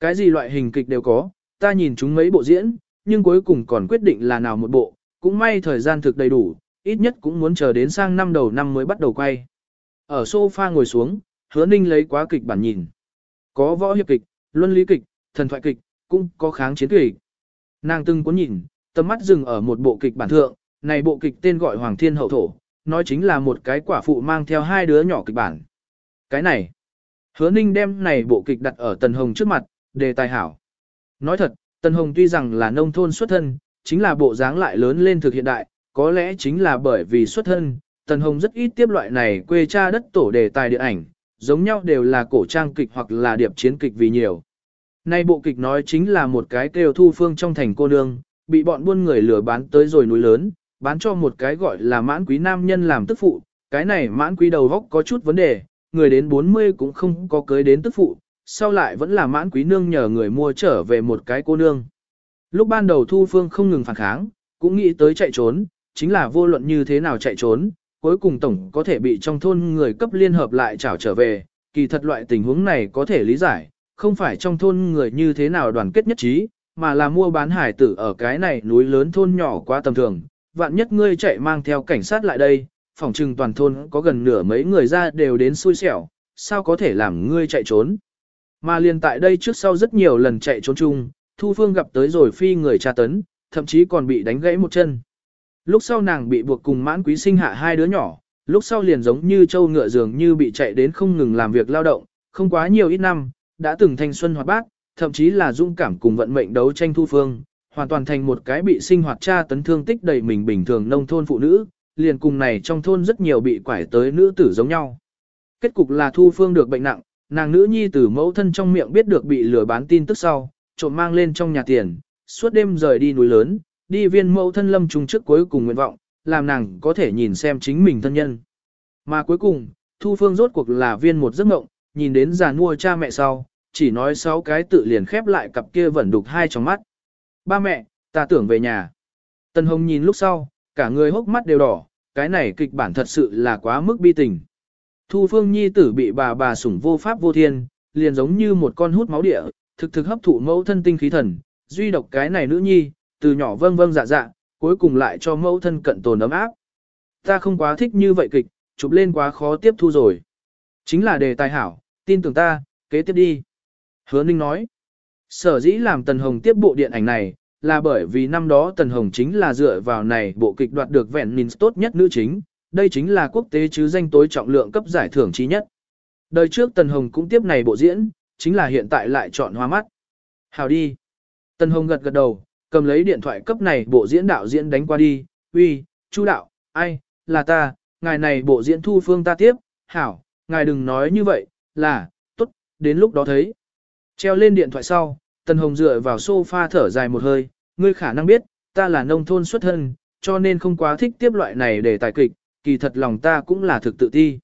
Cái gì loại hình kịch đều có, ta nhìn chúng mấy bộ diễn, nhưng cuối cùng còn quyết định là nào một bộ, cũng may thời gian thực đầy đủ, ít nhất cũng muốn chờ đến sang năm đầu năm mới bắt đầu quay. Ở sofa ngồi xuống, hứa ninh lấy quá kịch bản nhìn. Có võ hiệp kịch, luân lý kịch, thần thoại kịch, cũng có kháng chiến kịch. Nàng từng có nhìn, tầm mắt dừng ở một bộ kịch bản thượng, này bộ kịch tên gọi Hoàng Thiên Hậu Thổ, nói chính là một cái quả phụ mang theo hai đứa nhỏ kịch bản. Cái này, hứa ninh đem này bộ kịch đặt ở Tần Hồng trước mặt, đề tài hảo. Nói thật, Tần Hồng tuy rằng là nông thôn xuất thân, chính là bộ dáng lại lớn lên thực hiện đại, có lẽ chính là bởi vì xuất thân, Tần Hồng rất ít tiếp loại này quê cha đất tổ đề tài điện ảnh, giống nhau đều là cổ trang kịch hoặc là điệp chiến kịch vì nhiều. Nay bộ kịch nói chính là một cái kêu thu phương trong thành cô nương, bị bọn buôn người lừa bán tới rồi núi lớn, bán cho một cái gọi là mãn quý nam nhân làm tức phụ, cái này mãn quý đầu vóc có chút vấn đề, người đến 40 cũng không có cưới đến tức phụ, sau lại vẫn là mãn quý nương nhờ người mua trở về một cái cô nương. Lúc ban đầu Thu Phương không ngừng phản kháng, cũng nghĩ tới chạy trốn, chính là vô luận như thế nào chạy trốn, cuối cùng tổng có thể bị trong thôn người cấp liên hợp lại trảo trở về, kỳ thật loại tình huống này có thể lý giải, không phải trong thôn người như thế nào đoàn kết nhất trí, mà là mua bán hải tử ở cái này núi lớn thôn nhỏ quá tầm thường, vạn nhất ngươi chạy mang theo cảnh sát lại đây, phòng trừng toàn thôn có gần nửa mấy người ra đều đến xui xẻo, sao có thể làm ngươi chạy trốn. Mà liền tại đây trước sau rất nhiều lần chạy trốn chung, Thu Phương gặp tới rồi phi người tra tấn, thậm chí còn bị đánh gãy một chân. Lúc sau nàng bị buộc cùng mãn quý sinh hạ hai đứa nhỏ, lúc sau liền giống như châu ngựa dường như bị chạy đến không ngừng làm việc lao động, không quá nhiều ít năm, đã từng thanh xuân hoạt bát, thậm chí là dung cảm cùng vận mệnh đấu tranh Thu Phương, hoàn toàn thành một cái bị sinh hoạt tra tấn thương tích đầy mình bình thường nông thôn phụ nữ, liền cùng này trong thôn rất nhiều bị quải tới nữ tử giống nhau. Kết cục là Thu Phương được bệnh nặng, nàng nữ nhi từ mẫu thân trong miệng biết được bị lừa bán tin tức sau, trộm mang lên trong nhà tiền, suốt đêm rời đi núi lớn, đi viên mẫu thân lâm trùng trước cuối cùng nguyện vọng, làm nàng có thể nhìn xem chính mình thân nhân. Mà cuối cùng, Thu Phương rốt cuộc là viên một giấc mộng, nhìn đến già nuôi cha mẹ sau, chỉ nói sáu cái tự liền khép lại cặp kia vẫn đục hai trong mắt. Ba mẹ, ta tưởng về nhà. Tân Hồng nhìn lúc sau, cả người hốc mắt đều đỏ, cái này kịch bản thật sự là quá mức bi tình. Thu Phương Nhi tử bị bà bà sủng vô pháp vô thiên, liền giống như một con hút máu địa, thực thực hấp thụ mẫu thân tinh khí thần, duy độc cái này nữ nhi, từ nhỏ vâng vâng dạ dạ, cuối cùng lại cho mẫu thân cận tồn ấm áp. Ta không quá thích như vậy kịch, chụp lên quá khó tiếp thu rồi. Chính là đề tài hảo, tin tưởng ta, kế tiếp đi. Hứa Ninh nói, sở dĩ làm Tần Hồng tiếp bộ điện ảnh này, là bởi vì năm đó Tần Hồng chính là dựa vào này bộ kịch đoạt được vẹn mình tốt nhất nữ chính, đây chính là quốc tế chứ danh tối trọng lượng cấp giải thưởng trí nhất. Đời trước Tần Hồng cũng tiếp này bộ diễn, chính là hiện tại lại chọn hoa mắt. Hào đi. Tần Hồng gật gật đầu, cầm lấy điện thoại cấp này bộ diễn đạo diễn đánh qua đi, uy, chu đạo, ai, là ta, ngài này bộ diễn thu phương ta tiếp, hảo, ngài đừng nói như vậy, là, tốt, đến lúc đó thấy. Treo lên điện thoại sau, Tần Hồng dựa vào sofa thở dài một hơi, ngươi khả năng biết, ta là nông thôn xuất thân, cho nên không quá thích tiếp loại này để tài kịch, kỳ thật lòng ta cũng là thực tự ti.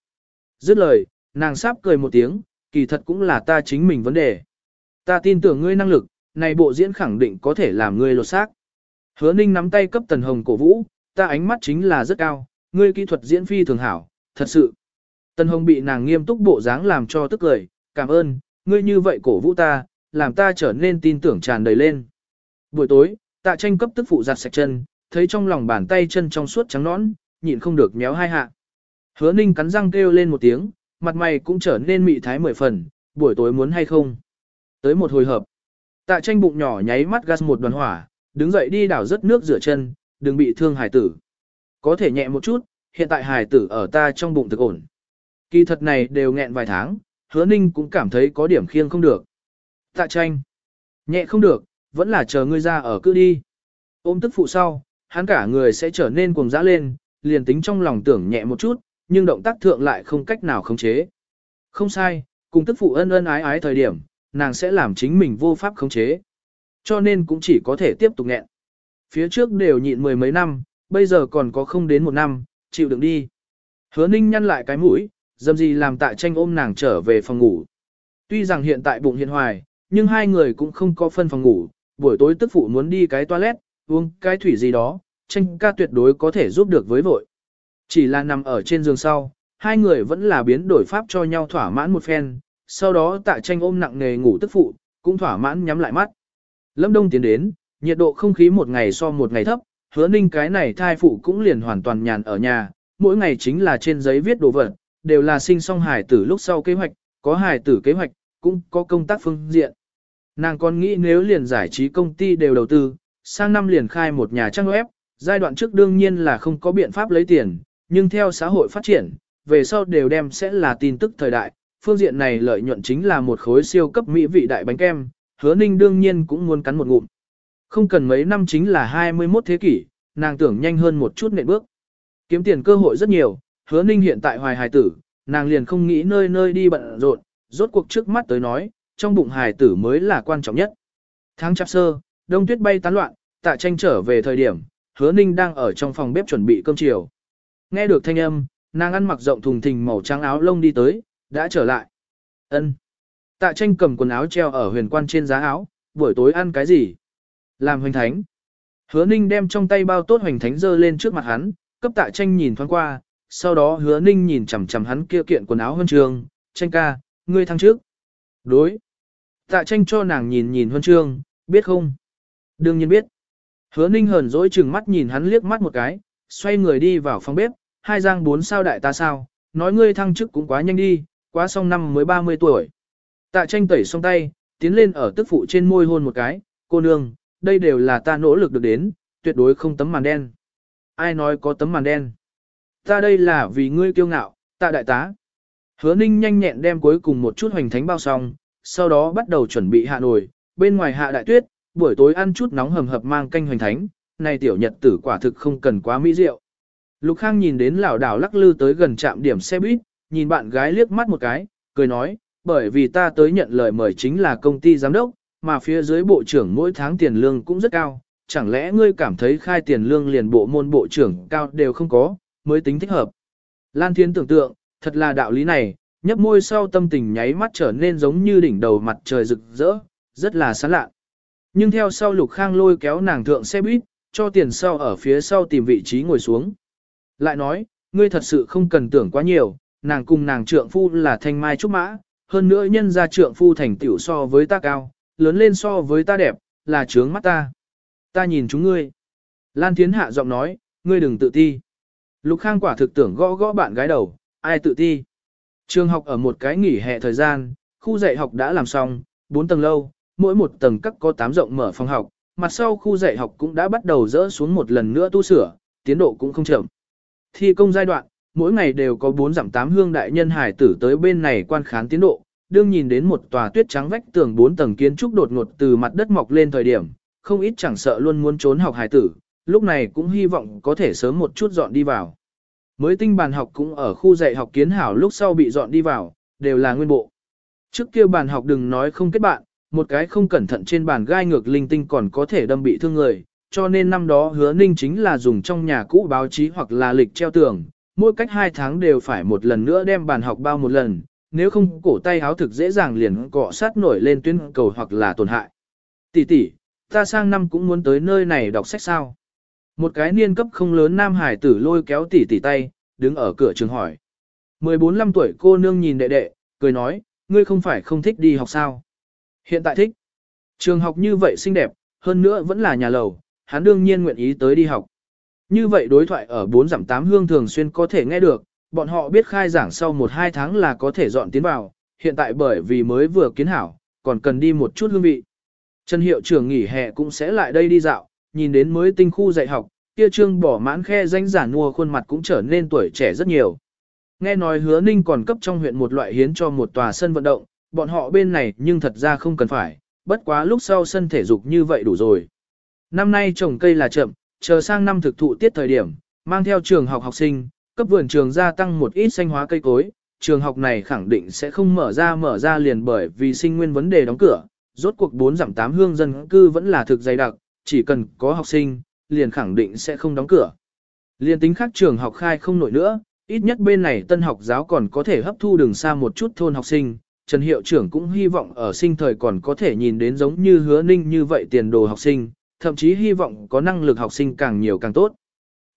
Dứt lời, nàng sáp cười một tiếng, kỳ thật cũng là ta chính mình vấn đề. Ta tin tưởng ngươi năng lực, này bộ diễn khẳng định có thể làm ngươi lột xác. Hứa ninh nắm tay cấp tần hồng cổ vũ, ta ánh mắt chính là rất cao, ngươi kỹ thuật diễn phi thường hảo, thật sự. Tần hồng bị nàng nghiêm túc bộ dáng làm cho tức cười, cảm ơn, ngươi như vậy cổ vũ ta, làm ta trở nên tin tưởng tràn đầy lên. Buổi tối, tạ tranh cấp tức phụ giặt sạch chân, thấy trong lòng bàn tay chân trong suốt trắng nõn, nhịn không được méo hai hạ. Hứa ninh cắn răng kêu lên một tiếng, mặt mày cũng trở nên mị thái mười phần, buổi tối muốn hay không. Tới một hồi hợp, tạ tranh bụng nhỏ nháy mắt gas một đoàn hỏa, đứng dậy đi đảo rất nước rửa chân, đừng bị thương hải tử. Có thể nhẹ một chút, hiện tại hải tử ở ta trong bụng thực ổn. Kỳ thật này đều nghẹn vài tháng, hứa ninh cũng cảm thấy có điểm khiêng không được. Tạ tranh, nhẹ không được, vẫn là chờ ngươi ra ở cứ đi. Ôm tức phụ sau, hắn cả người sẽ trở nên cuồng dã lên, liền tính trong lòng tưởng nhẹ một chút, nhưng động tác thượng lại không cách nào khống chế. Không sai, cùng tức phụ ân ân ái ái thời điểm, nàng sẽ làm chính mình vô pháp khống chế. Cho nên cũng chỉ có thể tiếp tục nghẹn. Phía trước đều nhịn mười mấy năm, bây giờ còn có không đến một năm, chịu đựng đi. Hứa ninh nhăn lại cái mũi, dầm gì làm tại tranh ôm nàng trở về phòng ngủ. Tuy rằng hiện tại bụng hiện hoài, nhưng hai người cũng không có phân phòng ngủ, buổi tối tức phụ muốn đi cái toilet, uống cái thủy gì đó, tranh ca tuyệt đối có thể giúp được với vội. Chỉ là nằm ở trên giường sau, hai người vẫn là biến đổi pháp cho nhau thỏa mãn một phen, sau đó tạ tranh ôm nặng nề ngủ tức phụ, cũng thỏa mãn nhắm lại mắt. Lâm Đông tiến đến, nhiệt độ không khí một ngày so một ngày thấp, hứa ninh cái này thai phụ cũng liền hoàn toàn nhàn ở nhà, mỗi ngày chính là trên giấy viết đồ vật, đều là sinh song hài tử lúc sau kế hoạch, có hài tử kế hoạch, cũng có công tác phương diện. Nàng còn nghĩ nếu liền giải trí công ty đều đầu tư, sang năm liền khai một nhà trang web, giai đoạn trước đương nhiên là không có biện pháp lấy tiền, nhưng theo xã hội phát triển, về sau đều đem sẽ là tin tức thời đại, phương diện này lợi nhuận chính là một khối siêu cấp mỹ vị đại bánh kem, hứa ninh đương nhiên cũng muốn cắn một ngụm. Không cần mấy năm chính là 21 thế kỷ, nàng tưởng nhanh hơn một chút nệm bước. Kiếm tiền cơ hội rất nhiều, hứa ninh hiện tại hoài hài tử, nàng liền không nghĩ nơi nơi đi bận rộn, rốt cuộc trước mắt tới nói, trong bụng hài tử mới là quan trọng nhất. Tháng chạp sơ, đông tuyết bay tán loạn, tạ tranh trở về thời điểm, hứa ninh đang ở trong phòng bếp chuẩn bị cơm chiều. Nghe được thanh âm, nàng ăn mặc rộng thùng thình màu trắng áo lông đi tới, đã trở lại. ân Tạ tranh cầm quần áo treo ở huyền quan trên giá áo, buổi tối ăn cái gì? Làm hoành thánh. Hứa ninh đem trong tay bao tốt hoành thánh dơ lên trước mặt hắn, cấp tạ tranh nhìn thoáng qua, sau đó hứa ninh nhìn chằm chằm hắn kia kiện quần áo huân trường, tranh ca, ngươi thăng trước. Đối. Tạ tranh cho nàng nhìn nhìn huân trường, biết không? Đương nhiên biết. Hứa ninh hờn dỗi chừng mắt nhìn hắn liếc mắt một cái, xoay người đi vào phòng bếp, hai giang bốn sao đại ta sao, nói ngươi thăng chức cũng quá nhanh đi, quá xong năm mới 30 tuổi. Tạ tranh tẩy xong tay, tiến lên ở tức phụ trên môi hôn một cái, cô nương, đây đều là ta nỗ lực được đến, tuyệt đối không tấm màn đen. Ai nói có tấm màn đen? Ta đây là vì ngươi kiêu ngạo, tạ đại tá. Hứa ninh nhanh nhẹn đem cuối cùng một chút hoành thánh bao xong, sau đó bắt đầu chuẩn bị hạ nổi, bên ngoài hạ đại tuyết, buổi tối ăn chút nóng hầm hập mang canh hoành thánh, này tiểu nhật tử quả thực không cần quá mỹ rượu. Lục Khang nhìn đến lão đảo lắc lư tới gần trạm điểm xe buýt, nhìn bạn gái liếc mắt một cái, cười nói, bởi vì ta tới nhận lời mời chính là công ty giám đốc, mà phía dưới bộ trưởng mỗi tháng tiền lương cũng rất cao, chẳng lẽ ngươi cảm thấy khai tiền lương liền bộ môn bộ trưởng cao đều không có, mới tính thích hợp. Lan Thiên tưởng tượng, thật là đạo lý này, nhấp môi sau tâm tình nháy mắt trở nên giống như đỉnh đầu mặt trời rực rỡ, rất là sáng lạ. Nhưng theo sau Lục Khang lôi kéo nàng thượng xe buýt, cho tiền sau ở phía sau tìm vị trí ngồi xuống. Lại nói, ngươi thật sự không cần tưởng quá nhiều, nàng cùng nàng trượng phu là thanh mai trúc mã, hơn nữa nhân ra trượng phu thành tiểu so với ta cao, lớn lên so với ta đẹp, là trướng mắt ta. Ta nhìn chúng ngươi. Lan Thiến hạ giọng nói, ngươi đừng tự ti. Lục Khang quả thực tưởng gõ gõ bạn gái đầu, ai tự ti. Trường học ở một cái nghỉ hè thời gian, khu dạy học đã làm xong, 4 tầng lâu, mỗi một tầng các có 8 rộng mở phòng học, mặt sau khu dạy học cũng đã bắt đầu dỡ xuống một lần nữa tu sửa, tiến độ cũng không chậm. Thi công giai đoạn, mỗi ngày đều có 4 giảm 8 hương đại nhân hải tử tới bên này quan khán tiến độ, đương nhìn đến một tòa tuyết trắng vách tường 4 tầng kiến trúc đột ngột từ mặt đất mọc lên thời điểm, không ít chẳng sợ luôn muốn trốn học hải tử, lúc này cũng hy vọng có thể sớm một chút dọn đi vào. Mới tinh bàn học cũng ở khu dạy học kiến hảo lúc sau bị dọn đi vào, đều là nguyên bộ. Trước kia bàn học đừng nói không kết bạn, một cái không cẩn thận trên bàn gai ngược linh tinh còn có thể đâm bị thương người, cho nên năm đó hứa ninh chính là dùng trong nhà cũ báo chí hoặc là lịch treo tường, mỗi cách hai tháng đều phải một lần nữa đem bàn học bao một lần, nếu không cổ tay háo thực dễ dàng liền cọ sát nổi lên tuyến cầu hoặc là tổn hại. Tỷ tỷ, ta sang năm cũng muốn tới nơi này đọc sách sao? Một cái niên cấp không lớn nam hải tử lôi kéo tỷ tỷ tay, đứng ở cửa trường hỏi. 14-15 tuổi cô nương nhìn đệ đệ, cười nói, ngươi không phải không thích đi học sao? Hiện tại thích. Trường học như vậy xinh đẹp, hơn nữa vẫn là nhà lầu, hắn đương nhiên nguyện ý tới đi học. Như vậy đối thoại ở 4 giảm 8 hương thường xuyên có thể nghe được, bọn họ biết khai giảng sau 1-2 tháng là có thể dọn tiến vào, hiện tại bởi vì mới vừa kiến hảo, còn cần đi một chút hương vị. Trần hiệu trưởng nghỉ hè cũng sẽ lại đây đi dạo, nhìn đến mới tinh khu dạy học, kia trương bỏ mãn khe danh giả nua khuôn mặt cũng trở nên tuổi trẻ rất nhiều. Nghe nói hứa ninh còn cấp trong huyện một loại hiến cho một tòa sân vận động, bọn họ bên này nhưng thật ra không cần phải, bất quá lúc sau sân thể dục như vậy đủ rồi. Năm nay trồng cây là chậm, chờ sang năm thực thụ tiết thời điểm, mang theo trường học học sinh, cấp vườn trường gia tăng một ít xanh hóa cây cối, trường học này khẳng định sẽ không mở ra mở ra liền bởi vì sinh nguyên vấn đề đóng cửa, rốt cuộc 4 giảm 8 hương dân cư vẫn là thực dày đặc, chỉ cần có học sinh, liền khẳng định sẽ không đóng cửa. Liên tính khác trường học khai không nổi nữa, ít nhất bên này tân học giáo còn có thể hấp thu đường xa một chút thôn học sinh. Trần Hiệu trưởng cũng hy vọng ở sinh thời còn có thể nhìn đến giống như hứa ninh như vậy tiền đồ học sinh, thậm chí hy vọng có năng lực học sinh càng nhiều càng tốt.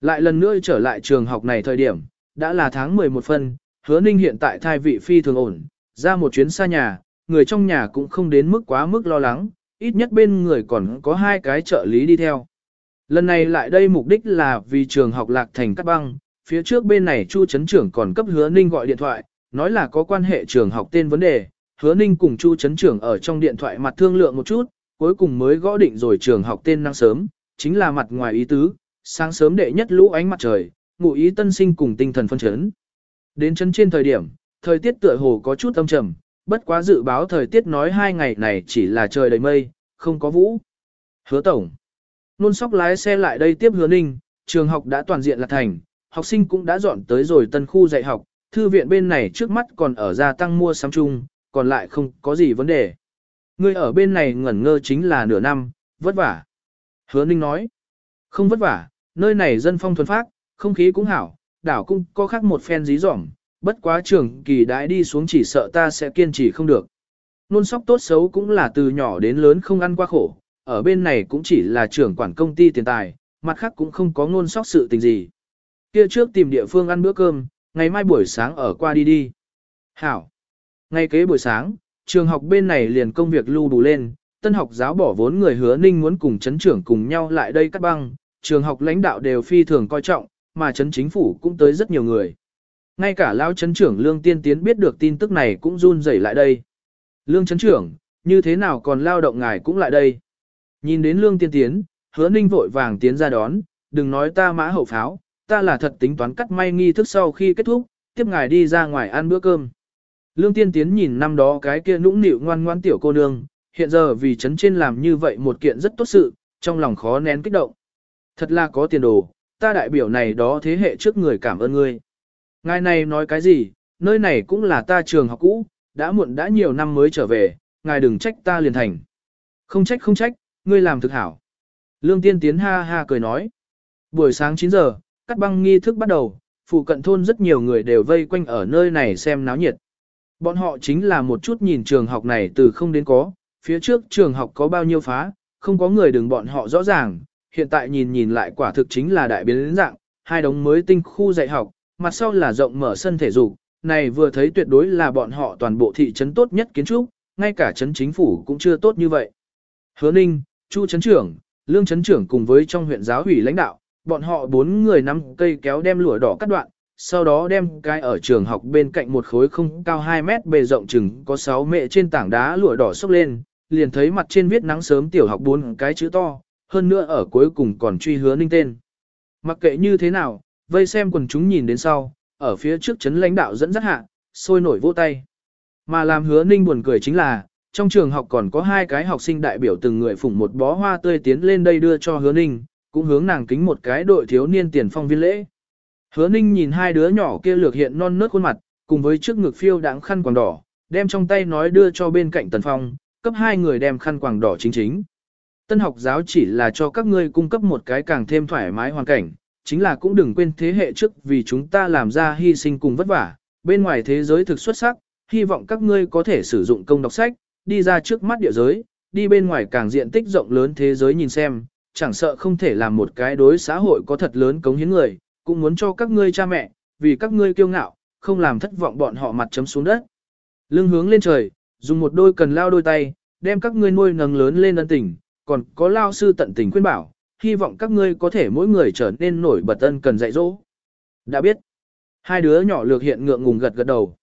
Lại lần nữa trở lại trường học này thời điểm, đã là tháng 11 phân, hứa ninh hiện tại thai vị phi thường ổn, ra một chuyến xa nhà, người trong nhà cũng không đến mức quá mức lo lắng, ít nhất bên người còn có hai cái trợ lý đi theo. Lần này lại đây mục đích là vì trường học lạc thành cắt băng, phía trước bên này Chu Trấn Trưởng còn cấp hứa ninh gọi điện thoại, nói là có quan hệ trường học tên vấn đề, hứa ninh cùng Chu Trấn Trưởng ở trong điện thoại mặt thương lượng một chút, cuối cùng mới gõ định rồi trường học tên năng sớm, chính là mặt ngoài ý tứ, sáng sớm đệ nhất lũ ánh mặt trời, ngụ ý tân sinh cùng tinh thần phân chấn. Đến chân trên thời điểm, thời tiết tựa hồ có chút âm trầm, bất quá dự báo thời tiết nói hai ngày này chỉ là trời đầy mây, không có vũ. Hứa tổng. Nôn sóc lái xe lại đây tiếp hứa ninh, trường học đã toàn diện là thành, học sinh cũng đã dọn tới rồi tân khu dạy học, thư viện bên này trước mắt còn ở gia tăng mua sắm chung, còn lại không có gì vấn đề. Ngươi ở bên này ngẩn ngơ chính là nửa năm, vất vả. Hứa ninh nói, không vất vả, nơi này dân phong thuần phát, không khí cũng hảo, đảo cũng có khác một phen dí dỏm, bất quá trường kỳ đãi đi xuống chỉ sợ ta sẽ kiên trì không được. Nôn sóc tốt xấu cũng là từ nhỏ đến lớn không ăn qua khổ, ở bên này cũng chỉ là trưởng quản công ty tiền tài, mặt khác cũng không có nôn sóc sự tình gì. Kia trước tìm địa phương ăn bữa cơm, ngày mai buổi sáng ở qua đi đi. Hảo. Ngay kế buổi sáng, trường học bên này liền công việc lưu đủ lên, tân học giáo bỏ vốn người hứa ninh muốn cùng chấn trưởng cùng nhau lại đây cắt băng, trường học lãnh đạo đều phi thường coi trọng, mà chấn chính phủ cũng tới rất nhiều người. Ngay cả lão chấn trưởng Lương Tiên Tiến biết được tin tức này cũng run rẩy lại đây. Lương chấn trưởng, như thế nào còn lao động ngài cũng lại đây. Nhìn đến Lương Tiên Tiến, hứa ninh vội vàng tiến ra đón, đừng nói ta mã hậu pháo, ta là thật tính toán cắt may nghi thức sau khi kết thúc, tiếp ngài đi ra ngoài ăn bữa cơm. Lương Tiên Tiến nhìn năm đó cái kia nũng nịu ngoan ngoan tiểu cô nương, hiện giờ vì chấn trên làm như vậy một kiện rất tốt sự, trong lòng khó nén kích động. Thật là có tiền đồ, ta đại biểu này đó thế hệ trước người cảm ơn ngươi. Ngài này nói cái gì, nơi này cũng là ta trường học cũ, đã muộn đã nhiều năm mới trở về, ngài đừng trách ta liền thành. Không trách không trách, ngươi làm thực hảo. Lương Tiên Tiến ha ha cười nói. Buổi sáng 9 giờ, cắt băng nghi thức bắt đầu, phụ cận thôn rất nhiều người đều vây quanh ở nơi này xem náo nhiệt. Bọn họ chính là một chút nhìn trường học này từ không đến có, phía trước trường học có bao nhiêu phá, không có người đừng bọn họ rõ ràng, hiện tại nhìn nhìn lại quả thực chính là đại biến dạng, hai đống mới tinh khu dạy học, mặt sau là rộng mở sân thể dục, này vừa thấy tuyệt đối là bọn họ toàn bộ thị trấn tốt nhất kiến trúc, ngay cả trấn chính phủ cũng chưa tốt như vậy. Hứa Ninh, Chu trấn trưởng, Lương trấn trưởng cùng với trong huyện giáo ủy lãnh đạo, bọn họ bốn người nắm cây kéo đem lụa đỏ cắt đoạn, sau đó đem cái ở trường học bên cạnh một khối không cao 2 mét bề rộng chừng có 6 mệ trên tảng đá lụa đỏ xốc lên, liền thấy mặt trên viết nắng sớm tiểu học bốn cái chữ to, hơn nữa ở cuối cùng còn truy hứa ninh tên. Mặc kệ như thế nào, vây xem quần chúng nhìn đến sau, ở phía trước chấn lãnh đạo dẫn dắt hạ, sôi nổi vỗ tay. Mà làm hứa ninh buồn cười chính là, trong trường học còn có hai cái học sinh đại biểu từng người phủng một bó hoa tươi tiến lên đây đưa cho hứa ninh, cũng hướng nàng kính một cái đội thiếu niên tiền phong viên lễ. Hứa ninh nhìn hai đứa nhỏ kia lược hiện non nớt khuôn mặt, cùng với trước ngực phiêu đáng khăn quàng đỏ, đem trong tay nói đưa cho bên cạnh tần phong, cấp hai người đem khăn quàng đỏ chính chính. Tân học giáo chỉ là cho các ngươi cung cấp một cái càng thêm thoải mái hoàn cảnh, chính là cũng đừng quên thế hệ trước vì chúng ta làm ra hy sinh cùng vất vả, bên ngoài thế giới thực xuất sắc, hy vọng các ngươi có thể sử dụng công đọc sách, đi ra trước mắt địa giới, đi bên ngoài càng diện tích rộng lớn thế giới nhìn xem, chẳng sợ không thể làm một cái đối xã hội có thật lớn cống hiến người, cũng muốn cho các ngươi cha mẹ, vì các ngươi kiêu ngạo, không làm thất vọng bọn họ mặt chấm xuống đất. Lưng hướng lên trời, dùng một đôi cần lao đôi tay, đem các ngươi nuôi nâng lớn lên ân tình, còn có lao sư tận tình khuyên bảo, hy vọng các ngươi có thể mỗi người trở nên nổi bật ân cần dạy dỗ. Đã biết. Hai đứa nhỏ lược hiện ngượng ngùng gật gật đầu.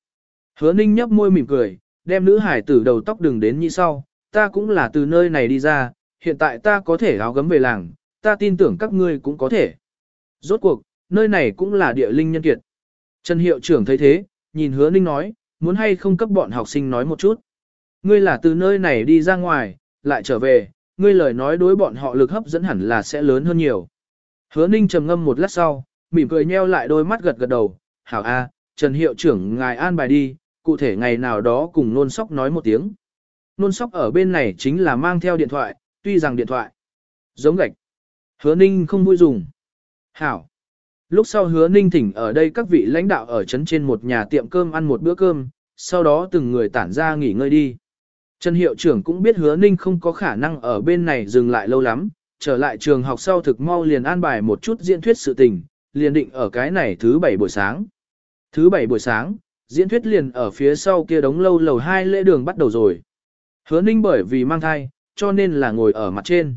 Hứa ninh nhấp môi mỉm cười, đem nữ hải tử đầu tóc đừng đến như sau, ta cũng là từ nơi này đi ra, hiện tại ta có thể áo gấm về làng, ta tin tưởng các ngươi cũng có thể. Rốt cuộc, nơi này cũng là địa linh nhân kiệt. Trần hiệu trưởng thấy thế, nhìn hứa ninh nói, muốn hay không cấp bọn học sinh nói một chút. Ngươi là từ nơi này đi ra ngoài, lại trở về, ngươi lời nói đối bọn họ lực hấp dẫn hẳn là sẽ lớn hơn nhiều. Hứa ninh trầm ngâm một lát sau, mỉm cười nheo lại đôi mắt gật gật đầu, hảo a, Trần hiệu trưởng ngài an bài đi, cụ thể ngày nào đó cùng nôn sóc nói một tiếng. Nôn sóc ở bên này chính là mang theo điện thoại, tuy rằng điện thoại giống gạch. Hứa ninh không vui dùng. Hảo. Lúc sau hứa ninh thỉnh ở đây các vị lãnh đạo ở trấn trên một nhà tiệm cơm ăn một bữa cơm, sau đó từng người tản ra nghỉ ngơi đi. Trần hiệu trưởng cũng biết hứa ninh không có khả năng ở bên này dừng lại lâu lắm, trở lại trường học sau thực mau liền an bài một chút diễn thuyết sự tình, liền định ở cái này thứ bảy buổi sáng. Thứ bảy buổi sáng, diễn thuyết liền ở phía sau kia đống lâu lầu hai lễ đường bắt đầu rồi. Hứa ninh bởi vì mang thai, cho nên là ngồi ở mặt trên.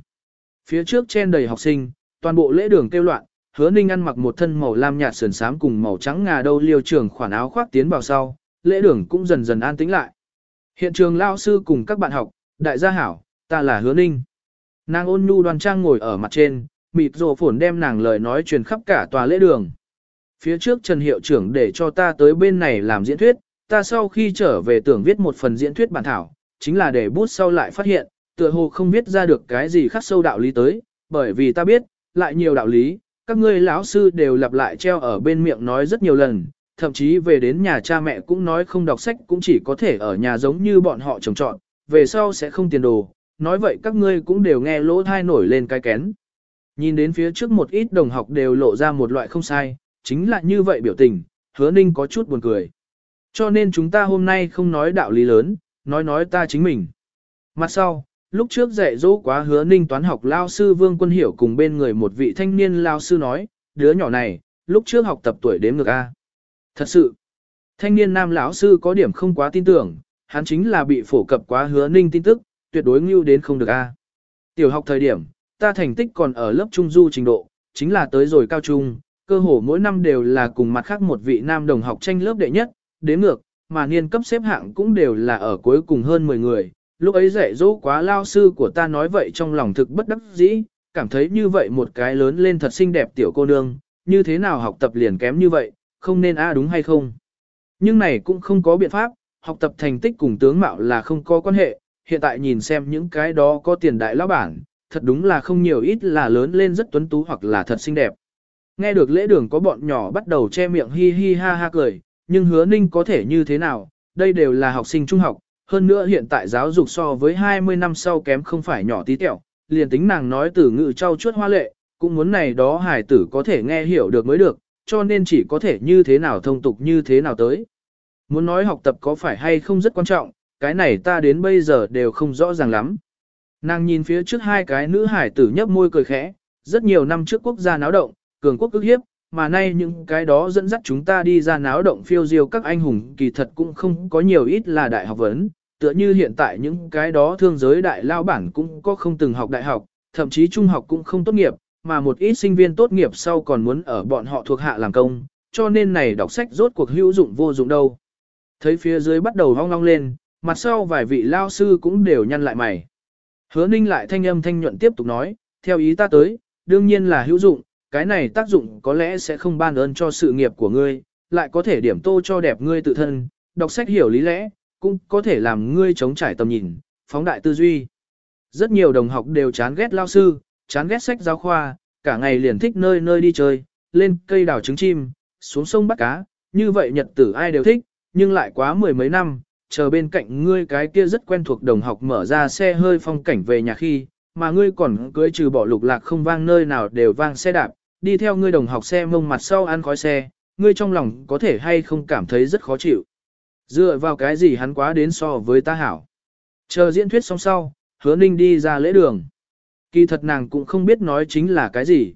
Phía trước chen đầy học sinh, toàn bộ lễ đường kêu loạn, hứa ninh ăn mặc một thân màu lam nhạt sườn xám cùng màu trắng ngà đâu liêu trường khoản áo khoác tiến vào sau, lễ đường cũng dần dần an tĩnh lại. Hiện trường lao sư cùng các bạn học, đại gia hảo, ta là hứa ninh. Nàng ôn nhu đoan trang ngồi ở mặt trên, mịt rồ phổn đem nàng lời nói truyền khắp cả tòa lễ đường. Phía trước Trần Hiệu trưởng để cho ta tới bên này làm diễn thuyết, ta sau khi trở về tưởng viết một phần diễn thuyết bản thảo, chính là để bút sau lại phát hiện, tựa hồ không viết ra được cái gì khắc sâu đạo lý tới, bởi vì ta biết, lại nhiều đạo lý, các ngươi lão sư đều lặp lại treo ở bên miệng nói rất nhiều lần, thậm chí về đến nhà cha mẹ cũng nói không đọc sách cũng chỉ có thể ở nhà giống như bọn họ trồng trọt, về sau sẽ không tiền đồ, nói vậy các ngươi cũng đều nghe lỗ thai nổi lên cái kén. Nhìn đến phía trước một ít đồng học đều lộ ra một loại không sai, chính là như vậy biểu tình, hứa ninh có chút buồn cười. Cho nên chúng ta hôm nay không nói đạo lý lớn, nói nói ta chính mình. Mặt sau, lúc trước dạy dỗ quá hứa ninh toán học lao sư Vương Quân Hiểu cùng bên người một vị thanh niên lao sư nói, đứa nhỏ này, lúc trước học tập tuổi đếm ngược A. Thật sự, thanh niên nam lão sư có điểm không quá tin tưởng, hắn chính là bị phổ cập quá hứa ninh tin tức, tuyệt đối ngưu đến không được A. Tiểu học thời điểm, ta thành tích còn ở lớp trung du trình độ, chính là tới rồi cao trung, cơ hồ mỗi năm đều là cùng mặt khác một vị nam đồng học tranh lớp đệ nhất, đếm ngược, mà niên cấp xếp hạng cũng đều là ở cuối cùng hơn 10 người. Lúc ấy dạy dỗ quá lao sư của ta nói vậy trong lòng thực bất đắc dĩ, cảm thấy như vậy một cái lớn lên thật xinh đẹp tiểu cô nương, như thế nào học tập liền kém như vậy, không nên a à đúng hay không. Nhưng này cũng không có biện pháp, học tập thành tích cùng tướng mạo là không có quan hệ, hiện tại nhìn xem những cái đó có tiền đại lão bản, thật đúng là không nhiều ít là lớn lên rất tuấn tú hoặc là thật xinh đẹp. Nghe được lễ đường có bọn nhỏ bắt đầu che miệng hi hi ha ha cười, nhưng hứa ninh có thể như thế nào, đây đều là học sinh trung học, hơn nữa hiện tại giáo dục so với 20 năm sau kém không phải nhỏ tí tẹo, liền tính nàng nói từ ngữ trau chuốt hoa lệ, cũng muốn này đó hải tử có thể nghe hiểu được mới được, cho nên chỉ có thể như thế nào thông tục như thế nào tới. Muốn nói học tập có phải hay không rất quan trọng, cái này ta đến bây giờ đều không rõ ràng lắm. Nàng nhìn phía trước hai cái nữ hải tử nhấp môi cười khẽ, rất nhiều năm trước quốc gia náo động, cường quốc ức hiếp, mà nay những cái đó dẫn dắt chúng ta đi ra náo động phiêu diêu các anh hùng kỳ thật cũng không có nhiều ít là đại học vấn, tựa như hiện tại những cái đó thương giới đại lao bản cũng có không từng học đại học, thậm chí trung học cũng không tốt nghiệp, mà một ít sinh viên tốt nghiệp sau còn muốn ở bọn họ thuộc hạ làm công, cho nên này đọc sách rốt cuộc hữu dụng vô dụng đâu. Thấy phía dưới bắt đầu hong long lên, mặt sau vài vị lao sư cũng đều nhăn lại mày. Hứa ninh lại thanh âm thanh nhuận tiếp tục nói, theo ý ta tới, đương nhiên là hữu dụng, cái này tác dụng có lẽ sẽ không ban ơn cho sự nghiệp của ngươi, lại có thể điểm tô cho đẹp ngươi tự thân, đọc sách hiểu lý lẽ, cũng có thể làm ngươi chống trải tầm nhìn, phóng đại tư duy. Rất nhiều đồng học đều chán ghét lao sư, chán ghét sách giáo khoa, cả ngày liền thích nơi nơi đi chơi, lên cây đào trứng chim, xuống sông bắt cá, như vậy nhật tử ai đều thích, nhưng lại quá mười mấy năm, chờ bên cạnh ngươi cái kia rất quen thuộc đồng học mở ra xe hơi phong cảnh về nhà khi, mà ngươi còn cưới trừ bỏ lục lạc không vang nơi nào đều vang xe đạp, đi theo ngươi đồng học xe mông mặt sau ăn khói xe, ngươi trong lòng có thể hay không cảm thấy rất khó chịu. Dựa vào cái gì hắn quá đến so với ta hảo. Chờ diễn thuyết xong sau, hứa ninh đi ra lễ đường. Kỳ thật nàng cũng không biết nói chính là cái gì.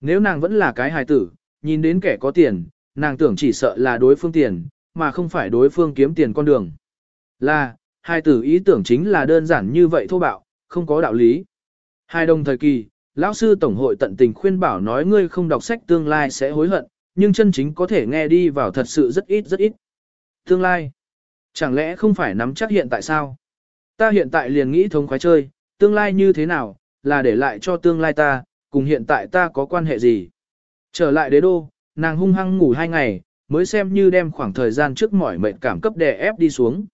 Nếu nàng vẫn là cái hài tử, nhìn đến kẻ có tiền, nàng tưởng chỉ sợ là đối phương tiền, mà không phải đối phương kiếm tiền con đường. Là, hài tử ý tưởng chính là đơn giản như vậy thô bạo, không có đạo lý. Hai đồng thời kỳ, lão sư tổng hội tận tình khuyên bảo nói ngươi không đọc sách tương lai sẽ hối hận, nhưng chân chính có thể nghe đi vào thật sự rất ít rất ít. Tương lai, chẳng lẽ không phải nắm chắc hiện tại sao? Ta hiện tại liền nghĩ thống khoái chơi, tương lai như thế nào, là để lại cho tương lai ta, cùng hiện tại ta có quan hệ gì? Trở lại đế đô, nàng hung hăng ngủ hai ngày, mới xem như đem khoảng thời gian trước mỏi mệt cảm cấp đè ép đi xuống.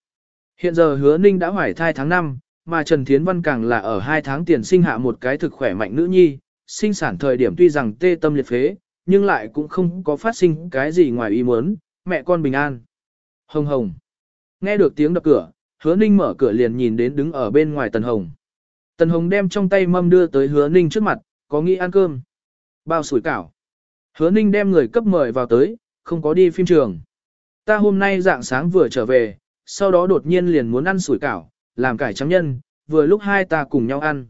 Hiện giờ hứa ninh đã hoài thai tháng 5, mà Trần Thiến Văn càng là ở hai tháng tiền sinh hạ một cái thực khỏe mạnh nữ nhi, sinh sản thời điểm tuy rằng tê tâm liệt phế, nhưng lại cũng không có phát sinh cái gì ngoài ý muốn, mẹ con bình an. Hồng hồng. Nghe được tiếng đập cửa, hứa ninh mở cửa liền nhìn đến đứng ở bên ngoài Tần Hồng. Tần Hồng đem trong tay mâm đưa tới hứa ninh trước mặt, có nghĩ ăn cơm. Bao sủi cảo. Hứa ninh đem người cấp mời vào tới, không có đi phim trường. Ta hôm nay dạng sáng vừa trở về, sau đó đột nhiên liền muốn ăn sủi cảo, làm cải trắng nhân, vừa lúc hai ta cùng nhau ăn.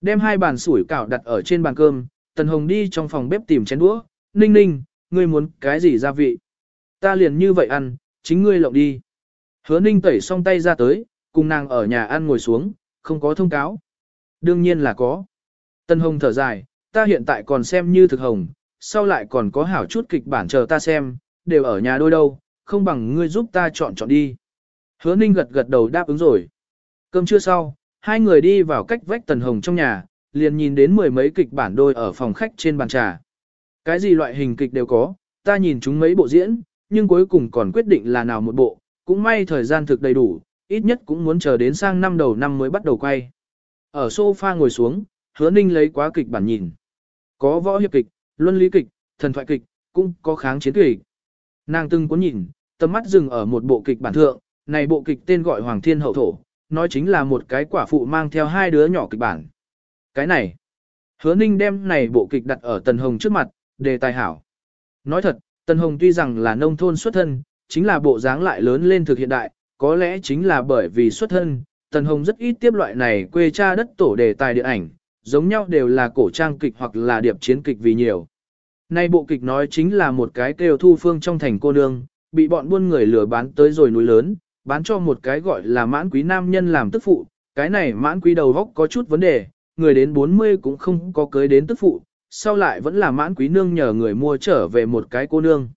Đem hai bàn sủi cảo đặt ở trên bàn cơm, Tần Hồng đi trong phòng bếp tìm chén đũa, ninh ninh, ngươi muốn cái gì gia vị. Ta liền như vậy ăn, chính ngươi lộng đi. Hứa ninh tẩy xong tay ra tới, cùng nàng ở nhà ăn ngồi xuống, không có thông cáo. Đương nhiên là có. Tân Hồng thở dài, ta hiện tại còn xem như thực hồng, sau lại còn có hảo chút kịch bản chờ ta xem, đều ở nhà đôi đâu, không bằng ngươi giúp ta chọn chọn đi. Hứa ninh gật gật đầu đáp ứng rồi. Cơm trưa sau, hai người đi vào cách vách Tần Hồng trong nhà, liền nhìn đến mười mấy kịch bản đôi ở phòng khách trên bàn trà. Cái gì loại hình kịch đều có, ta nhìn chúng mấy bộ diễn, nhưng cuối cùng còn quyết định là nào một bộ, cũng may thời gian thực đầy đủ, ít nhất cũng muốn chờ đến sang năm đầu năm mới bắt đầu quay. Ở sofa ngồi xuống, hứa ninh lấy quá kịch bản nhìn. Có võ hiệp kịch, luân lý kịch, thần thoại kịch, cũng có kháng chiến kịch. Nàng từng có nhìn, tầm mắt dừng ở một bộ kịch bản thượng, này bộ kịch tên gọi Hoàng Thiên Hậu Thổ, nói chính là một cái quả phụ mang theo hai đứa nhỏ kịch bản. Cái này, hứa ninh đem này bộ kịch đặt ở Tần Hồng trước mặt, đề tài hảo. Nói thật, Tần Hồng tuy rằng là nông thôn xuất thân, chính là bộ dáng lại lớn lên thực hiện đại, có lẽ chính là bởi vì xuất thân, Tần Hồng rất ít tiếp loại này quê cha đất tổ đề tài điện ảnh, giống nhau đều là cổ trang kịch hoặc là điệp chiến kịch vì nhiều. Nay bộ kịch nói chính là một cái kêu thu phương trong thành cô nương, bị bọn buôn người lừa bán tới rồi núi lớn, bán cho một cái gọi là mãn quý nam nhân làm tức phụ, cái này mãn quý đầu góc có chút vấn đề, người đến 40 cũng không có cưới đến tức phụ, sau lại vẫn là mãn quý nương nhờ người mua trở về một cái cô nương.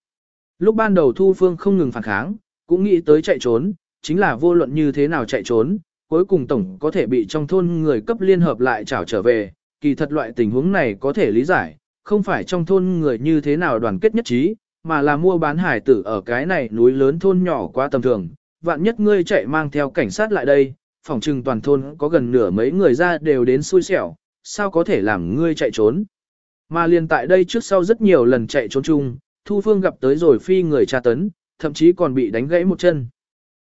Lúc ban đầu Thu Phương không ngừng phản kháng, cũng nghĩ tới chạy trốn, chính là vô luận như thế nào chạy trốn, cuối cùng tổng có thể bị trong thôn người cấp liên hợp lại trảo trở về, kỳ thật loại tình huống này có thể lý giải, không phải trong thôn người như thế nào đoàn kết nhất trí, mà là mua bán hải tử ở cái này núi lớn thôn nhỏ quá tầm thường, vạn nhất ngươi chạy mang theo cảnh sát lại đây, phòng trừng toàn thôn có gần nửa mấy người ra đều đến xui xẻo, sao có thể làm ngươi chạy trốn. Mà liền tại đây trước sau rất nhiều lần chạy trốn chung, Thu Phương gặp tới rồi phi người tra tấn, thậm chí còn bị đánh gãy một chân.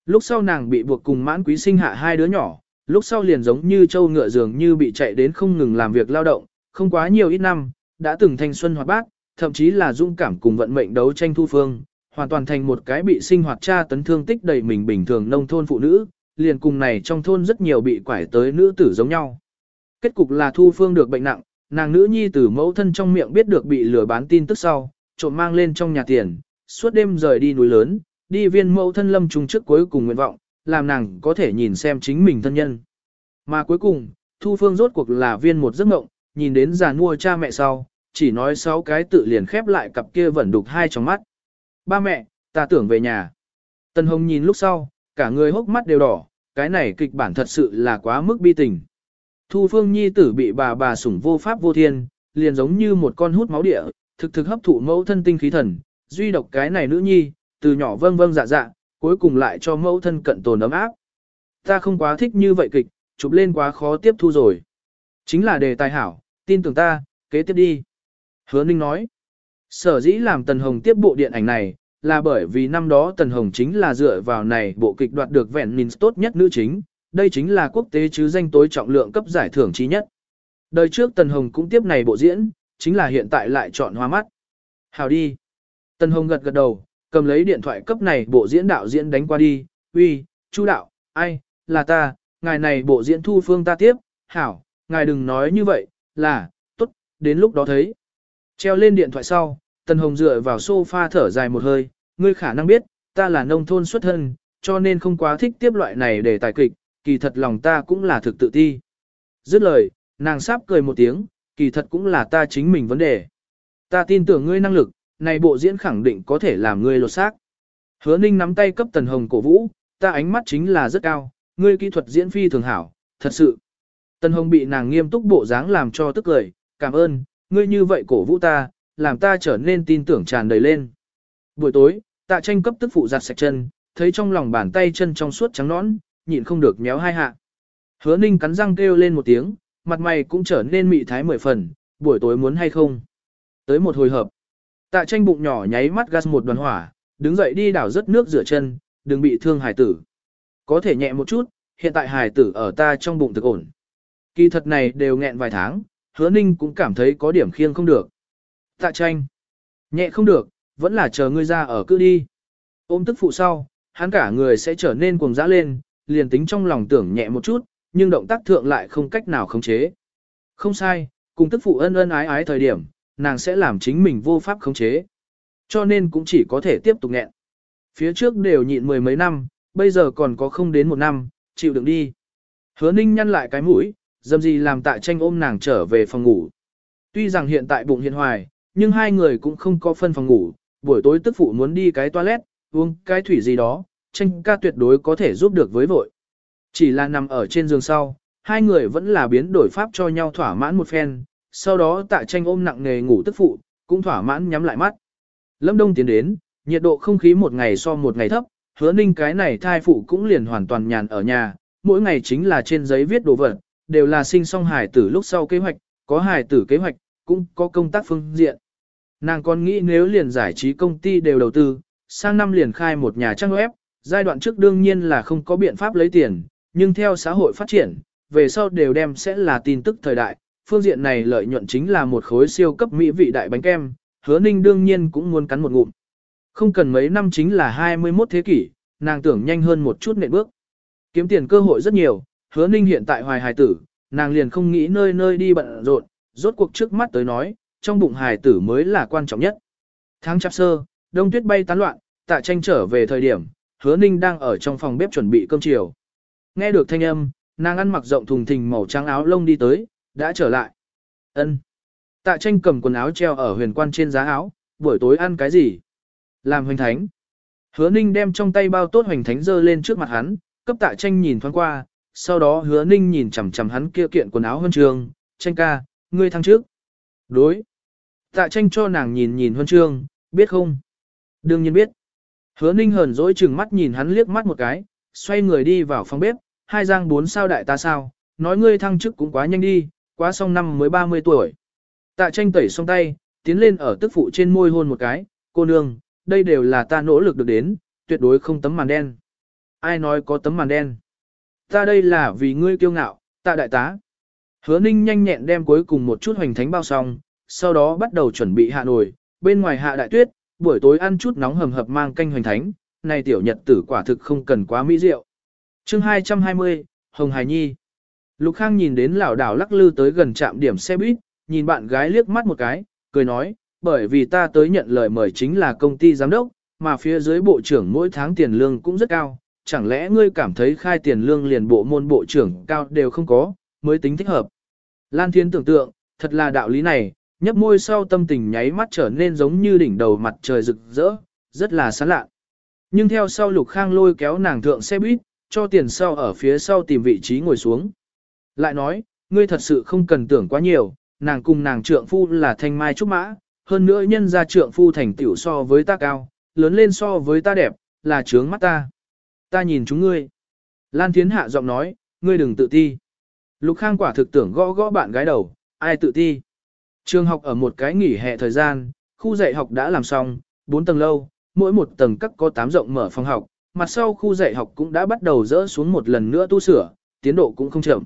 Lúc sau nàng bị buộc cùng mãn quý sinh hạ hai đứa nhỏ, lúc sau liền giống như châu ngựa dường như bị chạy đến không ngừng làm việc lao động, không quá nhiều ít năm, đã từng thanh xuân hoạt bát, thậm chí là dung cảm cùng vận mệnh đấu tranh Thu Phương, hoàn toàn thành một cái bị sinh hoạt tra tấn thương tích đầy mình bình thường nông thôn phụ nữ, liền cùng này trong thôn rất nhiều bị quải tới nữ tử giống nhau. Kết cục là Thu Phương được bệnh nặng, nàng nữ nhi từ mẫu thân trong miệng biết được bị lừa bán tin tức sau, trộm mang lên trong nhà tiền, suốt đêm rời đi núi lớn, đi viên mẫu thân lâm trùng trước cuối cùng nguyện vọng, làm nàng có thể nhìn xem chính mình thân nhân. Mà cuối cùng, Thu Phương rốt cuộc là viên một giấc mộng, nhìn đến già mua cha mẹ sau, chỉ nói sáu cái tự liền khép lại cặp kia vẫn đục hai trong mắt. Ba mẹ, ta tưởng về nhà. Tần Hồng nhìn lúc sau, cả người hốc mắt đều đỏ, cái này kịch bản thật sự là quá mức bi tình. Thu Phương Nhi tử bị bà bà sủng vô pháp vô thiên, liền giống như một con hút máu địa, thực thực hấp thụ mẫu thân tinh khí thần, duy độc cái này nữ nhi, từ nhỏ vâng vâng dạ dạ, cuối cùng lại cho mẫu thân cận tồn ấm áp. Ta không quá thích như vậy kịch, chụp lên quá khó tiếp thu rồi. Chính là đề tài hảo, tin tưởng ta, kế tiếp đi. Hứa Ninh nói, sở dĩ làm Tần Hồng tiếp bộ điện ảnh này, là bởi vì năm đó Tần Hồng chính là dựa vào này bộ kịch đoạt được vẹn nhìn tốt nhất nữ chính, đây chính là quốc tế chứ danh tối trọng lượng cấp giải thưởng chí nhất. Đời trước Tần Hồng cũng tiếp này bộ diễn, chính là hiện tại lại chọn hoa mắt. Hào đi. Tần Hồng gật gật đầu, cầm lấy điện thoại cấp này bộ diễn đạo diễn đánh qua đi, uy, chu đạo, ai, là ta, ngài này bộ diễn thu phương ta tiếp, hảo, ngài đừng nói như vậy, là, tốt, đến lúc đó thấy. Treo lên điện thoại sau, Tần Hồng dựa vào sofa thở dài một hơi, ngươi khả năng biết, ta là nông thôn xuất thân, cho nên không quá thích tiếp loại này để tài kịch, kỳ thật lòng ta cũng là thực tự ti. Dứt lời, nàng sáp cười một tiếng, kỳ thật cũng là ta chính mình vấn đề. Ta tin tưởng ngươi năng lực, này bộ diễn khẳng định có thể làm ngươi lột xác. Hứa ninh nắm tay cấp tần hồng cổ vũ, ta ánh mắt chính là rất cao, ngươi kỹ thuật diễn phi thường hảo, thật sự. Tần hồng bị nàng nghiêm túc bộ dáng làm cho tức cười, cảm ơn, ngươi như vậy cổ vũ ta, làm ta trở nên tin tưởng tràn đầy lên. Buổi tối, tạ tranh cấp tức phụ giặt sạch chân, thấy trong lòng bàn tay chân trong suốt trắng nõn, nhịn không được méo hai hạ. Hứa ninh cắn răng kêu lên một tiếng, mặt mày cũng trở nên mị thái mười phần, buổi tối muốn hay không. Tới một hồi hợp. Tạ tranh bụng nhỏ nháy mắt gas một đoàn hỏa, đứng dậy đi đảo rất nước rửa chân, đừng bị thương hải tử. Có thể nhẹ một chút, hiện tại hải tử ở ta trong bụng thực ổn. Kỳ thật này đều nghẹn vài tháng, hứa ninh cũng cảm thấy có điểm khiêng không được. Tạ tranh. Nhẹ không được, vẫn là chờ ngươi ra ở cứ đi. Ôm tức phụ sau, hắn cả người sẽ trở nên cuồng dã lên, liền tính trong lòng tưởng nhẹ một chút, nhưng động tác thượng lại không cách nào khống chế. Không sai, cùng tức phụ ân ân ái ái thời điểm, nàng sẽ làm chính mình vô pháp khống chế. Cho nên cũng chỉ có thể tiếp tục nghẹn. Phía trước đều nhịn mười mấy năm, bây giờ còn có không đến một năm, chịu đựng đi. Hứa ninh nhăn lại cái mũi, dầm gì làm tạ tranh ôm nàng trở về phòng ngủ. Tuy rằng hiện tại bụng hiện hoài, nhưng hai người cũng không có phân phòng ngủ, buổi tối tức phụ muốn đi cái toilet, uống cái thủy gì đó, tranh ca tuyệt đối có thể giúp được với vội. Chỉ là nằm ở trên giường sau, hai người vẫn là biến đổi pháp cho nhau thỏa mãn một phen, sau đó tạ tranh ôm nặng nghề ngủ tức phụ, cũng thỏa mãn nhắm lại mắt. Lâm Đông tiến đến, nhiệt độ không khí một ngày so một ngày thấp, hứa ninh cái này thai phụ cũng liền hoàn toàn nhàn ở nhà, mỗi ngày chính là trên giấy viết đồ vật, đều là sinh song hải tử lúc sau kế hoạch, có hải tử kế hoạch, cũng có công tác phương diện. Nàng còn nghĩ nếu liền giải trí công ty đều đầu tư, sang năm liền khai một nhà trang web, giai đoạn trước đương nhiên là không có biện pháp lấy tiền, nhưng theo xã hội phát triển, về sau đều đem sẽ là tin tức thời đại, phương diện này lợi nhuận chính là một khối siêu cấp mỹ vị đại bánh kem, hứa ninh đương nhiên cũng muốn cắn một ngụm. Không cần mấy năm chính là 21 thế kỷ, nàng tưởng nhanh hơn một chút nệm bước. Kiếm tiền cơ hội rất nhiều, hứa ninh hiện tại hoài hài tử, nàng liền không nghĩ nơi nơi đi bận rộn, rốt cuộc trước mắt tới nói, trong bụng hài tử mới là quan trọng nhất. Tháng chạp sơ, đông tuyết bay tán loạn, tạ tranh trở về thời điểm, hứa ninh đang ở trong phòng bếp chuẩn bị cơm chiều. Nghe được thanh âm, nàng ăn mặc rộng thùng thình màu trắng áo lông đi tới, đã trở lại. ân Tạ tranh cầm quần áo treo ở huyền quan trên giá áo, buổi tối ăn cái gì? Làm hoành thánh. Hứa ninh đem trong tay bao tốt hoành thánh dơ lên trước mặt hắn, cấp tạ tranh nhìn thoáng qua, sau đó hứa ninh nhìn chằm chằm hắn kia kiện quần áo huân trường, tranh ca, ngươi thăng trước. Đối. Tạ tranh cho nàng nhìn nhìn huân chương, biết không? Đương nhiên biết. Hứa ninh hờn dỗi chừng mắt nhìn hắn liếc mắt một cái, xoay người đi vào phòng bếp, hai giang bốn sao đại ta sao, nói ngươi thăng chức cũng quá nhanh đi, quá xong năm mới 30 tuổi. Tạ tranh tẩy xong tay, tiến lên ở tức phụ trên môi hôn một cái, cô nương, đây đều là ta nỗ lực được đến, tuyệt đối không tấm màn đen. Ai nói có tấm màn đen? Ta đây là vì ngươi kiêu ngạo, tạ đại tá. Hứa ninh nhanh nhẹn đem cuối cùng một chút hoành thánh bao xong, sau đó bắt đầu chuẩn bị hạ nồi, bên ngoài hạ đại tuyết, buổi tối ăn chút nóng hầm hập mang canh hoành thánh, này tiểu nhật tử quả thực không cần quá mỹ rượu. chương 220, Hồng Hải Nhi. Lục Khang nhìn đến lão đảo lắc lư tới gần trạm điểm xe buýt, nhìn bạn gái liếc mắt một cái, cười nói, bởi vì ta tới nhận lời mời chính là công ty giám đốc, mà phía dưới bộ trưởng mỗi tháng tiền lương cũng rất cao, chẳng lẽ ngươi cảm thấy khai tiền lương liền bộ môn bộ trưởng cao đều không có, mới tính thích hợp. Lan Thiên tưởng tượng, thật là đạo lý này, nhấp môi sau tâm tình nháy mắt trở nên giống như đỉnh đầu mặt trời rực rỡ, rất là sáng lạ. Nhưng theo sau Lục Khang lôi kéo nàng thượng xe buýt, cho tiền sau ở phía sau tìm vị trí ngồi xuống. Lại nói, ngươi thật sự không cần tưởng quá nhiều, nàng cùng nàng trượng phu là thanh mai trúc mã, hơn nữa nhân ra trượng phu thành tiểu so với ta cao, lớn lên so với ta đẹp, là trướng mắt ta. Ta nhìn chúng ngươi. Lan Thiến hạ giọng nói, ngươi đừng tự ti. Lục Khang quả thực tưởng gõ gõ bạn gái đầu, ai tự ti. Trường học ở một cái nghỉ hè thời gian, khu dạy học đã làm xong, 4 tầng lâu, mỗi một tầng các có 8 rộng mở phòng học, mặt sau khu dạy học cũng đã bắt đầu dỡ xuống một lần nữa tu sửa, tiến độ cũng không chậm.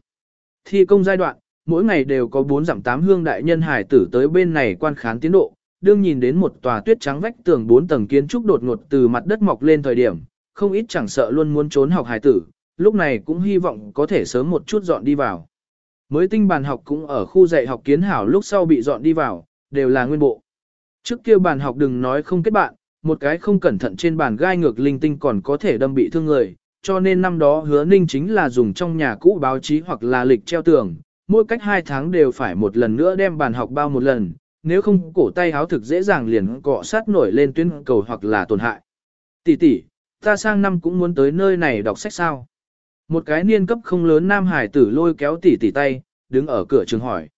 Thi công giai đoạn, mỗi ngày đều có 4 giảm 8 hương đại nhân hải tử tới bên này quan khán tiến độ, đương nhìn đến một tòa tuyết trắng vách tường 4 tầng kiến trúc đột ngột từ mặt đất mọc lên thời điểm, không ít chẳng sợ luôn muốn trốn học hải tử, lúc này cũng hy vọng có thể sớm một chút dọn đi vào. Mới tinh bàn học cũng ở khu dạy học kiến hảo lúc sau bị dọn đi vào, đều là nguyên bộ. Trước kia bàn học đừng nói không kết bạn, một cái không cẩn thận trên bàn gai ngược linh tinh còn có thể đâm bị thương người, cho nên năm đó hứa ninh chính là dùng trong nhà cũ báo chí hoặc là lịch treo tường, mỗi cách hai tháng đều phải một lần nữa đem bàn học bao một lần, nếu không cổ tay háo thực dễ dàng liền cọ sát nổi lên tuyến cầu hoặc là tổn hại. Tỷ tỷ, ta sang năm cũng muốn tới nơi này đọc sách sao? Một cái niên cấp không lớn nam hải tử lôi kéo tỷ tỷ tay, đứng ở cửa trường hỏi.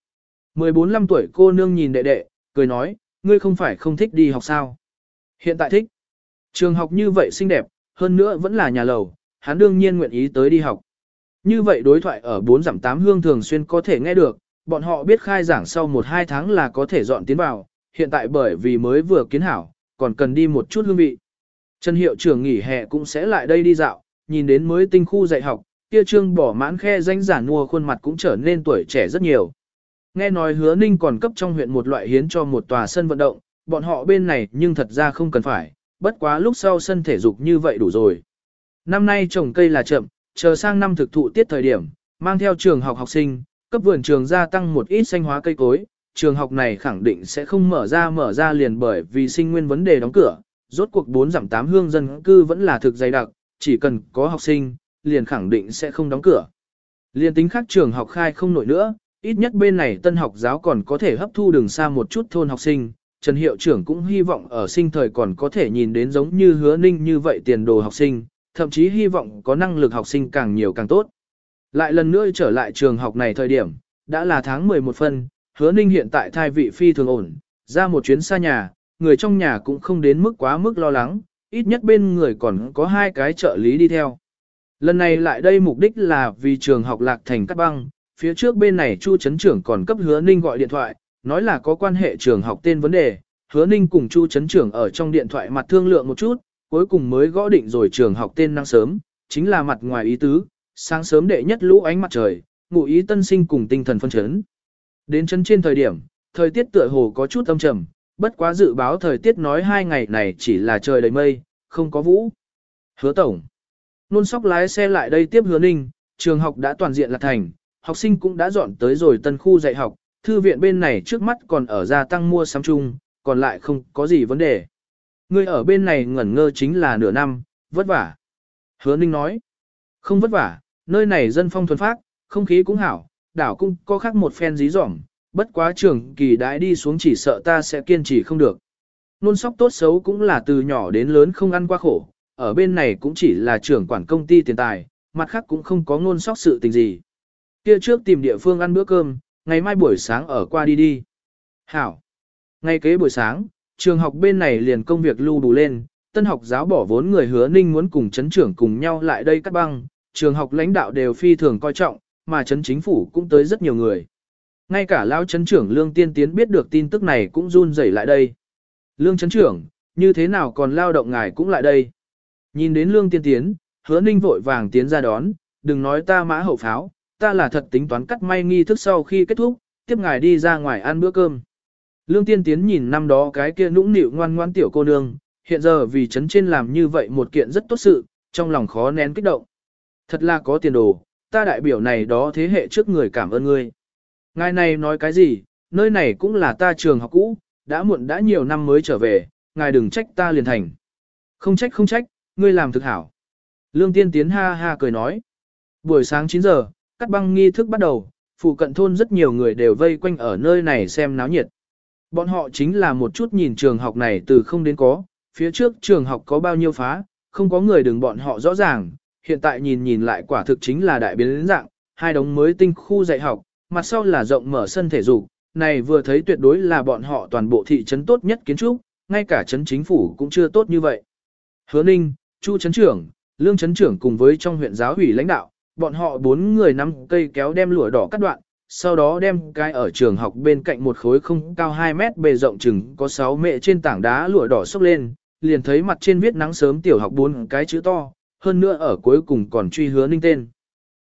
14-15 tuổi cô nương nhìn đệ đệ, cười nói, ngươi không phải không thích đi học sao? Hiện tại thích. Trường học như vậy xinh đẹp, hơn nữa vẫn là nhà lầu, hắn đương nhiên nguyện ý tới đi học. Như vậy đối thoại ở 4 giảm 8 hương thường xuyên có thể nghe được, bọn họ biết khai giảng sau 1-2 tháng là có thể dọn tiến vào, hiện tại bởi vì mới vừa kiến hảo, còn cần đi một chút hương vị. Trần hiệu trưởng nghỉ hè cũng sẽ lại đây đi dạo, nhìn đến mới tinh khu dạy học, kia trương bỏ mãn khe danh giả mua khuôn mặt cũng trở nên tuổi trẻ rất nhiều. Nghe nói hứa ninh còn cấp trong huyện một loại hiến cho một tòa sân vận động, bọn họ bên này nhưng thật ra không cần phải, bất quá lúc sau sân thể dục như vậy đủ rồi. Năm nay trồng cây là chậm, chờ sang năm thực thụ tiết thời điểm, mang theo trường học học sinh, cấp vườn trường gia tăng một ít xanh hóa cây cối, trường học này khẳng định sẽ không mở ra mở ra liền bởi vì sinh nguyên vấn đề đóng cửa, rốt cuộc bốn giảm tám hương dân cư vẫn là thực dày đặc, chỉ cần có học sinh, liền khẳng định sẽ không đóng cửa. Liên tính khác trường học khai không nổi nữa, ít nhất bên này tân học giáo còn có thể hấp thu đường xa một chút thôn học sinh. Trần Hiệu trưởng cũng hy vọng ở sinh thời còn có thể nhìn đến giống như hứa ninh như vậy tiền đồ học sinh, thậm chí hy vọng có năng lực học sinh càng nhiều càng tốt. Lại lần nữa trở lại trường học này thời điểm, đã là tháng 11 phân, hứa ninh hiện tại thai vị phi thường ổn, ra một chuyến xa nhà, người trong nhà cũng không đến mức quá mức lo lắng, ít nhất bên người còn có hai cái trợ lý đi theo. Lần này lại đây mục đích là vì trường học lạc thành cắt băng, phía trước bên này Chu Trấn Trưởng còn cấp hứa ninh gọi điện thoại, nói là có quan hệ trường học tên vấn đề, hứa ninh cùng Chu Trấn Trưởng ở trong điện thoại mặt thương lượng một chút, cuối cùng mới gõ định rồi trường học tên năng sớm, chính là mặt ngoài ý tứ, sáng sớm đệ nhất lũ ánh mặt trời, ngụ ý tân sinh cùng tinh thần phân chấn. Đến chân trên thời điểm, thời tiết tựa hồ có chút âm trầm, bất quá dự báo thời tiết nói hai ngày này chỉ là trời đầy mây, không có vũ. Hứa tổng. Nôn sóc lái xe lại đây tiếp hứa ninh, trường học đã toàn diện là thành, học sinh cũng đã dọn tới rồi tân khu dạy học, thư viện bên này trước mắt còn ở gia tăng mua sắm chung, còn lại không có gì vấn đề. Người ở bên này ngẩn ngơ chính là nửa năm, vất vả. Hứa ninh nói, không vất vả, nơi này dân phong thuần phát, không khí cũng hảo, đảo cũng có khác một phen dí dỏm, bất quá trường kỳ đãi đi xuống chỉ sợ ta sẽ kiên trì không được. Nôn sóc tốt xấu cũng là từ nhỏ đến lớn không ăn qua khổ, ở bên này cũng chỉ là trưởng quản công ty tiền tài, mặt khác cũng không có nôn sóc sự tình gì. Kia trước tìm địa phương ăn bữa cơm, ngày mai buổi sáng ở qua đi đi. Hảo. Ngay kế buổi sáng, trường học bên này liền công việc lưu đủ lên, tân học giáo bỏ vốn người hứa ninh muốn cùng chấn trưởng cùng nhau lại đây cắt băng, trường học lãnh đạo đều phi thường coi trọng, mà chấn chính phủ cũng tới rất nhiều người. Ngay cả lão chấn trưởng Lương Tiên Tiến biết được tin tức này cũng run rẩy lại đây. Lương chấn trưởng, như thế nào còn lao động ngài cũng lại đây. Nhìn đến Lương Tiên Tiến, hứa ninh vội vàng tiến ra đón, đừng nói ta mã hậu pháo, ta là thật tính toán cắt may nghi thức sau khi kết thúc, tiếp ngài đi ra ngoài ăn bữa cơm. Lương Tiên Tiến nhìn năm đó cái kia nũng nịu ngoan ngoan tiểu cô nương, hiện giờ vì chấn trên làm như vậy một kiện rất tốt sự, trong lòng khó nén kích động. Thật là có tiền đồ, ta đại biểu này đó thế hệ trước người cảm ơn ngươi. Ngài này nói cái gì, nơi này cũng là ta trường học cũ, đã muộn đã nhiều năm mới trở về, ngài đừng trách ta liền thành. Không trách không trách, ngươi làm thực hảo. Lương Tiên Tiến ha ha cười nói. Buổi sáng 9 giờ, cắt băng nghi thức bắt đầu, phụ cận thôn rất nhiều người đều vây quanh ở nơi này xem náo nhiệt. Bọn họ chính là một chút nhìn trường học này từ không đến có, phía trước trường học có bao nhiêu phá, không có người đừng bọn họ rõ ràng, hiện tại nhìn nhìn lại quả thực chính là đại biến dạng, hai đống mới tinh khu dạy học, mặt sau là rộng mở sân thể dục, này vừa thấy tuyệt đối là bọn họ toàn bộ thị trấn tốt nhất kiến trúc, ngay cả trấn chính phủ cũng chưa tốt như vậy. Hứa Ninh, Chu trấn trưởng, Lương trấn trưởng cùng với trong huyện giáo ủy lãnh đạo, bọn họ bốn người nắm cây kéo đem lụa đỏ cắt đoạn, sau đó đem cái ở trường học bên cạnh một khối không cao 2 mét bề rộng chừng có 6 mệ trên tảng đá lụa đỏ xốc lên, liền thấy mặt trên viết nắng sớm tiểu học bốn cái chữ to, hơn nữa ở cuối cùng còn truy hứa ninh tên.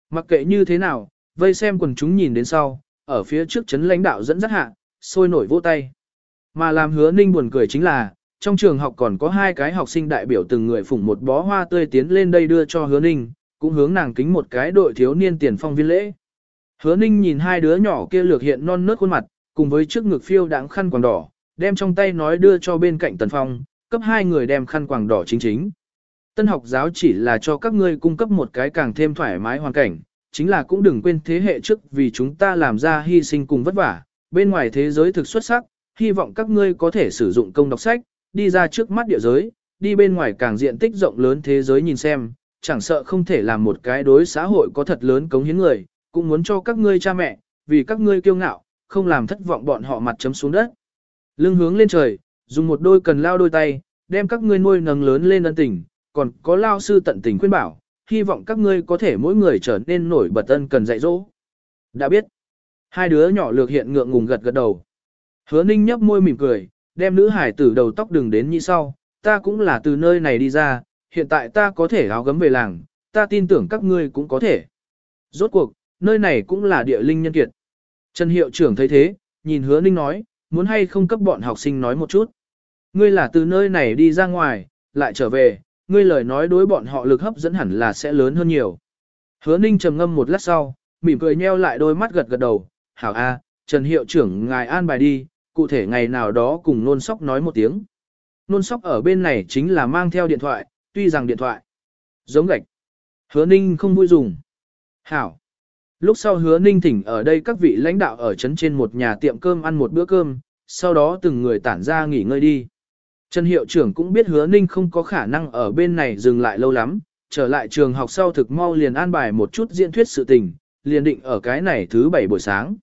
Mặc kệ như thế nào, vây xem quần chúng nhìn đến sau, ở phía trước chấn lãnh đạo dẫn dắt hạ, sôi nổi vỗ tay. Mà làm hứa ninh buồn cười chính là, trong trường học còn có hai cái học sinh đại biểu từng người phủng một bó hoa tươi tiến lên đây đưa cho hứa ninh, cũng hướng nàng kính một cái đội thiếu niên tiền phong viên lễ. Hứa ninh nhìn hai đứa nhỏ kia lược hiện non nớt khuôn mặt, cùng với trước ngực phiêu đáng khăn quàng đỏ, đem trong tay nói đưa cho bên cạnh tần phong, cấp hai người đem khăn quàng đỏ chính chính. Tân học giáo chỉ là cho các ngươi cung cấp một cái càng thêm thoải mái hoàn cảnh, chính là cũng đừng quên thế hệ trước vì chúng ta làm ra hy sinh cùng vất vả, bên ngoài thế giới thực xuất sắc, hy vọng các ngươi có thể sử dụng công đọc sách, đi ra trước mắt địa giới, đi bên ngoài càng diện tích rộng lớn thế giới nhìn xem, chẳng sợ không thể làm một cái đối xã hội có thật lớn cống hiến người, cũng muốn cho các ngươi cha mẹ, vì các ngươi kiêu ngạo, không làm thất vọng bọn họ mặt chấm xuống đất. Lưng hướng lên trời, dùng một đôi cần lao đôi tay, đem các ngươi nuôi nấng lớn lên ân tình, còn có lao sư tận tình khuyên bảo, hy vọng các ngươi có thể mỗi người trở nên nổi bật ân cần dạy dỗ. Đã biết. Hai đứa nhỏ lược hiện ngượng ngùng gật gật đầu. Hứa ninh nhấp môi mỉm cười, đem nữ hải tử đầu tóc đừng đến như sau, ta cũng là từ nơi này đi ra, hiện tại ta có thể áo gấm về làng, ta tin tưởng các ngươi cũng có thể. Rốt cuộc, nơi này cũng là địa linh nhân kiệt. Trần hiệu trưởng thấy thế, nhìn hứa ninh nói, muốn hay không cấp bọn học sinh nói một chút. Ngươi là từ nơi này đi ra ngoài, lại trở về, ngươi lời nói đối bọn họ lực hấp dẫn hẳn là sẽ lớn hơn nhiều. Hứa ninh trầm ngâm một lát sau, mỉm cười nheo lại đôi mắt gật gật đầu, hảo a, Trần hiệu trưởng ngài an bài đi, cụ thể ngày nào đó cùng nôn sóc nói một tiếng. nôn sóc ở bên này chính là mang theo điện thoại, tuy rằng điện thoại giống gạch. Hứa ninh không vui dùng. Hảo. Lúc sau hứa ninh thỉnh ở đây các vị lãnh đạo ở trấn trên một nhà tiệm cơm ăn một bữa cơm, sau đó từng người tản ra nghỉ ngơi đi. Trần hiệu trưởng cũng biết hứa ninh không có khả năng ở bên này dừng lại lâu lắm, trở lại trường học sau thực mau liền an bài một chút diễn thuyết sự tình, liền định ở cái này thứ bảy buổi sáng.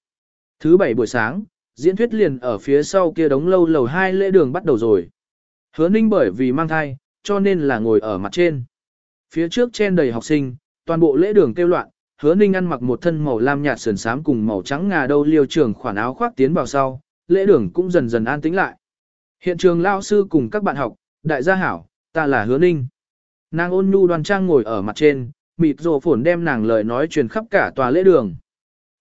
Thứ bảy buổi sáng, diễn thuyết liền ở phía sau kia đống lâu lầu hai lễ đường bắt đầu rồi. Hứa ninh bởi vì mang thai, cho nên là ngồi ở mặt trên. Phía trước chen đầy học sinh, toàn bộ lễ đường kêu loạn, hứa ninh ăn mặc một thân màu lam nhạt sườn xám cùng màu trắng ngà đâu liêu trường khoản áo khoác tiến vào sau, lễ đường cũng dần dần an tĩnh lại. Hiện trường lao sư cùng các bạn học, đại gia hảo, ta là hứa ninh. Nàng ôn nhu đoan trang ngồi ở mặt trên, mịt rồ phổn đem nàng lời nói truyền khắp cả tòa lễ đường.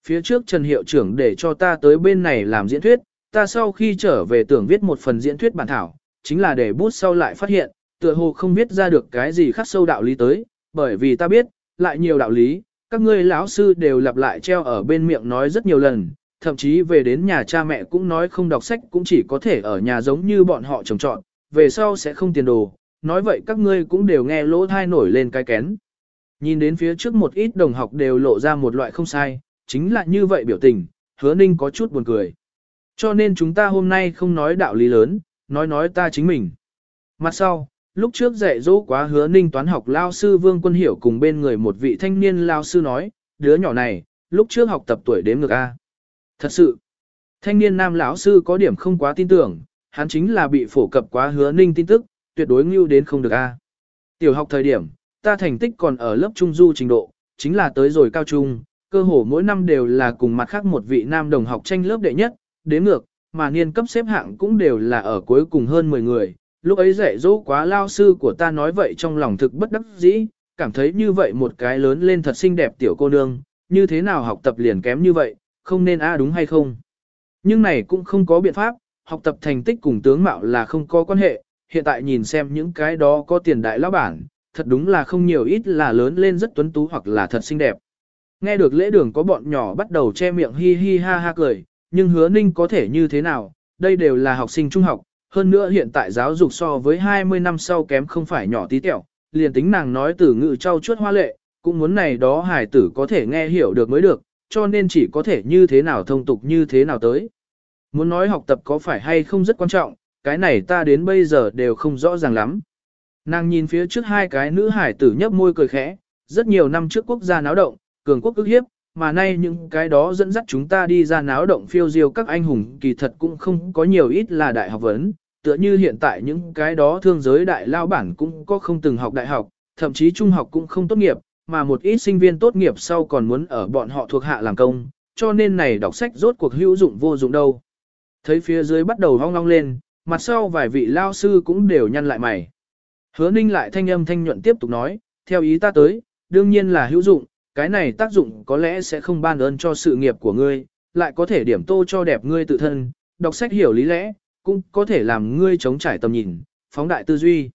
Phía trước Trần Hiệu trưởng để cho ta tới bên này làm diễn thuyết, ta sau khi trở về tưởng viết một phần diễn thuyết bản thảo, chính là để bút sau lại phát hiện, tựa hồ không viết ra được cái gì khắc sâu đạo lý tới, bởi vì ta biết, lại nhiều đạo lý, các ngươi lão sư đều lặp lại treo ở bên miệng nói rất nhiều lần, thậm chí về đến nhà cha mẹ cũng nói không đọc sách cũng chỉ có thể ở nhà giống như bọn họ trồng trọt. về sau sẽ không tiền đồ, nói vậy các ngươi cũng đều nghe lỗ thai nổi lên cái kén. Nhìn đến phía trước một ít đồng học đều lộ ra một loại không sai, chính là như vậy biểu tình, hứa ninh có chút buồn cười. Cho nên chúng ta hôm nay không nói đạo lý lớn, nói nói ta chính mình. Mặt sau, lúc trước dạy dỗ quá hứa ninh toán học lao sư Vương Quân Hiểu cùng bên người một vị thanh niên lao sư nói, đứa nhỏ này, lúc trước học tập tuổi đếm ngược A. Thật sự, thanh niên nam lão sư có điểm không quá tin tưởng, hắn chính là bị phổ cập quá hứa ninh tin tức, tuyệt đối ngưu đến không được A. Tiểu học thời điểm, ta thành tích còn ở lớp trung du trình độ, chính là tới rồi cao trung, cơ hồ mỗi năm đều là cùng mặt khác một vị nam đồng học tranh lớp đệ nhất, đến ngược, mà niên cấp xếp hạng cũng đều là ở cuối cùng hơn 10 người. Lúc ấy dạy dỗ quá lao sư của ta nói vậy trong lòng thực bất đắc dĩ, cảm thấy như vậy một cái lớn lên thật xinh đẹp tiểu cô nương, như thế nào học tập liền kém như vậy, không nên a đúng hay không. Nhưng này cũng không có biện pháp, học tập thành tích cùng tướng mạo là không có quan hệ, hiện tại nhìn xem những cái đó có tiền đại lão bản, thật đúng là không nhiều ít là lớn lên rất tuấn tú hoặc là thật xinh đẹp. Nghe được lễ đường có bọn nhỏ bắt đầu che miệng hi hi ha ha cười, nhưng hứa ninh có thể như thế nào, đây đều là học sinh trung học, hơn nữa hiện tại giáo dục so với 20 năm sau kém không phải nhỏ tí tẹo, liền tính nàng nói từ ngữ trau chuốt hoa lệ, cũng muốn này đó hải tử có thể nghe hiểu được mới được, cho nên chỉ có thể như thế nào thông tục như thế nào tới. Muốn nói học tập có phải hay không rất quan trọng, cái này ta đến bây giờ đều không rõ ràng lắm. Nàng nhìn phía trước hai cái nữ hải tử nhấp môi cười khẽ, rất nhiều năm trước quốc gia náo động, cường quốc ức hiếp, mà nay những cái đó dẫn dắt chúng ta đi ra náo động phiêu diêu các anh hùng kỳ thật cũng không có nhiều ít là đại học vấn, tựa như hiện tại những cái đó thương giới đại lao bản cũng có không từng học đại học, thậm chí trung học cũng không tốt nghiệp, mà một ít sinh viên tốt nghiệp sau còn muốn ở bọn họ thuộc hạ làm công, cho nên này đọc sách rốt cuộc hữu dụng vô dụng đâu. Thấy phía dưới bắt đầu hong long lên, mặt sau vài vị lao sư cũng đều nhăn lại mày. Hứa ninh lại thanh âm thanh nhuận tiếp tục nói, theo ý ta tới, đương nhiên là hữu dụng, cái này tác dụng có lẽ sẽ không ban ơn cho sự nghiệp của ngươi, lại có thể điểm tô cho đẹp ngươi tự thân, đọc sách hiểu lý lẽ, cũng có thể làm ngươi chống trải tầm nhìn, phóng đại tư duy.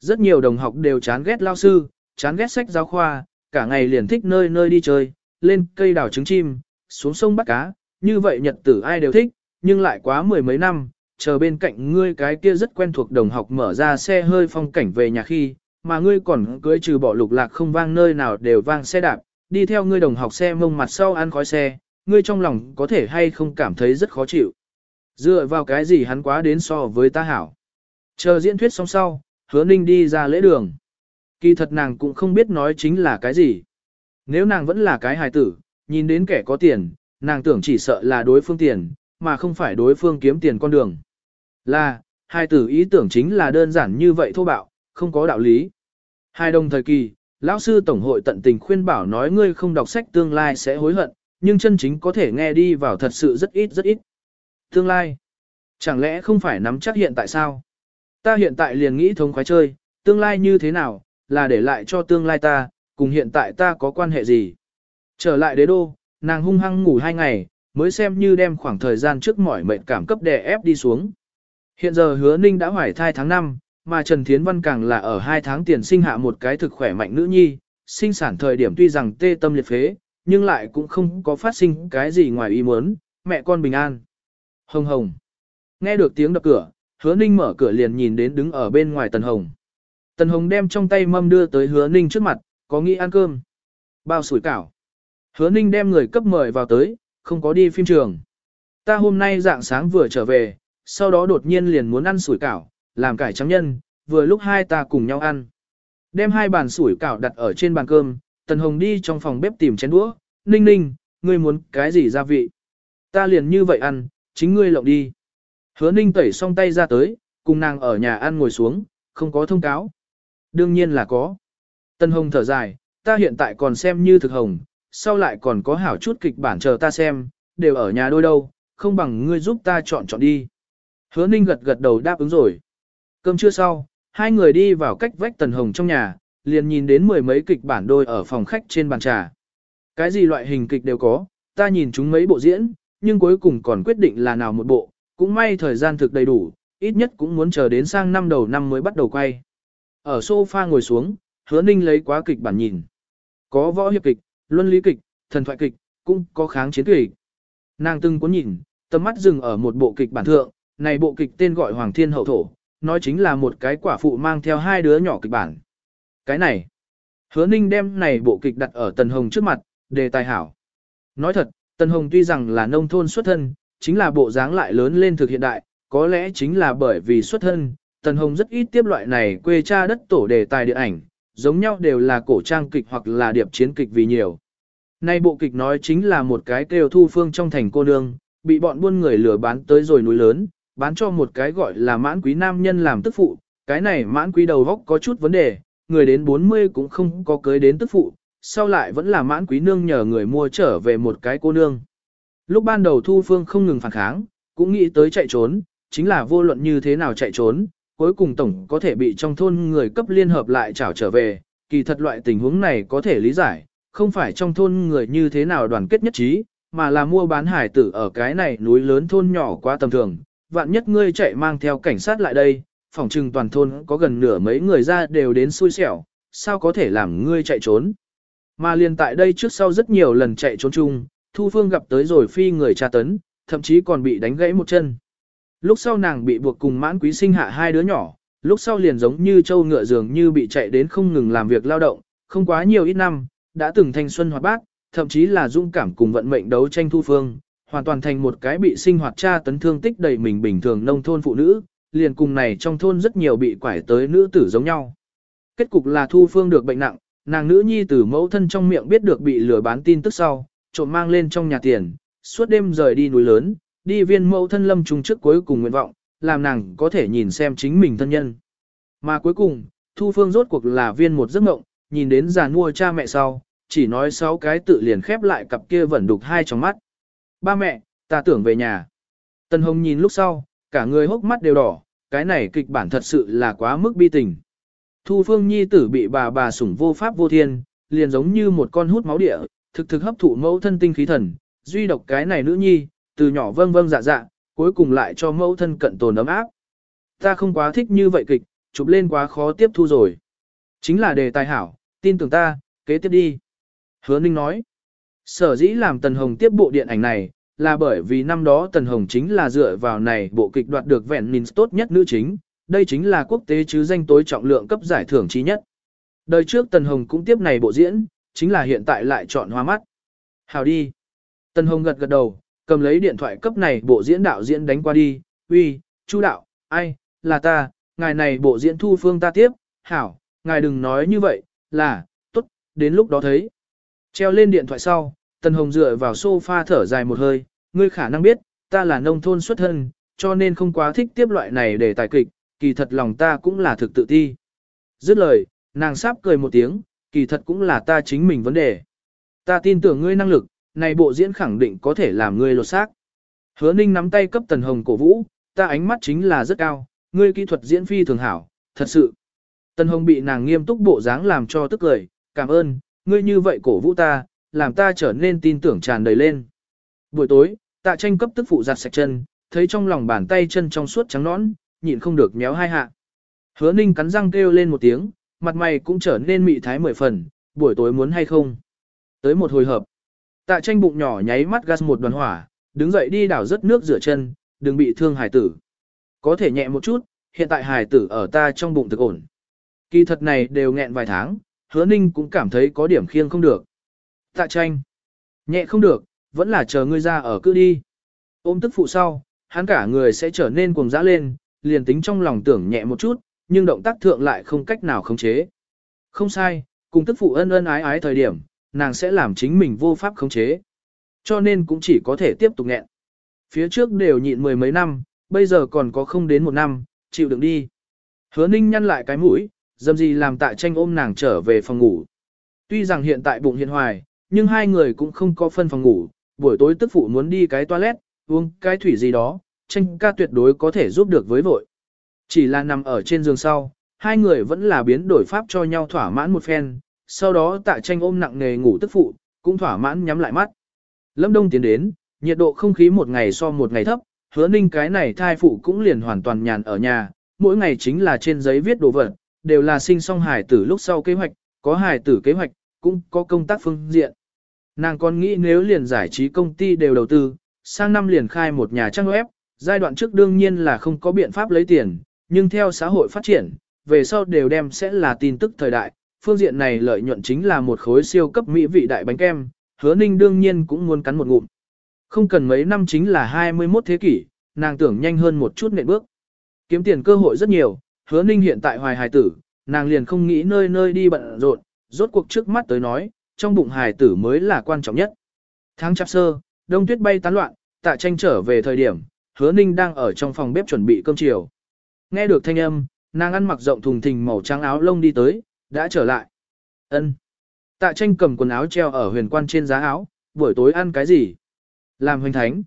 Rất nhiều đồng học đều chán ghét lao sư, chán ghét sách giáo khoa, cả ngày liền thích nơi nơi đi chơi, lên cây đào trứng chim, xuống sông bắt cá, như vậy nhật tử ai đều thích, nhưng lại quá mười mấy năm, chờ bên cạnh ngươi cái kia rất quen thuộc đồng học mở ra xe hơi phong cảnh về nhà khi, mà ngươi còn cưới trừ bỏ lục lạc không vang nơi nào đều vang xe đạp, đi theo ngươi đồng học xe mông mặt sau ăn khói xe, ngươi trong lòng có thể hay không cảm thấy rất khó chịu. Dựa vào cái gì hắn quá đến so với ta hảo. Chờ diễn thuyết xong sau, hứa ninh đi ra lễ đường. Kỳ thật nàng cũng không biết nói chính là cái gì. Nếu nàng vẫn là cái hài tử, nhìn đến kẻ có tiền, nàng tưởng chỉ sợ là đối phương tiền, mà không phải đối phương kiếm tiền con đường. Là, hài tử ý tưởng chính là đơn giản như vậy thô bạo, không có đạo lý. Hai đồng thời kỳ, lão sư tổng hội tận tình khuyên bảo nói ngươi không đọc sách tương lai sẽ hối hận, nhưng chân chính có thể nghe đi vào thật sự rất ít rất ít. Tương lai, chẳng lẽ không phải nắm chắc hiện tại sao? Ta hiện tại liền nghĩ thống khoái chơi, tương lai như thế nào, là để lại cho tương lai ta, cùng hiện tại ta có quan hệ gì? Trở lại đế đô, nàng hung hăng ngủ hai ngày, mới xem như đem khoảng thời gian trước mỏi mệt cảm cấp đè ép đi xuống. Hiện giờ hứa ninh đã hoài thai tháng 5, mà Trần Thiến Văn càng là ở hai tháng tiền sinh hạ một cái thực khỏe mạnh nữ nhi, sinh sản thời điểm tuy rằng tê tâm liệt phế, nhưng lại cũng không có phát sinh cái gì ngoài ý muốn, mẹ con bình an. Hồng hồng. Nghe được tiếng đập cửa, hứa ninh mở cửa liền nhìn đến đứng ở bên ngoài Tần Hồng. Tần Hồng đem trong tay mâm đưa tới hứa ninh trước mặt, có nghĩ ăn cơm. Bao sủi cảo. Hứa ninh đem người cấp mời vào tới, không có đi phim trường. Ta hôm nay dạng sáng vừa trở về, sau đó đột nhiên liền muốn ăn sủi cảo, làm cải trắng nhân, vừa lúc hai ta cùng nhau ăn. Đem hai bàn sủi cảo đặt ở trên bàn cơm, Tần Hồng đi trong phòng bếp tìm chén đũa, ninh ninh, ngươi muốn cái gì gia vị? Ta liền như vậy ăn, chính ngươi lộng đi. Hứa ninh tẩy xong tay ra tới, cùng nàng ở nhà ăn ngồi xuống, không có thông cáo. Đương nhiên là có. Tân Hồng thở dài, ta hiện tại còn xem như thực hồng, sau lại còn có hảo chút kịch bản chờ ta xem, đều ở nhà đôi đâu, không bằng ngươi giúp ta chọn chọn đi. Hứa ninh gật gật đầu đáp ứng rồi. Cơm trưa sau, hai người đi vào cách vách Tần Hồng trong nhà, liền nhìn đến mười mấy kịch bản đôi ở phòng khách trên bàn trà. Cái gì loại hình kịch đều có, ta nhìn chúng mấy bộ diễn, nhưng cuối cùng còn quyết định là nào một bộ, cũng may thời gian thực đầy đủ, ít nhất cũng muốn chờ đến sang năm đầu năm mới bắt đầu quay. Ở sofa ngồi xuống, hứa ninh lấy quá kịch bản nhìn. Có võ hiệp kịch, luân lý kịch, thần thoại kịch, cũng có kháng chiến kịch. Nàng từng có nhìn, tầm mắt dừng ở một bộ kịch bản thượng, này bộ kịch tên gọi Hoàng Thiên Hậu Thổ, nói chính là một cái quả phụ mang theo hai đứa nhỏ kịch bản. Cái này, hứa ninh đem này bộ kịch đặt ở Tần Hồng trước mặt, đề tài hảo. Nói thật, Tần Hồng tuy rằng là nông thôn xuất thân, chính là bộ dáng lại lớn lên thực hiện đại, có lẽ chính là bởi vì xuất thân, Tần Hồng rất ít tiếp loại này quê cha đất tổ đề tài điện ảnh, giống nhau đều là cổ trang kịch hoặc là điệp chiến kịch vì nhiều. Nay bộ kịch nói chính là một cái kêu thu phương trong thành cô nương, bị bọn buôn người lừa bán tới rồi núi lớn, bán cho một cái gọi là mãn quý nam nhân làm tức phụ, cái này mãn quý đầu vóc có chút vấn đề, người đến 40 cũng không có cưới đến tức phụ, sau lại vẫn là mãn quý nương nhờ người mua trở về một cái cô nương. Lúc ban đầu Thu Phương không ngừng phản kháng, cũng nghĩ tới chạy trốn, chính là vô luận như thế nào chạy trốn, cuối cùng tổng có thể bị trong thôn người cấp liên hợp lại trảo trở về, kỳ thật loại tình huống này có thể lý giải, không phải trong thôn người như thế nào đoàn kết nhất trí, mà là mua bán hải tử ở cái này núi lớn thôn nhỏ quá tầm thường, vạn nhất ngươi chạy mang theo cảnh sát lại đây, phòng trừng toàn thôn có gần nửa mấy người ra đều đến xui xẻo, sao có thể làm ngươi chạy trốn. Mà liền tại đây trước sau rất nhiều lần chạy trốn chung, Thu Phương gặp tới rồi phi người tra tấn, thậm chí còn bị đánh gãy một chân. Lúc sau nàng bị buộc cùng mãn quý sinh hạ hai đứa nhỏ, lúc sau liền giống như châu ngựa dường như bị chạy đến không ngừng làm việc lao động, không quá nhiều ít năm, đã từng thanh xuân hoạt bát, thậm chí là dũng cảm cùng vận mệnh đấu tranh Thu Phương, hoàn toàn thành một cái bị sinh hoạt tra tấn thương tích đầy mình bình thường nông thôn phụ nữ, liền cùng này trong thôn rất nhiều bị quải tới nữ tử giống nhau. Kết cục là Thu Phương được bệnh nặng, nàng nữ nhi từ mẫu thân trong miệng biết được bị lừa bán tin tức sau, trộm mang lên trong nhà tiền, suốt đêm rời đi núi lớn, đi viên mẫu thân lâm trùng trước cuối cùng nguyện vọng, làm nàng có thể nhìn xem chính mình thân nhân. Mà cuối cùng, Thu Phương rốt cuộc là viên một giấc mộng, nhìn đến già nuôi cha mẹ sau, chỉ nói sáu cái tự liền khép lại cặp kia vẫn đục hai trong mắt. Ba mẹ, ta tưởng về nhà. Tân Hồng nhìn lúc sau, cả người hốc mắt đều đỏ, cái này kịch bản thật sự là quá mức bi tình. Thu Phương Nhi tử bị bà bà sủng vô pháp vô thiên, liền giống như một con hút máu địa, thực thực hấp thụ mẫu thân tinh khí thần, duy độc cái này nữ nhi, từ nhỏ vâng vâng dạ dạ, cuối cùng lại cho mẫu thân cận tồn ấm áp. Ta không quá thích như vậy kịch, chụp lên quá khó tiếp thu rồi. Chính là đề tài hảo, tin tưởng ta, kế tiếp đi. Hứa Ninh nói, sở dĩ làm Tần Hồng tiếp bộ điện ảnh này, là bởi vì năm đó Tần Hồng chính là dựa vào này bộ kịch đoạt được vẹn mình tốt nhất nữ chính, đây chính là quốc tế chứ danh tối trọng lượng cấp giải thưởng trí nhất. Đời trước Tần Hồng cũng tiếp này bộ diễn, chính là hiện tại lại chọn hoa mắt. Hào đi. Tần Hồng gật gật đầu, cầm lấy điện thoại cấp này bộ diễn đạo diễn đánh qua đi, uy, chu đạo, ai, là ta, ngài này bộ diễn thu phương ta tiếp, hảo, ngài đừng nói như vậy, là, tốt, đến lúc đó thấy. Treo lên điện thoại sau, Tần Hồng dựa vào sofa thở dài một hơi, ngươi khả năng biết, ta là nông thôn xuất thân, cho nên không quá thích tiếp loại này để tài kịch, kỳ thật lòng ta cũng là thực tự ti. Dứt lời, nàng sáp cười một tiếng, kỳ thật cũng là ta chính mình vấn đề. Ta tin tưởng ngươi năng lực, này bộ diễn khẳng định có thể làm ngươi lột xác. Hứa ninh nắm tay cấp tần hồng cổ vũ, ta ánh mắt chính là rất cao, ngươi kỹ thuật diễn phi thường hảo, thật sự. Tần hồng bị nàng nghiêm túc bộ dáng làm cho tức cười, cảm ơn, ngươi như vậy cổ vũ ta, làm ta trở nên tin tưởng tràn đầy lên. Buổi tối, tạ tranh cấp tức phụ giặt sạch chân, thấy trong lòng bàn tay chân trong suốt trắng nõn, nhịn không được méo hai hạ. Hứa ninh cắn răng kêu lên một tiếng, mặt mày cũng trở nên mị thái mười phần, buổi tối muốn hay không. Tới một hồi hợp, tạ tranh bụng nhỏ nháy mắt gas một đoàn hỏa, đứng dậy đi đảo rất nước rửa chân, đừng bị thương hải tử. Có thể nhẹ một chút, hiện tại Hải tử ở ta trong bụng thực ổn. Kỳ thật này đều nghẹn vài tháng, hứa ninh cũng cảm thấy có điểm khiêng không được. Tạ tranh. Nhẹ không được, vẫn là chờ ngươi ra ở cứ đi. Ôm tức phụ sau, hắn cả người sẽ trở nên cuồng dã lên, liền tính trong lòng tưởng nhẹ một chút, nhưng động tác thượng lại không cách nào khống chế. Không sai, cùng tức phụ ân ân ái ái thời điểm, nàng sẽ làm chính mình vô pháp khống chế. Cho nên cũng chỉ có thể tiếp tục nghẹn. Phía trước đều nhịn mười mấy năm, bây giờ còn có không đến một năm, chịu đựng đi. Hứa ninh nhăn lại cái mũi, dầm gì làm tạ tranh ôm nàng trở về phòng ngủ. Tuy rằng hiện tại bụng hiện hoài, nhưng hai người cũng không có phân phòng ngủ, buổi tối tức phụ muốn đi cái toilet, uống cái thủy gì đó, tranh ca tuyệt đối có thể giúp được với vội. Chỉ là nằm ở trên giường sau, hai người vẫn là biến đổi pháp cho nhau thỏa mãn một phen, sau đó tạ tranh ôm nặng nề ngủ tức phụ, cũng thỏa mãn nhắm lại mắt. Lâm đông tiến đến, nhiệt độ không khí một ngày so một ngày thấp, hứa ninh cái này thai phụ cũng liền hoàn toàn nhàn ở nhà, mỗi ngày chính là trên giấy viết đồ vật, đều là sinh song hài tử lúc sau kế hoạch, có hài tử kế hoạch, cũng có công tác phương diện. Nàng còn nghĩ nếu liền giải trí công ty đều đầu tư, sang năm liền khai một nhà trang web, giai đoạn trước đương nhiên là không có biện pháp lấy tiền, nhưng theo xã hội phát triển, về sau đều đem sẽ là tin tức thời đại, phương diện này lợi nhuận chính là một khối siêu cấp mỹ vị đại bánh kem, hứa ninh đương nhiên cũng muốn cắn một ngụm. Không cần mấy năm chính là 21 thế kỷ, nàng tưởng nhanh hơn một chút nệm bước. Kiếm tiền cơ hội rất nhiều, hứa ninh hiện tại hoài hài tử, nàng liền không nghĩ nơi nơi đi bận rộn, rốt cuộc trước mắt tới nói, trong bụng hài tử mới là quan trọng nhất. Tháng chạp sơ, đông tuyết bay tán loạn, tạ tranh trở về thời điểm, hứa ninh đang ở trong phòng bếp chuẩn bị cơm chiều. Nghe được thanh âm, nàng ăn mặc rộng thùng thình màu trắng áo lông đi tới, đã trở lại. ân Tạ tranh cầm quần áo treo ở huyền quan trên giá áo, buổi tối ăn cái gì? Làm hoành thánh.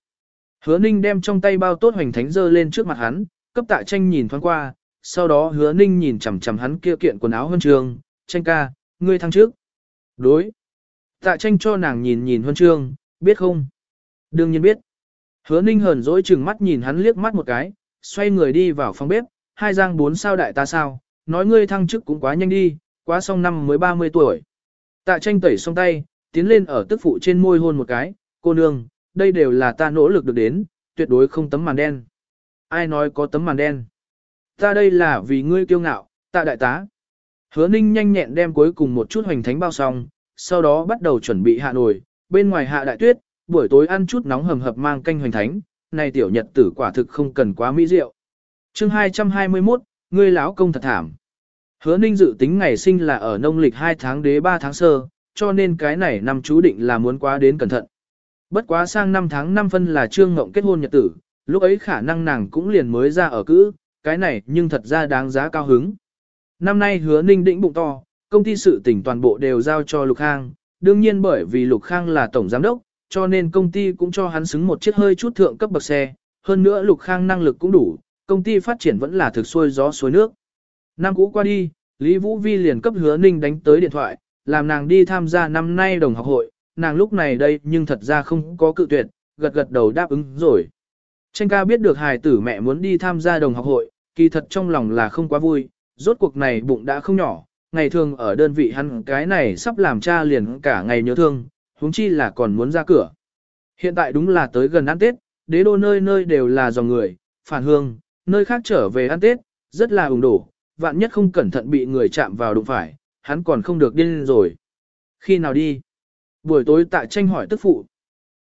Hứa ninh đem trong tay bao tốt hoành thánh dơ lên trước mặt hắn, cấp tạ tranh nhìn thoáng qua, sau đó hứa ninh nhìn chằm chằm hắn kia kiện quần áo huân trường, tranh ca, ngươi thăng trước. Đối. Tạ tranh cho nàng nhìn nhìn huân trường. biết không? Đương nhiên biết. Hứa ninh hờn dỗi chừng mắt nhìn hắn liếc mắt một cái, xoay người đi vào phòng bếp, hai giang bốn sao đại ta sao, nói ngươi thăng chức cũng quá nhanh đi, quá xong năm mới 30 tuổi. Tạ tranh tẩy xong tay, tiến lên ở tức phụ trên môi hôn một cái, cô nương, đây đều là ta nỗ lực được đến, tuyệt đối không tấm màn đen. Ai nói có tấm màn đen? Ta đây là vì ngươi kiêu ngạo, tạ đại tá. Hứa ninh nhanh nhẹn đem cuối cùng một chút hoành thánh bao xong, sau đó bắt đầu chuẩn bị hạ nồi, bên ngoài hạ đại tuyết, buổi tối ăn chút nóng hầm hập mang canh hoành thánh, này tiểu nhật tử quả thực không cần quá mỹ rượu. chương 221, ngươi lão công thật thảm. Hứa ninh dự tính ngày sinh là ở nông lịch 2 tháng đế 3 tháng sơ, cho nên cái này năm chú định là muốn quá đến cẩn thận. Bất quá sang năm tháng 5 phân là trương ngộng kết hôn nhật tử, lúc ấy khả năng nàng cũng liền mới ra ở cữ, cái này nhưng thật ra đáng giá cao hứng. Năm nay hứa ninh định bụng to, công ty sự tỉnh toàn bộ đều giao cho Lục Khang, đương nhiên bởi vì Lục Khang là tổng giám đốc, cho nên công ty cũng cho hắn xứng một chiếc hơi chút thượng cấp bậc xe, hơn nữa Lục Khang năng lực cũng đủ, công ty phát triển vẫn là thực xuôi gió suối nước. Năm cũ qua đi, Lý Vũ Vi liền cấp hứa ninh đánh tới điện thoại, làm nàng đi tham gia năm nay đồng học hội, nàng lúc này đây nhưng thật ra không có cự tuyệt, gật gật đầu đáp ứng rồi. Tranh ca biết được hài tử mẹ muốn đi tham gia đồng học hội, kỳ thật trong lòng là không quá vui, rốt cuộc này bụng đã không nhỏ, ngày thường ở đơn vị hắn cái này sắp làm cha liền cả ngày nhớ thương, huống chi là còn muốn ra cửa. Hiện tại đúng là tới gần ăn Tết, đế đô nơi nơi đều là dòng người, phản hương, nơi khác trở về ăn Tết, rất là ủng đổ, vạn nhất không cẩn thận bị người chạm vào đụng phải, hắn còn không được điên rồi. Khi nào đi? Buổi tối tại tranh hỏi tức phụ.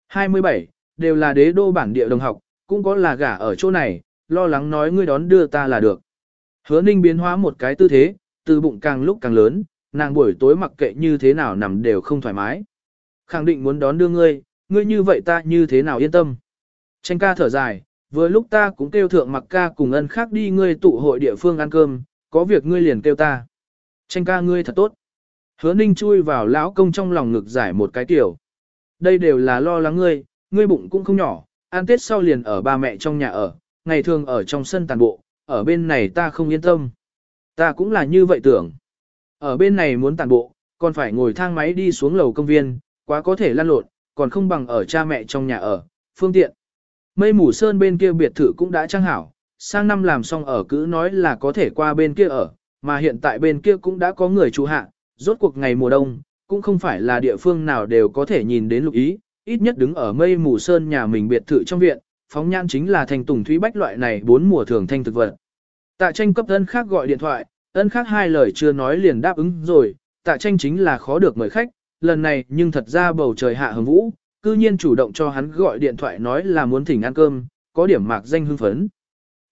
27, đều là đế đô bản địa đồng học, cũng có là gả ở chỗ này, lo lắng nói ngươi đón đưa ta là được. Hứa ninh biến hóa một cái tư thế, từ bụng càng lúc càng lớn, nàng buổi tối mặc kệ như thế nào nằm đều không thoải mái. Khẳng định muốn đón đưa ngươi, ngươi như vậy ta như thế nào yên tâm. Tranh ca thở dài, vừa lúc ta cũng kêu thượng mặc ca cùng ân khác đi ngươi tụ hội địa phương ăn cơm, có việc ngươi liền kêu ta. Tranh ca ngươi thật tốt. Hứa ninh chui vào lão công trong lòng ngực giải một cái tiểu. Đây đều là lo lắng ngươi, ngươi bụng cũng không nhỏ, ăn tết sau liền ở ba mẹ trong nhà ở, ngày thường ở trong sân tàn bộ, ở bên này ta không yên tâm. Ta cũng là như vậy tưởng. Ở bên này muốn tàn bộ, còn phải ngồi thang máy đi xuống lầu công viên, quá có thể lăn lộn, còn không bằng ở cha mẹ trong nhà ở, phương tiện. Mây mù sơn bên kia biệt thự cũng đã trang hảo, sang năm làm xong ở cứ nói là có thể qua bên kia ở, mà hiện tại bên kia cũng đã có người trụ hạ, rốt cuộc ngày mùa đông, cũng không phải là địa phương nào đều có thể nhìn đến lục ý, ít nhất đứng ở mây mù sơn nhà mình biệt thự trong viện, phóng nhan chính là thành tùng thúy bách loại này bốn mùa thường thanh thực vật. Tạ tranh cấp ân khác gọi điện thoại, ân khác hai lời chưa nói liền đáp ứng rồi, tạ tranh chính là khó được mời khách, lần này nhưng thật ra bầu trời hạ hứng vũ, cư nhiên chủ động cho hắn gọi điện thoại nói là muốn thỉnh ăn cơm, có điểm mạc danh hưng phấn.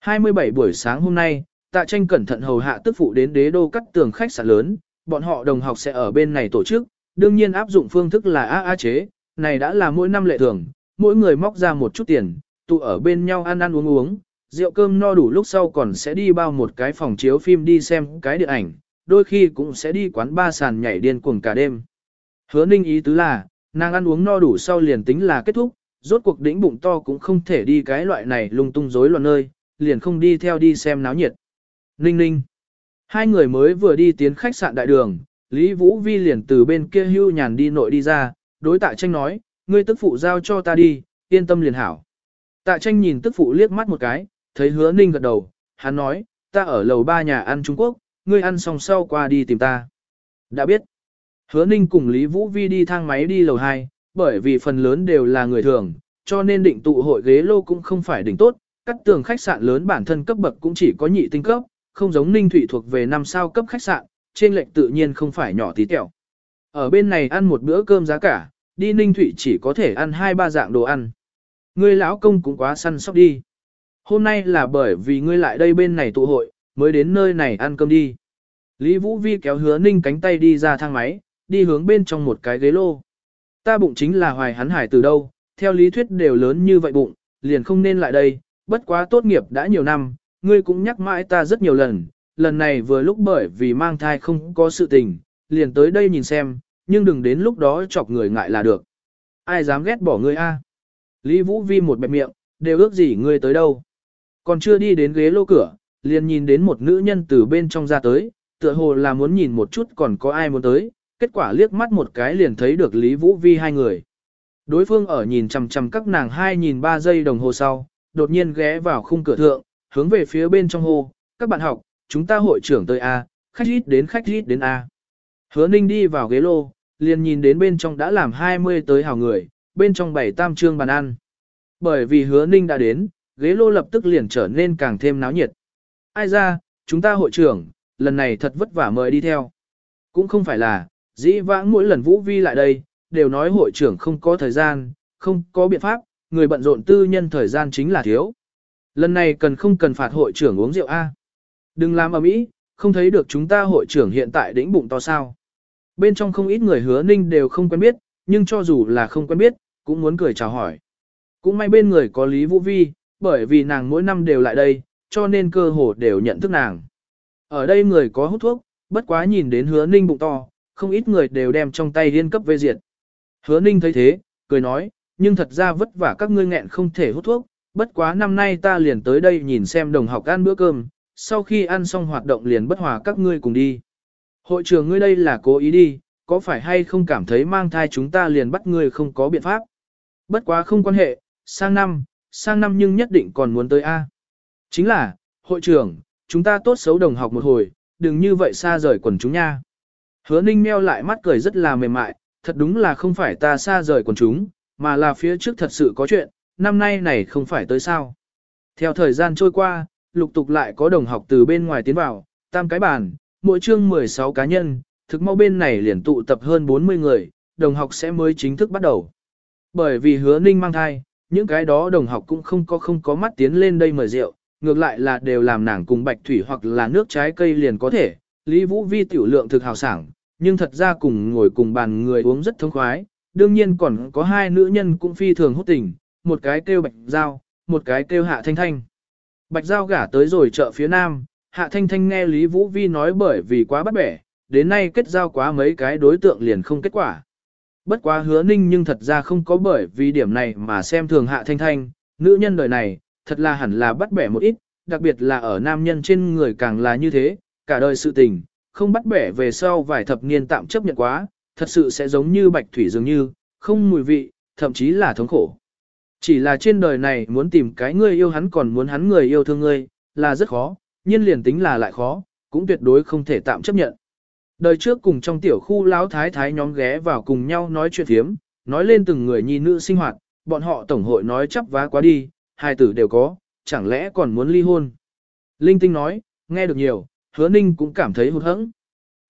27 buổi sáng hôm nay, tạ tranh cẩn thận hầu hạ tức phụ đến đế đô cắt tường khách sạn lớn, bọn họ đồng học sẽ ở bên này tổ chức, đương nhiên áp dụng phương thức là A A chế, này đã là mỗi năm lệ thường, mỗi người móc ra một chút tiền, tụ ở bên nhau ăn ăn uống uống, rượu cơm no đủ lúc sau còn sẽ đi bao một cái phòng chiếu phim đi xem cái điện ảnh, đôi khi cũng sẽ đi quán ba sàn nhảy điên cuồng cả đêm. Hứa ninh ý tứ là, nàng ăn uống no đủ sau liền tính là kết thúc, rốt cuộc đĩnh bụng to cũng không thể đi cái loại này lung tung rối loạn nơi, liền không đi theo đi xem náo nhiệt. Ninh ninh. Hai người mới vừa đi tiến khách sạn đại đường, Lý Vũ Vi liền từ bên kia hưu nhàn đi nội đi ra, đối tạ tranh nói, ngươi tức phụ giao cho ta đi, yên tâm liền hảo. Tạ tranh nhìn tức phụ liếc mắt một cái, thấy hứa ninh gật đầu, hắn nói, ta ở lầu ba nhà ăn Trung Quốc, ngươi ăn xong sau qua đi tìm ta. Đã biết. Hứa ninh cùng Lý Vũ Vi đi thang máy đi lầu 2, bởi vì phần lớn đều là người thường, cho nên định tụ hội ghế lô cũng không phải đỉnh tốt, cắt tường khách sạn lớn bản thân cấp bậc cũng chỉ có nhị tinh cấp, không giống Ninh Thụy thuộc về năm sao cấp khách sạn, trên lệnh tự nhiên không phải nhỏ tí tẹo. Ở bên này ăn một bữa cơm giá cả, đi Ninh Thụy chỉ có thể ăn hai ba dạng đồ ăn. Ngươi lão công cũng quá săn sóc đi. Hôm nay là bởi vì ngươi lại đây bên này tụ hội, mới đến nơi này ăn cơm đi. Lý Vũ Vi kéo hứa ninh cánh tay đi ra thang máy, đi hướng bên trong một cái ghế lô. Ta bụng chính là hoài hắn hải từ đâu, theo lý thuyết đều lớn như vậy bụng, liền không nên lại đây, bất quá tốt nghiệp đã nhiều năm, ngươi cũng nhắc mãi ta rất nhiều lần, lần này vừa lúc bởi vì mang thai không có sự tình, liền tới đây nhìn xem, nhưng đừng đến lúc đó chọc người ngại là được. Ai dám ghét bỏ ngươi a? Lý Vũ Vi một bẹp miệng, đều ước gì ngươi tới đâu. Còn chưa đi đến ghế lô cửa, liền nhìn đến một nữ nhân từ bên trong ra tới, tựa hồ là muốn nhìn một chút còn có ai muốn tới, kết quả liếc mắt một cái liền thấy được Lý Vũ Vi hai người. Đối phương ở nhìn chằm chằm các nàng hai nhìn ba giây đồng hồ sau, đột nhiên ghé vào khung cửa thượng, hướng về phía bên trong hồ, các bạn học, chúng ta hội trưởng tới A, khách ít đến khách ít đến A. Hứa ninh đi vào ghế lô, liền nhìn đến bên trong đã làm 20 tới hào người, bên trong bảy tam trương bàn ăn. Bởi vì hứa ninh đã đến, ghế lô lập tức liền trở nên càng thêm náo nhiệt. Ai ra, chúng ta hội trưởng, lần này thật vất vả mời đi theo. Cũng không phải là, dĩ vãng mỗi lần Vũ Vi lại đây, đều nói hội trưởng không có thời gian, không có biện pháp, người bận rộn tư nhân thời gian chính là thiếu. Lần này cần không cần phạt hội trưởng uống rượu A. Đừng làm ở mỹ, không thấy được chúng ta hội trưởng hiện tại đỉnh bụng to sao. Bên trong không ít người hứa ninh đều không quen biết, nhưng cho dù là không quen biết, cũng muốn cười chào hỏi. Cũng may bên người có Lý Vũ Vi, bởi vì nàng mỗi năm đều lại đây, cho nên cơ hồ đều nhận thức nàng. Ở đây người có hút thuốc, bất quá nhìn đến hứa ninh bụng to, không ít người đều đem trong tay liên cấp vê diệt. Hứa ninh thấy thế, cười nói, nhưng thật ra vất vả các ngươi nghẹn không thể hút thuốc, bất quá năm nay ta liền tới đây nhìn xem đồng học ăn bữa cơm, sau khi ăn xong hoạt động liền bất hòa các ngươi cùng đi. Hội trưởng ngươi đây là cố ý đi, có phải hay không cảm thấy mang thai chúng ta liền bắt ngươi không có biện pháp. Bất quá không quan hệ, sang năm, sang năm nhưng nhất định còn muốn tới A. Chính là, hội trưởng, chúng ta tốt xấu đồng học một hồi, đừng như vậy xa rời quần chúng nha. Hứa ninh meo lại mắt cười rất là mềm mại, thật đúng là không phải ta xa rời quần chúng, mà là phía trước thật sự có chuyện, năm nay này không phải tới sao. Theo thời gian trôi qua, lục tục lại có đồng học từ bên ngoài tiến vào, tam cái bàn, mỗi chương 16 cá nhân, thực mau bên này liền tụ tập hơn 40 người, đồng học sẽ mới chính thức bắt đầu. Bởi vì hứa ninh mang thai, những cái đó đồng học cũng không có không có mắt tiến lên đây mời rượu, ngược lại là đều làm nàng cùng bạch thủy hoặc là nước trái cây liền có thể. Lý Vũ Vi tiểu lượng thực hào sảng, nhưng thật ra cùng ngồi cùng bàn người uống rất thông khoái, đương nhiên còn có hai nữ nhân cũng phi thường hút tình, một cái kêu bạch giao, một cái kêu hạ thanh thanh. Bạch giao gả tới rồi chợ phía nam, hạ thanh thanh nghe Lý Vũ Vi nói bởi vì quá bắt bẻ, đến nay kết giao quá mấy cái đối tượng liền không kết quả. Bất quá hứa ninh nhưng thật ra không có bởi vì điểm này mà xem thường hạ thanh thanh, nữ nhân đời này, thật là hẳn là bắt bẻ một ít, đặc biệt là ở nam nhân trên người càng là như thế, cả đời sự tình, không bắt bẻ về sau vài thập niên tạm chấp nhận quá, thật sự sẽ giống như bạch thủy dường như, không mùi vị, thậm chí là thống khổ. Chỉ là trên đời này muốn tìm cái người yêu hắn còn muốn hắn người yêu thương ngươi, là rất khó, nhiên liền tính là lại khó, cũng tuyệt đối không thể tạm chấp nhận. Đời trước cùng trong tiểu khu lão thái thái nhóm ghé vào cùng nhau nói chuyện thiếm, nói lên từng người nhi nữ sinh hoạt, bọn họ tổng hội nói chấp vá quá đi, hai tử đều có, chẳng lẽ còn muốn ly hôn. Linh tinh nói, nghe được nhiều, hứa ninh cũng cảm thấy hụt hẫng.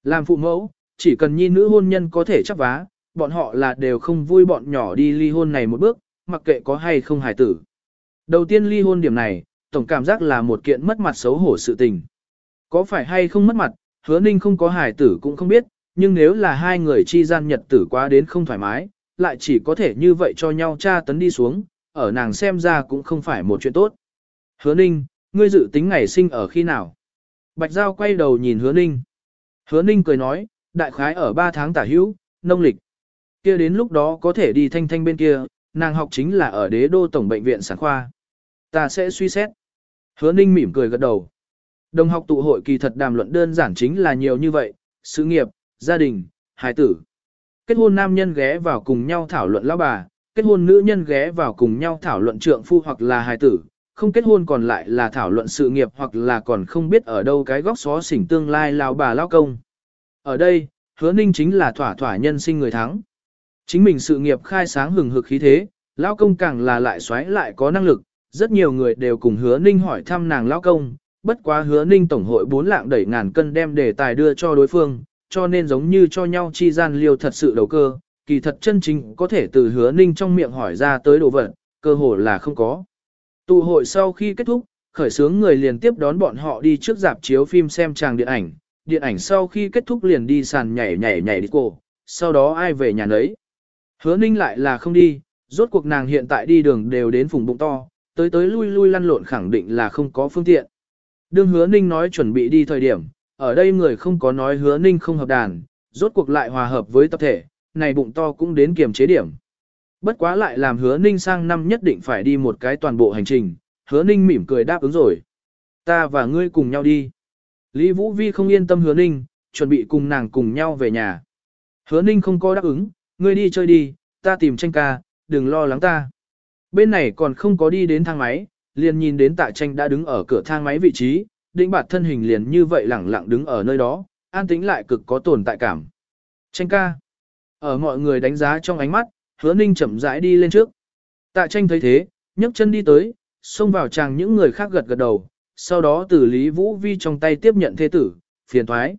Làm phụ mẫu, chỉ cần nhi nữ hôn nhân có thể chấp vá, bọn họ là đều không vui bọn nhỏ đi ly hôn này một bước, mặc kệ có hay không hài tử. Đầu tiên ly hôn điểm này, tổng cảm giác là một kiện mất mặt xấu hổ sự tình. Có phải hay không mất mặt, hứa ninh không có hài tử cũng không biết, nhưng nếu là hai người chi gian nhật tử quá đến không thoải mái, lại chỉ có thể như vậy cho nhau tra tấn đi xuống, ở nàng xem ra cũng không phải một chuyện tốt. Hứa ninh, ngươi dự tính ngày sinh ở khi nào? Bạch Giao quay đầu nhìn hứa ninh. Hứa ninh cười nói, đại khái ở 3 tháng tả hữu, nông lịch. kia đến lúc đó có thể đi thanh thanh bên kia, nàng học chính là ở đế đô tổng bệnh viện sản khoa. Ta sẽ suy xét. Hứa ninh mỉm cười gật đầu. Đồng học tụ hội kỳ thật đàm luận đơn giản chính là nhiều như vậy, sự nghiệp, gia đình, hài tử. Kết hôn nam nhân ghé vào cùng nhau thảo luận lão bà, kết hôn nữ nhân ghé vào cùng nhau thảo luận trượng phu hoặc là hài tử, không kết hôn còn lại là thảo luận sự nghiệp hoặc là còn không biết ở đâu cái góc xó xỉnh tương lai lão bà lão công. Ở đây, hứa ninh chính là thỏa thỏa nhân sinh người thắng. Chính mình sự nghiệp khai sáng hừng hực khí thế, lão công càng là lại xoáy lại có năng lực, rất nhiều người đều cùng hứa ninh hỏi thăm nàng lão công, bất quá hứa ninh tổng hội bốn lạng đẩy ngàn cân đem đề tài đưa cho đối phương, cho nên giống như cho nhau chi gian liêu thật sự đầu cơ, kỳ thật chân chính có thể từ hứa ninh trong miệng hỏi ra tới đồ vật, cơ hồ là không có. Tụ hội sau khi kết thúc, khởi sướng người liền tiếp đón bọn họ đi trước dạp chiếu phim xem tràng điện ảnh, điện ảnh sau khi kết thúc liền đi sàn nhảy nhảy nhảy đi cổ, sau đó ai về nhà nấy. Hứa ninh lại là không đi, rốt cuộc nàng hiện tại đi đường đều đến vùng bụng to, tới tới lui lui lăn lộn khẳng định là không có phương tiện. Đương hứa ninh nói chuẩn bị đi thời điểm, ở đây người không có nói hứa ninh không hợp đàn, rốt cuộc lại hòa hợp với tập thể, này bụng to cũng đến kiềm chế điểm. Bất quá lại làm hứa ninh sang năm nhất định phải đi một cái toàn bộ hành trình, hứa ninh mỉm cười đáp ứng rồi. Ta và ngươi cùng nhau đi. Lý Vũ Vi không yên tâm hứa ninh, chuẩn bị cùng nàng cùng nhau về nhà. Hứa ninh không có đáp ứng, ngươi đi chơi đi, ta tìm tranh ca, đừng lo lắng ta. Bên này còn không có đi đến thang máy, liền nhìn đến tạ tranh đã đứng ở cửa thang máy vị trí, định bạt thân hình liền như vậy lẳng lặng đứng ở nơi đó, an tĩnh lại cực có tồn tại cảm. Tranh ca. Ở mọi người đánh giá trong ánh mắt, hứa ninh chậm rãi đi lên trước. Tạ tranh thấy thế, nhấc chân đi tới, xông vào chàng những người khác gật gật đầu, sau đó từ Lý Vũ Vi trong tay tiếp nhận thế tử, phiền thoái.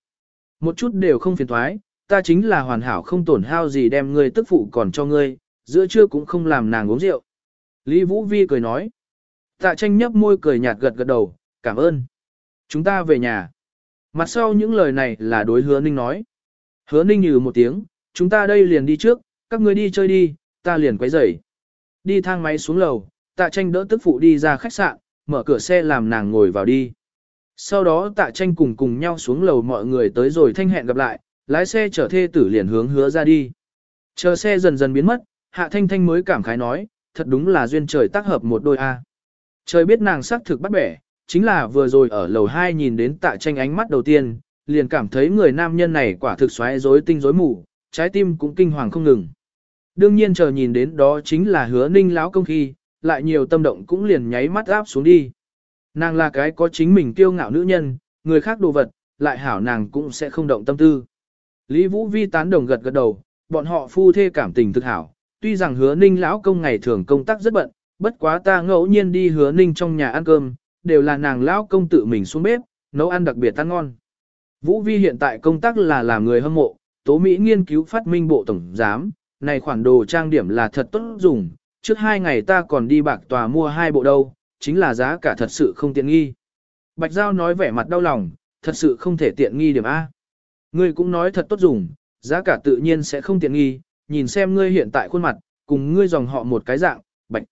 Một chút đều không phiền thoái, ta chính là hoàn hảo không tổn hao gì đem ngươi tức phụ còn cho ngươi, giữa trưa cũng không làm nàng uống rượu. Lý Vũ Vi cười nói. Tạ tranh nhấp môi cười nhạt gật gật đầu, cảm ơn. Chúng ta về nhà. Mặt sau những lời này là đối hứa ninh nói. Hứa ninh nhừ một tiếng, chúng ta đây liền đi trước, các ngươi đi chơi đi, ta liền quấy rầy. Đi thang máy xuống lầu, tạ tranh đỡ tức phụ đi ra khách sạn, mở cửa xe làm nàng ngồi vào đi. Sau đó tạ tranh cùng cùng nhau xuống lầu mọi người tới rồi thanh hẹn gặp lại, lái xe chở thê tử liền hướng hứa ra đi. Chờ xe dần dần biến mất, hạ thanh thanh mới cảm khái nói, thật đúng là duyên trời tác hợp một đôi A. Trời biết nàng xác thực bắt bẻ, chính là vừa rồi ở lầu 2 nhìn đến tạ tranh ánh mắt đầu tiên, liền cảm thấy người nam nhân này quả thực xoáy rối tinh rối mù, trái tim cũng kinh hoàng không ngừng. Đương nhiên chờ nhìn đến đó chính là hứa ninh lão công khi, lại nhiều tâm động cũng liền nháy mắt áp xuống đi. Nàng là cái có chính mình kiêu ngạo nữ nhân, người khác đồ vật, lại hảo nàng cũng sẽ không động tâm tư. Lý Vũ Vi tán đồng gật gật đầu, bọn họ phu thê cảm tình thực hảo, tuy rằng hứa ninh lão công ngày thường công tác rất bận, bất quá ta ngẫu nhiên đi hứa ninh trong nhà ăn cơm, đều là nàng lão công tự mình xuống bếp, nấu ăn đặc biệt ăn ngon. Vũ Vi hiện tại công tác là làm người hâm mộ, Tố Mỹ nghiên cứu phát minh bộ tổng giám, này khoản đồ trang điểm là thật tốt dùng, trước hai ngày ta còn đi bạc tòa mua hai bộ đâu, chính là giá cả thật sự không tiện nghi. Bạch Giao nói vẻ mặt đau lòng, thật sự không thể tiện nghi điểm A. Ngươi cũng nói thật tốt dùng, giá cả tự nhiên sẽ không tiện nghi, nhìn xem ngươi hiện tại khuôn mặt, cùng ngươi dòng họ một cái dạng, bạch.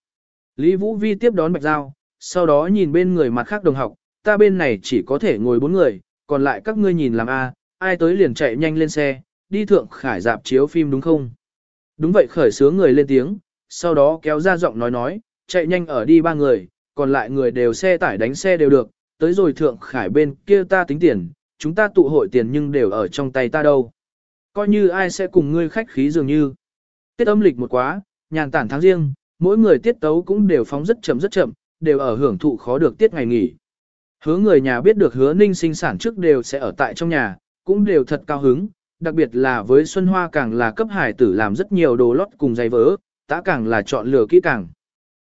Lý Vũ Vi tiếp đón Bạch Giao, sau đó nhìn bên người mặt khác đồng học, ta bên này chỉ có thể ngồi bốn người, còn lại các ngươi nhìn làm A, ai tới liền chạy nhanh lên xe, đi thượng khải dạp chiếu phim đúng không? Đúng vậy khởi sướng người lên tiếng, sau đó kéo ra giọng nói nói, chạy nhanh ở đi ba người, còn lại người đều xe tải đánh xe đều được, tới rồi thượng khải bên kia ta tính tiền, chúng ta tụ hội tiền nhưng đều ở trong tay ta đâu. Coi như ai sẽ cùng ngươi khách khí dường như. Tiết âm lịch một quá, nhàn tản tháng riêng, mỗi người tiết tấu cũng đều phóng rất chậm rất chậm, đều ở hưởng thụ khó được tiết ngày nghỉ. Hứa người nhà biết được hứa ninh sinh sản trước đều sẽ ở tại trong nhà, cũng đều thật cao hứng, đặc biệt là với Xuân Hoa càng là cấp hải tử làm rất nhiều đồ lót cùng giày vỡ, tá càng là chọn lựa kỹ càng.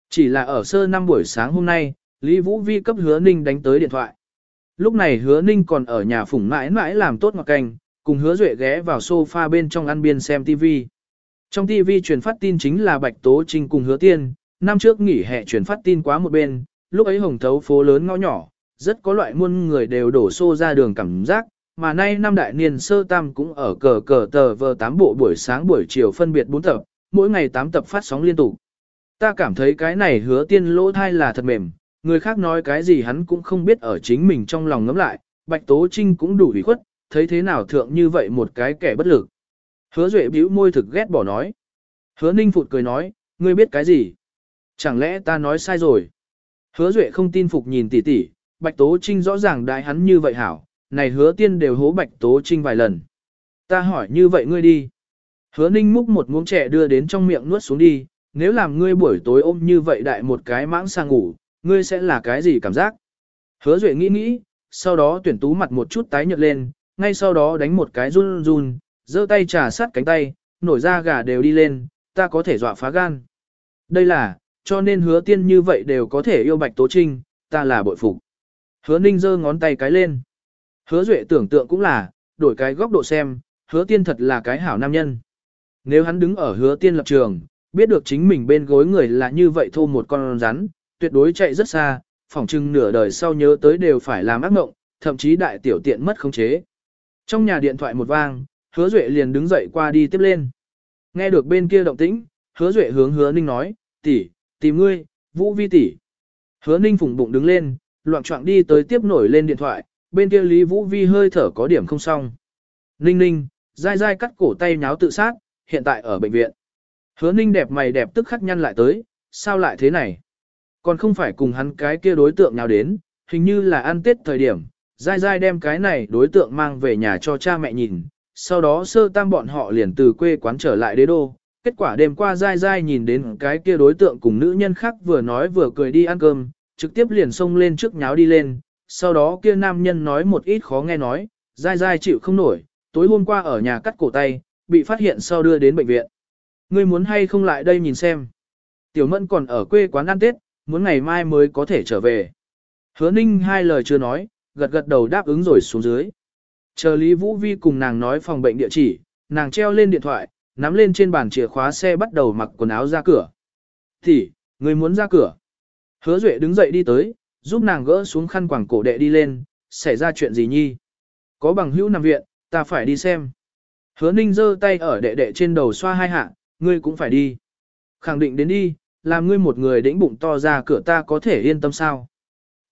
Chỉ là ở sơ năm buổi sáng hôm nay, Lý Vũ Vi cấp hứa ninh đánh tới điện thoại. Lúc này hứa ninh còn ở nhà phủng mãi mãi làm tốt ngọt canh, cùng hứa duệ ghé vào sofa bên trong ăn biên xem TV. Trong TV truyền phát tin chính là Bạch Tố Trinh cùng hứa tiên, năm trước nghỉ hè truyền phát tin quá một bên, lúc ấy hồng thấu phố lớn ngõ nhỏ, rất có loại muôn người đều đổ xô ra đường cảm giác, mà nay năm đại niên sơ tam cũng ở cờ cờ tờ vờ tám bộ buổi sáng buổi chiều phân biệt bốn tập, mỗi ngày 8 tập phát sóng liên tục. Ta cảm thấy cái này hứa tiên lỗ thai là thật mềm, người khác nói cái gì hắn cũng không biết ở chính mình trong lòng ngấm lại, Bạch Tố Trinh cũng đủ ủy khuất, thấy thế nào thượng như vậy một cái kẻ bất lực. Hứa Duệ bĩu môi thực ghét bỏ nói. Hứa Ninh Phụt cười nói, ngươi biết cái gì? Chẳng lẽ ta nói sai rồi? Hứa Duệ không tin phục nhìn tỷ tỷ, Bạch Tố Trinh rõ ràng đại hắn như vậy hảo, này hứa tiên đều hố Bạch Tố Trinh vài lần. Ta hỏi như vậy ngươi đi. Hứa Ninh múc một muỗng trẻ đưa đến trong miệng nuốt xuống đi, nếu làm ngươi buổi tối ôm như vậy đại một cái mãng sang ngủ, ngươi sẽ là cái gì cảm giác? Hứa Duệ nghĩ nghĩ, sau đó tuyển tú mặt một chút tái nhợt lên, ngay sau đó đánh một cái run run, giơ tay trà sát cánh tay, nổi ra gà đều đi lên, ta có thể dọa phá gan. Đây là, cho nên hứa tiên như vậy đều có thể yêu Bạch Tố Trinh, ta là bội phục. Hứa Ninh giơ ngón tay cái lên. Hứa Duệ tưởng tượng cũng là, đổi cái góc độ xem, hứa tiên thật là cái hảo nam nhân. Nếu hắn đứng ở hứa tiên lập trường, biết được chính mình bên gối người là như vậy thô một con rắn, tuyệt đối chạy rất xa, phỏng chừng nửa đời sau nhớ tới đều phải làm ác mộng, thậm chí đại tiểu tiện mất khống chế. Trong nhà điện thoại một vang, hứa duệ liền đứng dậy qua đi tiếp lên. Nghe được bên kia động tĩnh, hứa duệ hướng hứa ninh nói, tỷ, tìm ngươi, vũ vi tỷ. Hứa ninh phủng bụng đứng lên, loạn trọng đi tới tiếp nổi lên điện thoại, bên kia Lý Vũ Vi hơi thở có điểm không xong. Ninh ninh, dai dai cắt cổ tay nháo tự sát, hiện tại ở bệnh viện. Hứa ninh đẹp mày đẹp tức khắc nhăn lại tới, sao lại thế này? Còn không phải cùng hắn cái kia đối tượng nào đến, hình như là ăn tết thời điểm, dai dai đem cái này đối tượng mang về nhà cho cha mẹ nhìn, sau đó sơ tam bọn họ liền từ quê quán trở lại đế đô. Kết quả đêm qua dai dai nhìn đến cái kia đối tượng cùng nữ nhân khác vừa nói vừa cười đi ăn cơm, trực tiếp liền xông lên trước nháo đi lên, sau đó kia nam nhân nói một ít khó nghe nói, dai dai chịu không nổi, tối hôm qua ở nhà cắt cổ tay, bị phát hiện sau đưa đến bệnh viện. Ngươi muốn hay không lại đây nhìn xem. Tiểu mẫn còn ở quê quán ăn Tết, muốn ngày mai mới có thể trở về. Hứa ninh hai lời chưa nói, gật gật đầu đáp ứng rồi xuống dưới. Chờ Lý Vũ Vi cùng nàng nói phòng bệnh địa chỉ, nàng treo lên điện thoại, nắm lên trên bàn chìa khóa xe bắt đầu mặc quần áo ra cửa. Thì, người muốn ra cửa. Hứa Duệ đứng dậy đi tới, giúp nàng gỡ xuống khăn quàng cổ đệ đi lên, xảy ra chuyện gì nhi. Có bằng hữu nằm viện, ta phải đi xem. Hứa Ninh giơ tay ở đệ đệ trên đầu xoa hai hạ, ngươi cũng phải đi. Khẳng định đến đi, làm ngươi một người đĩnh bụng to ra cửa ta có thể yên tâm sao.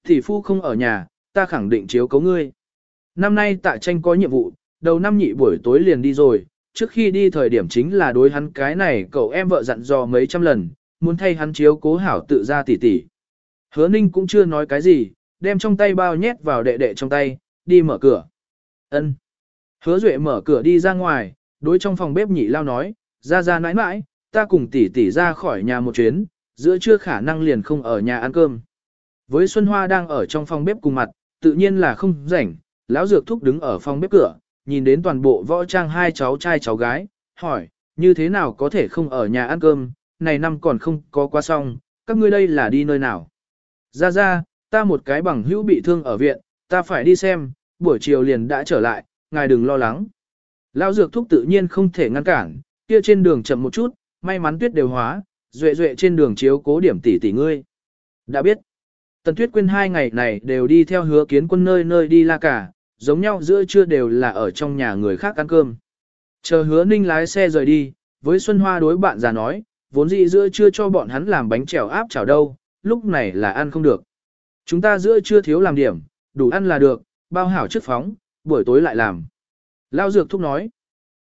Thì phu không ở nhà, ta khẳng định chiếu cấu ngươi. Năm nay tạ tranh có nhiệm vụ, đầu năm nhị buổi tối liền đi rồi, trước khi đi thời điểm chính là đối hắn cái này cậu em vợ dặn dò mấy trăm lần, muốn thay hắn chiếu cố hảo tự ra tỉ tỉ. Hứa ninh cũng chưa nói cái gì, đem trong tay bao nhét vào đệ đệ trong tay, đi mở cửa. ân Hứa duệ mở cửa đi ra ngoài, đối trong phòng bếp nhị lao nói, ra ra nãi nãi, ta cùng tỷ tỷ ra khỏi nhà một chuyến, giữa trưa khả năng liền không ở nhà ăn cơm. Với Xuân Hoa đang ở trong phòng bếp cùng mặt, tự nhiên là không rảnh, lão dược thúc đứng ở phòng bếp cửa, nhìn đến toàn bộ võ trang hai cháu trai cháu gái, hỏi, như thế nào có thể không ở nhà ăn cơm, này năm còn không có qua xong, các ngươi đây là đi nơi nào. Ra ra, ta một cái bằng hữu bị thương ở viện, ta phải đi xem, buổi chiều liền đã trở lại, ngài đừng lo lắng. Lão dược thúc tự nhiên không thể ngăn cản, kia trên đường chậm một chút, may mắn tuyết đều hóa, duệ duệ trên đường chiếu cố điểm tỷ tỷ ngươi. Đã biết, Tần Tuyết Quyên hai ngày này đều đi theo hứa kiến quân nơi nơi đi la cả, giống nhau giữa trưa đều là ở trong nhà người khác ăn cơm. Chờ hứa ninh lái xe rời đi, với Xuân Hoa đối bạn già nói, vốn dĩ giữa trưa cho bọn hắn làm bánh trèo áp chảo đâu, lúc này là ăn không được. Chúng ta giữa trưa thiếu làm điểm, đủ ăn là được, bao hảo trước phóng, buổi tối lại làm. Lao Dược Thúc nói,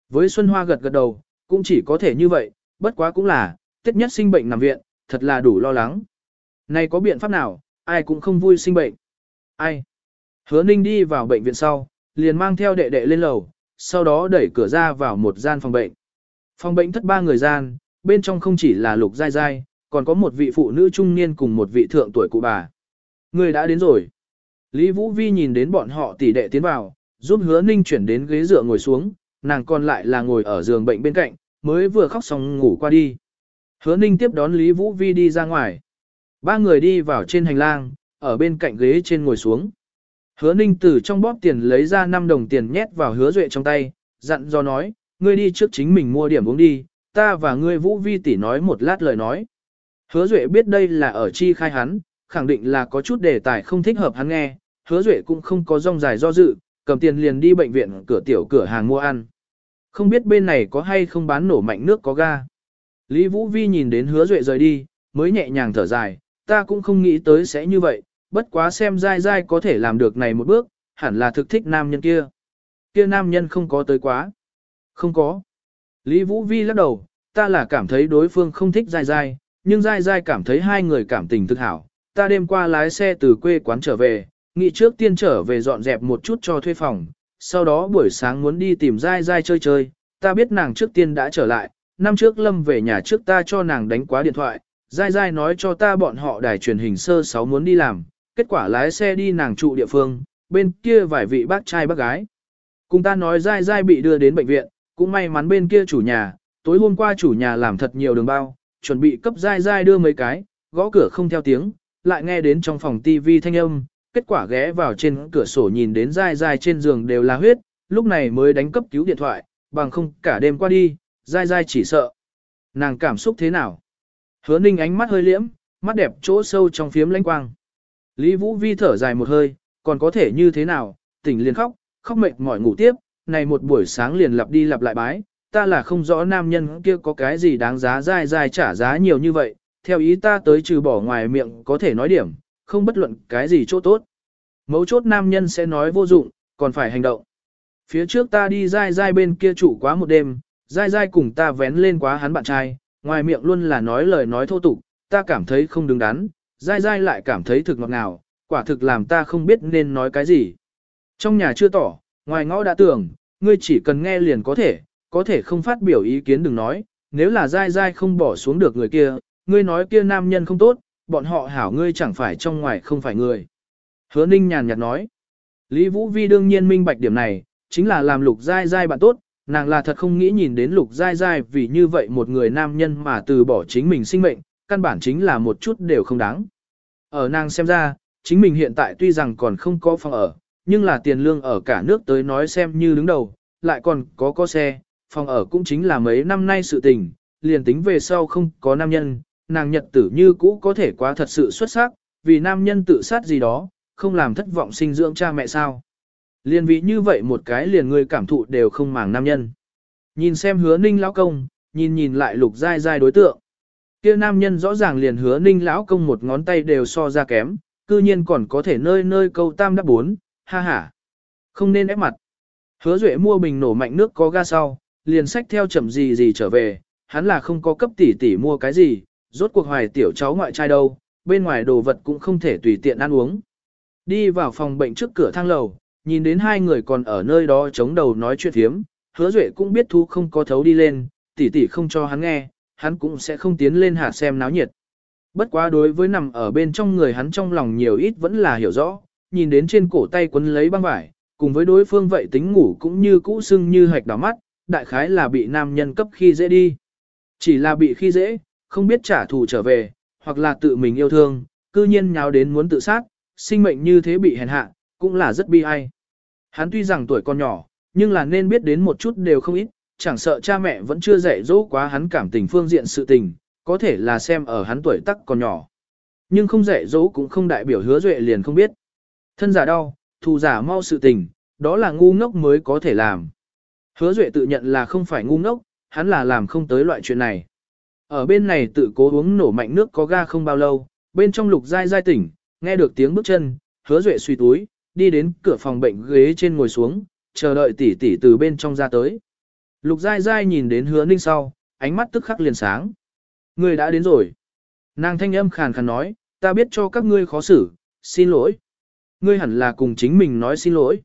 với Xuân Hoa gật gật đầu, cũng chỉ có thể như vậy, bất quá cũng là, tiết nhất sinh bệnh nằm viện, thật là đủ lo lắng. Này có biện pháp nào, ai cũng không vui sinh bệnh. Ai? Hứa Ninh đi vào bệnh viện sau, liền mang theo đệ đệ lên lầu, sau đó đẩy cửa ra vào một gian phòng bệnh. Phòng bệnh thất ba người gian, bên trong không chỉ là lục dai dai, còn có một vị phụ nữ trung niên cùng một vị thượng tuổi cụ bà. Người đã đến rồi. Lý Vũ Vi nhìn đến bọn họ tỷ đệ tiến vào, giúp hứa ninh chuyển đến ghế dựa ngồi xuống, nàng còn lại là ngồi ở giường bệnh bên cạnh, mới vừa khóc xong ngủ qua đi. Hứa ninh tiếp đón Lý Vũ Vi đi ra ngoài. Ba người đi vào trên hành lang, ở bên cạnh ghế trên ngồi xuống. Hứa ninh từ trong bóp tiền lấy ra 5 đồng tiền nhét vào hứa duệ trong tay, dặn do nói, ngươi đi trước chính mình mua điểm uống đi, ta và ngươi vũ vi tỷ nói một lát lời nói. Hứa duệ biết đây là ở chi khai hắn, khẳng định là có chút đề tài không thích hợp hắn nghe, hứa duệ cũng không có rong dài do dự, cầm tiền liền đi bệnh viện cửa tiểu cửa hàng mua ăn. Không biết bên này có hay không bán nổ mạnh nước có ga. Lý Vũ Vi nhìn đến hứa duệ rời đi, mới nhẹ nhàng thở dài, ta cũng không nghĩ tới sẽ như vậy, bất quá xem dai dai có thể làm được này một bước, hẳn là thực thích nam nhân kia. Kia nam nhân không có tới quá. Không có. Lý Vũ Vi lắc đầu, ta là cảm thấy đối phương không thích dai dai, nhưng dai dai cảm thấy hai người cảm tình thực hảo. Ta đêm qua lái xe từ quê quán trở về, nghĩ trước tiên trở về dọn dẹp một chút cho thuê phòng, sau đó buổi sáng muốn đi tìm dai dai chơi chơi, ta biết nàng trước tiên đã trở lại, năm trước Lâm về nhà trước ta cho nàng đánh quá điện thoại, dai dai nói cho ta bọn họ đài truyền hình sơ sáu muốn đi làm, kết quả lái xe đi nàng trụ địa phương, bên kia vài vị bác trai bác gái. Cùng ta nói dai dai bị đưa đến bệnh viện, cũng may mắn bên kia chủ nhà, tối hôm qua chủ nhà làm thật nhiều đường bao, chuẩn bị cấp dai dai đưa mấy cái, gõ cửa không theo tiếng, lại nghe đến trong phòng tivi thanh âm, kết quả ghé vào trên cửa sổ nhìn đến dai dai trên giường đều là huyết, lúc này mới đánh cấp cứu điện thoại, bằng không cả đêm qua đi, dai dai chỉ sợ. Nàng cảm xúc thế nào? Hứa ninh ánh mắt hơi liễm, mắt đẹp chỗ sâu trong phiếm lãnh quang. Lý Vũ Vi thở dài một hơi, còn có thể như thế nào, tỉnh liền khóc, khóc mệt mỏi ngủ tiếp, này một buổi sáng liền lặp đi lặp lại bái, ta là không rõ nam nhân kia có cái gì đáng giá dai dai trả giá nhiều như vậy, theo ý ta tới trừ bỏ ngoài miệng có thể nói điểm, không bất luận cái gì chỗ tốt. Mấu chốt nam nhân sẽ nói vô dụng, còn phải hành động. Phía trước ta đi dai dai bên kia chủ quá một đêm, dai dai cùng ta vén lên quá hắn bạn trai, ngoài miệng luôn là nói lời nói thô tục, ta cảm thấy không đứng đắn, dai dai lại cảm thấy thực ngọt ngào, quả thực làm ta không biết nên nói cái gì. Trong nhà chưa tỏ, ngoài ngõ đã tưởng, ngươi chỉ cần nghe liền có thể, có thể không phát biểu ý kiến đừng nói, nếu là dai dai không bỏ xuống được người kia, ngươi nói kia nam nhân không tốt, bọn họ hảo ngươi chẳng phải trong ngoài không phải người. Hứa ninh nhàn nhạt nói, Lý Vũ Vi đương nhiên minh bạch điểm này, chính là làm lục dai dai bạn tốt, nàng là thật không nghĩ nhìn đến lục dai dai vì như vậy một người nam nhân mà từ bỏ chính mình sinh mệnh, căn bản chính là một chút đều không đáng. Ở nàng xem ra, chính mình hiện tại tuy rằng còn không có phòng ở, nhưng là tiền lương ở cả nước tới nói xem như đứng đầu, lại còn có có xe, phòng ở cũng chính là mấy năm nay sự tình, liền tính về sau không có nam nhân, nàng nhật tử như cũ có thể quá thật sự xuất sắc, vì nam nhân tự sát gì đó, không làm thất vọng sinh dưỡng cha mẹ sao. liên vị như vậy một cái liền người cảm thụ đều không màng nam nhân. Nhìn xem hứa ninh lão công, nhìn nhìn lại lục dai dai đối tượng. kia nam nhân rõ ràng liền hứa ninh lão công một ngón tay đều so ra kém, cư nhiên còn có thể nơi nơi câu tam đáp bốn, ha ha. Không nên ép mặt. Hứa duệ mua bình nổ mạnh nước có ga sau, liền sách theo chậm gì gì trở về, hắn là không có cấp tỷ tỷ mua cái gì, rốt cuộc hoài tiểu cháu ngoại trai đâu, bên ngoài đồ vật cũng không thể tùy tiện ăn uống. Đi vào phòng bệnh trước cửa thang lầu, nhìn đến hai người còn ở nơi đó chống đầu nói chuyện thiếm, hứa duệ cũng biết thu không có thấu đi lên, tỷ tỷ không cho hắn nghe, hắn cũng sẽ không tiến lên hạ xem náo nhiệt. Bất quá đối với nằm ở bên trong người hắn trong lòng nhiều ít vẫn là hiểu rõ, nhìn đến trên cổ tay quấn lấy băng vải, cùng với đối phương vậy tính ngủ cũng như cũ sưng như hạch đỏ mắt, đại khái là bị nam nhân cấp khi dễ đi. Chỉ là bị khi dễ, không biết trả thù trở về, hoặc là tự mình yêu thương, cư nhiên nháo đến muốn tự sát, sinh mệnh như thế bị hèn hạ, cũng là rất bi ai. Hắn tuy rằng tuổi còn nhỏ, nhưng là nên biết đến một chút đều không ít, chẳng sợ cha mẹ vẫn chưa dạy dỗ quá hắn cảm tình phương diện sự tình, có thể là xem ở hắn tuổi tắc còn nhỏ. Nhưng không dạy dỗ cũng không đại biểu hứa duệ liền không biết. Thân giả đau, thù giả mau sự tình, đó là ngu ngốc mới có thể làm. Hứa duệ tự nhận là không phải ngu ngốc, hắn là làm không tới loại chuyện này. Ở bên này tự cố uống nổ mạnh nước có ga không bao lâu, bên trong lục dai dai tỉnh, nghe được tiếng bước chân, hứa duệ suy túi, đi đến cửa phòng bệnh ghế trên ngồi xuống, chờ đợi tỷ tỷ từ bên trong ra tới. Lục dai dai nhìn đến hứa ninh sau, ánh mắt tức khắc liền sáng. Người đã đến rồi. Nàng thanh âm khàn khàn nói, ta biết cho các ngươi khó xử, xin lỗi. Ngươi hẳn là cùng chính mình nói xin lỗi.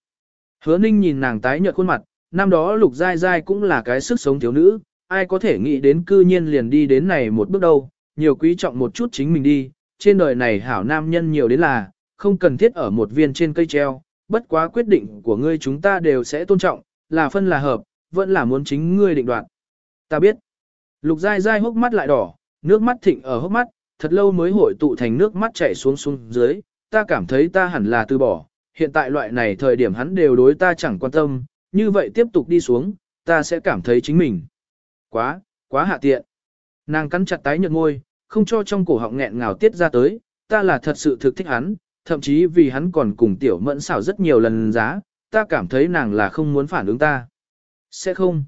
Hứa ninh nhìn nàng tái nhợt khuôn mặt, năm đó lục dai dai cũng là cái sức sống thiếu nữ, ai có thể nghĩ đến cư nhiên liền đi đến này một bước đâu, nhiều quý trọng một chút chính mình đi, trên đời này hảo nam nhân nhiều đến là, không cần thiết ở một viên trên cây treo, bất quá quyết định của ngươi chúng ta đều sẽ tôn trọng, là phân là hợp, vẫn là muốn chính ngươi định đoạt. Ta biết. Lục dai dai hốc mắt lại đỏ, nước mắt thịnh ở hốc mắt, thật lâu mới hội tụ thành nước mắt chảy xuống xuống dưới, ta cảm thấy ta hẳn là từ bỏ, hiện tại loại này thời điểm hắn đều đối ta chẳng quan tâm, như vậy tiếp tục đi xuống, ta sẽ cảm thấy chính mình. Quá, quá hạ tiện. Nàng cắn chặt tái nhợt môi, không cho trong cổ họng nghẹn ngào tiết ra tới, ta là thật sự thực thích hắn, thậm chí vì hắn còn cùng tiểu mẫn xảo rất nhiều lần giá, ta cảm thấy nàng là không muốn phản ứng ta. Sẽ không.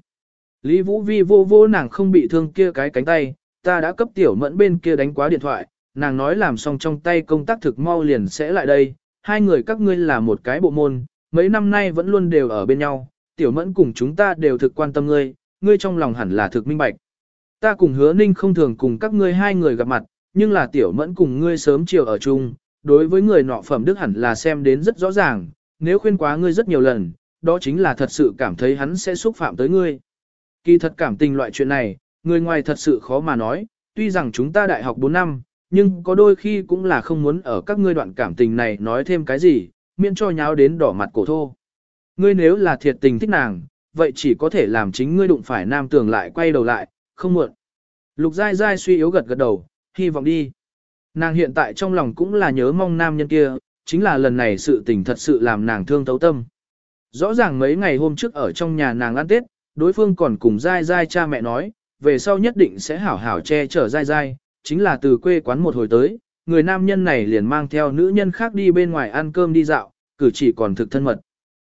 Lý Vũ Vi vô vô nàng không bị thương kia cái cánh tay, ta đã cấp tiểu mẫn bên kia đánh quá điện thoại, nàng nói làm xong trong tay công tác thực mau liền sẽ lại đây, hai người các ngươi là một cái bộ môn, mấy năm nay vẫn luôn đều ở bên nhau, tiểu mẫn cùng chúng ta đều thực quan tâm ngươi, ngươi trong lòng hẳn là thực minh bạch. Ta cùng hứa ninh không thường cùng các ngươi hai người gặp mặt, nhưng là tiểu mẫn cùng ngươi sớm chiều ở chung, đối với người nọ phẩm đức hẳn là xem đến rất rõ ràng, nếu khuyên quá ngươi rất nhiều lần, đó chính là thật sự cảm thấy hắn sẽ xúc phạm tới ngươi. Kỳ thật cảm tình loại chuyện này, người ngoài thật sự khó mà nói, tuy rằng chúng ta đại học 4 năm, nhưng có đôi khi cũng là không muốn ở các ngươi đoạn cảm tình này nói thêm cái gì, miễn cho nháo đến đỏ mặt cổ thô. Ngươi nếu là thiệt tình thích nàng, vậy chỉ có thể làm chính ngươi đụng phải nam tường lại quay đầu lại, không muộn. Lục dai dai suy yếu gật gật đầu, hy vọng đi. Nàng hiện tại trong lòng cũng là nhớ mong nam nhân kia, chính là lần này sự tình thật sự làm nàng thương thấu tâm. Rõ ràng mấy ngày hôm trước ở trong nhà nàng ăn Tết, đối phương còn cùng dai dai cha mẹ nói, về sau nhất định sẽ hảo hảo che chở dai dai, chính là từ quê quán một hồi tới, người nam nhân này liền mang theo nữ nhân khác đi bên ngoài ăn cơm đi dạo, cử chỉ còn thực thân mật.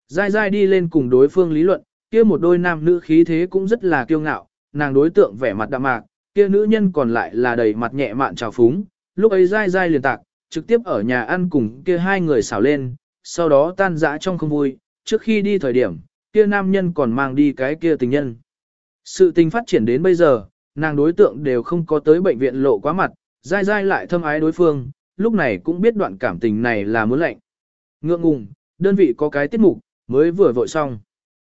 Dai dai đi lên cùng đối phương lý luận, kia một đôi nam nữ khí thế cũng rất là kiêu ngạo, nàng đối tượng vẻ mặt đạm mạc, kia nữ nhân còn lại là đầy mặt nhẹ mạn trào phúng, lúc ấy dai dai liền tạc, trực tiếp ở nhà ăn cùng kia hai người xảo lên, sau đó tan dã trong không vui, trước khi đi thời điểm, kia nam nhân còn mang đi cái kia tình nhân. Sự tình phát triển đến bây giờ, nàng đối tượng đều không có tới bệnh viện lộ quá mặt, dai dai lại thâm ái đối phương, lúc này cũng biết đoạn cảm tình này là muốn lệnh. Ngượng ngùng, đơn vị có cái tiết mục, mới vừa vội xong.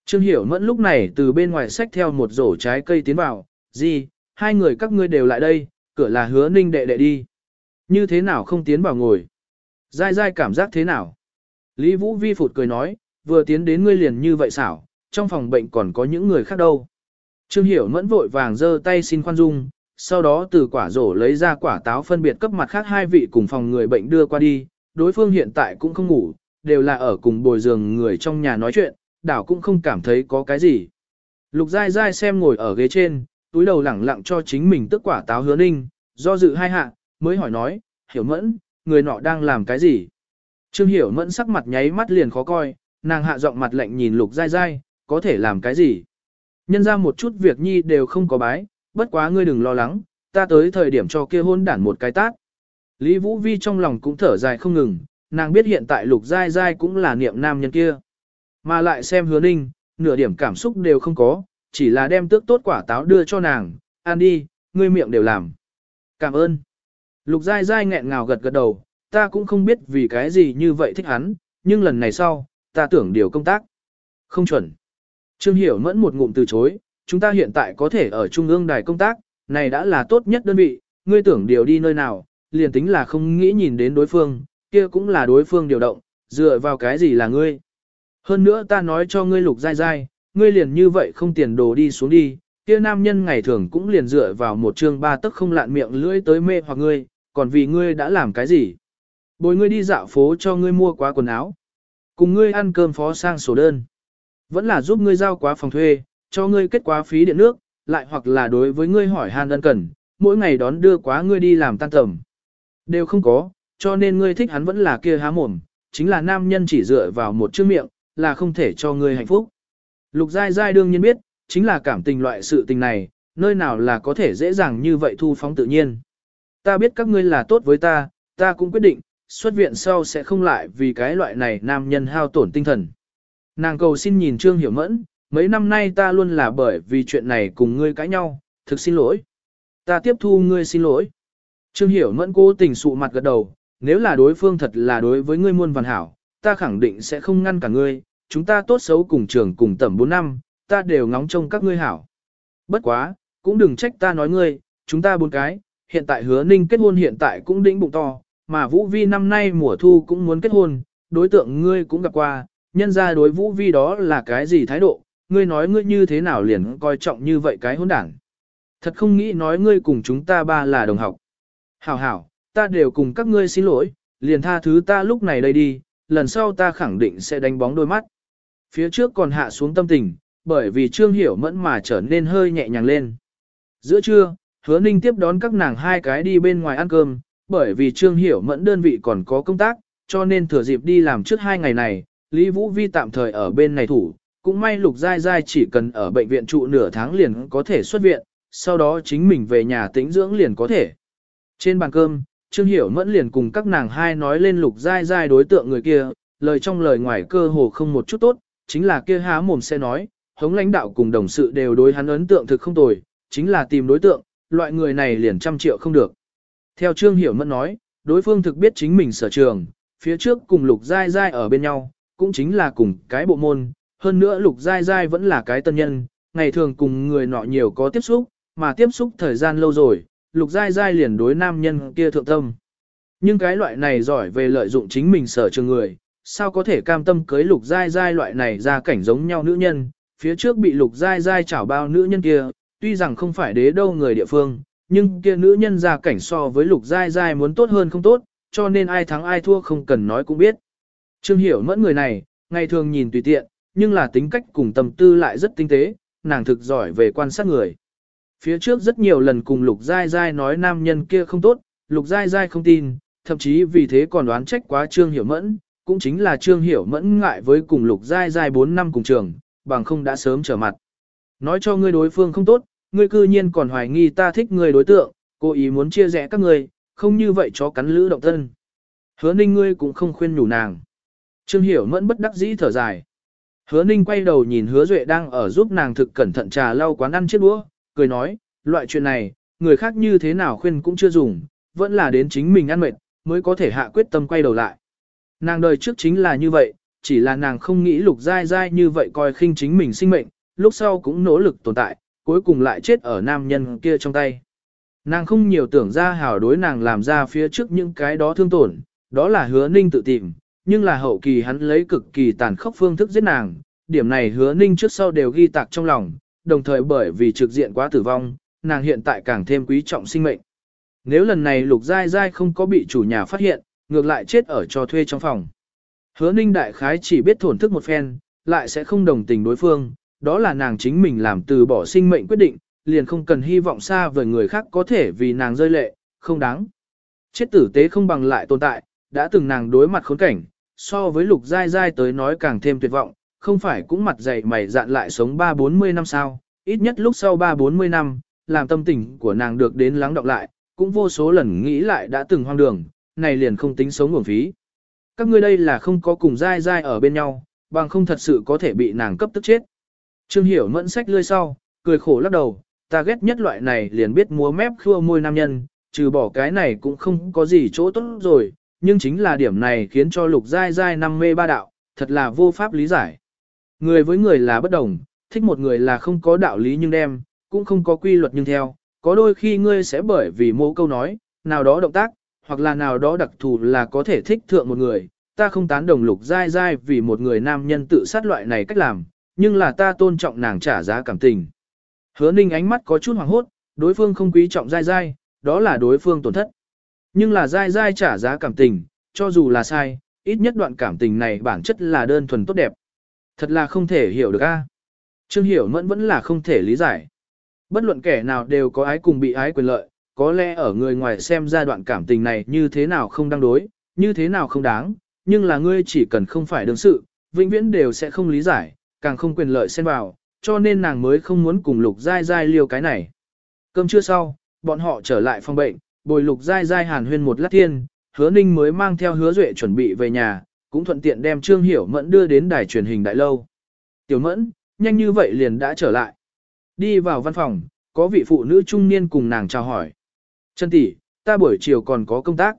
Trương Hiểu Mẫn lúc này từ bên ngoài xách theo một rổ trái cây tiến vào, gì, hai người các ngươi đều lại đây, cửa là hứa ninh đệ đệ đi. Như thế nào không tiến vào ngồi? Dai dai cảm giác thế nào? Lý Vũ Vi phụt cười nói, vừa tiến đến ngươi liền như vậy xảo, trong phòng bệnh còn có những người khác đâu. Trương Hiểu mẫn vội vàng giơ tay xin khoan dung, sau đó từ quả rổ lấy ra quả táo phân biệt cấp mặt khác hai vị cùng phòng người bệnh đưa qua đi, đối phương hiện tại cũng không ngủ, đều là ở cùng bồi giường người trong nhà nói chuyện, đảo cũng không cảm thấy có cái gì. Lục dai dai xem ngồi ở ghế trên, túi đầu lẳng lặng cho chính mình tức quả táo hứa ninh, do dự hai hạ, mới hỏi nói, hiểu mẫn, người nọ đang làm cái gì? Trương hiểu mẫn sắc mặt nháy mắt liền khó coi, nàng hạ giọng mặt lạnh nhìn lục dai dai, có thể làm cái gì? Nhân ra một chút việc nhi đều không có bái, bất quá ngươi đừng lo lắng, ta tới thời điểm cho kia hôn đản một cái tát. Lý Vũ Vi trong lòng cũng thở dài không ngừng, nàng biết hiện tại lục dai dai cũng là niệm nam nhân kia. Mà lại xem hứa ninh, nửa điểm cảm xúc đều không có, chỉ là đem tước tốt quả táo đưa cho nàng, ăn đi, ngươi miệng đều làm. Cảm ơn. Lục dai dai nghẹn ngào gật gật đầu, ta cũng không biết vì cái gì như vậy thích hắn, nhưng lần này sau, ta tưởng điều công tác. Không chuẩn. Trương Hiểu mẫn một ngụm từ chối, chúng ta hiện tại có thể ở trung ương đài công tác, này đã là tốt nhất đơn vị, ngươi tưởng điều đi nơi nào, liền tính là không nghĩ nhìn đến đối phương, kia cũng là đối phương điều động, dựa vào cái gì là ngươi. Hơn nữa ta nói cho ngươi lục dai dai, ngươi liền như vậy không tiền đồ đi xuống đi, kia nam nhân ngày thường cũng liền dựa vào một chương ba tức không lạn miệng lưỡi tới mê hoặc ngươi, còn vì ngươi đã làm cái gì. Bồi ngươi đi dạo phố cho ngươi mua quá quần áo. Cùng ngươi ăn cơm phó sang sổ đơn. Vẫn là giúp ngươi giao quá phòng thuê, cho ngươi kết quá phí điện nước, lại hoặc là đối với ngươi hỏi han ân cần, mỗi ngày đón đưa quá ngươi đi làm tan tầm. Đều không có, cho nên ngươi thích hắn vẫn là kia há mồm, chính là nam nhân chỉ dựa vào một chữ miệng, là không thể cho ngươi hạnh phúc. Lục Giai Giai đương nhiên biết, chính là cảm tình loại sự tình này, nơi nào là có thể dễ dàng như vậy thu phóng tự nhiên. Ta biết các ngươi là tốt với ta, ta cũng quyết định, xuất viện sau sẽ không lại vì cái loại này nam nhân hao tổn tinh thần. Nàng cầu xin nhìn Trương Hiểu Mẫn, mấy năm nay ta luôn là bởi vì chuyện này cùng ngươi cãi nhau, thực xin lỗi. Ta tiếp thu ngươi xin lỗi. Trương Hiểu Mẫn cố tình sụ mặt gật đầu, nếu là đối phương thật là đối với ngươi muôn văn hảo, ta khẳng định sẽ không ngăn cả ngươi, chúng ta tốt xấu cùng trường cùng tầm 4 năm, ta đều ngóng trông các ngươi hảo. Bất quá, cũng đừng trách ta nói ngươi, chúng ta bốn cái, hiện tại hứa ninh kết hôn hiện tại cũng đĩnh bụng to, mà Vũ Vi năm nay mùa thu cũng muốn kết hôn, đối tượng ngươi cũng gặp qua, nhân ra đối Vũ Vi đó là cái gì thái độ, ngươi nói ngươi như thế nào liền coi trọng như vậy cái hôn đảng. Thật không nghĩ nói ngươi cùng chúng ta ba là đồng học. Hảo hảo, ta đều cùng các ngươi xin lỗi, liền tha thứ ta lúc này đây đi, lần sau ta khẳng định sẽ đánh bóng đôi mắt. Phía trước còn hạ xuống tâm tình, bởi vì Trương Hiểu Mẫn mà trở nên hơi nhẹ nhàng lên. Giữa trưa, hứa ninh tiếp đón các nàng hai cái đi bên ngoài ăn cơm, bởi vì Trương Hiểu Mẫn đơn vị còn có công tác, cho nên thừa dịp đi làm trước hai ngày này, Lý Vũ Vi tạm thời ở bên này thủ, cũng may Lục Giai Giai chỉ cần ở bệnh viện trụ nửa tháng liền có thể xuất viện, sau đó chính mình về nhà tĩnh dưỡng liền có thể. Trên bàn cơm, Trương Hiểu Mẫn liền cùng các nàng hai nói lên Lục dai dai đối tượng người kia, lời trong lời ngoài cơ hồ không một chút tốt, chính là kia há mồm sẽ nói, hống lãnh đạo cùng đồng sự đều đối hắn ấn tượng thực không tồi, chính là tìm đối tượng, loại người này liền trăm triệu không được. Theo Trương Hiểu Mẫn nói, đối phương thực biết chính mình sở trường, phía trước cùng Lục dai dai ở bên nhau, cũng chính là cùng cái bộ môn, hơn nữa Lục dai dai vẫn là cái tân nhân, ngày thường cùng người nọ nhiều có tiếp xúc, mà tiếp xúc thời gian lâu rồi, Lục Giai Giai liền đối nam nhân kia thượng tâm. Nhưng cái loại này giỏi về lợi dụng chính mình sở trường người, sao có thể cam tâm cưới Lục Giai Giai loại này ra cảnh giống nhau nữ nhân, phía trước bị Lục Giai Giai chảo bao nữ nhân kia, tuy rằng không phải đế đâu người địa phương, nhưng kia nữ nhân ra cảnh so với Lục Giai Giai muốn tốt hơn không tốt, cho nên ai thắng ai thua không cần nói cũng biết. Trương hiểu mẫn người này, ngày thường nhìn tùy tiện, nhưng là tính cách cùng tâm tư lại rất tinh tế, nàng thực giỏi về quan sát người. Phía trước rất nhiều lần cùng Lục Giai Giai nói nam nhân kia không tốt, Lục Giai Giai không tin, thậm chí vì thế còn đoán trách quá Trương Hiểu Mẫn, cũng chính là Trương Hiểu Mẫn ngại với cùng Lục Giai Giai 4 năm cùng trường, bằng không đã sớm trở mặt. Nói cho ngươi đối phương không tốt, ngươi cư nhiên còn hoài nghi ta thích người đối tượng, cố ý muốn chia rẽ các ngươi, không như vậy chó cắn lữ động thân. Hứa ninh ngươi cũng không khuyên nhủ nàng. Trương Hiểu Mẫn bất đắc dĩ thở dài. Hứa ninh quay đầu nhìn hứa duệ đang ở giúp nàng thực cẩn thận trà lau quán ăn chiếc đũa, cười nói, loại chuyện này, người khác như thế nào khuyên cũng chưa dùng, vẫn là đến chính mình ăn mệt, mới có thể hạ quyết tâm quay đầu lại. Nàng đời trước chính là như vậy, chỉ là nàng không nghĩ lục dai dai như vậy coi khinh chính mình sinh mệnh, lúc sau cũng nỗ lực tồn tại, cuối cùng lại chết ở nam nhân kia trong tay. Nàng không nhiều tưởng ra hào đối nàng làm ra phía trước những cái đó thương tổn, đó là hứa ninh tự tìm, nhưng là hậu kỳ hắn lấy cực kỳ tàn khốc phương thức giết nàng, điểm này hứa ninh trước sau đều ghi tạc trong lòng, đồng thời bởi vì trực diện quá tử vong, nàng hiện tại càng thêm quý trọng sinh mệnh. Nếu lần này lục dai dai không có bị chủ nhà phát hiện, ngược lại chết ở cho thuê trong phòng. Hứa ninh đại khái chỉ biết thổn thức một phen, lại sẽ không đồng tình đối phương, đó là nàng chính mình làm từ bỏ sinh mệnh quyết định, liền không cần hy vọng xa với người khác có thể vì nàng rơi lệ, không đáng. Chết tử tế không bằng lại tồn tại, đã từng nàng đối mặt khốn cảnh, so với lục dai dai tới nói càng thêm tuyệt vọng, không phải cũng mặt dày mày dạn lại sống 3-40 năm sao, ít nhất lúc sau 3-40 năm, làm tâm tình của nàng được đến lắng đọng lại, cũng vô số lần nghĩ lại đã từng hoang đường, này liền không tính sống nguồn phí. Các ngươi đây là không có cùng dai dai ở bên nhau, bằng không thật sự có thể bị nàng cấp tức chết. Trương Hiểu mẫn sách lươi sau, cười khổ lắc đầu, ta ghét nhất loại này liền biết múa mép khua môi nam nhân, trừ bỏ cái này cũng không có gì chỗ tốt rồi, nhưng chính là điểm này khiến cho lục dai dai năm mê ba đạo, thật là vô pháp lý giải. Người với người là bất đồng, thích một người là không có đạo lý nhưng đem, cũng không có quy luật nhưng theo, có đôi khi ngươi sẽ bởi vì mô câu nói, nào đó động tác, hoặc là nào đó đặc thù là có thể thích thượng một người, ta không tán đồng lục dai dai vì một người nam nhân tự sát loại này cách làm, nhưng là ta tôn trọng nàng trả giá cảm tình. Hứa ninh ánh mắt có chút hoàng hốt, đối phương không quý trọng dai dai, đó là đối phương tổn thất. Nhưng là dai dai trả giá cảm tình, cho dù là sai, ít nhất đoạn cảm tình này bản chất là đơn thuần tốt đẹp. Thật là không thể hiểu được a. Trương hiểu mẫn vẫn là không thể lý giải. Bất luận kẻ nào đều có ái cùng bị ái quyền lợi, có lẽ ở người ngoài xem ra đoạn cảm tình này như thế nào không đang đối, như thế nào không đáng, nhưng là ngươi chỉ cần không phải đương sự, vĩnh viễn đều sẽ không lý giải, càng không quyền lợi xen vào, cho nên nàng mới không muốn cùng lục giai giai liêu cái này. Cơm trưa sau, bọn họ trở lại phòng bệnh, bồi lục giai giai hàn huyên một lát thiên, hứa ninh mới mang theo hứa duệ chuẩn bị về nhà, cũng thuận tiện đem Trương Hiểu Mẫn đưa đến đài truyền hình đại lâu. Tiểu Mẫn, nhanh như vậy liền đã trở lại. Đi vào văn phòng, có vị phụ nữ trung niên cùng nàng chào hỏi. Trân tỷ, ta buổi chiều còn có công tác.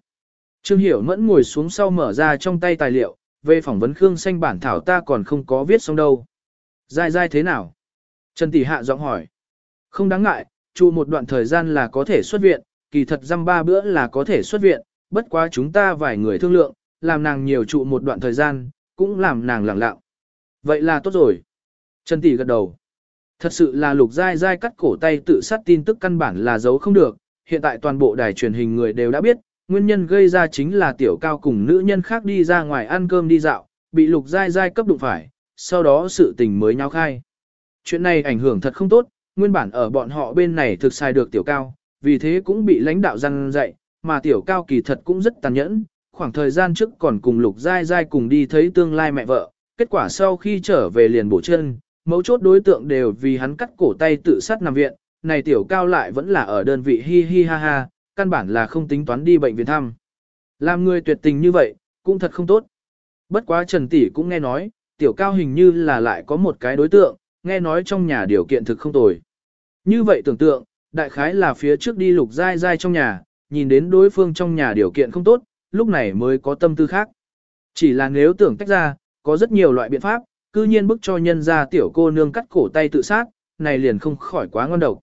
Trương Hiểu Mẫn ngồi xuống sau mở ra trong tay tài liệu, về phỏng vấn Khương Xanh bản thảo ta còn không có viết xong đâu. Dai dai thế nào? Trần Tỷ hạ giọng hỏi. Không đáng ngại, trụ một đoạn thời gian là có thể xuất viện, kỳ thật dăm ba bữa là có thể xuất viện, bất quá chúng ta vài người thương lượng, làm nàng nhiều trụ một đoạn thời gian, cũng làm nàng lẳng lặng. Vậy là tốt rồi. Trần Tỷ gật đầu. Thật sự là lục dai dai cắt cổ tay tự sát tin tức căn bản là giấu không được, hiện tại toàn bộ đài truyền hình người đều đã biết, nguyên nhân gây ra chính là tiểu cao cùng nữ nhân khác đi ra ngoài ăn cơm đi dạo, bị lục dai dai cấp đụng phải, sau đó sự tình mới nhau khai. Chuyện này ảnh hưởng thật không tốt, nguyên bản ở bọn họ bên này thực sai được tiểu cao, vì thế cũng bị lãnh đạo răn dạy, mà tiểu cao kỳ thật cũng rất tàn nhẫn, khoảng thời gian trước còn cùng lục dai dai cùng đi thấy tương lai mẹ vợ, kết quả sau khi trở về liền bổ chân, mấu chốt đối tượng đều vì hắn cắt cổ tay tự sát nằm viện, này tiểu cao lại vẫn là ở đơn vị hi hi ha ha, căn bản là không tính toán đi bệnh viện thăm. Làm người tuyệt tình như vậy, cũng thật không tốt. Bất quá Trần Tỷ cũng nghe nói, tiểu cao hình như là lại có một cái đối tượng, nghe nói trong nhà điều kiện thực không tồi. Như vậy tưởng tượng, đại khái là phía trước đi lục dai dai trong nhà, nhìn đến đối phương trong nhà điều kiện không tốt, lúc này mới có tâm tư khác. Chỉ là nếu tưởng tách ra, có rất nhiều loại biện pháp, cư nhiên bức cho nhân ra tiểu cô nương cắt cổ tay tự sát, này liền không khỏi quá ngon độc.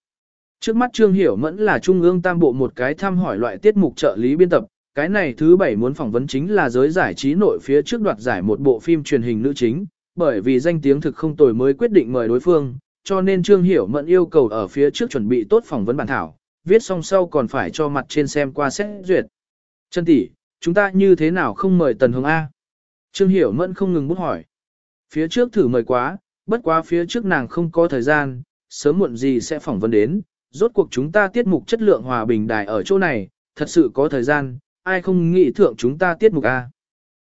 Trước mắt Trương Hiểu Mẫn là Trung ương Tam Bộ một cái thăm hỏi loại tiết mục trợ lý biên tập, cái này thứ bảy muốn phỏng vấn chính là giới giải trí nội phía trước đoạt giải một bộ phim truyền hình nữ chính, bởi vì danh tiếng thực không tồi mới quyết định mời đối phương, cho nên Trương Hiểu Mẫn yêu cầu ở phía trước chuẩn bị tốt phỏng vấn bản thảo, viết xong sau còn phải cho mặt trên xem qua xét duyệt. Chân tỷ, chúng ta như thế nào không mời Tần Hồng A? Trương Hiểu Mẫn không ngừng bút hỏi. Phía trước thử mời quá, bất quá phía trước nàng không có thời gian, sớm muộn gì sẽ phỏng vấn đến, rốt cuộc chúng ta tiết mục chất lượng hòa bình đài ở chỗ này, thật sự có thời gian, ai không nghĩ thượng chúng ta tiết mục A.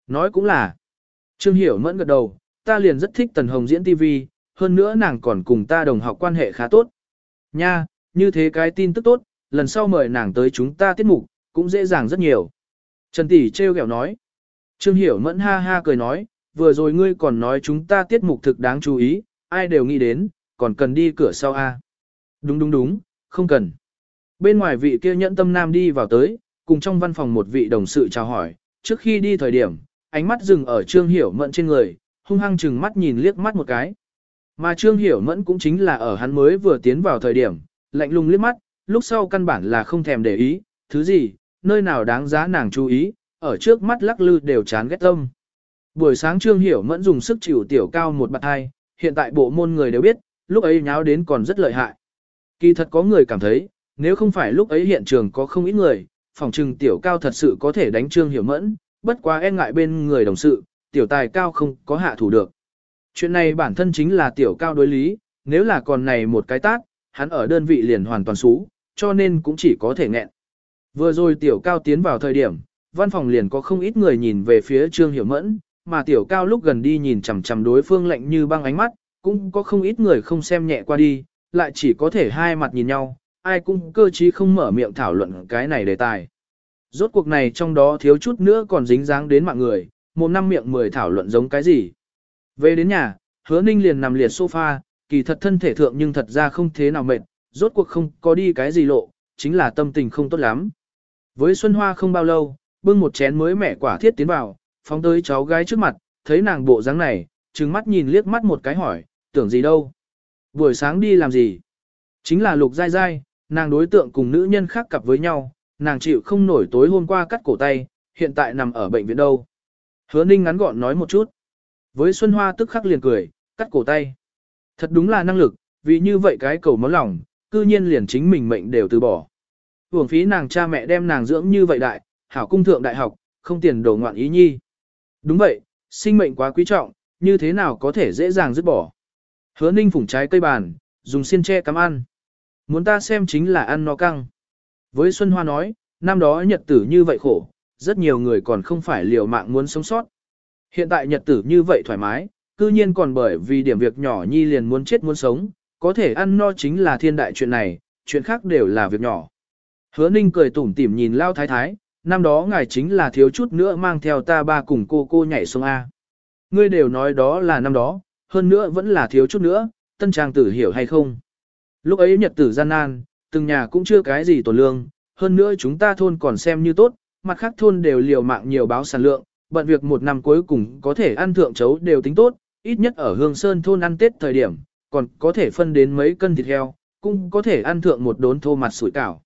Nói cũng là, Trương Hiểu Mẫn gật đầu, ta liền rất thích Tần Hồng diễn TV, hơn nữa nàng còn cùng ta đồng học quan hệ khá tốt. Nha, như thế cái tin tức tốt, lần sau mời nàng tới chúng ta tiết mục, cũng dễ dàng rất nhiều. Trần Tỷ treo kẹo nói. Trương Hiểu Mẫn ha ha cười nói, vừa rồi ngươi còn nói chúng ta tiết mục thực đáng chú ý, ai đều nghĩ đến, còn cần đi cửa sau A. Đúng đúng đúng, không cần. Bên ngoài vị kia nhẫn tâm nam đi vào tới, cùng trong văn phòng một vị đồng sự chào hỏi, trước khi đi thời điểm, ánh mắt dừng ở Trương Hiểu Mẫn trên người, hung hăng chừng mắt nhìn liếc mắt một cái. Mà Trương Hiểu Mẫn cũng chính là ở hắn mới vừa tiến vào thời điểm, lạnh lùng liếc mắt, lúc sau căn bản là không thèm để ý, thứ gì, nơi nào đáng giá nàng chú ý, ở trước mắt lắc lư đều chán ghét tâm. Buổi sáng Trương Hiểu Mẫn dùng sức chịu tiểu cao một bạt hai, hiện tại bộ môn người đều biết, lúc ấy nháo đến còn rất lợi hại. Kỳ thật có người cảm thấy, nếu không phải lúc ấy hiện trường có không ít người, phòng trừng tiểu cao thật sự có thể đánh Trương Hiểu Mẫn, bất quá e ngại bên người đồng sự, tiểu tài cao không có hạ thủ được. Chuyện này bản thân chính là tiểu cao đối lý, nếu là còn này một cái tác, hắn ở đơn vị liền hoàn toàn xú, cho nên cũng chỉ có thể nghẹn. Vừa rồi tiểu cao tiến vào thời điểm, văn phòng liền có không ít người nhìn về phía Trương Hiểu Mẫn, mà tiểu cao lúc gần đi nhìn chằm chằm đối phương lạnh như băng ánh mắt, cũng có không ít người không xem nhẹ qua đi, lại chỉ có thể hai mặt nhìn nhau, ai cũng cơ trí không mở miệng thảo luận cái này đề tài. Rốt cuộc này trong đó thiếu chút nữa còn dính dáng đến mạng người, một năm miệng mười thảo luận giống cái gì. Về đến nhà, hứa ninh liền nằm liệt sofa, kỳ thật thân thể thượng nhưng thật ra không thế nào mệt, rốt cuộc không có đi cái gì lộ, chính là tâm tình không tốt lắm. Với Xuân Hoa không bao lâu, bưng một chén mới mẻ quả thiết tiến vào, phóng tới cháu gái trước mặt, thấy nàng bộ dáng này, trừng mắt nhìn liếc mắt một cái hỏi, tưởng gì đâu. Buổi sáng đi làm gì? Chính là lục dai dai, nàng đối tượng cùng nữ nhân khác cặp với nhau, nàng chịu không nổi tối hôm qua cắt cổ tay, hiện tại nằm ở bệnh viện đâu. Hứa ninh ngắn gọn nói một chút. Với Xuân Hoa tức khắc liền cười, cắt cổ tay. Thật đúng là năng lực, vì như vậy cái cầu máu lòng, cư nhiên liền chính mình mệnh đều từ bỏ. Hưởng phí nàng cha mẹ đem nàng dưỡng như vậy đại, hảo cung thượng đại học, không tiền đồ ngoạn ý nhi. Đúng vậy, sinh mệnh quá quý trọng, như thế nào có thể dễ dàng dứt bỏ. Hứa ninh phủng trái cây bàn, dùng xiên tre cắm ăn. Muốn ta xem chính là ăn no căng. Với Xuân Hoa nói, năm đó nhật tử như vậy khổ, rất nhiều người còn không phải liều mạng muốn sống sót. Hiện tại nhật tử như vậy thoải mái, cư nhiên còn bởi vì điểm việc nhỏ nhi liền muốn chết muốn sống, có thể ăn no chính là thiên đại chuyện này, chuyện khác đều là việc nhỏ. Hứa ninh cười tủm tỉm nhìn lao thái thái, năm đó ngài chính là thiếu chút nữa mang theo ta ba cùng cô cô nhảy xuống A. Ngươi đều nói đó là năm đó, hơn nữa vẫn là thiếu chút nữa, tân trang tử hiểu hay không. Lúc ấy nhật tử gian nan, từng nhà cũng chưa cái gì tổn lương, hơn nữa chúng ta thôn còn xem như tốt, mặt khác thôn đều liều mạng nhiều báo sản lượng, bận việc một năm cuối cùng có thể ăn thượng chấu đều tính tốt, ít nhất ở Hương Sơn thôn ăn Tết thời điểm, còn có thể phân đến mấy cân thịt heo, cũng có thể ăn thượng một đốn thô mặt sủi cảo.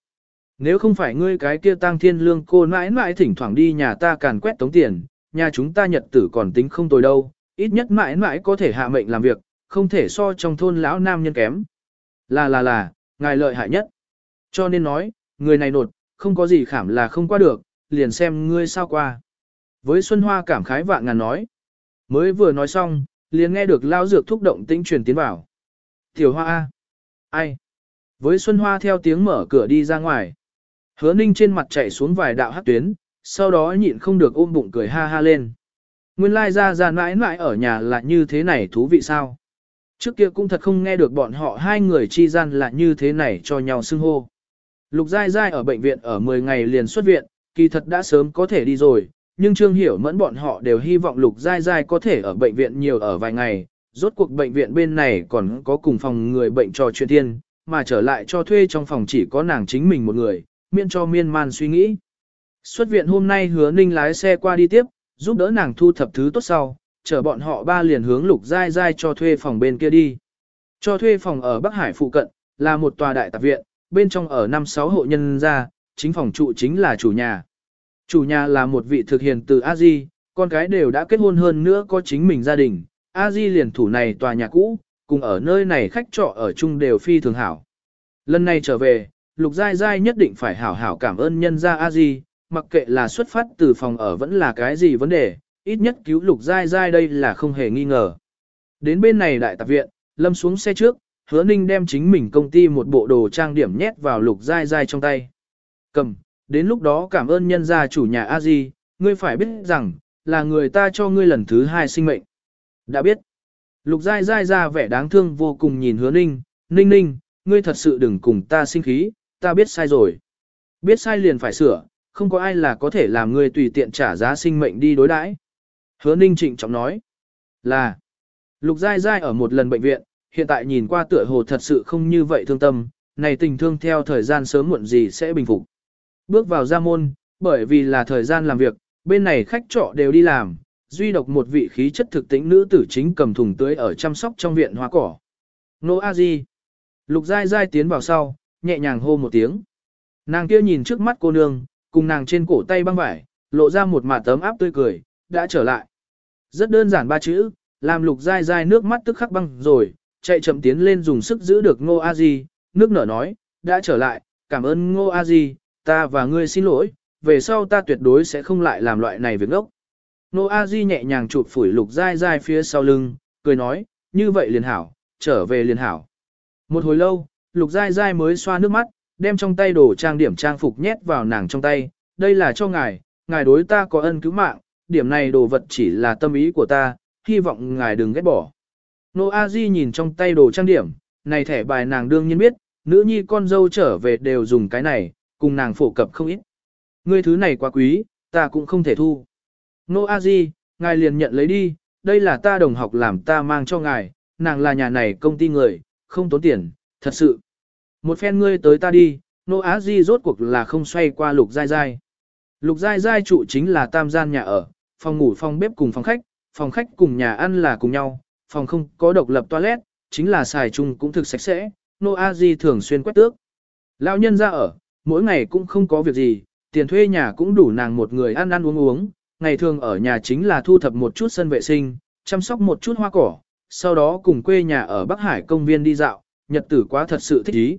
Nếu không phải ngươi cái kia tăng thiên lương cô mãi mãi thỉnh thoảng đi nhà ta càn quét tống tiền, nhà chúng ta nhật tử còn tính không tồi đâu, ít nhất mãi mãi có thể hạ mệnh làm việc, không thể so trong thôn lão nam nhân kém. Là là là, ngài lợi hại nhất. Cho nên nói, người này nột, không có gì khảm là không qua được, liền xem ngươi sao qua. Với Xuân Hoa cảm khái vạn ngàn nói. Mới vừa nói xong, liền nghe được lao dược thúc động tĩnh truyền tiến vào. Tiểu Hoa A. Ai? Với Xuân Hoa theo tiếng mở cửa đi ra ngoài. Hứa ninh trên mặt chạy xuống vài đạo hát tuyến, sau đó nhịn không được ôm bụng cười ha ha lên. Nguyên lai ra ra mãi mãi ở nhà là như thế này thú vị sao? Trước kia cũng thật không nghe được bọn họ hai người chi gian là như thế này cho nhau xưng hô. Lục Giai Giai ở bệnh viện ở 10 ngày liền xuất viện, kỳ thật đã sớm có thể đi rồi, nhưng Trương Hiểu mẫn bọn họ đều hy vọng Lục Giai Giai có thể ở bệnh viện nhiều ở vài ngày, rốt cuộc bệnh viện bên này còn có cùng phòng người bệnh trò chuyện thiên, mà trở lại cho thuê trong phòng chỉ có nàng chính mình một người, miễn cho miên man suy nghĩ. Xuất viện hôm nay hứa ninh lái xe qua đi tiếp, giúp đỡ nàng thu thập thứ tốt sau, chở bọn họ ba liền hướng lục dai dai cho thuê phòng bên kia đi. Cho thuê phòng ở Bắc Hải phụ cận, là một tòa đại tạp viện, bên trong ở năm sáu hộ nhân gia, chính phòng trụ chính là chủ nhà. Chủ nhà là một vị thực hiện từ a di con cái đều đã kết hôn hơn nữa có chính mình gia đình. a di liền thủ này tòa nhà cũ, cùng ở nơi này khách trọ ở chung đều phi thường hảo. Lần này trở về, Lục Giai Giai nhất định phải hảo hảo cảm ơn nhân gia a di mặc kệ là xuất phát từ phòng ở vẫn là cái gì vấn đề, ít nhất cứu Lục Giai Giai đây là không hề nghi ngờ. Đến bên này đại tạp viện, Lâm xuống xe trước, hứa ninh đem chính mình công ty một bộ đồ trang điểm nhét vào Lục Giai Giai trong tay. Cầm, đến lúc đó cảm ơn nhân gia chủ nhà a di ngươi phải biết rằng, là người ta cho ngươi lần thứ hai sinh mệnh. Đã biết. Lục Giai Giai ra vẻ đáng thương vô cùng nhìn hứa ninh, ninh ninh, ngươi thật sự đừng cùng ta sinh khí, ta biết sai rồi. Biết sai liền phải sửa, không có ai là có thể làm ngươi tùy tiện trả giá sinh mệnh đi đối đãi. Hứa ninh trịnh trọng nói, là, Lục Giai Giai ở một lần bệnh viện, hiện tại nhìn qua tựa hồ thật sự không như vậy thương tâm, này tình thương theo thời gian sớm muộn gì sẽ bình phục. Bước vào gia môn, bởi vì là thời gian làm việc, bên này khách trọ đều đi làm, duy độc một vị khí chất thực tĩnh nữ tử chính cầm thùng tưới ở chăm sóc trong viện hoa cỏ. Nô A Di. Lục Giai Giai tiến vào sau, nhẹ nhàng hô một tiếng. Nàng kia nhìn trước mắt cô nương, cùng nàng trên cổ tay băng vải, lộ ra một mặt tấm áp tươi cười, đã trở lại. Rất đơn giản ba chữ, làm Lục Giai Giai nước mắt tức khắc băng rồi, chạy chậm tiến lên dùng sức giữ được Ngô A Di, nước nở nói, đã trở lại, cảm ơn Ngô A Di, ta và ngươi xin lỗi, về sau ta tuyệt đối sẽ không lại làm loại này việc ốc. Ngô A Di nhẹ nhàng chụp phủi lục dai dai phía sau lưng, cười nói, như vậy liền hảo, trở về liền hảo. Một hồi lâu, lục dai dai mới xoa nước mắt, đem trong tay đồ trang điểm trang phục nhét vào nàng trong tay, đây là cho ngài, ngài đối ta có ân cứu mạng, điểm này đồ vật chỉ là tâm ý của ta, hy vọng ngài đừng ghét bỏ. Nô A Di nhìn trong tay đồ trang điểm, này thẻ bài nàng đương nhiên biết, nữ nhi con dâu trở về đều dùng cái này, cùng nàng phổ cập không ít. Ngươi thứ này quá quý, ta cũng không thể thu. Nô A Di, ngài liền nhận lấy đi, đây là ta đồng học làm ta mang cho ngài, nàng là nhà này công ty người, không tốn tiền, thật sự. Một phen ngươi tới ta đi, Nô á Di rốt cuộc là không xoay qua lục dai dai. Lục dai dai trụ chính là tam gian nhà ở, phòng ngủ phòng bếp cùng phòng khách, phòng khách cùng nhà ăn là cùng nhau, phòng không có độc lập toilet, chính là xài chung cũng thực sạch sẽ, Nô A Di thường xuyên quét tước. Lão nhân ra ở, mỗi ngày cũng không có việc gì, tiền thuê nhà cũng đủ nàng một người ăn ăn uống uống, ngày thường ở nhà chính là thu thập một chút sân vệ sinh, chăm sóc một chút hoa cỏ, sau đó cùng quê nhà ở Bắc Hải công viên đi dạo, nhật tử quá thật sự thích ý.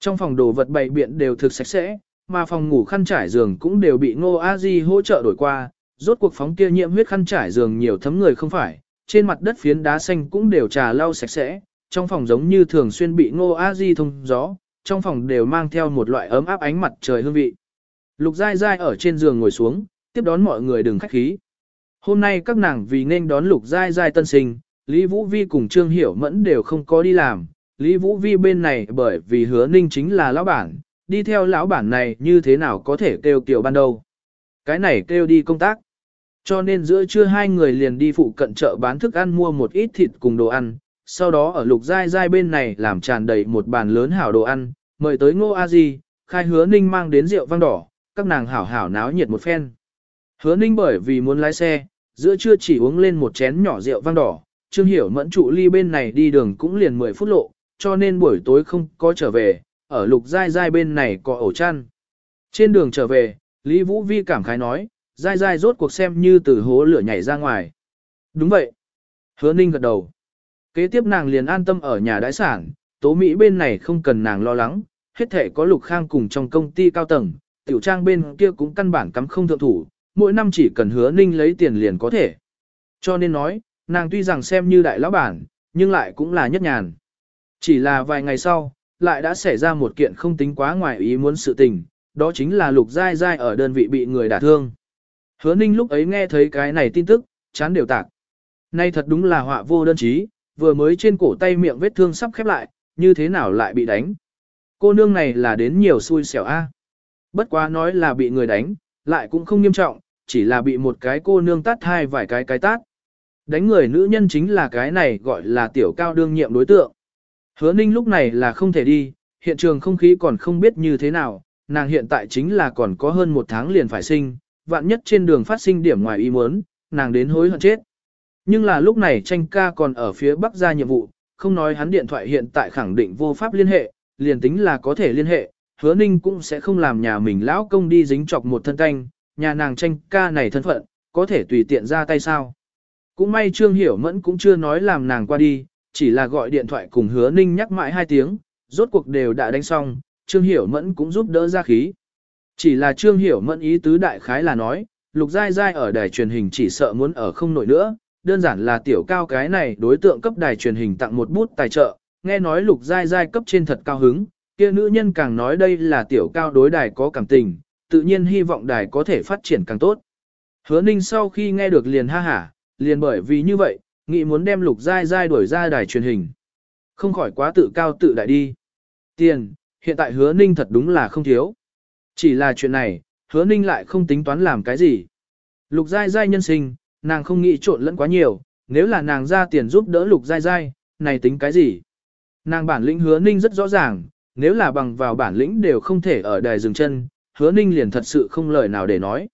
Trong phòng đồ vật bày biện đều thực sạch sẽ, mà phòng ngủ khăn trải giường cũng đều bị Ngô A Di hỗ trợ đổi qua, rốt cuộc phóng kia nhiễm huyết khăn trải giường nhiều thấm người không phải, trên mặt đất phiến đá xanh cũng đều trà lau sạch sẽ, trong phòng giống như thường xuyên bị Ngô A Di thông gió, trong phòng đều mang theo một loại ấm áp ánh mặt trời hương vị. Lục Gai Gai ở trên giường ngồi xuống, tiếp đón mọi người đừng khách khí. Hôm nay các nàng vì nên đón lục Gai Gai tân sinh, Lý Vũ Vi cùng Trương Hiểu Mẫn đều không có đi làm. Lý Vũ Vi bên này bởi vì hứa ninh chính là lão bản, đi theo lão bản này như thế nào có thể kêu kiểu ban đầu. Cái này kêu đi công tác. Cho nên giữa trưa hai người liền đi phụ cận chợ bán thức ăn mua một ít thịt cùng đồ ăn, sau đó ở lục dai dai bên này làm tràn đầy một bàn lớn hảo đồ ăn, mời tới ngô a di, khai hứa ninh mang đến rượu vang đỏ, các nàng hảo hảo náo nhiệt một phen. Hứa ninh bởi vì muốn lái xe, giữa trưa chỉ uống lên một chén nhỏ rượu vang đỏ, Trương Hiểu mẫn trụ ly bên này đi đường cũng liền 10 phút lộ, cho nên buổi tối không có trở về, ở lục dai dai bên này có ổ chăn. Trên đường trở về, Lý Vũ Vi cảm khái nói, dai dai rốt cuộc xem như từ hố lửa nhảy ra ngoài. Đúng vậy. Hứa ninh gật đầu. Kế tiếp nàng liền an tâm ở nhà đại sản, tố Mỹ bên này không cần nàng lo lắng, hết thể có lục khang cùng trong công ty cao tầng, tiểu trang bên kia cũng căn bản cắm không thượng thủ, mỗi năm chỉ cần hứa ninh lấy tiền liền có thể. Cho nên nói, nàng tuy rằng xem như đại lão bản, nhưng lại cũng là nhất nhàn. Chỉ là vài ngày sau, lại đã xảy ra một kiện không tính quá ngoài ý muốn sự tình, đó chính là lục dai dai ở đơn vị bị người đả thương. Hứa ninh lúc ấy nghe thấy cái này tin tức, chán đều tạc. Nay thật đúng là họa vô đơn chí, vừa mới trên cổ tay miệng vết thương sắp khép lại, như thế nào lại bị đánh. Cô nương này là đến nhiều xui xẻo a. Bất quá nói là bị người đánh, lại cũng không nghiêm trọng, chỉ là bị một cái cô nương tát hai vài cái cái tát. Đánh người nữ nhân chính là cái này gọi là tiểu cao đương nhiệm đối tượng. Hứa ninh lúc này là không thể đi, hiện trường không khí còn không biết như thế nào, nàng hiện tại chính là còn có hơn một tháng liền phải sinh, vạn nhất trên đường phát sinh điểm ngoài ý muốn, nàng đến hối hận chết. Nhưng là lúc này tranh ca còn ở phía bắc ra nhiệm vụ, không nói hắn điện thoại hiện tại khẳng định vô pháp liên hệ, liền tính là có thể liên hệ, hứa ninh cũng sẽ không làm nhà mình lão công đi dính chọc một thân canh, nhà nàng tranh ca này thân phận, có thể tùy tiện ra tay sao. Cũng may Trương Hiểu Mẫn cũng chưa nói làm nàng qua đi, chỉ là gọi điện thoại cùng hứa ninh nhắc mãi hai tiếng, rốt cuộc đều đã đánh xong, Trương Hiểu Mẫn cũng giúp đỡ ra khí. Chỉ là Trương Hiểu Mẫn ý tứ đại khái là nói, Lục Giai Giai ở đài truyền hình chỉ sợ muốn ở không nổi nữa, đơn giản là tiểu cao cái này đối tượng cấp đài truyền hình tặng một bút tài trợ, nghe nói Lục Giai Giai cấp trên thật cao hứng, kia nữ nhân càng nói đây là tiểu cao đối đài có cảm tình, tự nhiên hy vọng đài có thể phát triển càng tốt. Hứa Ninh sau khi nghe được liền ha hả, liền bởi vì như vậy, nghĩ muốn đem Lục dai dai đuổi ra đài truyền hình. Không khỏi quá tự cao tự đại đi. Tiền, hiện tại Hứa Ninh thật đúng là không thiếu. Chỉ là chuyện này, Hứa Ninh lại không tính toán làm cái gì. Lục dai dai nhân sinh, nàng không nghĩ trộn lẫn quá nhiều, nếu là nàng ra tiền giúp đỡ Lục dai dai, này tính cái gì? Nàng bản lĩnh Hứa Ninh rất rõ ràng, nếu là bằng vào bản lĩnh đều không thể ở đài dừng chân, hứa ninh liền thật sự không lời nào để nói.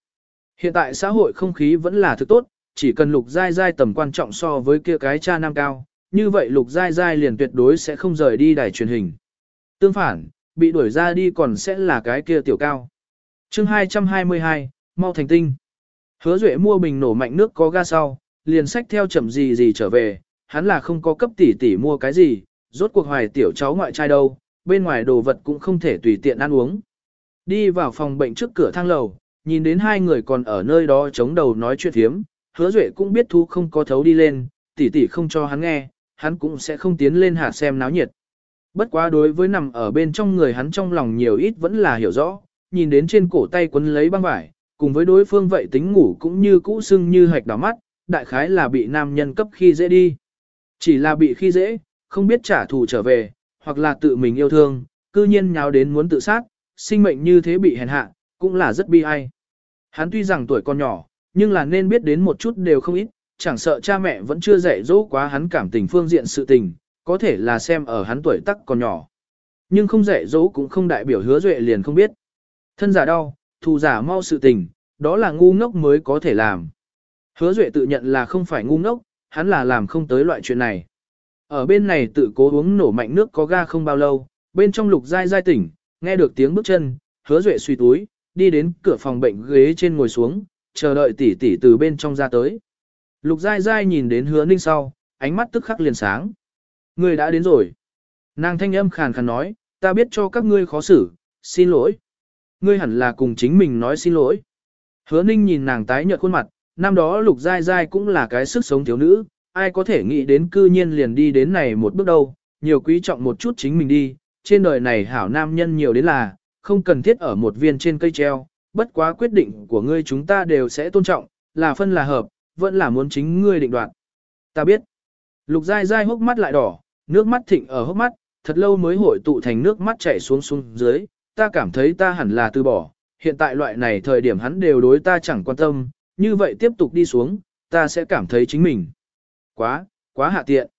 Hiện tại xã hội không khí vẫn là thứ tốt, chỉ cần lục giai giai tầm quan trọng so với kia cái cha nam cao, như vậy lục giai giai liền tuyệt đối sẽ không rời đi đài truyền hình. Tương phản, bị đuổi ra đi còn sẽ là cái kia tiểu cao. chương 222, mau thành tinh. Hứa duệ mua bình nổ mạnh nước có ga sau, liền sách theo chậm gì gì trở về, hắn là không có cấp tỷ tỷ mua cái gì, rốt cuộc hoài tiểu cháu ngoại trai đâu, bên ngoài đồ vật cũng không thể tùy tiện ăn uống. Đi vào phòng bệnh trước cửa thang lầu, nhìn đến hai người còn ở nơi đó chống đầu nói chuyện thiếm, hứa duệ cũng biết thu không có thấu đi lên, tỷ tỷ không cho hắn nghe, hắn cũng sẽ không tiến lên hạ xem náo nhiệt. Bất quá đối với nằm ở bên trong người hắn trong lòng nhiều ít vẫn là hiểu rõ, nhìn đến trên cổ tay quấn lấy băng vải, cùng với đối phương vậy tính ngủ cũng như cũ sưng như hạch đỏ mắt, đại khái là bị nam nhân cấp khi dễ đi. Chỉ là bị khi dễ, không biết trả thù trở về, hoặc là tự mình yêu thương, cư nhiên nháo đến muốn tự sát, sinh mệnh như thế bị hèn hạ, cũng là rất bi ai. Hắn tuy rằng tuổi còn nhỏ, nhưng là nên biết đến một chút đều không ít, chẳng sợ cha mẹ vẫn chưa dạy dỗ quá hắn cảm tình phương diện sự tình, có thể là xem ở hắn tuổi tắc còn nhỏ. Nhưng không dạy dỗ cũng không đại biểu hứa duệ liền không biết. Thân giả đau, thù giả mau sự tình, đó là ngu ngốc mới có thể làm. Hứa duệ tự nhận là không phải ngu ngốc, hắn là làm không tới loại chuyện này. Ở bên này tự cố uống nổ mạnh nước có ga không bao lâu, bên trong lục dai dai tỉnh, nghe được tiếng bước chân, hứa duệ suy túi, đi đến cửa phòng bệnh ghế trên ngồi xuống, chờ đợi tỷ tỷ từ bên trong ra tới. Lục dai dai nhìn đến hứa ninh sau, ánh mắt tức khắc liền sáng. Người đã đến rồi. Nàng thanh âm khàn khàn nói, ta biết cho các ngươi khó xử, xin lỗi. Ngươi hẳn là cùng chính mình nói xin lỗi. Hứa ninh nhìn nàng tái nhợt khuôn mặt, năm đó lục dai dai cũng là cái sức sống thiếu nữ, ai có thể nghĩ đến cư nhiên liền đi đến này một bước đâu, nhiều quý trọng một chút chính mình đi, trên đời này hảo nam nhân nhiều đến là, không cần thiết ở một viên trên cây treo, bất quá quyết định của ngươi chúng ta đều sẽ tôn trọng, là phân là hợp, vẫn là muốn chính ngươi định đoạt. Ta biết. Lục dai dai hốc mắt lại đỏ, nước mắt thịnh ở hốc mắt, thật lâu mới hội tụ thành nước mắt chảy xuống xuống dưới, ta cảm thấy ta hẳn là từ bỏ, hiện tại loại này thời điểm hắn đều đối ta chẳng quan tâm, như vậy tiếp tục đi xuống, ta sẽ cảm thấy chính mình. Quá, quá hạ tiện.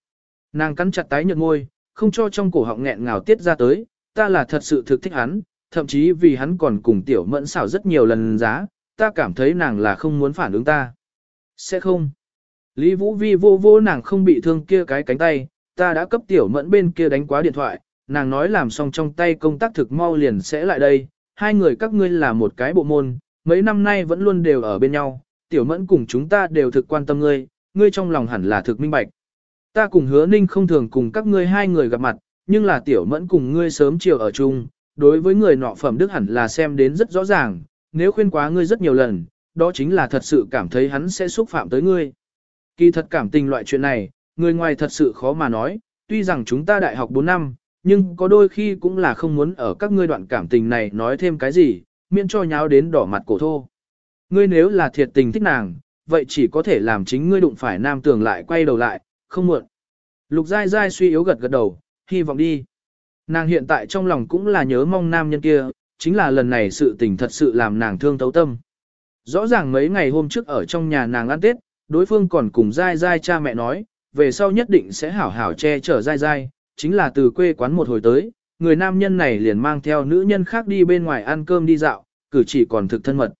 Nàng cắn chặt tái nhợt môi, không cho trong cổ họng nghẹn ngào tiết ra tới, ta là thật sự thực thích hắn, thậm chí vì hắn còn cùng tiểu mẫn xảo rất nhiều lần giá, ta cảm thấy nàng là không muốn phản ứng ta. Sẽ không. Lý Vũ Vi vô vô nàng không bị thương kia cái cánh tay, ta đã cấp tiểu mẫn bên kia đánh quá điện thoại, nàng nói làm xong trong tay công tác thực mau liền sẽ lại đây, hai người các ngươi là một cái bộ môn, mấy năm nay vẫn luôn đều ở bên nhau, tiểu mẫn cùng chúng ta đều thực quan tâm ngươi, ngươi trong lòng hẳn là thực minh bạch. Ta cùng hứa ninh không thường cùng các ngươi hai người gặp mặt, nhưng là tiểu mẫn cùng ngươi sớm chiều ở chung, đối với người nọ phẩm đức hẳn là xem đến rất rõ ràng, nếu khuyên quá ngươi rất nhiều lần, đó chính là thật sự cảm thấy hắn sẽ xúc phạm tới ngươi. Kỳ thật cảm tình loại chuyện này, người ngoài thật sự khó mà nói, tuy rằng chúng ta đại học 4 năm, nhưng có đôi khi cũng là không muốn ở các ngươi đoạn cảm tình này nói thêm cái gì, miễn cho nháo đến đỏ mặt cổ thô. Ngươi nếu là thiệt tình thích nàng, vậy chỉ có thể làm chính ngươi đụng phải nam tường lại quay đầu lại, không muộn. Lục dai dai suy yếu gật gật đầu, hy vọng đi. Nàng hiện tại trong lòng cũng là nhớ mong nam nhân kia, chính là lần này sự tình thật sự làm nàng thương tấu tâm. Rõ ràng mấy ngày hôm trước ở trong nhà nàng ăn Tết, đối phương còn cùng dai dai cha mẹ nói, về sau nhất định sẽ hảo hảo che chở dai dai, chính là từ quê quán một hồi tới, người nam nhân này liền mang theo nữ nhân khác đi bên ngoài ăn cơm đi dạo, cử chỉ còn thực thân mật.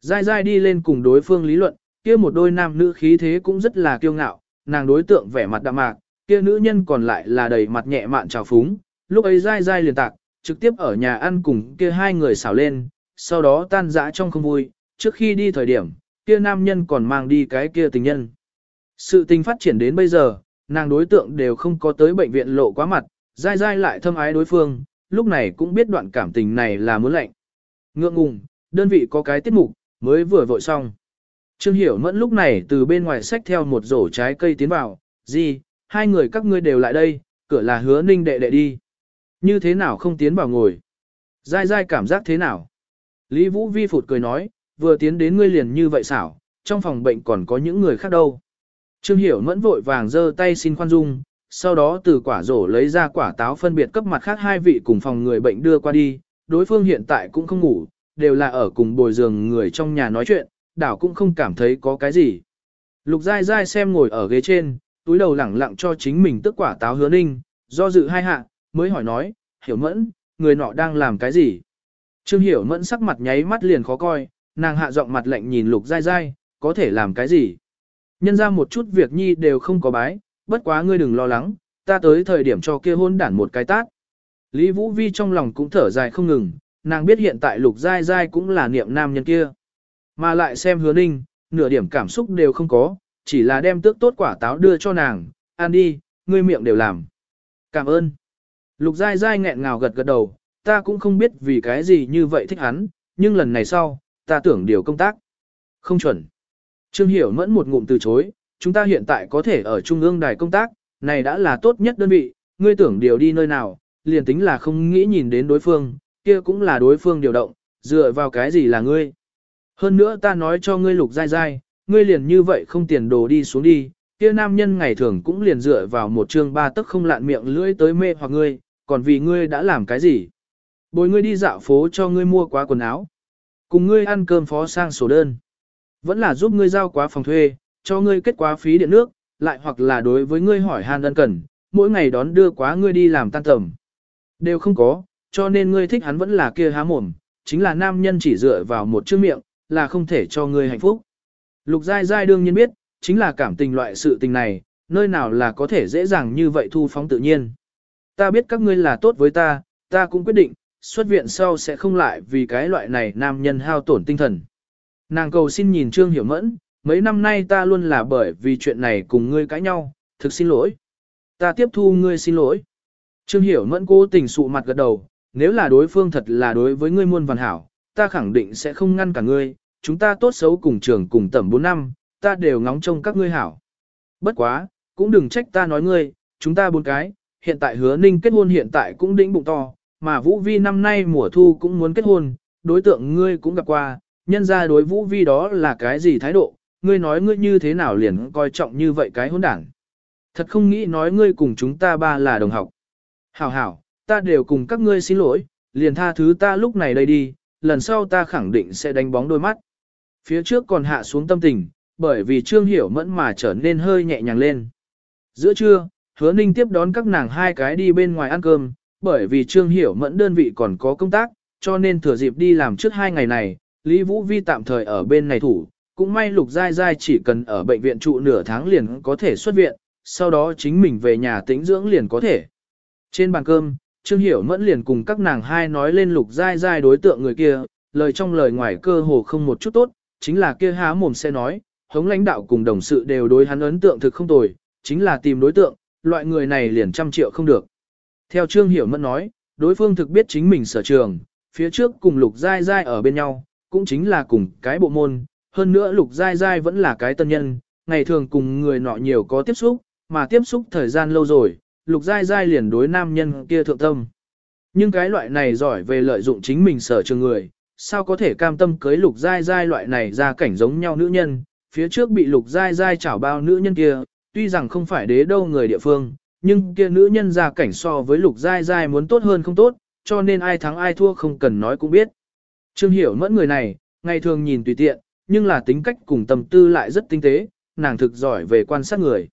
Dai dai đi lên cùng đối phương lý luận, kia một đôi nam nữ khí thế cũng rất là kiêu ngạo, nàng đối tượng vẻ mặt đạm mạc, kia nữ nhân còn lại là đầy mặt nhẹ mạn trào phúng, lúc ấy dai dai liền tạc, trực tiếp ở nhà ăn cùng kia hai người xảo lên, sau đó tan dã trong không vui, trước khi đi thời điểm, kia nam nhân còn mang đi cái kia tình nhân. Sự tình phát triển đến bây giờ, nàng đối tượng đều không có tới bệnh viện lộ quá mặt, dai dai lại thâm ái đối phương, lúc này cũng biết đoạn cảm tình này là muốn lệnh. Ngượng ngùng, đơn vị có cái tiết mục, mới vừa vội xong. Trương Hiểu Mẫn lúc này từ bên ngoài xách theo một rổ trái cây tiến vào, gì, hai người các ngươi đều lại đây, cửa là hứa ninh đệ đệ đi. Như thế nào không tiến vào ngồi? Dai dai cảm giác thế nào? Lý Vũ Vi phụt cười nói, vừa tiến đến ngươi liền như vậy xảo, trong phòng bệnh còn có những người khác đâu. Trương Hiểu mẫn vội vàng giơ tay xin khoan dung, sau đó từ quả rổ lấy ra quả táo phân biệt cấp mặt khác hai vị cùng phòng người bệnh đưa qua đi, đối phương hiện tại cũng không ngủ, đều là ở cùng bồi giường người trong nhà nói chuyện, đảo cũng không cảm thấy có cái gì. Lục dai dai xem ngồi ở ghế trên, túi đầu lẳng lặng cho chính mình tức quả táo hứa ninh, do dự hai hạ, mới hỏi nói, hiểu mẫn, người nọ đang làm cái gì? Trương hiểu mẫn sắc mặt nháy mắt liền khó coi, nàng hạ giọng mặt lạnh nhìn lục dai dai, có thể làm cái gì? Nhân ra một chút việc nhi đều không có bái, bất quá ngươi đừng lo lắng, ta tới thời điểm cho kia hôn đản một cái tát. Lý Vũ Vi trong lòng cũng thở dài không ngừng, nàng biết hiện tại lục dai dai cũng là niệm nam nhân kia. Mà lại xem hứa ninh, nửa điểm cảm xúc đều không có, chỉ là đem tước tốt quả táo đưa cho nàng, ăn đi, ngươi miệng đều làm. Cảm ơn. Lục dai dai nghẹn ngào gật gật đầu, ta cũng không biết vì cái gì như vậy thích hắn, nhưng lần này sau, ta tưởng điều công tác. Không chuẩn. Trương Hiểu mẫn một ngụm từ chối, chúng ta hiện tại có thể ở Trung ương đài công tác, này đã là tốt nhất đơn vị, ngươi tưởng điều đi nơi nào, liền tính là không nghĩ nhìn đến đối phương, kia cũng là đối phương điều động, dựa vào cái gì là ngươi. Hơn nữa ta nói cho ngươi lục dai dai, ngươi liền như vậy không tiền đồ đi xuống đi, kia nam nhân ngày thường cũng liền dựa vào một chương ba tức không lạn miệng lưỡi tới mê hoặc ngươi, còn vì ngươi đã làm cái gì? Bồi ngươi đi dạo phố cho ngươi mua quá quần áo. Cùng ngươi ăn cơm phó sang sổ đơn. Vẫn là giúp ngươi giao quá phòng thuê, cho ngươi kết quá phí điện nước, lại hoặc là đối với ngươi hỏi han đơn cần, mỗi ngày đón đưa quá ngươi đi làm tan tầm. Đều không có, cho nên ngươi thích hắn vẫn là kia há mồm, chính là nam nhân chỉ dựa vào một chữ miệng, là không thể cho ngươi hạnh phúc. Lục dai dai đương nhiên biết, chính là cảm tình loại sự tình này, nơi nào là có thể dễ dàng như vậy thu phóng tự nhiên. Ta biết các ngươi là tốt với ta, ta cũng quyết định, xuất viện sau sẽ không lại vì cái loại này nam nhân hao tổn tinh thần. Nàng cầu xin nhìn Trương Hiểu Mẫn, mấy năm nay ta luôn là bởi vì chuyện này cùng ngươi cãi nhau, thực xin lỗi. Ta tiếp thu ngươi xin lỗi. Trương Hiểu Mẫn cố tình sụ mặt gật đầu, nếu là đối phương thật là đối với ngươi muôn văn hảo, ta khẳng định sẽ không ngăn cả ngươi, chúng ta tốt xấu cùng trường cùng tầm 4 năm, ta đều ngóng trông các ngươi hảo. Bất quá, cũng đừng trách ta nói ngươi, chúng ta bốn cái, hiện tại hứa ninh kết hôn hiện tại cũng đĩnh bụng to, mà Vũ Vi năm nay mùa thu cũng muốn kết hôn, đối tượng ngươi cũng gặp qua, nhân ra đối Vũ Vi đó là cái gì thái độ, ngươi nói ngươi như thế nào liền coi trọng như vậy cái hôn đảng. Thật không nghĩ nói ngươi cùng chúng ta ba là đồng học. Hảo hảo, ta đều cùng các ngươi xin lỗi, liền tha thứ ta lúc này đây đi, lần sau ta khẳng định sẽ đánh bóng đôi mắt. Phía trước còn hạ xuống tâm tình, bởi vì Trương Hiểu Mẫn mà trở nên hơi nhẹ nhàng lên. Giữa trưa, hứa ninh tiếp đón các nàng hai cái đi bên ngoài ăn cơm, bởi vì Trương Hiểu Mẫn đơn vị còn có công tác, cho nên thừa dịp đi làm trước hai ngày này, Lý Vũ Vi tạm thời ở bên này thủ, cũng may Lục Giai Giai chỉ cần ở bệnh viện trụ nửa tháng liền có thể xuất viện, sau đó chính mình về nhà tĩnh dưỡng liền có thể. Trên bàn cơm, Trương Hiểu Mẫn liền cùng các nàng hai nói lên Lục Giai Giai đối tượng người kia, lời trong lời ngoài cơ hồ không một chút tốt, chính là kia há mồm sẽ nói, hống lãnh đạo cùng đồng sự đều đối hắn ấn tượng thực không tồi, chính là tìm đối tượng, loại người này liền trăm triệu không được. Theo Trương Hiểu Mẫn nói, đối phương thực biết chính mình sở trường, phía trước cùng Lục Giai Giai ở bên nhau, cũng chính là cùng cái bộ môn, hơn nữa Lục Giai Giai vẫn là cái tân nhân, ngày thường cùng người nọ nhiều có tiếp xúc, mà tiếp xúc thời gian lâu rồi, Lục Giai Giai liền đối nam nhân kia thượng tâm. Nhưng cái loại này giỏi về lợi dụng chính mình sở trường người, sao có thể cam tâm cưới Lục Giai Giai loại này ra cảnh giống nhau nữ nhân, phía trước bị Lục Giai Giai chảo bao nữ nhân kia, tuy rằng không phải đế đâu người địa phương, nhưng kia nữ nhân ra cảnh so với Lục Giai Giai muốn tốt hơn không tốt, cho nên ai thắng ai thua không cần nói cũng biết. Trương Hiểu mẫn người này, ngày thường nhìn tùy tiện, nhưng là tính cách cùng tâm tư lại rất tinh tế, nàng thực giỏi về quan sát người.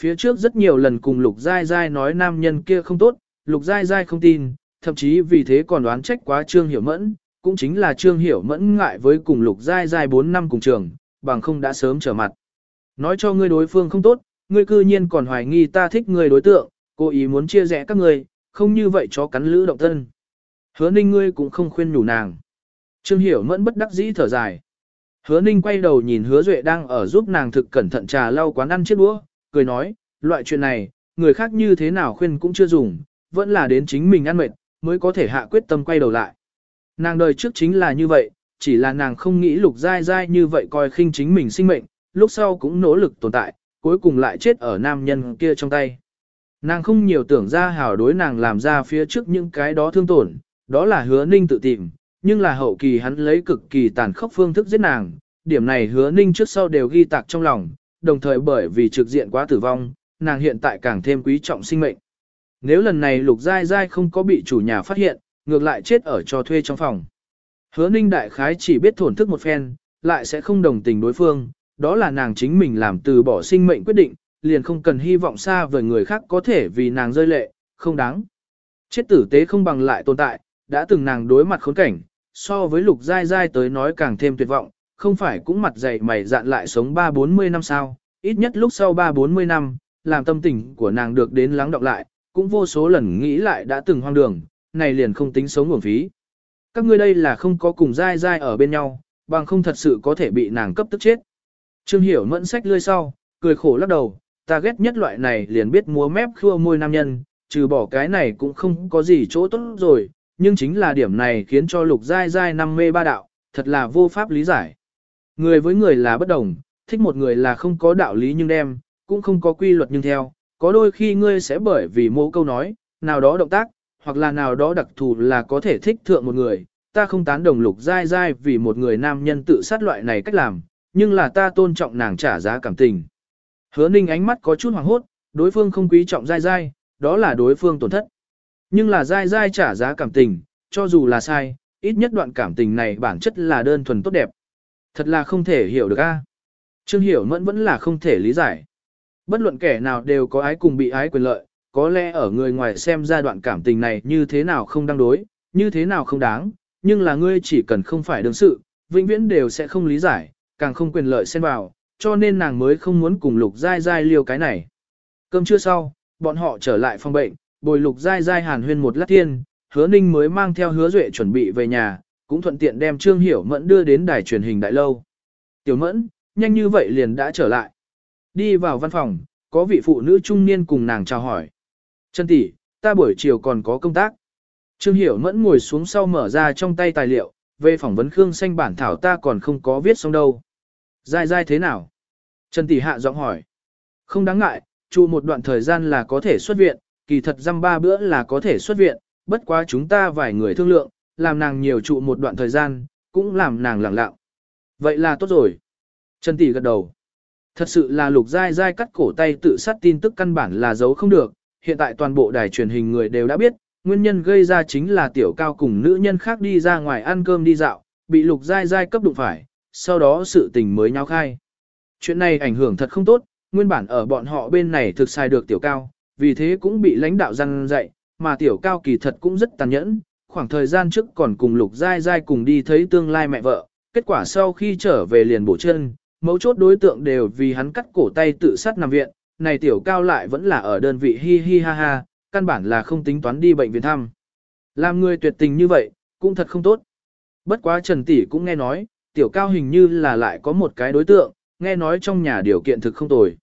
Phía trước rất nhiều lần cùng Lục Giai Giai nói nam nhân kia không tốt, Lục Giai Giai không tin, thậm chí vì thế còn đoán trách quá Trương Hiểu Mẫn, cũng chính là Trương Hiểu Mẫn ngại với cùng Lục Giai Giai 4 năm cùng trường, bằng không đã sớm trở mặt. Nói cho ngươi đối phương không tốt, ngươi cư nhiên còn hoài nghi ta thích người đối tượng, cố ý muốn chia rẽ các ngươi, không như vậy chó cắn lữ động thân. Hứa ninh ngươi cũng không khuyên nhủ nàng. Trương Hiểu Mẫn bất đắc dĩ thở dài. Hứa ninh quay đầu nhìn hứa duệ đang ở giúp nàng thực cẩn thận trà lau quán ăn chiếc đũa, cười nói, loại chuyện này, người khác như thế nào khuyên cũng chưa dùng, vẫn là đến chính mình ăn mệt, mới có thể hạ quyết tâm quay đầu lại. Nàng đời trước chính là như vậy, chỉ là nàng không nghĩ lục dai dai như vậy coi khinh chính mình sinh mệnh, lúc sau cũng nỗ lực tồn tại, cuối cùng lại chết ở nam nhân kia trong tay. Nàng không nhiều tưởng ra hào đối nàng làm ra phía trước những cái đó thương tổn, đó là hứa ninh tự tìm, nhưng là hậu kỳ hắn lấy cực kỳ tàn khốc phương thức giết nàng, điểm này hứa ninh trước sau đều ghi tạc trong lòng, đồng thời bởi vì trực diện quá tử vong, nàng hiện tại càng thêm quý trọng sinh mệnh. Nếu lần này lục dai dai không có bị chủ nhà phát hiện, ngược lại chết ở cho thuê trong phòng. Hứa ninh đại khái chỉ biết thổn thức một phen, lại sẽ không đồng tình đối phương, đó là nàng chính mình làm từ bỏ sinh mệnh quyết định, liền không cần hy vọng xa vời người khác có thể vì nàng rơi lệ, không đáng. Chết tử tế không bằng lại tồn tại, đã từng nàng đối mặt khốn cảnh, so với lục dai dai tới nói càng thêm tuyệt vọng, không phải cũng mặt dày mày dạn lại sống 3-40 năm sao, ít nhất lúc sau 3-40 năm, làm tâm tình của nàng được đến lắng đọng lại, cũng vô số lần nghĩ lại đã từng hoang đường, này liền không tính sống nguồn phí. Các ngươi đây là không có cùng dai dai ở bên nhau, bằng không thật sự có thể bị nàng cấp tức chết. Trương Hiểu mẫn sách lươi sau, cười khổ lắc đầu, ta ghét nhất loại này liền biết múa mép khua môi nam nhân, trừ bỏ cái này cũng không có gì chỗ tốt rồi, nhưng chính là điểm này khiến cho lục dai dai năm mê ba đạo, thật là vô pháp lý giải. Người với người là bất đồng, thích một người là không có đạo lý nhưng đem, cũng không có quy luật nhưng theo, có đôi khi ngươi sẽ bởi vì mô câu nói, nào đó động tác, hoặc là nào đó đặc thù là có thể thích thượng một người, ta không tán đồng lục dai dai vì một người nam nhân tự sát loại này cách làm, nhưng là ta tôn trọng nàng trả giá cảm tình. Hứa ninh ánh mắt có chút hoàng hốt, đối phương không quý trọng dai dai, đó là đối phương tổn thất. Nhưng là dai dai trả giá cảm tình, cho dù là sai, ít nhất đoạn cảm tình này bản chất là đơn thuần tốt đẹp. Thật là không thể hiểu được a. Trương Hiểu Mẫn vẫn là không thể lý giải. Bất luận kẻ nào đều có ái cùng bị ái quyền lợi, có lẽ ở người ngoài xem ra đoạn cảm tình này như thế nào không đăng đối, như thế nào không đáng, nhưng là ngươi chỉ cần không phải đương sự, vĩnh viễn đều sẽ không lý giải, càng không quyền lợi xen vào, cho nên nàng mới không muốn cùng lục dai dai liều cái này. Cơm trưa sau, bọn họ trở lại phòng bệnh, bồi lục dai dai hàn huyên một lát thiên, hứa ninh mới mang theo hứa duệ chuẩn bị về nhà, cũng thuận tiện đem Trương Hiểu Mẫn đưa đến đài truyền hình đại lâu. Tiểu Mẫn, nhanh như vậy liền đã trở lại. Đi vào văn phòng, có vị phụ nữ trung niên cùng nàng chào hỏi. Trân tỷ, ta buổi chiều còn có công tác. Trương Hiểu Mẫn ngồi xuống sau mở ra trong tay tài liệu, về phỏng vấn Khương Xanh bản thảo ta còn không có viết xong đâu. Dai dai thế nào? Trần tỷ hạ giọng hỏi. Không đáng ngại, trụ một đoạn thời gian là có thể xuất viện, kỳ thật dăm ba bữa là có thể xuất viện, bất quá chúng ta vài người thương lượng, làm nàng nhiều trụ một đoạn thời gian, cũng làm nàng lặng lặng. Vậy là tốt rồi. Trần tỷ gật đầu. Thật sự là lục dai dai cắt cổ tay tự sát tin tức căn bản là giấu không được, hiện tại toàn bộ đài truyền hình người đều đã biết, nguyên nhân gây ra chính là tiểu cao cùng nữ nhân khác đi ra ngoài ăn cơm đi dạo, bị lục dai dai cấp đụng phải, sau đó sự tình mới nháo khai. Chuyện này ảnh hưởng thật không tốt, nguyên bản ở bọn họ bên này thực sai được tiểu cao, vì thế cũng bị lãnh đạo răng dạy, mà tiểu cao kỳ thật cũng rất tàn nhẫn, khoảng thời gian trước còn cùng lục dai dai cùng đi thấy tương lai mẹ vợ, kết quả sau khi trở về liền bổ chân, mấu chốt đối tượng đều vì hắn cắt cổ tay tự sát nằm viện, này tiểu cao lại vẫn là ở đơn vị hi hi ha ha, căn bản là không tính toán đi bệnh viện thăm. Làm người tuyệt tình như vậy, cũng thật không tốt. Bất quá Trần Tỷ cũng nghe nói, tiểu cao hình như là lại có một cái đối tượng, nghe nói trong nhà điều kiện thực không tồi.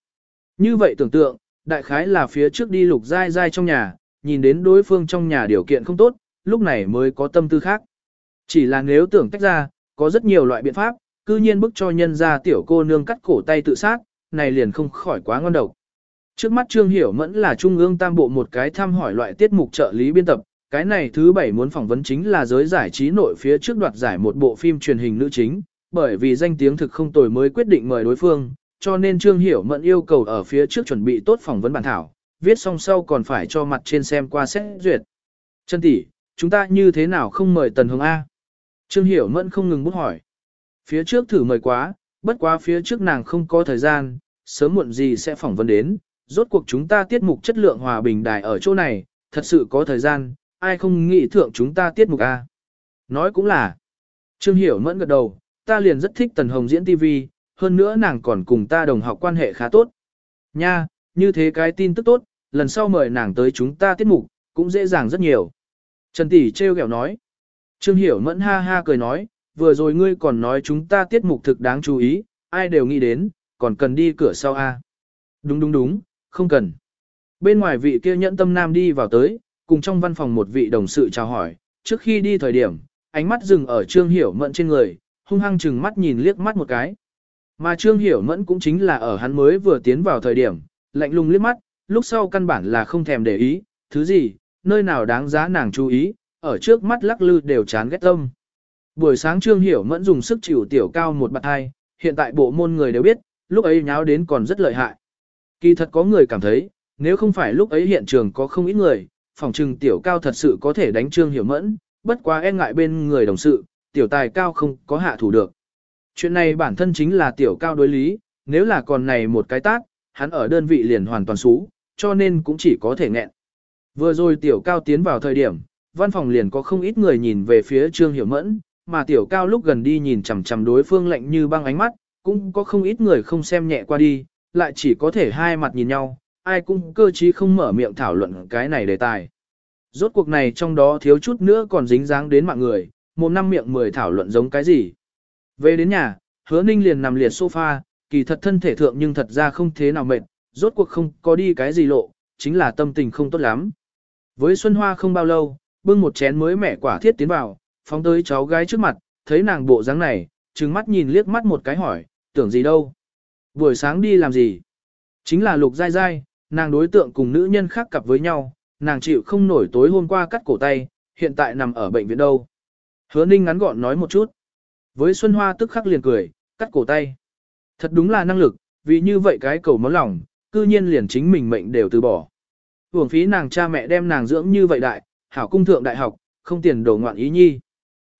Như vậy tưởng tượng, đại khái là phía trước đi lục dai dai trong nhà, nhìn đến đối phương trong nhà điều kiện không tốt, lúc này mới có tâm tư khác. Chỉ là nếu tưởng tách ra, có rất nhiều loại biện pháp, cư nhiên bức cho nhân ra tiểu cô nương cắt cổ tay tự sát, này liền không khỏi quá ngon độc. Trước mắt Trương Hiểu Mẫn là Trung ương Tam Bộ một cái thăm hỏi loại tiết mục trợ lý biên tập, cái này thứ bảy muốn phỏng vấn chính là giới giải trí nội phía trước đoạt giải một bộ phim truyền hình nữ chính, bởi vì danh tiếng thực không tồi mới quyết định mời đối phương, cho nên Trương Hiểu Mẫn yêu cầu ở phía trước chuẩn bị tốt phỏng vấn bản thảo, viết xong sau còn phải cho mặt trên xem qua xét duyệt. Chân tỷ, chúng ta như thế nào không mời Tần Hương A? Trương Hiểu Mẫn không ngừng bút hỏi. Phía trước thử mời quá, bất quá phía trước nàng không có thời gian, sớm muộn gì sẽ phỏng vấn đến, rốt cuộc chúng ta tiết mục chất lượng hòa bình đài ở chỗ này, thật sự có thời gian, ai không nghĩ thượng chúng ta tiết mục A. Nói cũng là, Trương Hiểu Mẫn gật đầu, ta liền rất thích Tần Hồng diễn TV, hơn nữa nàng còn cùng ta đồng học quan hệ khá tốt. Nha, như thế cái tin tức tốt, lần sau mời nàng tới chúng ta tiết mục, cũng dễ dàng rất nhiều. Trần Tỷ treo kẹo nói. Trương Hiểu Mẫn ha ha cười nói, vừa rồi ngươi còn nói chúng ta tiết mục thực đáng chú ý, ai đều nghĩ đến, còn cần đi cửa sau a. Đúng đúng đúng, không cần. Bên ngoài vị kia nhẫn tâm nam đi vào tới, cùng trong văn phòng một vị đồng sự chào hỏi, trước khi đi thời điểm, ánh mắt dừng ở Trương Hiểu Mẫn trên người, hung hăng chừng mắt nhìn liếc mắt một cái. Mà Trương Hiểu Mẫn cũng chính là ở hắn mới vừa tiến vào thời điểm, lạnh lùng liếc mắt, lúc sau căn bản là không thèm để ý, thứ gì, nơi nào đáng giá nàng chú ý, ở trước mắt lắc lư đều chán ghét tâm. Buổi sáng Trương Hiểu Mẫn dùng sức chịu tiểu cao một bạt hai, hiện tại bộ môn người đều biết, lúc ấy nháo đến còn rất lợi hại. Kỳ thật có người cảm thấy, nếu không phải lúc ấy hiện trường có không ít người, phòng trừng tiểu cao thật sự có thể đánh Trương Hiểu Mẫn, bất quá e ngại bên người đồng sự, tiểu tài cao không có hạ thủ được. Chuyện này bản thân chính là tiểu cao đối lý, nếu là còn này một cái tác, hắn ở đơn vị liền hoàn toàn xú, cho nên cũng chỉ có thể nghẹn. Vừa rồi tiểu cao tiến vào thời điểm, văn phòng liền có không ít người nhìn về phía Trương Hiểu Mẫn, mà tiểu cao lúc gần đi nhìn chằm chằm đối phương lạnh như băng ánh mắt, cũng có không ít người không xem nhẹ qua đi, lại chỉ có thể hai mặt nhìn nhau, ai cũng cơ trí không mở miệng thảo luận cái này đề tài. Rốt cuộc này trong đó thiếu chút nữa còn dính dáng đến mạng người, một năm miệng mười thảo luận giống cái gì. Về đến nhà, hứa ninh liền nằm liệt sofa, kỳ thật thân thể thượng nhưng thật ra không thế nào mệt, rốt cuộc không có đi cái gì lộ, chính là tâm tình không tốt lắm. Với Xuân Hoa không bao lâu, bưng một chén mới mẻ quả thiết tiến vào, phóng tới cháu gái trước mặt, thấy nàng bộ dáng này, trừng mắt nhìn liếc mắt một cái hỏi, tưởng gì đâu. Buổi sáng đi làm gì? Chính là lục dai dai, nàng đối tượng cùng nữ nhân khác cặp với nhau, nàng chịu không nổi tối hôm qua cắt cổ tay, hiện tại nằm ở bệnh viện đâu. Hứa ninh ngắn gọn nói một chút. Với Xuân Hoa tức khắc liền cười, cắt cổ tay. Thật đúng là năng lực, vì như vậy cái cầu máu lòng, cư nhiên liền chính mình mệnh đều từ bỏ. Hưởng phí nàng cha mẹ đem nàng dưỡng như vậy đại, hảo cung thượng đại học, không tiền đồ ngoạn ý nhi.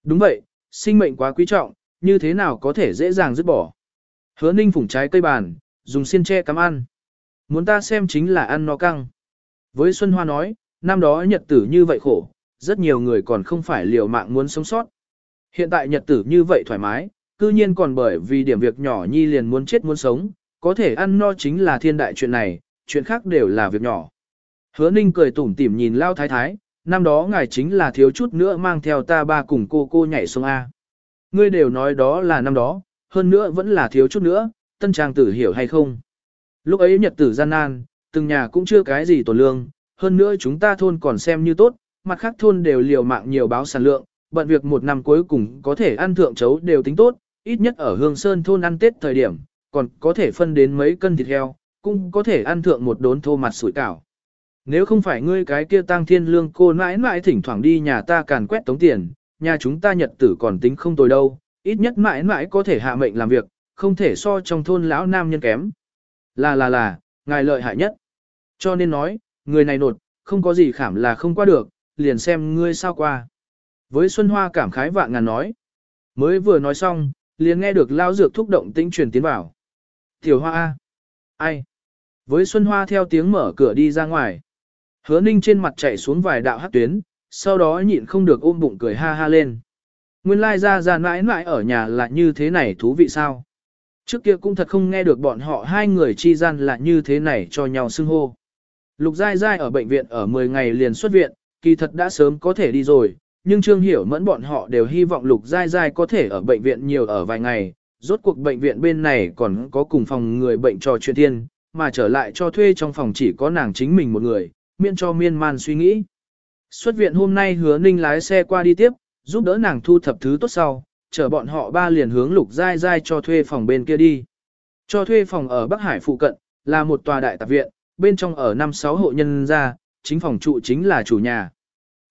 Đúng vậy, sinh mệnh quá quý trọng, như thế nào có thể dễ dàng dứt bỏ. Hứa ninh phủng trái cây bàn, dùng xiên tre cắm ăn. Muốn ta xem chính là ăn no căng. Với Xuân Hoa nói, năm đó nhật tử như vậy khổ, rất nhiều người còn không phải liều mạng muốn sống sót. Hiện tại nhật tử như vậy thoải mái, cư nhiên còn bởi vì điểm việc nhỏ nhi liền muốn chết muốn sống, có thể ăn no chính là thiên đại chuyện này, chuyện khác đều là việc nhỏ. Hứa ninh cười tủm tỉm nhìn lao thái thái, năm đó ngài chính là thiếu chút nữa mang theo ta ba cùng cô cô nhảy xuống A. Ngươi đều nói đó là năm đó, hơn nữa vẫn là thiếu chút nữa, tân trang tử hiểu hay không. Lúc ấy nhật tử gian nan, từng nhà cũng chưa cái gì tổn lương, hơn nữa chúng ta thôn còn xem như tốt, mặt khác thôn đều liều mạng nhiều báo sản lượng, bận việc một năm cuối cùng có thể ăn thượng chấu đều tính tốt, ít nhất ở Hương Sơn thôn ăn Tết thời điểm, còn có thể phân đến mấy cân thịt heo, cũng có thể ăn thượng một đốn thô mặt sủi cảo. Nếu không phải ngươi cái kia tăng thiên lương cô mãi mãi thỉnh thoảng đi nhà ta càn quét tống tiền, nhà chúng ta nhật tử còn tính không tồi đâu, ít nhất mãi mãi có thể hạ mệnh làm việc, không thể so trong thôn lão nam nhân kém. Là là là, ngài lợi hại nhất. Cho nên nói, người này nột, không có gì khảm là không qua được, liền xem ngươi sao qua. Với Xuân Hoa cảm khái vạn ngàn nói. Mới vừa nói xong, liền nghe được lao dược thúc động tĩnh truyền tiến vào. Tiểu Hoa A. Ai? Với Xuân Hoa theo tiếng mở cửa đi ra ngoài. Hứa ninh trên mặt chạy xuống vài đạo hát tuyến, sau đó nhịn không được ôm bụng cười ha ha lên. Nguyên lai ra ra mãi mãi ở nhà là như thế này thú vị sao? Trước kia cũng thật không nghe được bọn họ hai người chi gian là như thế này cho nhau xưng hô. Lục Giai Giai ở bệnh viện ở 10 ngày liền xuất viện, kỳ thật đã sớm có thể đi rồi, nhưng Trương Hiểu mẫn bọn họ đều hy vọng Lục Giai Giai có thể ở bệnh viện nhiều ở vài ngày, rốt cuộc bệnh viện bên này còn có cùng phòng người bệnh trò chuyện thiên, mà trở lại cho thuê trong phòng chỉ có nàng chính mình một người, miễn cho miên man suy nghĩ. Xuất viện hôm nay hứa ninh lái xe qua đi tiếp, giúp đỡ nàng thu thập thứ tốt sau, chở bọn họ ba liền hướng lục dai dai cho thuê phòng bên kia đi. Cho thuê phòng ở Bắc Hải phụ cận, là một tòa đại tạp viện, bên trong ở năm sáu hộ nhân gia, chính phòng trụ chính là chủ nhà.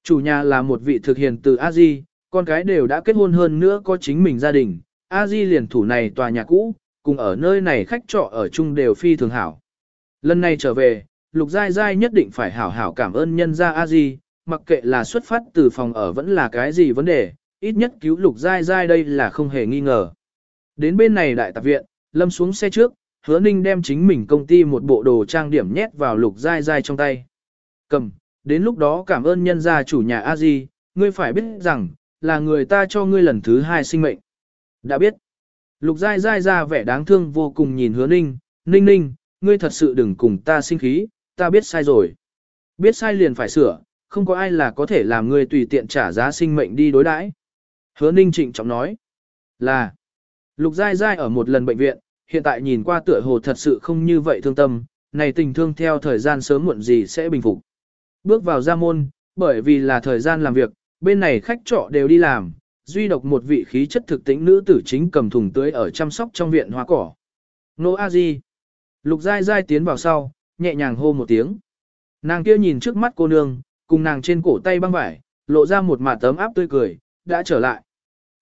Chủ nhà là một vị thực hiện từ a di con cái đều đã kết hôn hơn nữa có chính mình gia đình. a di liền thủ này tòa nhà cũ, cùng ở nơi này khách trọ ở chung đều phi thường hảo. Lần này trở về, Lục Giai Giai nhất định phải hảo hảo cảm ơn nhân gia a di mặc kệ là xuất phát từ phòng ở vẫn là cái gì vấn đề, ít nhất cứu Lục Giai Giai đây là không hề nghi ngờ. Đến bên này đại tạp viện, Lâm xuống xe trước, hứa ninh đem chính mình công ty một bộ đồ trang điểm nhét vào Lục Giai Giai trong tay. Cầm, đến lúc đó cảm ơn nhân gia chủ nhà a di ngươi phải biết rằng, là người ta cho ngươi lần thứ hai sinh mệnh. Đã biết. Lục Giai Giai ra vẻ đáng thương vô cùng nhìn hứa ninh, ninh ninh, ngươi thật sự đừng cùng ta sinh khí, ta biết sai rồi. Biết sai liền phải sửa, không có ai là có thể làm ngươi tùy tiện trả giá sinh mệnh đi đối đãi. Hứa ninh trịnh trọng nói, là, Lục Giai Giai ở một lần bệnh viện, hiện tại nhìn qua tựa hồ thật sự không như vậy thương tâm, này tình thương theo thời gian sớm muộn gì sẽ bình phục. Bước vào gia môn, bởi vì là thời gian làm việc, bên này khách trọ đều đi làm, duy độc một vị khí chất thực tĩnh nữ tử chính cầm thùng tưới ở chăm sóc trong viện hoa cỏ. Nô A Di. Lục Giai Giai tiến vào sau, nhẹ nhàng hô một tiếng. Nàng kia nhìn trước mắt cô nương, cùng nàng trên cổ tay băng vải, lộ ra một mặt tấm áp tươi cười, đã trở lại.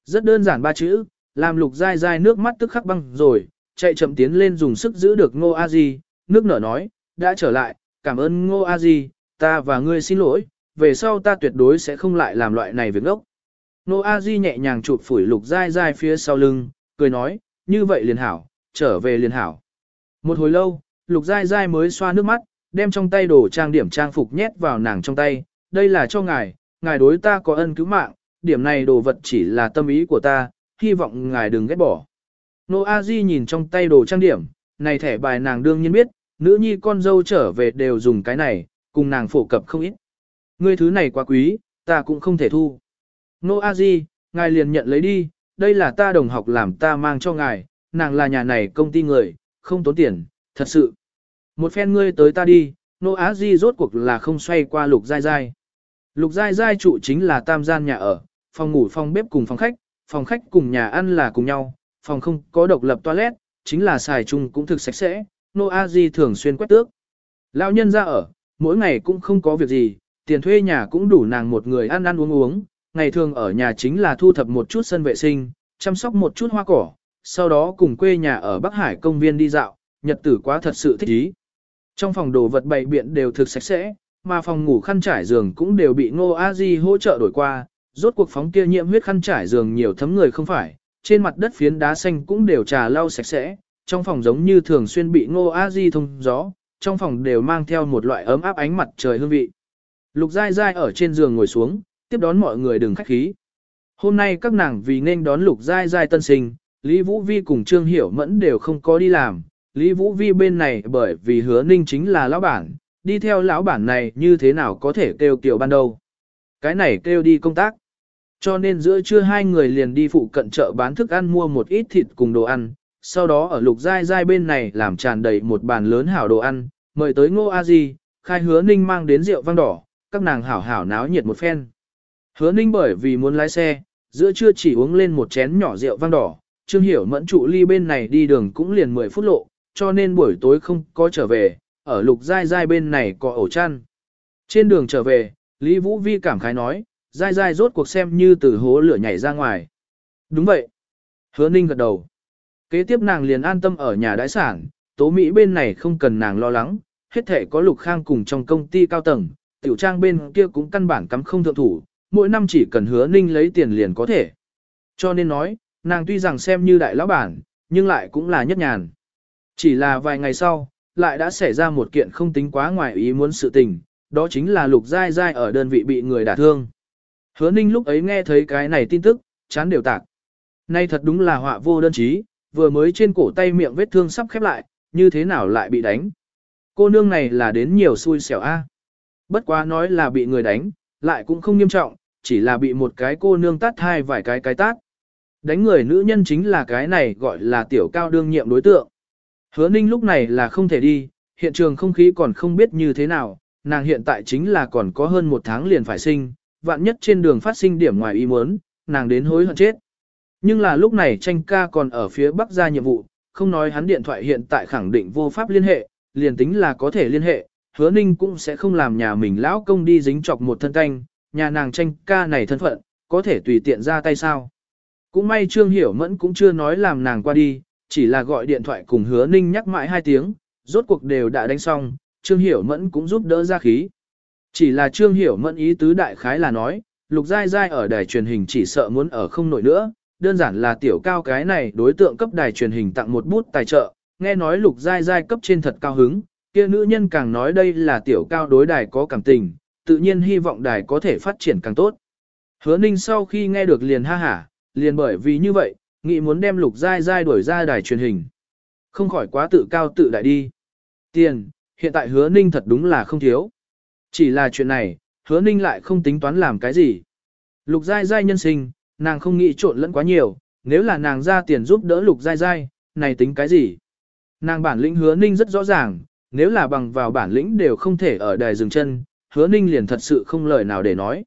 Rất đơn giản ba chữ, làm Lục Giai Giai nước mắt tức khắc băng rồi, chạy chậm tiến lên dùng sức giữ được Ngô A Di, nước nở nói, đã trở lại, cảm ơn Ngô A Di, ta và ngươi xin lỗi, về sau ta tuyệt đối sẽ không lại làm loại này việc ốc. Ngô A Di nhẹ nhàng chụp phủi lục dai dai phía sau lưng, cười nói, như vậy liền hảo, trở về liền hảo. Một hồi lâu, lục dai dai mới xoa nước mắt, đem trong tay đồ trang điểm trang phục nhét vào nàng trong tay, đây là cho ngài, ngài đối ta có ân cứu mạng, điểm này đồ vật chỉ là tâm ý của ta, hy vọng ngài đừng ghét bỏ. Nô A Di nhìn trong tay đồ trang điểm, này thẻ bài nàng đương nhiên biết, nữ nhi con dâu trở về đều dùng cái này, cùng nàng phổ cập không ít. Ngươi thứ này quá quý, ta cũng không thể thu. Nô A Di, ngài liền nhận lấy đi, đây là ta đồng học làm ta mang cho ngài, nàng là nhà này công ty người, không tốn tiền, thật sự. Một phen ngươi tới ta đi, Nô á Di rốt cuộc là không xoay qua lục dai dai. Lục dai dai trụ chính là tam gian nhà ở, phòng ngủ phòng bếp cùng phòng khách, phòng khách cùng nhà ăn là cùng nhau, phòng không có độc lập toilet, chính là xài chung cũng thực sạch sẽ, Nô A Di thường xuyên quét tước. Lão nhân ra ở, mỗi ngày cũng không có việc gì, tiền thuê nhà cũng đủ nàng một người ăn ăn uống uống, ngày thường ở nhà chính là thu thập một chút sân vệ sinh, chăm sóc một chút hoa cỏ, sau đó cùng quê nhà ở Bắc Hải công viên đi dạo, nhật tử quá thật sự thích ý. Trong phòng đồ vật bày biện đều thực sạch sẽ, mà phòng ngủ khăn trải giường cũng đều bị Ngô A Di hỗ trợ đổi qua, rốt cuộc phóng kia nhiễm huyết khăn trải giường nhiều thấm người không phải, trên mặt đất phiến đá xanh cũng đều trà lau sạch sẽ, trong phòng giống như thường xuyên bị Ngô A Di thông gió, trong phòng đều mang theo một loại ấm áp ánh mặt trời hương vị. Lục Gai Gai ở trên giường ngồi xuống, tiếp đón mọi người đừng khách khí. Hôm nay các nàng vì nên đón lục Gai Gai tân sinh, Lý Vũ Vi cùng Trương Hiểu Mẫn đều không có đi làm. Lý Vũ Vi bên này bởi vì hứa ninh chính là lão bản, đi theo lão bản này như thế nào có thể kêu kiểu ban đầu. Cái này kêu đi công tác. Cho nên giữa trưa hai người liền đi phụ cận chợ bán thức ăn mua một ít thịt cùng đồ ăn, sau đó ở lục dai dai bên này làm tràn đầy một bàn lớn hảo đồ ăn, mời tới ngô a di, khai hứa ninh mang đến rượu vang đỏ, các nàng hảo hảo náo nhiệt một phen. Hứa ninh bởi vì muốn lái xe, giữa trưa chỉ uống lên một chén nhỏ rượu vang đỏ, Trương Hiểu mẫn trụ ly bên này đi đường cũng liền 10 phút lộ, cho nên buổi tối không có trở về, ở lục dai dai bên này có ổ chăn. Trên đường trở về, Lý Vũ Vi cảm khái nói, dai dai rốt cuộc xem như từ hố lửa nhảy ra ngoài. Đúng vậy. Hứa ninh gật đầu. Kế tiếp nàng liền an tâm ở nhà đại sản, tố Mỹ bên này không cần nàng lo lắng, hết thể có lục khang cùng trong công ty cao tầng, tiểu trang bên kia cũng căn bản cắm không thượng thủ, mỗi năm chỉ cần hứa ninh lấy tiền liền có thể. Cho nên nói, nàng tuy rằng xem như đại lão bản, nhưng lại cũng là nhất nhàn. Chỉ là vài ngày sau, lại đã xảy ra một kiện không tính quá ngoài ý muốn sự tình, đó chính là lục dai dai ở đơn vị bị người đả thương. Hứa ninh lúc ấy nghe thấy cái này tin tức, chán đều tạc. Nay thật đúng là họa vô đơn chí, vừa mới trên cổ tay miệng vết thương sắp khép lại, như thế nào lại bị đánh. Cô nương này là đến nhiều xui xẻo a. Bất quá nói là bị người đánh, lại cũng không nghiêm trọng, chỉ là bị một cái cô nương tát hai vài cái cái tát. Đánh người nữ nhân chính là cái này gọi là tiểu cao đương nhiệm đối tượng. Hứa ninh lúc này là không thể đi, hiện trường không khí còn không biết như thế nào, nàng hiện tại chính là còn có hơn một tháng liền phải sinh, vạn nhất trên đường phát sinh điểm ngoài ý muốn, nàng đến hối hận chết. Nhưng là lúc này tranh ca còn ở phía bắc ra nhiệm vụ, không nói hắn điện thoại hiện tại khẳng định vô pháp liên hệ, liền tính là có thể liên hệ, hứa ninh cũng sẽ không làm nhà mình lão công đi dính chọc một thân canh, nhà nàng tranh ca này thân phận, có thể tùy tiện ra tay sao. Cũng may Trương Hiểu Mẫn cũng chưa nói làm nàng qua đi, chỉ là gọi điện thoại cùng hứa ninh nhắc mãi hai tiếng, rốt cuộc đều đã đánh xong, Trương Hiểu Mẫn cũng giúp đỡ ra khí. Chỉ là Trương Hiểu Mẫn ý tứ đại khái là nói, Lục Giai Giai ở đài truyền hình chỉ sợ muốn ở không nổi nữa, đơn giản là tiểu cao cái này đối tượng cấp đài truyền hình tặng một bút tài trợ, nghe nói Lục Giai Giai cấp trên thật cao hứng, kia nữ nhân càng nói đây là tiểu cao đối đài có cảm tình, tự nhiên hy vọng đài có thể phát triển càng tốt. Hứa Ninh sau khi nghe được liền ha hả, liền bởi vì như vậy, nghĩ muốn đem Lục Giai Giai đuổi ra đài truyền hình. Không khỏi quá tự cao tự đại đi. Tiền, hiện tại hứa Ninh thật đúng là không thiếu. Chỉ là chuyện này, hứa Ninh lại không tính toán làm cái gì. Lục Giai Giai nhân sinh, nàng không nghĩ trộn lẫn quá nhiều, nếu là nàng ra tiền giúp đỡ Lục Giai Giai, này tính cái gì? Nàng bản lĩnh hứa Ninh rất rõ ràng, nếu là bằng vào bản lĩnh đều không thể ở đài dừng chân, hứa ninh liền thật sự không lời nào để nói.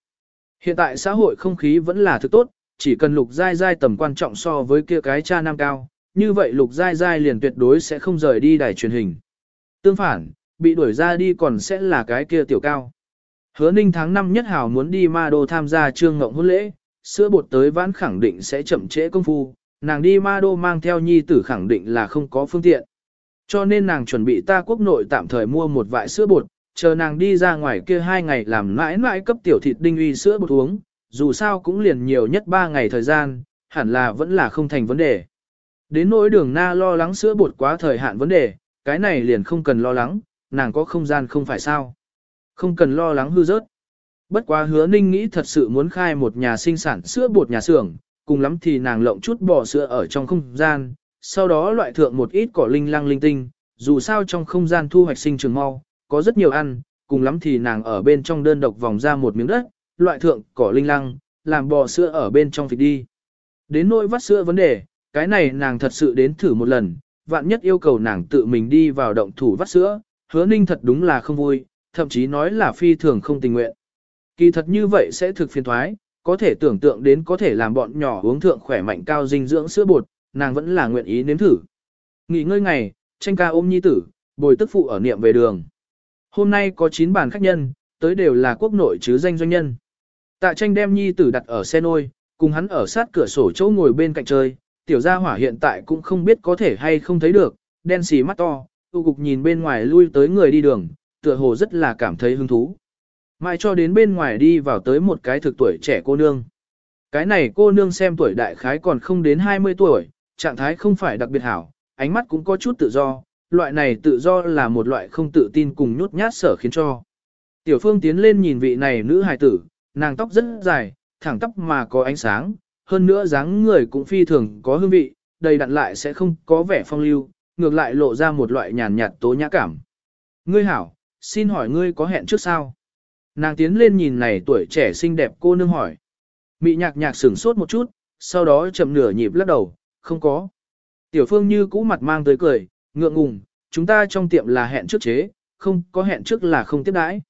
Hiện tại xã hội không khí vẫn là thứ tốt, chỉ cần lục giai giai tầm quan trọng so với kia cái cha nam cao, như vậy lục giai giai liền tuyệt đối sẽ không rời đi đài truyền hình. Tương phản, bị đuổi ra đi còn sẽ là cái kia tiểu cao. Hứa ninh tháng 5 nhất hảo muốn đi ma đô tham gia trương ngộng hôn lễ, sữa bột tới vãn khẳng định sẽ chậm trễ công phu, nàng đi ma đô mang theo nhi tử khẳng định là không có phương tiện. Cho nên nàng chuẩn bị ta quốc nội tạm thời mua một vại sữa bột, chờ nàng đi ra ngoài kia hai ngày làm mãi mãi cấp tiểu thịt đinh uy sữa bột uống, dù sao cũng liền nhiều nhất ba ngày thời gian, hẳn là vẫn là không thành vấn đề. Đến nỗi đường na lo lắng sữa bột quá thời hạn vấn đề, cái này liền không cần lo lắng, nàng có không gian không phải sao. Không cần lo lắng hư rớt. Bất quá hứa ninh nghĩ thật sự muốn khai một nhà sinh sản sữa bột nhà xưởng, cùng lắm thì nàng lộng chút bò sữa ở trong không gian, sau đó loại thượng một ít cỏ linh lăng linh tinh, dù sao trong không gian thu hoạch sinh trường mau, có rất nhiều ăn, cùng lắm thì nàng ở bên trong đơn độc vòng ra một miếng đất, loại thượng cỏ linh lăng, làm bò sữa ở bên trong thịt đi. Đến nỗi vắt sữa vấn đề, cái này nàng thật sự đến thử một lần, vạn nhất yêu cầu nàng tự mình đi vào động thủ vắt sữa, hứa ninh thật đúng là không vui, thậm chí nói là phi thường không tình nguyện. Kỳ thật như vậy sẽ thực phiền thoái, có thể tưởng tượng đến có thể làm bọn nhỏ uống thượng khỏe mạnh cao dinh dưỡng sữa bột, nàng vẫn là nguyện ý nếm thử. Nghỉ ngơi ngày, tranh ca ôm nhi tử, bồi tức phụ ở niệm về đường. Hôm nay có 9 bàn khách nhân, tới đều là quốc nội chứ danh doanh nhân. Tạ tranh đem nhi tử đặt ở xe nôi, cùng hắn ở sát cửa sổ chỗ ngồi bên cạnh chơi, tiểu gia hỏa hiện tại cũng không biết có thể hay không thấy được, đen xì mắt to, tu cục nhìn bên ngoài lui tới người đi đường, tựa hồ rất là cảm thấy hứng thú. Mãi cho đến bên ngoài đi vào tới một cái thực tuổi trẻ cô nương. Cái này cô nương xem tuổi đại khái còn không đến 20 tuổi, trạng thái không phải đặc biệt hảo, ánh mắt cũng có chút tự do, loại này tự do là một loại không tự tin cùng nhút nhát sở khiến cho. Tiểu phương tiến lên nhìn vị này nữ hài tử, nàng tóc rất dài, thẳng tóc mà có ánh sáng, hơn nữa dáng người cũng phi thường có hương vị, đầy đặn lại sẽ không có vẻ phong lưu, ngược lại lộ ra một loại nhàn nhạt tố nhã cảm. Ngươi hảo, xin hỏi ngươi có hẹn trước sao? Nàng tiến lên nhìn này tuổi trẻ xinh đẹp cô nương hỏi. Mị nhạc nhạc sửng sốt một chút, sau đó chậm nửa nhịp lắc đầu, không có. Tiểu phương như cũ mặt mang tới cười, ngượng ngùng, chúng ta trong tiệm là hẹn trước chế, không có hẹn trước là không tiếp đãi.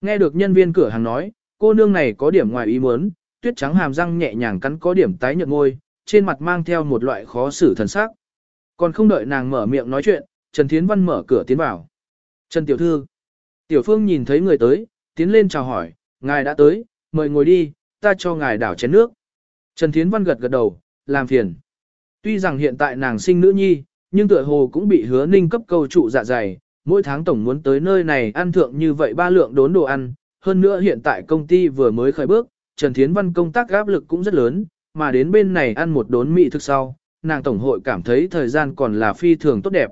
Nghe được nhân viên cửa hàng nói, cô nương này có điểm ngoài ý muốn, tuyết trắng hàm răng nhẹ nhàng cắn có điểm tái nhợt môi, trên mặt mang theo một loại khó xử thần sắc. Còn không đợi nàng mở miệng nói chuyện, Trần Thiến Văn mở cửa tiến vào. Trần Tiểu Thư. Tiểu Phương nhìn thấy người tới, tiến lên chào hỏi, ngài đã tới, mời ngồi đi, ta cho ngài đảo chén nước. Trần Thiến Văn gật gật đầu, làm phiền. Tuy rằng hiện tại nàng sinh nữ nhi, nhưng tựa hồ cũng bị hứa ninh cấp câu trụ dạ dày, mỗi tháng tổng muốn tới nơi này ăn thượng như vậy ba lượng đốn đồ ăn, hơn nữa hiện tại công ty vừa mới khởi bước, Trần Thiến Văn công tác áp lực cũng rất lớn, mà đến bên này ăn một đốn mị thực sau, nàng tổng hội cảm thấy thời gian còn là phi thường tốt đẹp.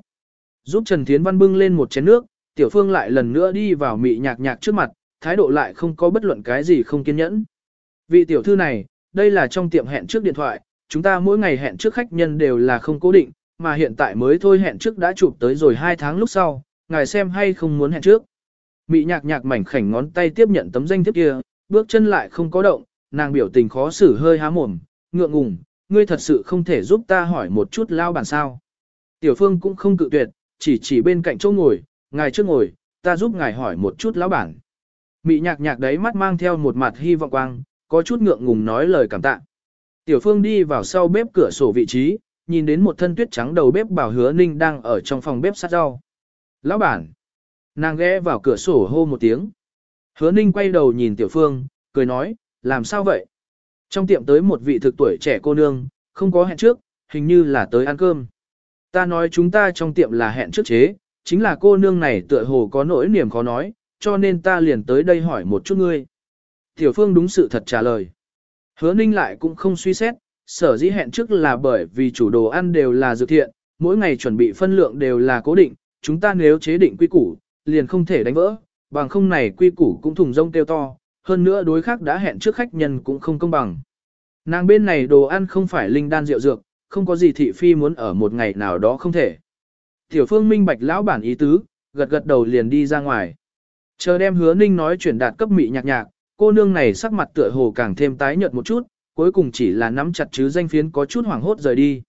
Giúp Trần Thiến Văn bưng lên một chén nước, Tiểu Phương lại lần nữa đi vào mị nhạc nhạc trước mặt, thái độ lại không có bất luận cái gì không kiên nhẫn. Vị tiểu thư này, đây là trong tiệm hẹn trước điện thoại, chúng ta mỗi ngày hẹn trước khách nhân đều là không cố định, mà hiện tại mới thôi hẹn trước đã chụp tới rồi 2 tháng lúc sau, ngài xem hay không muốn hẹn trước. Mị nhạc nhạc mảnh khảnh ngón tay tiếp nhận tấm danh thiếp kia, bước chân lại không có động, nàng biểu tình khó xử hơi há mồm, ngượng ngùng, ngươi thật sự không thể giúp ta hỏi một chút lao bản sao. Tiểu phương cũng không cự tuyệt, chỉ chỉ bên cạnh chỗ ngồi, ngài trước ngồi, ta giúp ngài hỏi một chút lão bản. Mị nhạc nhạc đấy mắt mang theo một mặt hy vọng quang, có chút ngượng ngùng nói lời cảm tạ. Tiểu Phương đi vào sau bếp cửa sổ vị trí, nhìn đến một thân tuyết trắng đầu bếp bảo hứa ninh đang ở trong phòng bếp sát rau. Lão bản! Nàng ghé vào cửa sổ hô một tiếng. Hứa ninh quay đầu nhìn Tiểu Phương, cười nói, làm sao vậy? Trong tiệm tới một vị thực tuổi trẻ cô nương, không có hẹn trước, hình như là tới ăn cơm. Ta nói chúng ta trong tiệm là hẹn trước chế, chính là cô nương này tựa hồ có nỗi niềm khó nói, cho nên ta liền tới đây hỏi một chút ngươi. Tiểu Phương đúng sự thật trả lời. Hứa ninh lại cũng không suy xét, sở dĩ hẹn trước là bởi vì chủ đồ ăn đều là dược thiện, mỗi ngày chuẩn bị phân lượng đều là cố định, chúng ta nếu chế định quy củ, liền không thể đánh vỡ, bằng không này quy củ cũng thùng rông tiêu to, hơn nữa đối khác đã hẹn trước khách nhân cũng không công bằng. Nàng bên này đồ ăn không phải linh đan rượu dược, không có gì thị phi muốn ở một ngày nào đó không thể. Tiểu phương minh bạch lão bản ý tứ, gật gật đầu liền đi ra ngoài. Chờ đem hứa ninh nói chuyển đạt cấp mị nhạc nhạc, cô nương này sắc mặt tựa hồ càng thêm tái nhợt một chút, cuối cùng chỉ là nắm chặt chứ danh phiến có chút hoảng hốt rời đi.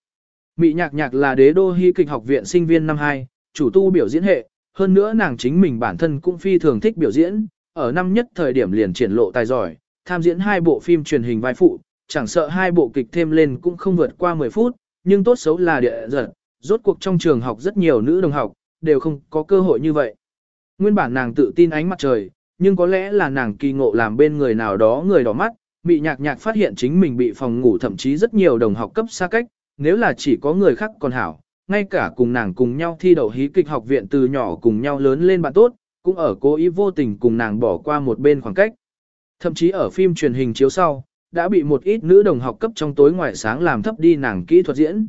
Mị nhạc nhạc là đế đô hy kịch học viện sinh viên năm 2, chủ tu biểu diễn hệ, hơn nữa nàng chính mình bản thân cũng phi thường thích biểu diễn, ở năm nhất thời điểm liền triển lộ tài giỏi, tham diễn hai bộ phim truyền hình vai phụ, chẳng sợ hai bộ kịch thêm lên cũng không vượt qua 10 phút, nhưng tốt xấu là địa giật, rốt cuộc trong trường học rất nhiều nữ đồng học, đều không có cơ hội như vậy. Nguyên bản nàng tự tin ánh mặt trời, nhưng có lẽ là nàng kỳ ngộ làm bên người nào đó người đỏ mắt, bị nhạc nhạc phát hiện chính mình bị phòng ngủ thậm chí rất nhiều đồng học cấp xa cách, nếu là chỉ có người khác còn hảo, ngay cả cùng nàng cùng nhau thi đậu hí kịch học viện từ nhỏ cùng nhau lớn lên bạn tốt, cũng ở cố ý vô tình cùng nàng bỏ qua một bên khoảng cách. Thậm chí ở phim truyền hình chiếu sau, đã bị một ít nữ đồng học cấp trong tối ngoại sáng làm thấp đi nàng kỹ thuật diễn.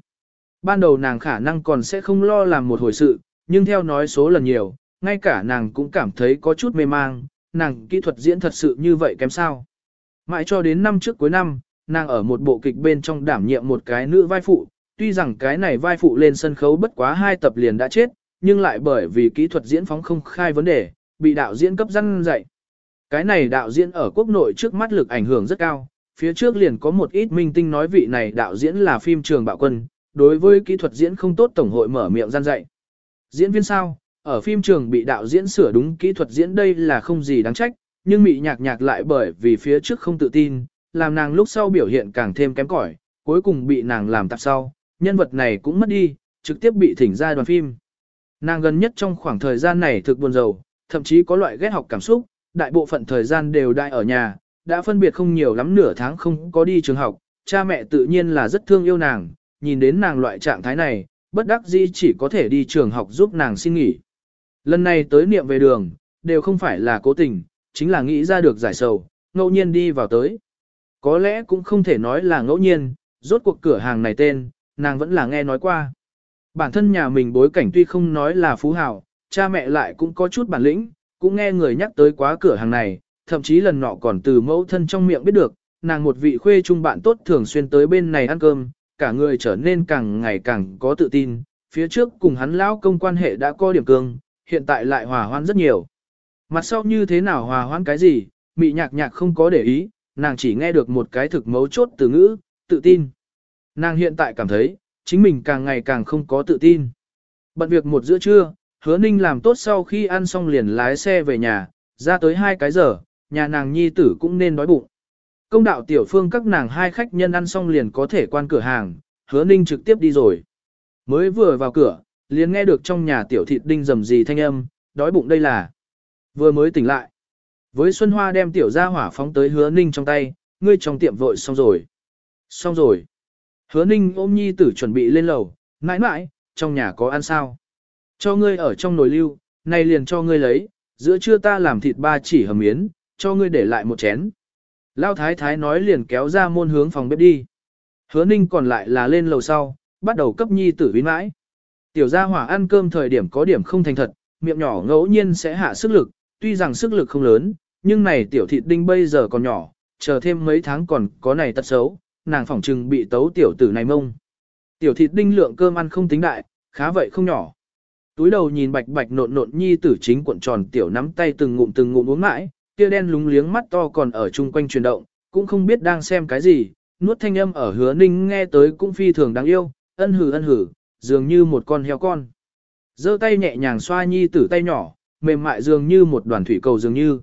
Ban đầu nàng khả năng còn sẽ không lo làm một hồi sự, nhưng theo nói số lần nhiều, ngay cả nàng cũng cảm thấy có chút mê mang, nàng kỹ thuật diễn thật sự như vậy kém sao. Mãi cho đến năm trước cuối năm, nàng ở một bộ kịch bên trong đảm nhiệm một cái nữ vai phụ, tuy rằng cái này vai phụ lên sân khấu bất quá hai tập liền đã chết, nhưng lại bởi vì kỹ thuật diễn phóng không khai vấn đề, bị đạo diễn cấp răn dạy. Cái này đạo diễn ở quốc nội trước mắt lực ảnh hưởng rất cao, phía trước liền có một ít minh tinh nói vị này đạo diễn là phim trường bạo quân, đối với kỹ thuật diễn không tốt tổng hội mở miệng gian dạy. Diễn viên sao, ở phim trường bị đạo diễn sửa đúng kỹ thuật diễn đây là không gì đáng trách, nhưng mị nhạc nhạc lại bởi vì phía trước không tự tin, làm nàng lúc sau biểu hiện càng thêm kém cỏi, cuối cùng bị nàng làm tạp sau, nhân vật này cũng mất đi, trực tiếp bị thỉnh ra đoàn phim. Nàng gần nhất trong khoảng thời gian này thực buồn rầu, thậm chí có loại ghét học cảm xúc, đại bộ phận thời gian đều đại ở nhà, đã phân biệt không nhiều lắm nửa tháng không có đi trường học, cha mẹ tự nhiên là rất thương yêu nàng, nhìn đến nàng loại trạng thái này, bất đắc dĩ chỉ có thể đi trường học giúp nàng xin nghỉ. Lần này tới niệm về đường, đều không phải là cố tình, chính là nghĩ ra được giải sầu, ngẫu nhiên đi vào tới. Có lẽ cũng không thể nói là ngẫu nhiên, rốt cuộc cửa hàng này tên, nàng vẫn là nghe nói qua. Bản thân nhà mình bối cảnh tuy không nói là phú hào, cha mẹ lại cũng có chút bản lĩnh, cũng nghe người nhắc tới quá cửa hàng này, thậm chí lần nọ còn từ mẫu thân trong miệng biết được, nàng một vị khuê trung bạn tốt thường xuyên tới bên này ăn cơm, cả người trở nên càng ngày càng có tự tin, phía trước cùng hắn lão công quan hệ đã có điểm cương, hiện tại lại hòa hoãn rất nhiều. Mặt sau như thế nào hòa hoãn cái gì, mị nhạc nhạc không có để ý, nàng chỉ nghe được một cái thực mấu chốt từ ngữ, tự tin. Nàng hiện tại cảm thấy, chính mình càng ngày càng không có tự tin. Bận việc một giữa trưa, hứa ninh làm tốt sau khi ăn xong liền lái xe về nhà, ra tới hai cái giờ, nhà nàng nhi tử cũng nên đói bụng. Công đạo tiểu phương các nàng hai khách nhân ăn xong liền có thể quan cửa hàng, hứa ninh trực tiếp đi rồi. Mới vừa vào cửa, liền nghe được trong nhà tiểu thịt đinh rầm gì thanh âm, đói bụng đây là. Vừa mới tỉnh lại. Với Xuân Hoa đem tiểu ra hỏa phóng tới hứa ninh trong tay, ngươi trong tiệm vội xong rồi. Xong rồi. Hứa ninh ôm nhi tử chuẩn bị lên lầu, mãi mãi, trong nhà có ăn sao. Cho ngươi ở trong nồi lưu, này liền cho ngươi lấy, giữa trưa ta làm thịt ba chỉ hầm miến, cho ngươi để lại một chén. Lao thái thái nói liền kéo ra môn hướng phòng bếp đi. Hứa ninh còn lại là lên lầu sau, bắt đầu cấp nhi tử vinh mãi. Tiểu gia hỏa ăn cơm thời điểm có điểm không thành thật, miệng nhỏ ngẫu nhiên sẽ hạ sức lực, tuy rằng sức lực không lớn, nhưng này tiểu thịt đinh bây giờ còn nhỏ, chờ thêm mấy tháng còn có này tật xấu, nàng phỏng trừng bị tấu tiểu tử này mông. Tiểu thịt đinh lượng cơm ăn không tính đại, khá vậy không nhỏ. Túi đầu nhìn bạch bạch nộn nộn nhi tử chính cuộn tròn tiểu nắm tay từng ngụm từng ngụm uống mãi, kia đen lúng liếng mắt to còn ở chung quanh chuyển động, cũng không biết đang xem cái gì, nuốt thanh âm ở hứa ninh nghe tới cũng phi thường đáng yêu, ân hử ân hử, dường như một con heo con. giơ tay nhẹ nhàng xoa nhi tử tay nhỏ, mềm mại dường như một đoàn thủy cầu dường như.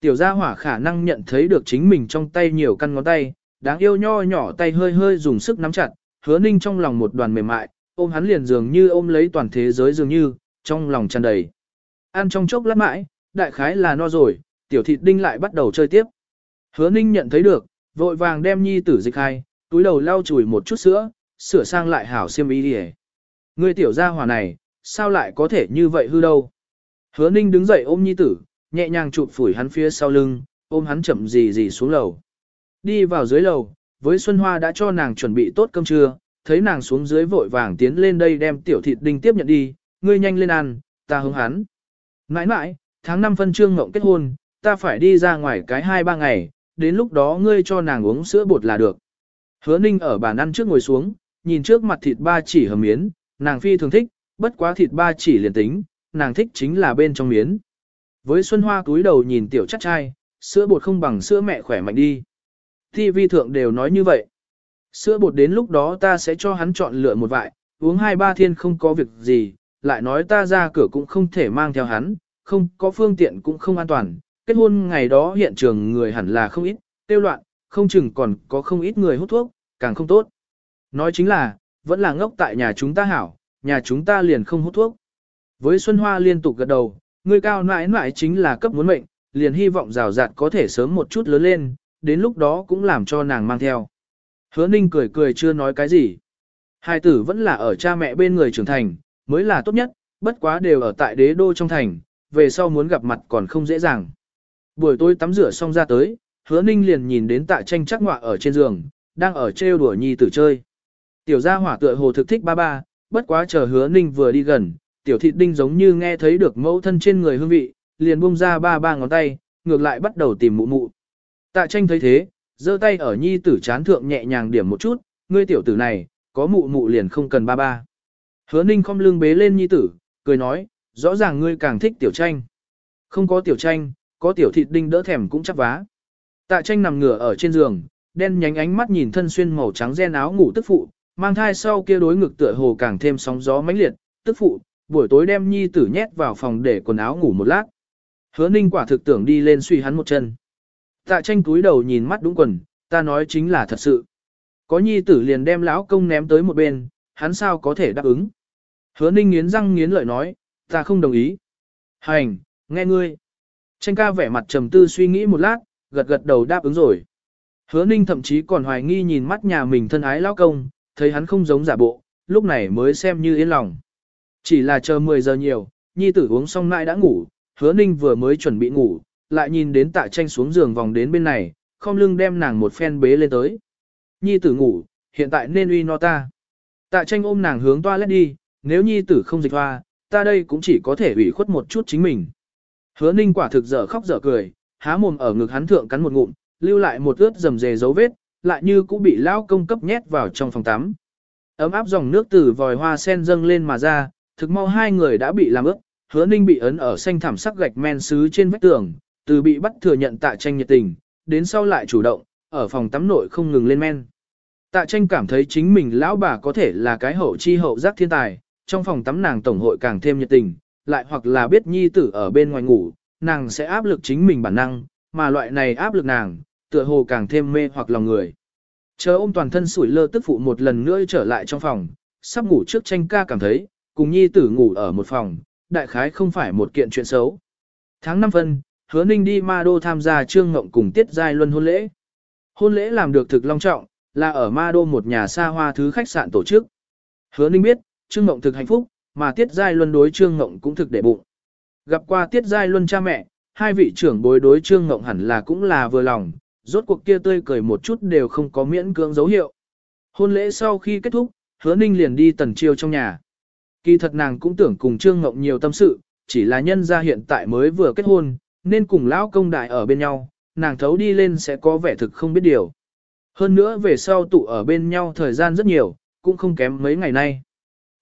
Tiểu gia hỏa khả năng nhận thấy được chính mình trong tay nhiều căn ngón tay, đáng yêu nho nhỏ tay hơi hơi dùng sức nắm chặt, hứa ninh trong lòng một đoàn mềm mại, ôm hắn liền dường như ôm lấy toàn thế giới dường như, trong lòng tràn đầy. Ăn trong chốc lát mãi, đại khái là no rồi, tiểu thịt đinh lại bắt đầu chơi tiếp. Hứa ninh nhận thấy được, vội vàng đem nhi tử dịch hai, túi đầu lau chùi một chút sữa, sửa sang lại hảo xiêm y đi Người tiểu gia hỏa này, sao lại có thể như vậy hư đâu. Hứa ninh đứng dậy ôm nhi tử, nhẹ nhàng chụp phủi hắn phía sau lưng, ôm hắn chậm gì gì xuống lầu. Đi vào dưới lầu, với Xuân Hoa đã cho nàng chuẩn bị tốt cơm trưa, thấy nàng xuống dưới vội vàng tiến lên đây đem tiểu thịt đinh tiếp nhận đi, ngươi nhanh lên ăn, ta hứng hắn. Mãi mãi, tháng 5 phân trương ngộng kết hôn, ta phải đi ra ngoài cái 2-3 ngày, đến lúc đó ngươi cho nàng uống sữa bột là được. Hứa ninh ở bàn ăn trước ngồi xuống, nhìn trước mặt thịt ba chỉ hầm miến, nàng phi thường thích, bất quá thịt ba chỉ liền tính, nàng thích chính là bên trong miến. Với Xuân Hoa túi đầu nhìn tiểu chắc trai, sữa bột không bằng sữa mẹ khỏe mạnh đi. Thi vi thượng đều nói như vậy. Sữa bột đến lúc đó ta sẽ cho hắn chọn lựa một vại, uống hai ba thiên không có việc gì, lại nói ta ra cửa cũng không thể mang theo hắn, không có phương tiện cũng không an toàn. Kết hôn ngày đó hiện trường người hẳn là không ít, tiêu loạn, không chừng còn có không ít người hút thuốc, càng không tốt. Nói chính là, vẫn là ngốc tại nhà chúng ta hảo, nhà chúng ta liền không hút thuốc. Với Xuân Hoa liên tục gật đầu, người cao nãi nãi chính là cấp muốn mệnh, liền hy vọng rào rạt có thể sớm một chút lớn lên, đến lúc đó cũng làm cho nàng mang theo. Hứa ninh cười cười chưa nói cái gì. Hai tử vẫn là ở cha mẹ bên người trưởng thành, mới là tốt nhất, bất quá đều ở tại đế đô trong thành, về sau muốn gặp mặt còn không dễ dàng. Buổi tối tắm rửa xong ra tới, hứa ninh liền nhìn đến tạ tranh chắc ngọa ở trên giường, đang ở trêu đùa nhi tử chơi. Tiểu gia hỏa tựa hồ thực thích ba ba, bất quá chờ hứa ninh vừa đi gần, tiểu thịt đinh giống như nghe thấy được mẫu thân trên người hương vị, liền bung ra ba ba ngón tay, ngược lại bắt đầu tìm mụ mụ. Tạ tranh thấy thế, giơ tay ở nhi tử chán thượng nhẹ nhàng điểm một chút, ngươi tiểu tử này, có mụ mụ liền không cần ba ba. Hứa ninh không lưng bế lên nhi tử, cười nói, rõ ràng ngươi càng thích tiểu tranh. Không có tiểu tranh, có tiểu thịt đinh đỡ thèm cũng chắc vá. Tạ tranh nằm ngửa ở trên giường, đen nhánh ánh mắt nhìn thân xuyên màu trắng ren áo ngủ tức phụ, mang thai sau kia đối ngực tựa hồ càng thêm sóng gió mãnh liệt, tức phụ, buổi tối đem nhi tử nhét vào phòng để quần áo ngủ một lát. Hứa ninh quả thực tưởng đi lên suy hắn một chân. Tạ tranh túi đầu nhìn mắt đúng quần, ta nói chính là thật sự. Có nhi tử liền đem lão công ném tới một bên, hắn sao có thể đáp ứng. Hứa ninh nghiến răng nghiến lợi nói, ta không đồng ý. Hành, nghe ngươi. Tranh ca vẻ mặt trầm tư suy nghĩ một lát, gật gật đầu đáp ứng rồi. Hứa ninh thậm chí còn hoài nghi nhìn mắt nhà mình thân ái lão công, thấy hắn không giống giả bộ, lúc này mới xem như yên lòng. Chỉ là chờ 10 giờ nhiều, nhi tử uống xong mãi đã ngủ, hứa ninh vừa mới chuẩn bị ngủ, lại nhìn đến tạ tranh xuống giường vòng đến bên này, không lưng đem nàng một phen bế lên tới. Nhi tử ngủ, hiện tại nên uy no ta. Tạ tranh ôm nàng hướng toilet đi, nếu nhi tử không dịch hoa, ta đây cũng chỉ có thể ủy khuất một chút chính mình. Hứa ninh quả thực dở khóc dở cười, há mồm ở ngực hắn thượng cắn một ngụm, lưu lại một ướt dầm dề dấu vết, lại như cũng bị lao công cấp nhét vào trong phòng tắm. Ấm áp dòng nước từ vòi hoa sen dâng lên mà ra, thực mau hai người đã bị làm ướt, hứa ninh bị ấn ở xanh thảm sắc gạch men sứ trên vách tường, từ bị bắt thừa nhận tạ tranh nhiệt tình, đến sau lại chủ động, ở phòng tắm nội không ngừng lên men. Tạ tranh cảm thấy chính mình lão bà có thể là cái hậu chi hậu giác thiên tài, trong phòng tắm nàng tổng hội càng thêm nhiệt tình, lại hoặc là biết nhi tử ở bên ngoài ngủ, nàng sẽ áp lực chính mình bản năng, mà loại này áp lực nàng, tựa hồ càng thêm mê hoặc lòng người. Chờ ôm toàn thân sủi lơ tức phụ một lần nữa trở lại trong phòng, sắp ngủ trước tranh ca cảm thấy, cùng nhi tử ngủ ở một phòng, đại khái không phải một kiện chuyện xấu. Tháng 5 phân, hứa ninh đi ma đô tham gia trương ngộng cùng tiết giai luân hôn lễ. Hôn lễ làm được thực long trọng, là ở ma đô một nhà xa hoa thứ khách sạn tổ chức. Hứa ninh biết, trương ngộng thực hạnh phúc, mà tiết giai luân đối trương ngộng cũng thực để bụng. Gặp qua tiết giai luân cha mẹ, hai vị trưởng bối đối trương ngộng hẳn là cũng là vừa lòng, rốt cuộc kia tươi cười một chút đều không có miễn cưỡng dấu hiệu. Hôn lễ sau khi kết thúc, hứa ninh liền đi tần chiêu trong nhà. Kỳ thật nàng cũng tưởng cùng trương ngộng nhiều tâm sự, chỉ là nhân gia hiện tại mới vừa kết hôn, nên cùng lão công đại ở bên nhau, nàng thấu đi lên sẽ có vẻ thực không biết điều. Hơn nữa về sau tụ ở bên nhau thời gian rất nhiều, cũng không kém mấy ngày nay.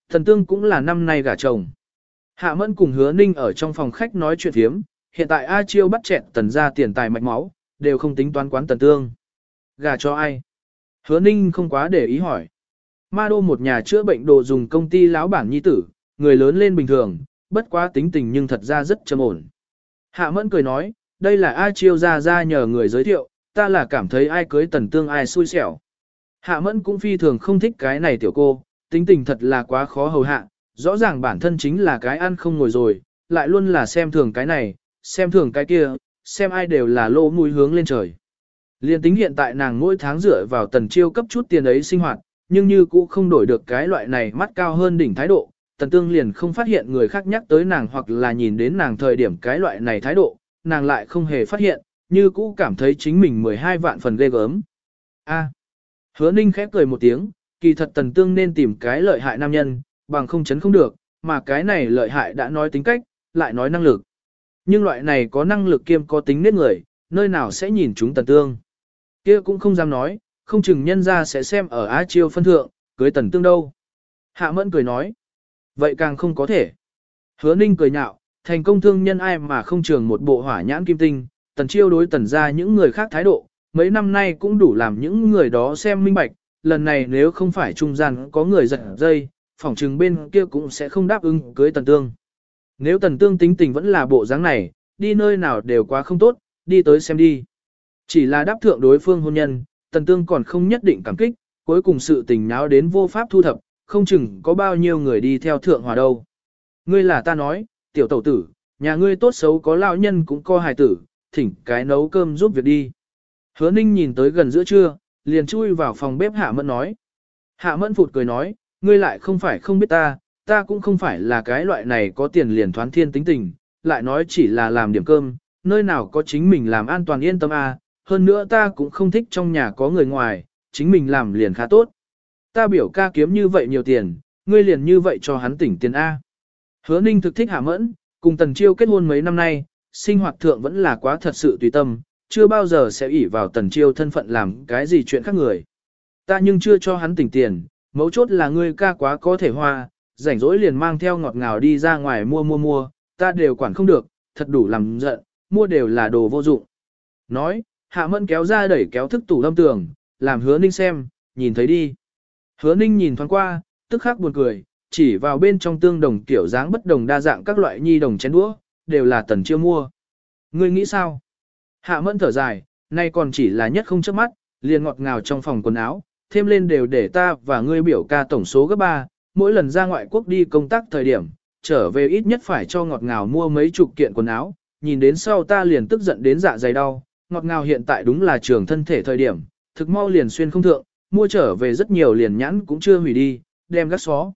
Thần tương cũng là năm nay gả chồng. Hạ mẫn cùng hứa ninh ở trong phòng khách nói chuyện thiếm, hiện tại A Chiêu bắt chẹn tần ra tiền tài mạch máu, đều không tính toán quán tần tương. Gả cho ai? Hứa ninh không quá để ý hỏi. Ma đô một nhà chữa bệnh đồ dùng công ty lão bản nhi tử, người lớn lên bình thường, bất quá tính tình nhưng thật ra rất trầm ổn. Hạ mẫn cười nói, đây là A Chiêu ra ra nhờ người giới thiệu, ta là cảm thấy ai cưới tần tương ai xui xẻo. Hạ mẫn cũng phi thường không thích cái này tiểu cô, tính tình thật là quá khó hầu hạ, rõ ràng bản thân chính là cái ăn không ngồi rồi, lại luôn là xem thường cái này, xem thường cái kia, xem ai đều là lô mũi hướng lên trời. Liên tính hiện tại nàng mỗi tháng dựa vào tần chiêu cấp chút tiền ấy sinh hoạt, nhưng như cũng không đổi được cái loại này mắt cao hơn đỉnh thái độ, tần tương liền không phát hiện người khác nhắc tới nàng hoặc là nhìn đến nàng thời điểm cái loại này thái độ, nàng lại không hề phát hiện, như cũ cảm thấy chính mình 12 vạn phần ghê gớm. A. Hứa ninh khép cười một tiếng, kỳ thật tần tương nên tìm cái lợi hại nam nhân, bằng không chấn không được, mà cái này lợi hại đã nói tính cách, lại nói năng lực. Nhưng loại này có năng lực kiêm có tính nết người, nơi nào sẽ nhìn chúng tần tương. kia cũng không dám nói, không chừng nhân ra sẽ xem ở Á Chiêu phân thượng, cưới tần tương đâu. Hạ mẫn cười nói, vậy càng không có thể. Hứa ninh cười nhạo, thành công thương nhân ai mà không trường một bộ hỏa nhãn kim tinh, tần chiêu đối tần ra những người khác thái độ, mấy năm nay cũng đủ làm những người đó xem minh bạch, lần này nếu không phải trung gian có người giật dây, phỏng chừng bên kia cũng sẽ không đáp ứng cưới tần tương. Nếu tần tương tính tình vẫn là bộ dáng này, đi nơi nào đều quá không tốt, đi tới xem đi. Chỉ là đáp thượng đối phương hôn nhân, tần tương còn không nhất định cảm kích, cuối cùng sự tình náo đến vô pháp thu thập, không chừng có bao nhiêu người đi theo thượng hòa đâu. Ngươi là ta nói, tiểu tẩu tử, nhà ngươi tốt xấu có lão nhân cũng co hài tử, thỉnh cái nấu cơm giúp việc đi. Hứa ninh nhìn tới gần giữa trưa, liền chui vào phòng bếp hạ mẫn nói. Hạ mẫn phụt cười nói, ngươi lại không phải không biết ta, ta cũng không phải là cái loại này có tiền liền thoán thiên tính tình, lại nói chỉ là làm điểm cơm, nơi nào có chính mình làm an toàn yên tâm à, hơn nữa ta cũng không thích trong nhà có người ngoài, chính mình làm liền khá tốt. Ta biểu ca kiếm như vậy nhiều tiền, ngươi liền như vậy cho hắn tỉnh tiền A. Hứa ninh thực thích hạ mẫn, cùng tần chiêu kết hôn mấy năm nay, sinh hoạt thượng vẫn là quá thật sự tùy tâm, chưa bao giờ sẽ ủy vào tần chiêu thân phận làm cái gì chuyện khác người. Ta nhưng chưa cho hắn tỉnh tiền, mấu chốt là ngươi ca quá có thể hoa, rảnh rỗi liền mang theo ngọt ngào đi ra ngoài mua mua mua, ta đều quản không được, thật đủ làm giận, mua đều là đồ vô dụng. Nói, hạ mẫn kéo ra đẩy kéo thức tủ lâm tường, làm hứa ninh xem, nhìn thấy đi. Hứa ninh nhìn thoáng qua, tức khắc buồn cười, chỉ vào bên trong tương đồng kiểu dáng bất đồng đa dạng các loại nhi đồng chén đũa, đều là tần chiêu mua. Ngươi nghĩ sao? Hạ mẫn thở dài, nay còn chỉ là nhất không chớp mắt, liền ngọt ngào trong phòng quần áo, thêm lên đều để ta và ngươi biểu ca tổng số gấp ba, mỗi lần ra ngoại quốc đi công tác thời điểm, trở về ít nhất phải cho ngọt ngào mua mấy chục kiện quần áo, nhìn đến sau ta liền tức giận đến dạ dày đau, ngọt ngào hiện tại đúng là trường thân thể thời điểm, thực mau liền xuyên không thượng, mua trở về rất nhiều liền nhãn cũng chưa hủy đi, đem gắt xó.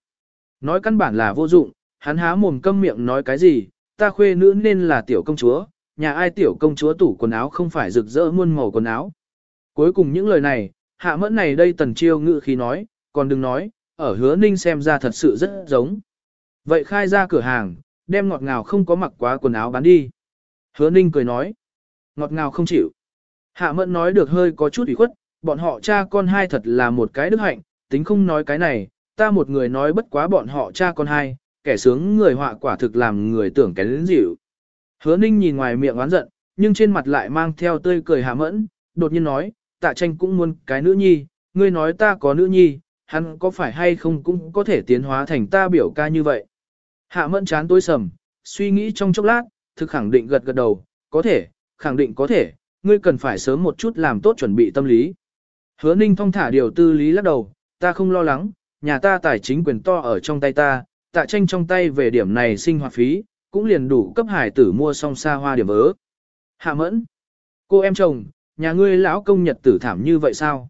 Nói căn bản là vô dụng, hắn há mồm câm miệng nói cái gì, ta khuê nữ nên là tiểu công chúa, nhà ai tiểu công chúa tủ quần áo không phải rực rỡ muôn màu quần áo. Cuối cùng những lời này, hạ mẫn này đây tần chiêu ngự khi nói, còn đừng nói, ở hứa ninh xem ra thật sự rất giống. Vậy khai ra cửa hàng, đem ngọt ngào không có mặc quá quần áo bán đi. Hứa ninh cười nói, ngọt ngào không chịu. Hạ mẫn nói được hơi có chút ủy khuất, bọn họ cha con hai thật là một cái đức hạnh, tính không nói cái này, ta một người nói bất quá bọn họ cha con hai, kẻ sướng người họa quả thực làm người tưởng cái đến dịu. Hứa ninh nhìn ngoài miệng oán giận, nhưng trên mặt lại mang theo tươi cười hạ mẫn, đột nhiên nói, tạ tranh cũng muốn cái nữ nhi, ngươi nói ta có nữ nhi, hắn có phải hay không cũng có thể tiến hóa thành ta biểu ca như vậy. Hạ mẫn chán tối sầm, suy nghĩ trong chốc lát, thực khẳng định gật gật đầu, có thể, khẳng định có thể, ngươi cần phải sớm một chút làm tốt chuẩn bị tâm lý. Hứa ninh thong thả điều tư lý lắc đầu, ta không lo lắng, nhà ta tài chính quyền to ở trong tay ta, tạ tranh trong tay về điểm này sinh hoạt phí, cũng liền đủ cấp hải tử mua xong xa hoa điểm vớ. Hạ mẫn, cô em chồng, nhà ngươi lão công nhật tử thảm như vậy sao?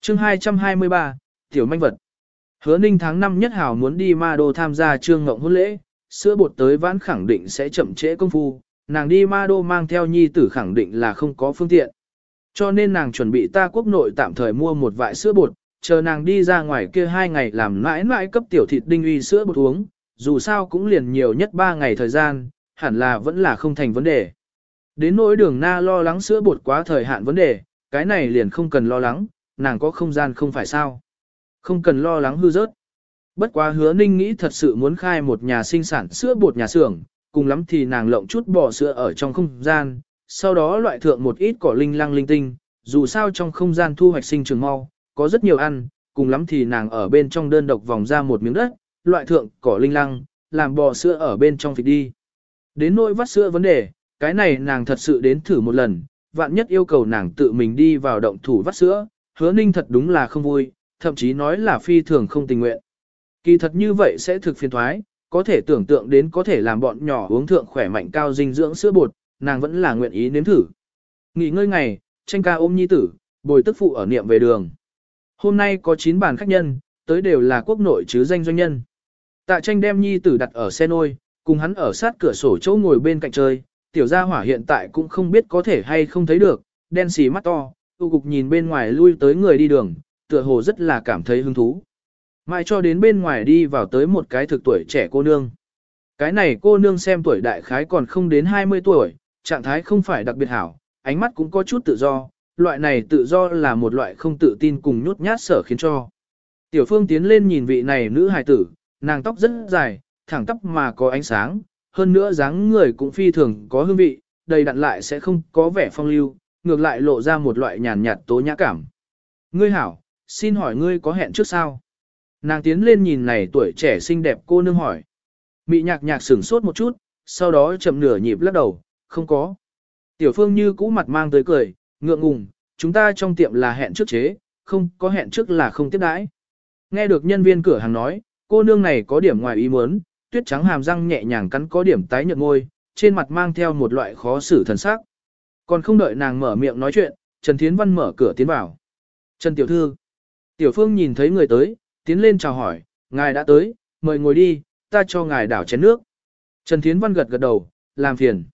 chương 223, Tiểu manh vật. Hứa ninh tháng năm nhất hảo muốn đi ma đô tham gia trương ngộng hôn lễ, sữa bột tới vãn khẳng định sẽ chậm trễ công phu, nàng đi ma đô mang theo nhi tử khẳng định là không có phương tiện. Cho nên nàng chuẩn bị ta quốc nội tạm thời mua một vại sữa bột, chờ nàng đi ra ngoài kia hai ngày làm mãi mãi cấp tiểu thịt đinh uy sữa bột uống, dù sao cũng liền nhiều nhất ba ngày thời gian, hẳn là vẫn là không thành vấn đề. Đến nỗi đường na lo lắng sữa bột quá thời hạn vấn đề, cái này liền không cần lo lắng, nàng có không gian không phải sao. Không cần lo lắng hư rớt. Bất quá hứa ninh nghĩ thật sự muốn khai một nhà sinh sản sữa bột nhà xưởng, cùng lắm thì nàng lộng chút bò sữa ở trong không gian, sau đó loại thượng một ít cỏ linh lăng linh tinh, dù sao trong không gian thu hoạch sinh trường mau, có rất nhiều ăn, cùng lắm thì nàng ở bên trong đơn độc vòng ra một miếng đất, loại thượng cỏ linh lăng, làm bò sữa ở bên trong thịt đi. Đến nỗi vắt sữa vấn đề, cái này nàng thật sự đến thử một lần, vạn nhất yêu cầu nàng tự mình đi vào động thủ vắt sữa, hứa ninh thật đúng là không vui, thậm chí nói là phi thường không tình nguyện. Kỳ thật như vậy sẽ thực phiền thoái, có thể tưởng tượng đến có thể làm bọn nhỏ uống thượng khỏe mạnh cao dinh dưỡng sữa bột, nàng vẫn là nguyện ý nếm thử. Nghỉ ngơi ngày, tranh ca ôm nhi tử, bồi tức phụ ở niệm về đường. Hôm nay có 9 bàn khách nhân, tới đều là quốc nội chứ danh doanh nhân. Tạ tranh đem nhi tử đặt ở xe nôi, cùng hắn ở sát cửa sổ chỗ ngồi bên cạnh chơi, tiểu gia hỏa hiện tại cũng không biết có thể hay không thấy được, đen xì mắt to, tu cục nhìn bên ngoài lui tới người đi đường, tựa hồ rất là cảm thấy hứng thú. Mãi cho đến bên ngoài đi vào tới một cái thực tuổi trẻ cô nương. Cái này cô nương xem tuổi đại khái còn không đến 20 tuổi, trạng thái không phải đặc biệt hảo, ánh mắt cũng có chút tự do, loại này tự do là một loại không tự tin cùng nhút nhát sở khiến cho. Tiểu phương tiến lên nhìn vị này nữ hài tử, nàng tóc rất dài, thẳng tóc mà có ánh sáng, hơn nữa dáng người cũng phi thường có hương vị, đầy đặn lại sẽ không có vẻ phong lưu, ngược lại lộ ra một loại nhàn nhạt tố nhã cảm. Ngươi hảo, xin hỏi ngươi có hẹn trước sao? Nàng tiến lên nhìn này tuổi trẻ xinh đẹp cô nương hỏi. Mị nhạc nhạc sửng sốt một chút, sau đó chậm nửa nhịp lắc đầu, không có. Tiểu phương như cũ mặt mang tới cười, ngượng ngùng, chúng ta trong tiệm là hẹn trước chế, không có hẹn trước là không tiếp đãi. Nghe được nhân viên cửa hàng nói, cô nương này có điểm ngoài ý muốn, tuyết trắng hàm răng nhẹ nhàng cắn có điểm tái nhợt môi, trên mặt mang theo một loại khó xử thần sắc. Còn không đợi nàng mở miệng nói chuyện, Trần Thiến Văn mở cửa tiến vào. Trần Tiểu Thư. Tiểu Phương nhìn thấy người tới, tiến lên chào hỏi, ngài đã tới, mời ngồi đi, ta cho ngài đảo chén nước. Trần Thiến Văn gật gật đầu, làm phiền.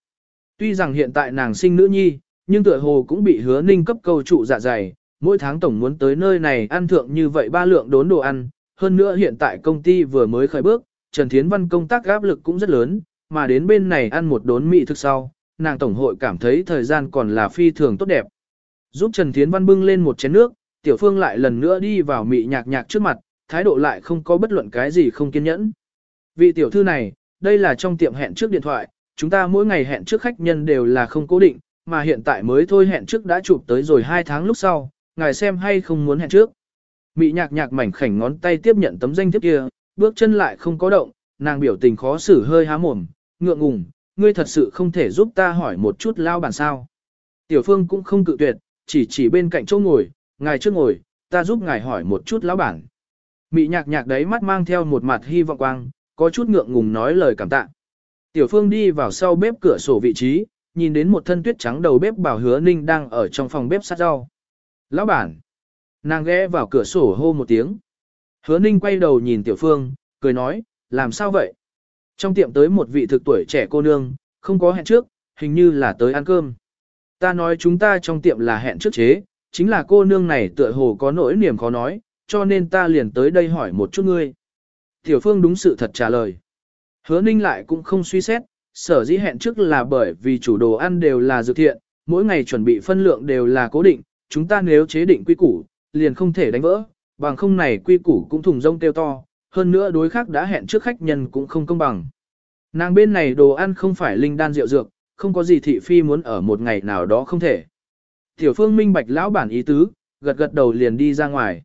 Tuy rằng hiện tại nàng sinh nữ nhi, nhưng tựa hồ cũng bị hứa ninh cấp câu trụ dạ dày, mỗi tháng tổng muốn tới nơi này ăn thượng như vậy ba lượng đốn đồ ăn, hơn nữa hiện tại công ty vừa mới khởi bước, Trần Thiến Văn công tác áp lực cũng rất lớn, mà đến bên này ăn một đốn mị thực sau, nàng tổng hội cảm thấy thời gian còn là phi thường tốt đẹp. Giúp Trần Thiến Văn bưng lên một chén nước, Tiểu Phương lại lần nữa đi vào mị nhạc nhạc trước mặt, thái độ lại không có bất luận cái gì không kiên nhẫn. Vị tiểu thư này, đây là trong tiệm hẹn trước điện thoại, chúng ta mỗi ngày hẹn trước khách nhân đều là không cố định, mà hiện tại mới thôi hẹn trước đã chụp tới rồi 2 tháng lúc sau, ngài xem hay không muốn hẹn trước. Mị nhạc nhạc mảnh khảnh ngón tay tiếp nhận tấm danh thiếp kia, bước chân lại không có động, nàng biểu tình khó xử hơi há mồm, ngượng ngùng, ngươi thật sự không thể giúp ta hỏi một chút lao bản sao. Tiểu phương cũng không cự tuyệt, chỉ chỉ bên cạnh chỗ ngồi, ngài trước ngồi, ta giúp ngài hỏi một chút lão bản. Mị nhạc nhạc đấy mắt mang theo một mặt hy vọng quang, có chút ngượng ngùng nói lời cảm tạ. Tiểu phương đi vào sau bếp cửa sổ vị trí, nhìn đến một thân tuyết trắng đầu bếp bảo hứa ninh đang ở trong phòng bếp sát rau. Lão bản! Nàng ghé vào cửa sổ hô một tiếng. Hứa ninh quay đầu nhìn tiểu phương, cười nói, làm sao vậy? Trong tiệm tới một vị thực tuổi trẻ cô nương, không có hẹn trước, hình như là tới ăn cơm. Ta nói chúng ta trong tiệm là hẹn trước chế, chính là cô nương này tựa hồ có nỗi niềm khó nói, cho nên ta liền tới đây hỏi một chút ngươi. Tiểu phương đúng sự thật trả lời. Hứa ninh lại cũng không suy xét, sở dĩ hẹn trước là bởi vì chủ đồ ăn đều là dược thiện, mỗi ngày chuẩn bị phân lượng đều là cố định, chúng ta nếu chế định quy củ, liền không thể đánh vỡ, bằng không này quy củ cũng thùng rông tiêu to, hơn nữa đối khác đã hẹn trước khách nhân cũng không công bằng. Nàng bên này đồ ăn không phải linh đan rượu dược, không có gì thị phi muốn ở một ngày nào đó không thể. Tiểu phương minh bạch lão bản ý tứ, gật gật đầu liền đi ra ngoài.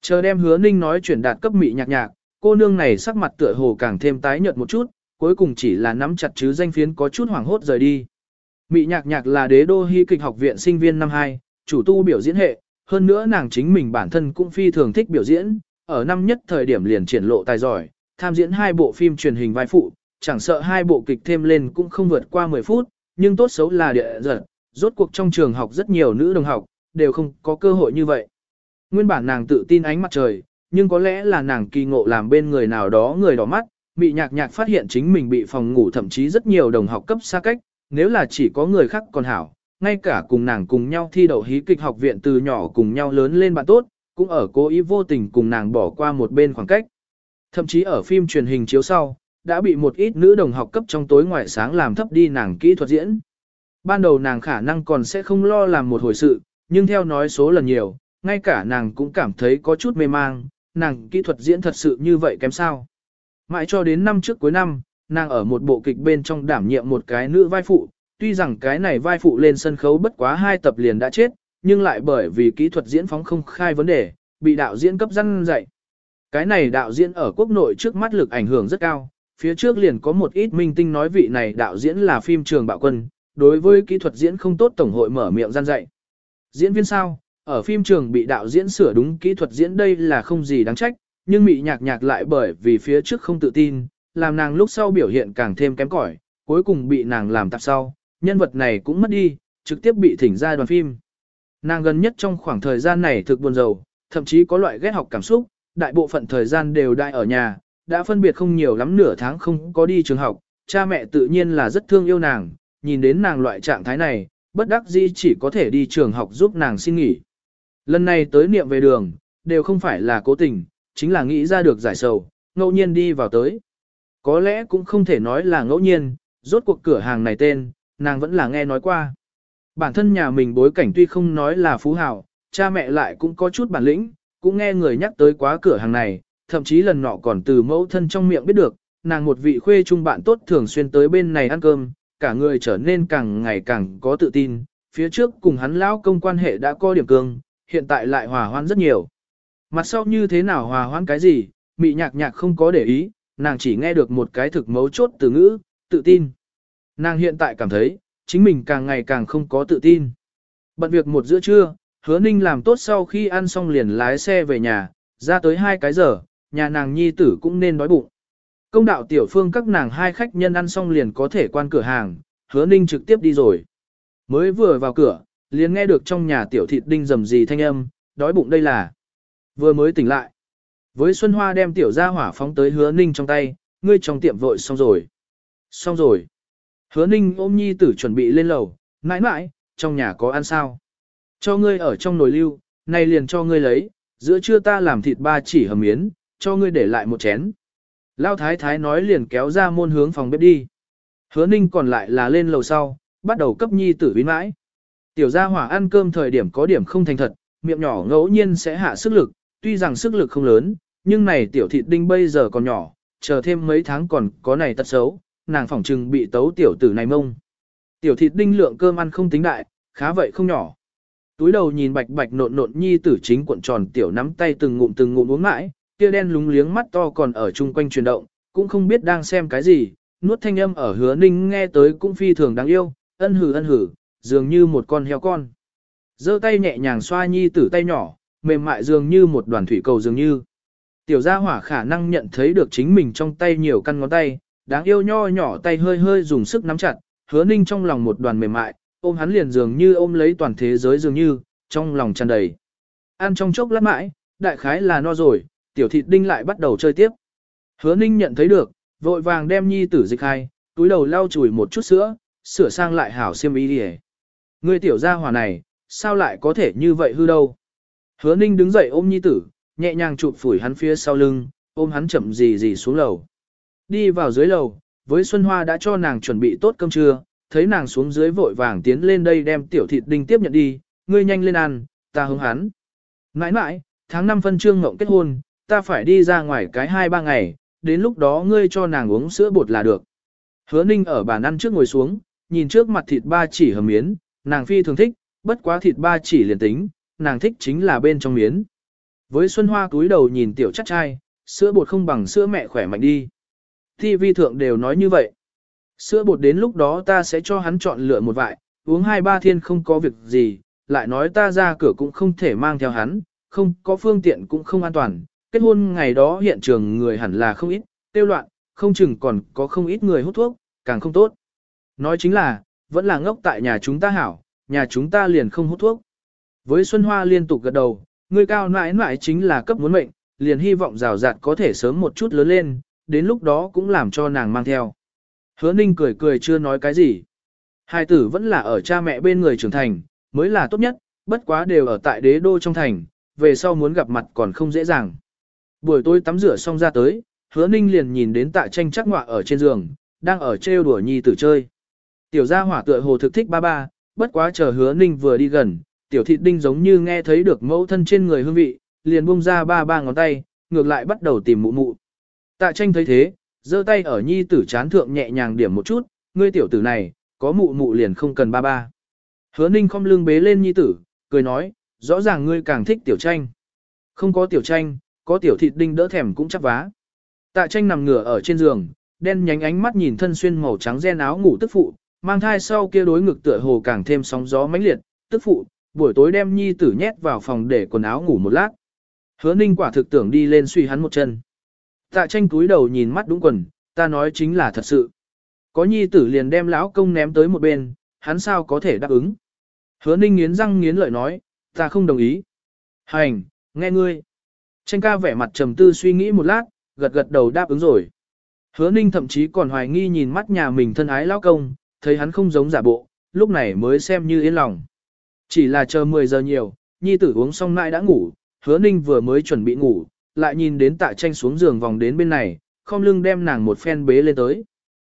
Chờ đem hứa ninh nói chuyển đạt cấp mị nhạc nhạc, cô nương này sắc mặt tựa hồ càng thêm tái nhợt một chút, cuối cùng chỉ là nắm chặt chứ danh phiến có chút hoảng hốt rời đi. Mị nhạc nhạc là đế đô hy kịch học viện sinh viên năm 2, chủ tu biểu diễn hệ, hơn nữa nàng chính mình bản thân cũng phi thường thích biểu diễn, ở năm nhất thời điểm liền triển lộ tài giỏi, tham diễn hai bộ phim truyền hình vai phụ, chẳng sợ hai bộ kịch thêm lên cũng không vượt qua 10 phút, nhưng tốt xấu là địa giật, rốt cuộc trong trường học rất nhiều nữ đồng học, đều không có cơ hội như vậy. Nguyên bản nàng tự tin ánh mặt trời, nhưng có lẽ là nàng kỳ ngộ làm bên người nào đó người đỏ mắt, bị nhạc nhạc phát hiện chính mình bị phòng ngủ thậm chí rất nhiều đồng học cấp xa cách, nếu là chỉ có người khác còn hảo, ngay cả cùng nàng cùng nhau thi đậu hí kịch học viện từ nhỏ cùng nhau lớn lên bạn tốt, cũng ở cố ý vô tình cùng nàng bỏ qua một bên khoảng cách. Thậm chí ở phim truyền hình chiếu sau, đã bị một ít nữ đồng học cấp trong tối ngoại sáng làm thấp đi nàng kỹ thuật diễn. Ban đầu nàng khả năng còn sẽ không lo làm một hồi sự, nhưng theo nói số lần nhiều, ngay cả nàng cũng cảm thấy có chút mê mang, nàng kỹ thuật diễn thật sự như vậy kém sao. Mãi cho đến năm trước cuối năm, nàng ở một bộ kịch bên trong đảm nhiệm một cái nữ vai phụ, tuy rằng cái này vai phụ lên sân khấu bất quá hai tập liền đã chết, nhưng lại bởi vì kỹ thuật diễn phóng không khai vấn đề, bị đạo diễn cấp răn dạy. Cái này đạo diễn ở quốc nội trước mắt lực ảnh hưởng rất cao, phía trước liền có một ít minh tinh nói vị này đạo diễn là phim trường bạo quân, đối với kỹ thuật diễn không tốt tổng hội mở miệng gian dạy. Diễn viên sao, ở phim trường bị đạo diễn sửa đúng kỹ thuật diễn đây là không gì đáng trách, nhưng mị nhạc nhạc lại bởi vì phía trước không tự tin, làm nàng lúc sau biểu hiện càng thêm kém cỏi, cuối cùng bị nàng làm tạp sau, nhân vật này cũng mất đi, trực tiếp bị thỉnh ra đoàn phim. Nàng gần nhất trong khoảng thời gian này thực buồn rầu, thậm chí có loại ghét học cảm xúc, đại bộ phận thời gian đều đại ở nhà, đã phân biệt không nhiều lắm nửa tháng không có đi trường học, cha mẹ tự nhiên là rất thương yêu nàng, nhìn đến nàng loại trạng thái này, bất đắc dĩ chỉ có thể đi trường học giúp nàng xin nghỉ. Lần này tới niệm về đường, đều không phải là cố tình, chính là nghĩ ra được giải sầu, ngẫu nhiên đi vào tới. Có lẽ cũng không thể nói là ngẫu nhiên, rốt cuộc cửa hàng này tên, nàng vẫn là nghe nói qua. Bản thân nhà mình bối cảnh tuy không nói là phú hào, cha mẹ lại cũng có chút bản lĩnh, cũng nghe người nhắc tới quá cửa hàng này, thậm chí lần nọ còn từ mẫu thân trong miệng biết được, nàng một vị khuê trung bạn tốt thường xuyên tới bên này ăn cơm, cả người trở nên càng ngày càng có tự tin, phía trước cùng hắn lão công quan hệ đã có điểm cương, hiện tại lại hòa hoãn rất nhiều. Mặt sau như thế nào hòa hoãn cái gì, mị nhạc nhạc không có để ý, nàng chỉ nghe được một cái thực mấu chốt từ ngữ, tự tin. Nàng hiện tại cảm thấy, chính mình càng ngày càng không có tự tin. Bận việc một giữa trưa, hứa ninh làm tốt sau khi ăn xong liền lái xe về nhà, ra tới hai cái giờ, nhà nàng nhi tử cũng nên đói bụng. Công đạo tiểu phương các nàng hai khách nhân ăn xong liền có thể quan cửa hàng, hứa ninh trực tiếp đi rồi. Mới vừa vào cửa, liền nghe được trong nhà tiểu thịt đinh rầm gì thanh âm, đói bụng đây là. Vừa mới tỉnh lại. Với Xuân Hoa đem tiểu ra hỏa phóng tới hứa ninh trong tay, ngươi trong tiệm vội xong rồi. Xong rồi. Hứa ninh ôm nhi tử chuẩn bị lên lầu, mãi mãi, trong nhà có ăn sao. Cho ngươi ở trong nồi lưu, này liền cho ngươi lấy, giữa trưa ta làm thịt ba chỉ hầm miến, cho ngươi để lại một chén. Lao thái thái nói liền kéo ra môn hướng phòng bếp đi. Hứa ninh còn lại là lên lầu sau, bắt đầu cấp nhi tử vinh mãi. Tiểu gia hỏa ăn cơm thời điểm có điểm không thành thật, miệng nhỏ ngẫu nhiên sẽ hạ sức lực, tuy rằng sức lực không lớn, nhưng này tiểu thịt đinh bây giờ còn nhỏ, chờ thêm mấy tháng còn có này tật xấu, nàng phỏng trừng bị tấu tiểu tử này mông. Tiểu thịt đinh lượng cơm ăn không tính đại, khá vậy không nhỏ. Túi đầu nhìn bạch bạch nộn nộn nhi tử chính cuộn tròn tiểu nắm tay từng ngụm từng ngụm uống mãi, kia đen lúng liếng mắt to còn ở chung quanh chuyển động, cũng không biết đang xem cái gì, nuốt thanh âm ở hứa ninh nghe tới cũng phi thường đáng yêu, ân hử ân hử, dường như một con heo con. giơ tay nhẹ nhàng xoa nhi tử tay nhỏ, mềm mại dường như một đoàn thủy cầu dường như. Tiểu gia hỏa khả năng nhận thấy được chính mình trong tay nhiều căn ngón tay, đáng yêu nho nhỏ tay hơi hơi dùng sức nắm chặt, hứa ninh trong lòng một đoàn mềm mại, ôm hắn liền dường như ôm lấy toàn thế giới dường như, trong lòng tràn đầy. Ăn trong chốc lát mãi, đại khái là no rồi, tiểu thịt đinh lại bắt đầu chơi tiếp. Hứa ninh nhận thấy được, vội vàng đem nhi tử dịch hai, túi đầu lau chùi một chút sữa, sửa sang lại hảo xiêm y đi Ngươi tiểu gia hỏa này, sao lại có thể như vậy hư đâu. Hứa ninh đứng dậy ôm nhi tử, nhẹ nhàng chụp phủi hắn phía sau lưng, ôm hắn chậm gì gì xuống lầu. Đi vào dưới lầu, với Xuân Hoa đã cho nàng chuẩn bị tốt cơm trưa, thấy nàng xuống dưới vội vàng tiến lên đây đem tiểu thịt đinh tiếp nhận đi, ngươi nhanh lên ăn, ta hứng hắn. Mãi mãi, tháng 5 phân trương ngộng kết hôn, ta phải đi ra ngoài cái 2-3 ngày, đến lúc đó ngươi cho nàng uống sữa bột là được. Hứa ninh ở bàn ăn trước ngồi xuống, nhìn trước mặt thịt ba chỉ hầm miến, nàng phi thường thích, bất quá thịt ba chỉ liền tính, nàng thích chính là bên trong miến. Với Xuân Hoa túi đầu nhìn tiểu chắc trai, sữa bột không bằng sữa mẹ khỏe mạnh đi. Thi vi thượng đều nói như vậy. Sữa bột đến lúc đó ta sẽ cho hắn chọn lựa một vại, uống hai ba thiên không có việc gì, lại nói ta ra cửa cũng không thể mang theo hắn, không có phương tiện cũng không an toàn. Kết hôn ngày đó hiện trường người hẳn là không ít, tiêu loạn, không chừng còn có không ít người hút thuốc, càng không tốt. Nói chính là, vẫn là ngốc tại nhà chúng ta hảo, nhà chúng ta liền không hút thuốc. Với Xuân Hoa liên tục gật đầu, người cao nãi nãi chính là cấp muốn mệnh, liền hy vọng rào rạt có thể sớm một chút lớn lên, đến lúc đó cũng làm cho nàng mang theo. Hứa ninh cười cười chưa nói cái gì. Hai tử vẫn là ở cha mẹ bên người trưởng thành, mới là tốt nhất, bất quá đều ở tại đế đô trong thành, về sau muốn gặp mặt còn không dễ dàng. Buổi tối tắm rửa xong ra tới, hứa ninh liền nhìn đến tạ tranh chắc ngọa ở trên giường, đang ở trêu đùa nhi tử chơi. Tiểu gia hỏa tựa hồ thực thích ba ba, bất quá chờ hứa ninh vừa đi gần, tiểu thịt đinh giống như nghe thấy được mẫu thân trên người hương vị, liền bung ra ba ba ngón tay, ngược lại bắt đầu tìm mụ mụ. Tạ tranh thấy thế, giơ tay ở nhi tử chán thượng nhẹ nhàng điểm một chút, ngươi tiểu tử này, có mụ mụ liền không cần ba ba. Hứa ninh không lưng bế lên nhi tử, cười nói, rõ ràng ngươi càng thích tiểu tranh. Không có tiểu tranh, có tiểu thịt đinh đỡ thèm cũng chắc vá. Tạ tranh nằm ngửa ở trên giường, đen nhánh ánh mắt nhìn thân xuyên màu trắng ren áo ngủ tức phụ, mang thai sau kia đối ngực tựa hồ càng thêm sóng gió mãnh liệt, tức phụ, buổi tối đem nhi tử nhét vào phòng để quần áo ngủ một lát. Hứa ninh quả thực tưởng đi lên suy hắn một chân. Tạ tranh túi đầu nhìn mắt đúng quần, ta nói chính là thật sự. Có nhi tử liền đem lão công ném tới một bên, hắn sao có thể đáp ứng. Hứa ninh nghiến răng nghiến lợi nói, ta không đồng ý. Hành, nghe ngươi. Tranh ca vẻ mặt trầm tư suy nghĩ một lát, gật gật đầu đáp ứng rồi. Hứa ninh thậm chí còn hoài nghi nhìn mắt nhà mình thân ái lão công, thấy hắn không giống giả bộ, lúc này mới xem như yên lòng. Chỉ là chờ 10 giờ nhiều, nhi tử uống xong nãi đã ngủ, hứa ninh vừa mới chuẩn bị ngủ, lại nhìn đến tạ tranh xuống giường vòng đến bên này, không lưng đem nàng một phen bế lên tới.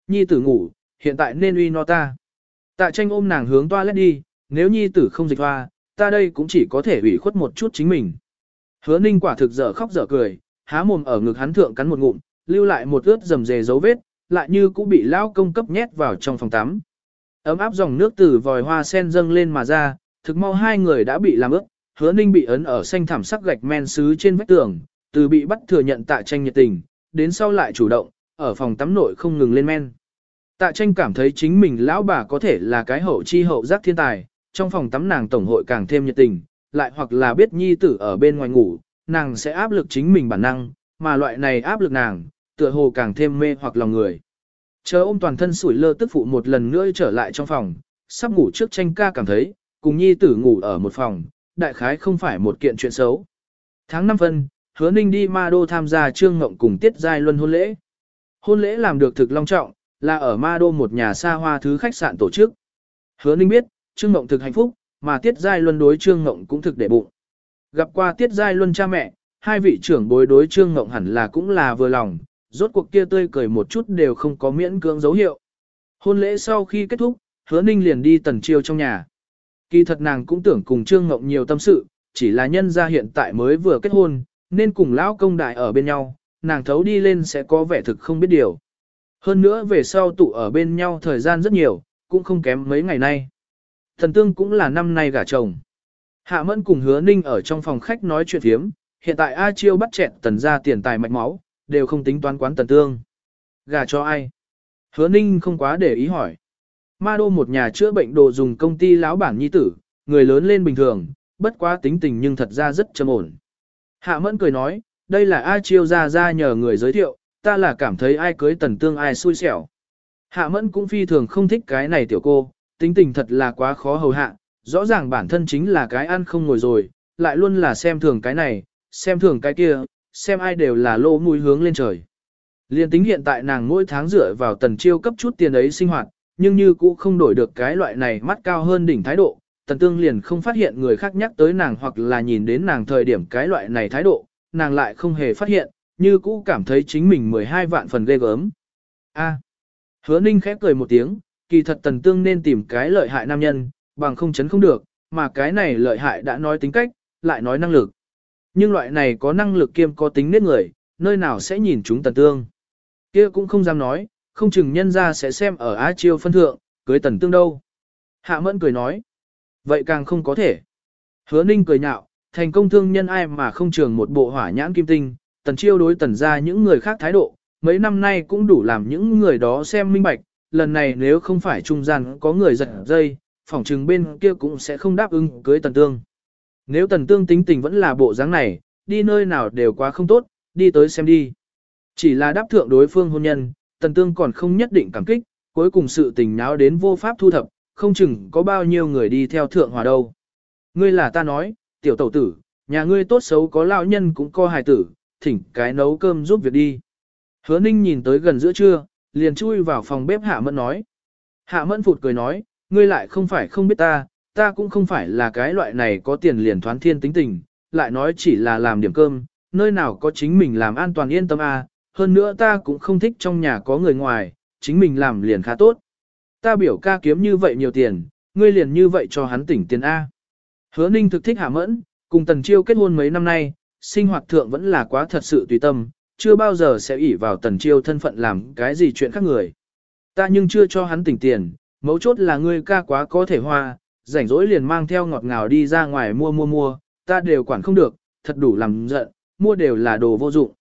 Nhi tử ngủ, hiện tại nên uy no ta. Tạ tranh ôm nàng hướng toilet đi, nếu nhi tử không dịch hoa, ta đây cũng chỉ có thể ủy khuất một chút chính mình. Hứa ninh quả thực dở khóc dở cười, há mồm ở ngực hắn thượng cắn một ngụm, lưu lại một ướt dầm dề dấu vết, lại như cũng bị lão công cấp nhét vào trong phòng tắm. Ấm áp dòng nước từ vòi hoa sen dâng lên mà ra, thực mau hai người đã bị làm ướt, hứa ninh bị ấn ở xanh thảm sắc gạch men sứ trên vách tường, từ bị bắt thừa nhận tạ tranh nhiệt tình, đến sau lại chủ động, ở phòng tắm nội không ngừng lên men. Tạ tranh cảm thấy chính mình lão bà có thể là cái hậu chi hậu giác thiên tài, trong phòng tắm nàng tổng hội càng thêm nhiệt tình, lại hoặc là biết nhi tử ở bên ngoài ngủ, nàng sẽ áp lực chính mình bản năng, mà loại này áp lực nàng, tựa hồ càng thêm mê hoặc lòng người. Chờ ôm toàn thân sủi lơ tức phụ một lần nữa trở lại trong phòng, sắp ngủ trước tranh ca cảm thấy, cùng nhi tử ngủ ở một phòng, đại khái không phải một kiện chuyện xấu. Tháng 5 phân, hứa ninh đi ma đô tham gia trương ngộng cùng tiết giai luân hôn lễ. Hôn lễ làm được thực long trọng, là ở ma đô một nhà xa hoa thứ khách sạn tổ chức. Hứa ninh biết, trương ngộng thực hạnh phúc, mà tiết giai luân đối trương ngộng cũng thực để bụng. Gặp qua tiết giai luân cha mẹ, hai vị trưởng bối đối trương ngộng hẳn là cũng là vừa lòng, rốt cuộc kia tươi cười một chút đều không có miễn cưỡng dấu hiệu. Hôn lễ sau khi kết thúc, hứa ninh liền đi tần chiêu trong nhà. Kỳ thật nàng cũng tưởng cùng trương ngộng nhiều tâm sự, chỉ là nhân gia hiện tại mới vừa kết hôn, nên cùng lão công đại ở bên nhau, nàng thấu đi lên sẽ có vẻ thực không biết điều. Hơn nữa về sau tụ ở bên nhau thời gian rất nhiều, cũng không kém mấy ngày nay. Thần tương cũng là năm nay gả chồng. Hạ mẫn cùng hứa ninh ở trong phòng khách nói chuyện thiếm, hiện tại A Chiêu bắt chẹn tần ra tiền tài mạch máu, đều không tính toán quán tần tương. Gả cho ai? Hứa ninh không quá để ý hỏi. Ma đô một nhà chữa bệnh đồ dùng công ty lão bản nhi tử, người lớn lên bình thường, bất quá tính tình nhưng thật ra rất trầm ổn. Hạ mẫn cười nói, đây là A Chiêu ra ra nhờ người giới thiệu, ta là cảm thấy ai cưới tần tương ai xui xẻo. Hạ mẫn cũng phi thường không thích cái này tiểu cô, tính tình thật là quá khó hầu hạ, rõ ràng bản thân chính là cái ăn không ngồi rồi, lại luôn là xem thường cái này, xem thường cái kia, xem ai đều là lô mũi hướng lên trời. Liên tính hiện tại nàng mỗi tháng dựa vào tần chiêu cấp chút tiền ấy sinh hoạt, nhưng như cũ không đổi được cái loại này mắt cao hơn đỉnh thái độ, tần tương liền không phát hiện người khác nhắc tới nàng hoặc là nhìn đến nàng thời điểm cái loại này thái độ, nàng lại không hề phát hiện, như cũ cảm thấy chính mình 12 vạn phần ghê gớm. A. Hứa Ninh khép cười một tiếng, kỳ thật tần tương nên tìm cái lợi hại nam nhân, bằng không chấn không được, mà cái này lợi hại đã nói tính cách, lại nói năng lực. Nhưng loại này có năng lực kiêm có tính nết người, nơi nào sẽ nhìn chúng tần tương. kia cũng không dám nói, không chừng nhân ra sẽ xem ở Á Chiêu phân thượng, cưới tần tương đâu. Hạ mẫn cười nói, vậy càng không có thể. Hứa ninh cười nhạo, thành công thương nhân ai mà không trường một bộ hỏa nhãn kim tinh, tần chiêu đối tần ra những người khác thái độ, mấy năm nay cũng đủ làm những người đó xem minh bạch, lần này nếu không phải trung gian có người giật dây, phỏng chừng bên kia cũng sẽ không đáp ứng cưới tần tương. Nếu tần tương tính tình vẫn là bộ dáng này, đi nơi nào đều quá không tốt, đi tới xem đi. Chỉ là đáp thượng đối phương hôn nhân, tần tương còn không nhất định cảm kích, cuối cùng sự tình náo đến vô pháp thu thập, không chừng có bao nhiêu người đi theo thượng hòa đâu. Ngươi là ta nói, tiểu tẩu tử, nhà ngươi tốt xấu có lão nhân cũng có hài tử, thỉnh cái nấu cơm giúp việc đi. Hứa ninh nhìn tới gần giữa trưa, liền chui vào phòng bếp hạ mẫn nói. Hạ mẫn phụt cười nói, ngươi lại không phải không biết ta, ta cũng không phải là cái loại này có tiền liền thoán thiên tính tình, lại nói chỉ là làm điểm cơm, nơi nào có chính mình làm an toàn yên tâm à, hơn nữa ta cũng không thích trong nhà có người ngoài, chính mình làm liền khá tốt. Ta biểu ca kiếm như vậy nhiều tiền, ngươi liền như vậy cho hắn tỉnh tiền A. Hứa ninh thực thích hạ mẫn, cùng tần chiêu kết hôn mấy năm nay, sinh hoạt thượng vẫn là quá thật sự tùy tâm, chưa bao giờ sẽ ỷ vào tần chiêu thân phận làm cái gì chuyện khác người. Ta nhưng chưa cho hắn tỉnh tiền, mấu chốt là ngươi ca quá có thể hoa, rảnh rỗi liền mang theo ngọt ngào đi ra ngoài mua mua mua, ta đều quản không được, thật đủ làm giận, mua đều là đồ vô dụng.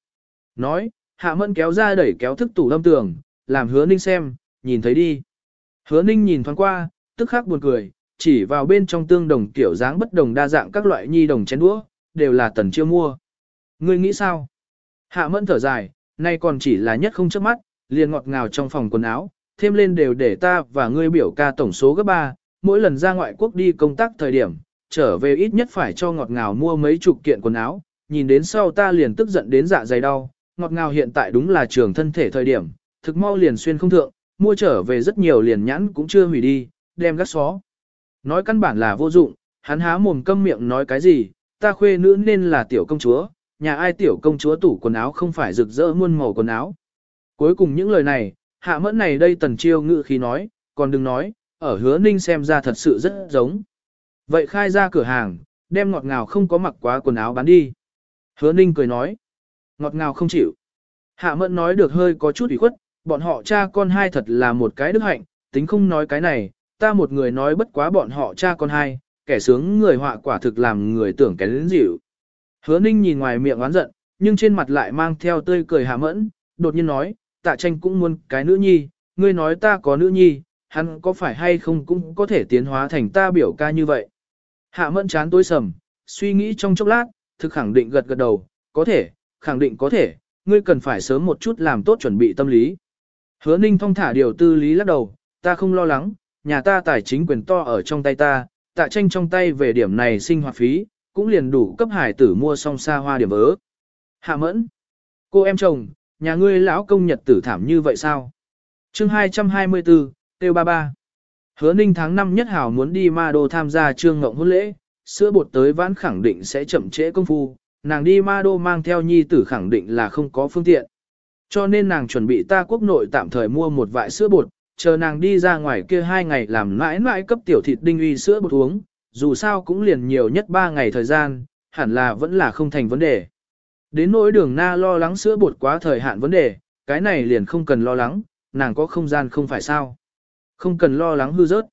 Nói, hạ mẫn kéo ra đẩy kéo thức tủ lâm tường, làm hứa ninh xem, nhìn thấy đi. Hứa ninh nhìn thoáng qua, tức khắc buồn cười, chỉ vào bên trong tương đồng kiểu dáng bất đồng đa dạng các loại nhi đồng chén đũa, đều là tần chiêu mua. Ngươi nghĩ sao? Hạ mẫn thở dài, nay còn chỉ là nhất không chớp mắt, liền ngọt ngào trong phòng quần áo, thêm lên đều để ta và ngươi biểu ca tổng số gấp ba, mỗi lần ra ngoại quốc đi công tác thời điểm, trở về ít nhất phải cho ngọt ngào mua mấy chục kiện quần áo, nhìn đến sau ta liền tức giận đến dạ dày đau, ngọt ngào hiện tại đúng là trường thân thể thời điểm, thực mau liền xuyên không thượng, mua trở về rất nhiều liền nhãn cũng chưa hủy đi, đem gắt xó. Nói căn bản là vô dụng, hắn há mồm câm miệng nói cái gì, ta khuê nữ nên là tiểu công chúa, nhà ai tiểu công chúa tủ quần áo không phải rực rỡ muôn màu quần áo. Cuối cùng những lời này, hạ mẫn này đây tần chiêu ngự khi nói, còn đừng nói, ở hứa ninh xem ra thật sự rất giống. Vậy khai ra cửa hàng, đem ngọt ngào không có mặc quá quần áo bán đi. Hứa ninh cười nói, ngọt ngào không chịu. Hạ mẫn nói được hơi có chút ủy khuất, bọn họ cha con hai thật là một cái đức hạnh, tính không nói cái này, ta một người nói bất quá bọn họ cha con hai, kẻ sướng người họa quả thực làm người tưởng kén lĩnh dịu. Hứa ninh nhìn ngoài miệng oán giận, nhưng trên mặt lại mang theo tươi cười hạ mẫn, đột nhiên nói, tạ tranh cũng muốn cái nữ nhi, ngươi nói ta có nữ nhi, hắn có phải hay không cũng có thể tiến hóa thành ta biểu ca như vậy. Hạ mẫn chán tối sầm, suy nghĩ trong chốc lát, thực khẳng định gật gật đầu, có thể, khẳng định có thể, ngươi cần phải sớm một chút làm tốt chuẩn bị tâm lý. Hứa ninh thong thả điều tư lý lắc đầu, ta không lo lắng, nhà ta tài chính quyền to ở trong tay ta, tạ tranh trong tay về điểm này sinh hoạt phí, cũng liền đủ cấp hải tử mua xong xa hoa điểm vớ. Hạ mẫn, cô em chồng, nhà ngươi lão công nhật tử thảm như vậy sao? chương 224, Tiêu Ba Ba. Hứa ninh tháng năm nhất hảo muốn đi ma đô tham gia trương ngộng hôn lễ, sữa bột tới vãn khẳng định sẽ chậm trễ công phu, nàng đi ma đô mang theo nhi tử khẳng định là không có phương tiện. Cho nên nàng chuẩn bị ta quốc nội tạm thời mua một vại sữa bột, chờ nàng đi ra ngoài kia hai ngày làm mãi mãi cấp tiểu thịt đinh uy sữa bột uống, dù sao cũng liền nhiều nhất ba ngày thời gian, hẳn là vẫn là không thành vấn đề. Đến nỗi đường na lo lắng sữa bột quá thời hạn vấn đề, cái này liền không cần lo lắng, nàng có không gian không phải sao. Không cần lo lắng hư rớt.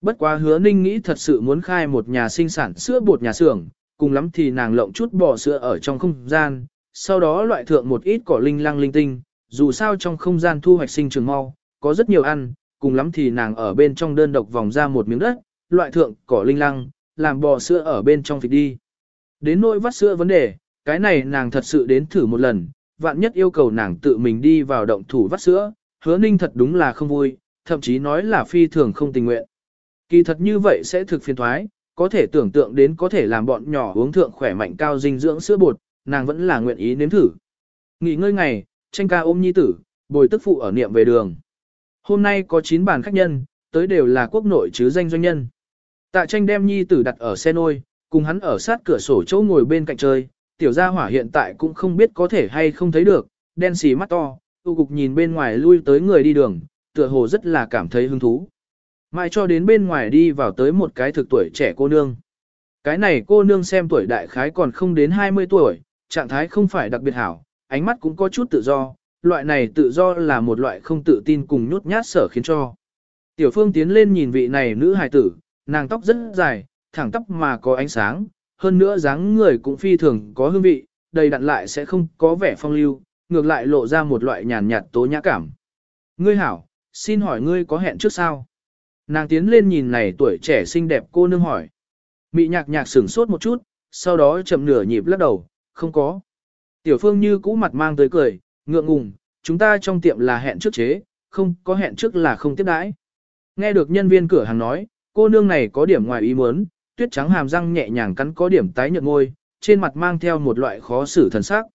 Bất quá hứa ninh nghĩ thật sự muốn khai một nhà sinh sản sữa bột nhà xưởng, cùng lắm thì nàng lộng chút bò sữa ở trong không gian, sau đó loại thượng một ít cỏ linh lăng linh tinh, dù sao trong không gian thu hoạch sinh trường mau, có rất nhiều ăn, cùng lắm thì nàng ở bên trong đơn độc vòng ra một miếng đất, loại thượng cỏ linh lăng, làm bò sữa ở bên trong thịt đi. Đến nỗi vắt sữa vấn đề, cái này nàng thật sự đến thử một lần, vạn nhất yêu cầu nàng tự mình đi vào động thủ vắt sữa, hứa ninh thật đúng là không vui, thậm chí nói là phi thường không tình nguyện. Kỳ thật như vậy sẽ thực phiền thoái, có thể tưởng tượng đến có thể làm bọn nhỏ uống thượng khỏe mạnh cao dinh dưỡng sữa bột, nàng vẫn là nguyện ý nếm thử. Nghỉ ngơi ngày, tranh ca ôm nhi tử, bồi tức phụ ở niệm về đường. Hôm nay có 9 bàn khách nhân, tới đều là quốc nội chứ danh doanh nhân. Tạ tranh đem nhi tử đặt ở xe nôi, cùng hắn ở sát cửa sổ chỗ ngồi bên cạnh chơi, tiểu gia hỏa hiện tại cũng không biết có thể hay không thấy được, đen xì mắt to, tu cục nhìn bên ngoài lui tới người đi đường, tựa hồ rất là cảm thấy hứng thú. Mai cho đến bên ngoài đi vào tới một cái thực tuổi trẻ cô nương. Cái này cô nương xem tuổi đại khái còn không đến 20 tuổi, trạng thái không phải đặc biệt hảo, ánh mắt cũng có chút tự do, loại này tự do là một loại không tự tin cùng nhút nhát sở khiến cho. Tiểu phương tiến lên nhìn vị này nữ hài tử, nàng tóc rất dài, thẳng tóc mà có ánh sáng, hơn nữa dáng người cũng phi thường có hương vị, đầy đặn lại sẽ không có vẻ phong lưu, ngược lại lộ ra một loại nhàn nhạt tố nhã cảm. Ngươi hảo, xin hỏi ngươi có hẹn trước sao? Nàng tiến lên nhìn này tuổi trẻ xinh đẹp cô nương hỏi. Mị nhạc nhạc sửng sốt một chút, sau đó chậm nửa nhịp lắc đầu, không có. Tiểu phương như cũ mặt mang tới cười, ngượng ngùng, chúng ta trong tiệm là hẹn trước chế, không có hẹn trước là không tiếp đãi. Nghe được nhân viên cửa hàng nói, cô nương này có điểm ngoài ý muốn, tuyết trắng hàm răng nhẹ nhàng cắn có điểm tái nhợt ngôi, trên mặt mang theo một loại khó xử thần sắc.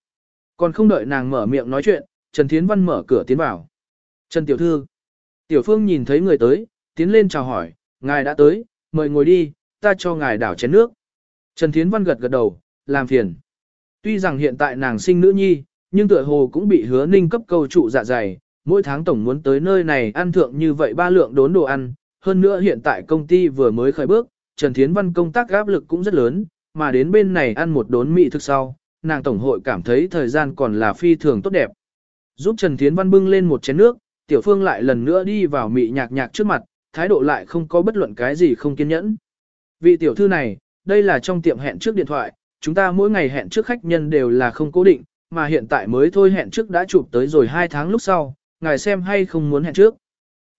Còn không đợi nàng mở miệng nói chuyện, Trần Thiến Văn mở cửa tiến vào. Trần Tiểu Thư. Tiểu Phương nhìn thấy người tới, tiến lên chào hỏi, ngài đã tới, mời ngồi đi, ta cho ngài đảo chén nước. Trần Thiến Văn gật gật đầu, làm phiền. Tuy rằng hiện tại nàng sinh nữ nhi, nhưng tựa hồ cũng bị hứa ninh cấp câu trụ dạ dày, mỗi tháng tổng muốn tới nơi này ăn thượng như vậy ba lượng đốn đồ ăn, hơn nữa hiện tại công ty vừa mới khởi bước, Trần Thiến Văn công tác áp lực cũng rất lớn, mà đến bên này ăn một đốn mị thực sau, nàng tổng hội cảm thấy thời gian còn là phi thường tốt đẹp. Giúp Trần Thiến Văn bưng lên một chén nước, Tiểu Phương lại lần nữa đi vào mị nhạc nhạc trước mặt, thái độ lại không có bất luận cái gì không kiên nhẫn. Vị tiểu thư này, đây là trong tiệm hẹn trước điện thoại, chúng ta mỗi ngày hẹn trước khách nhân đều là không cố định, mà hiện tại mới thôi hẹn trước đã chụp tới rồi 2 tháng lúc sau, ngài xem hay không muốn hẹn trước.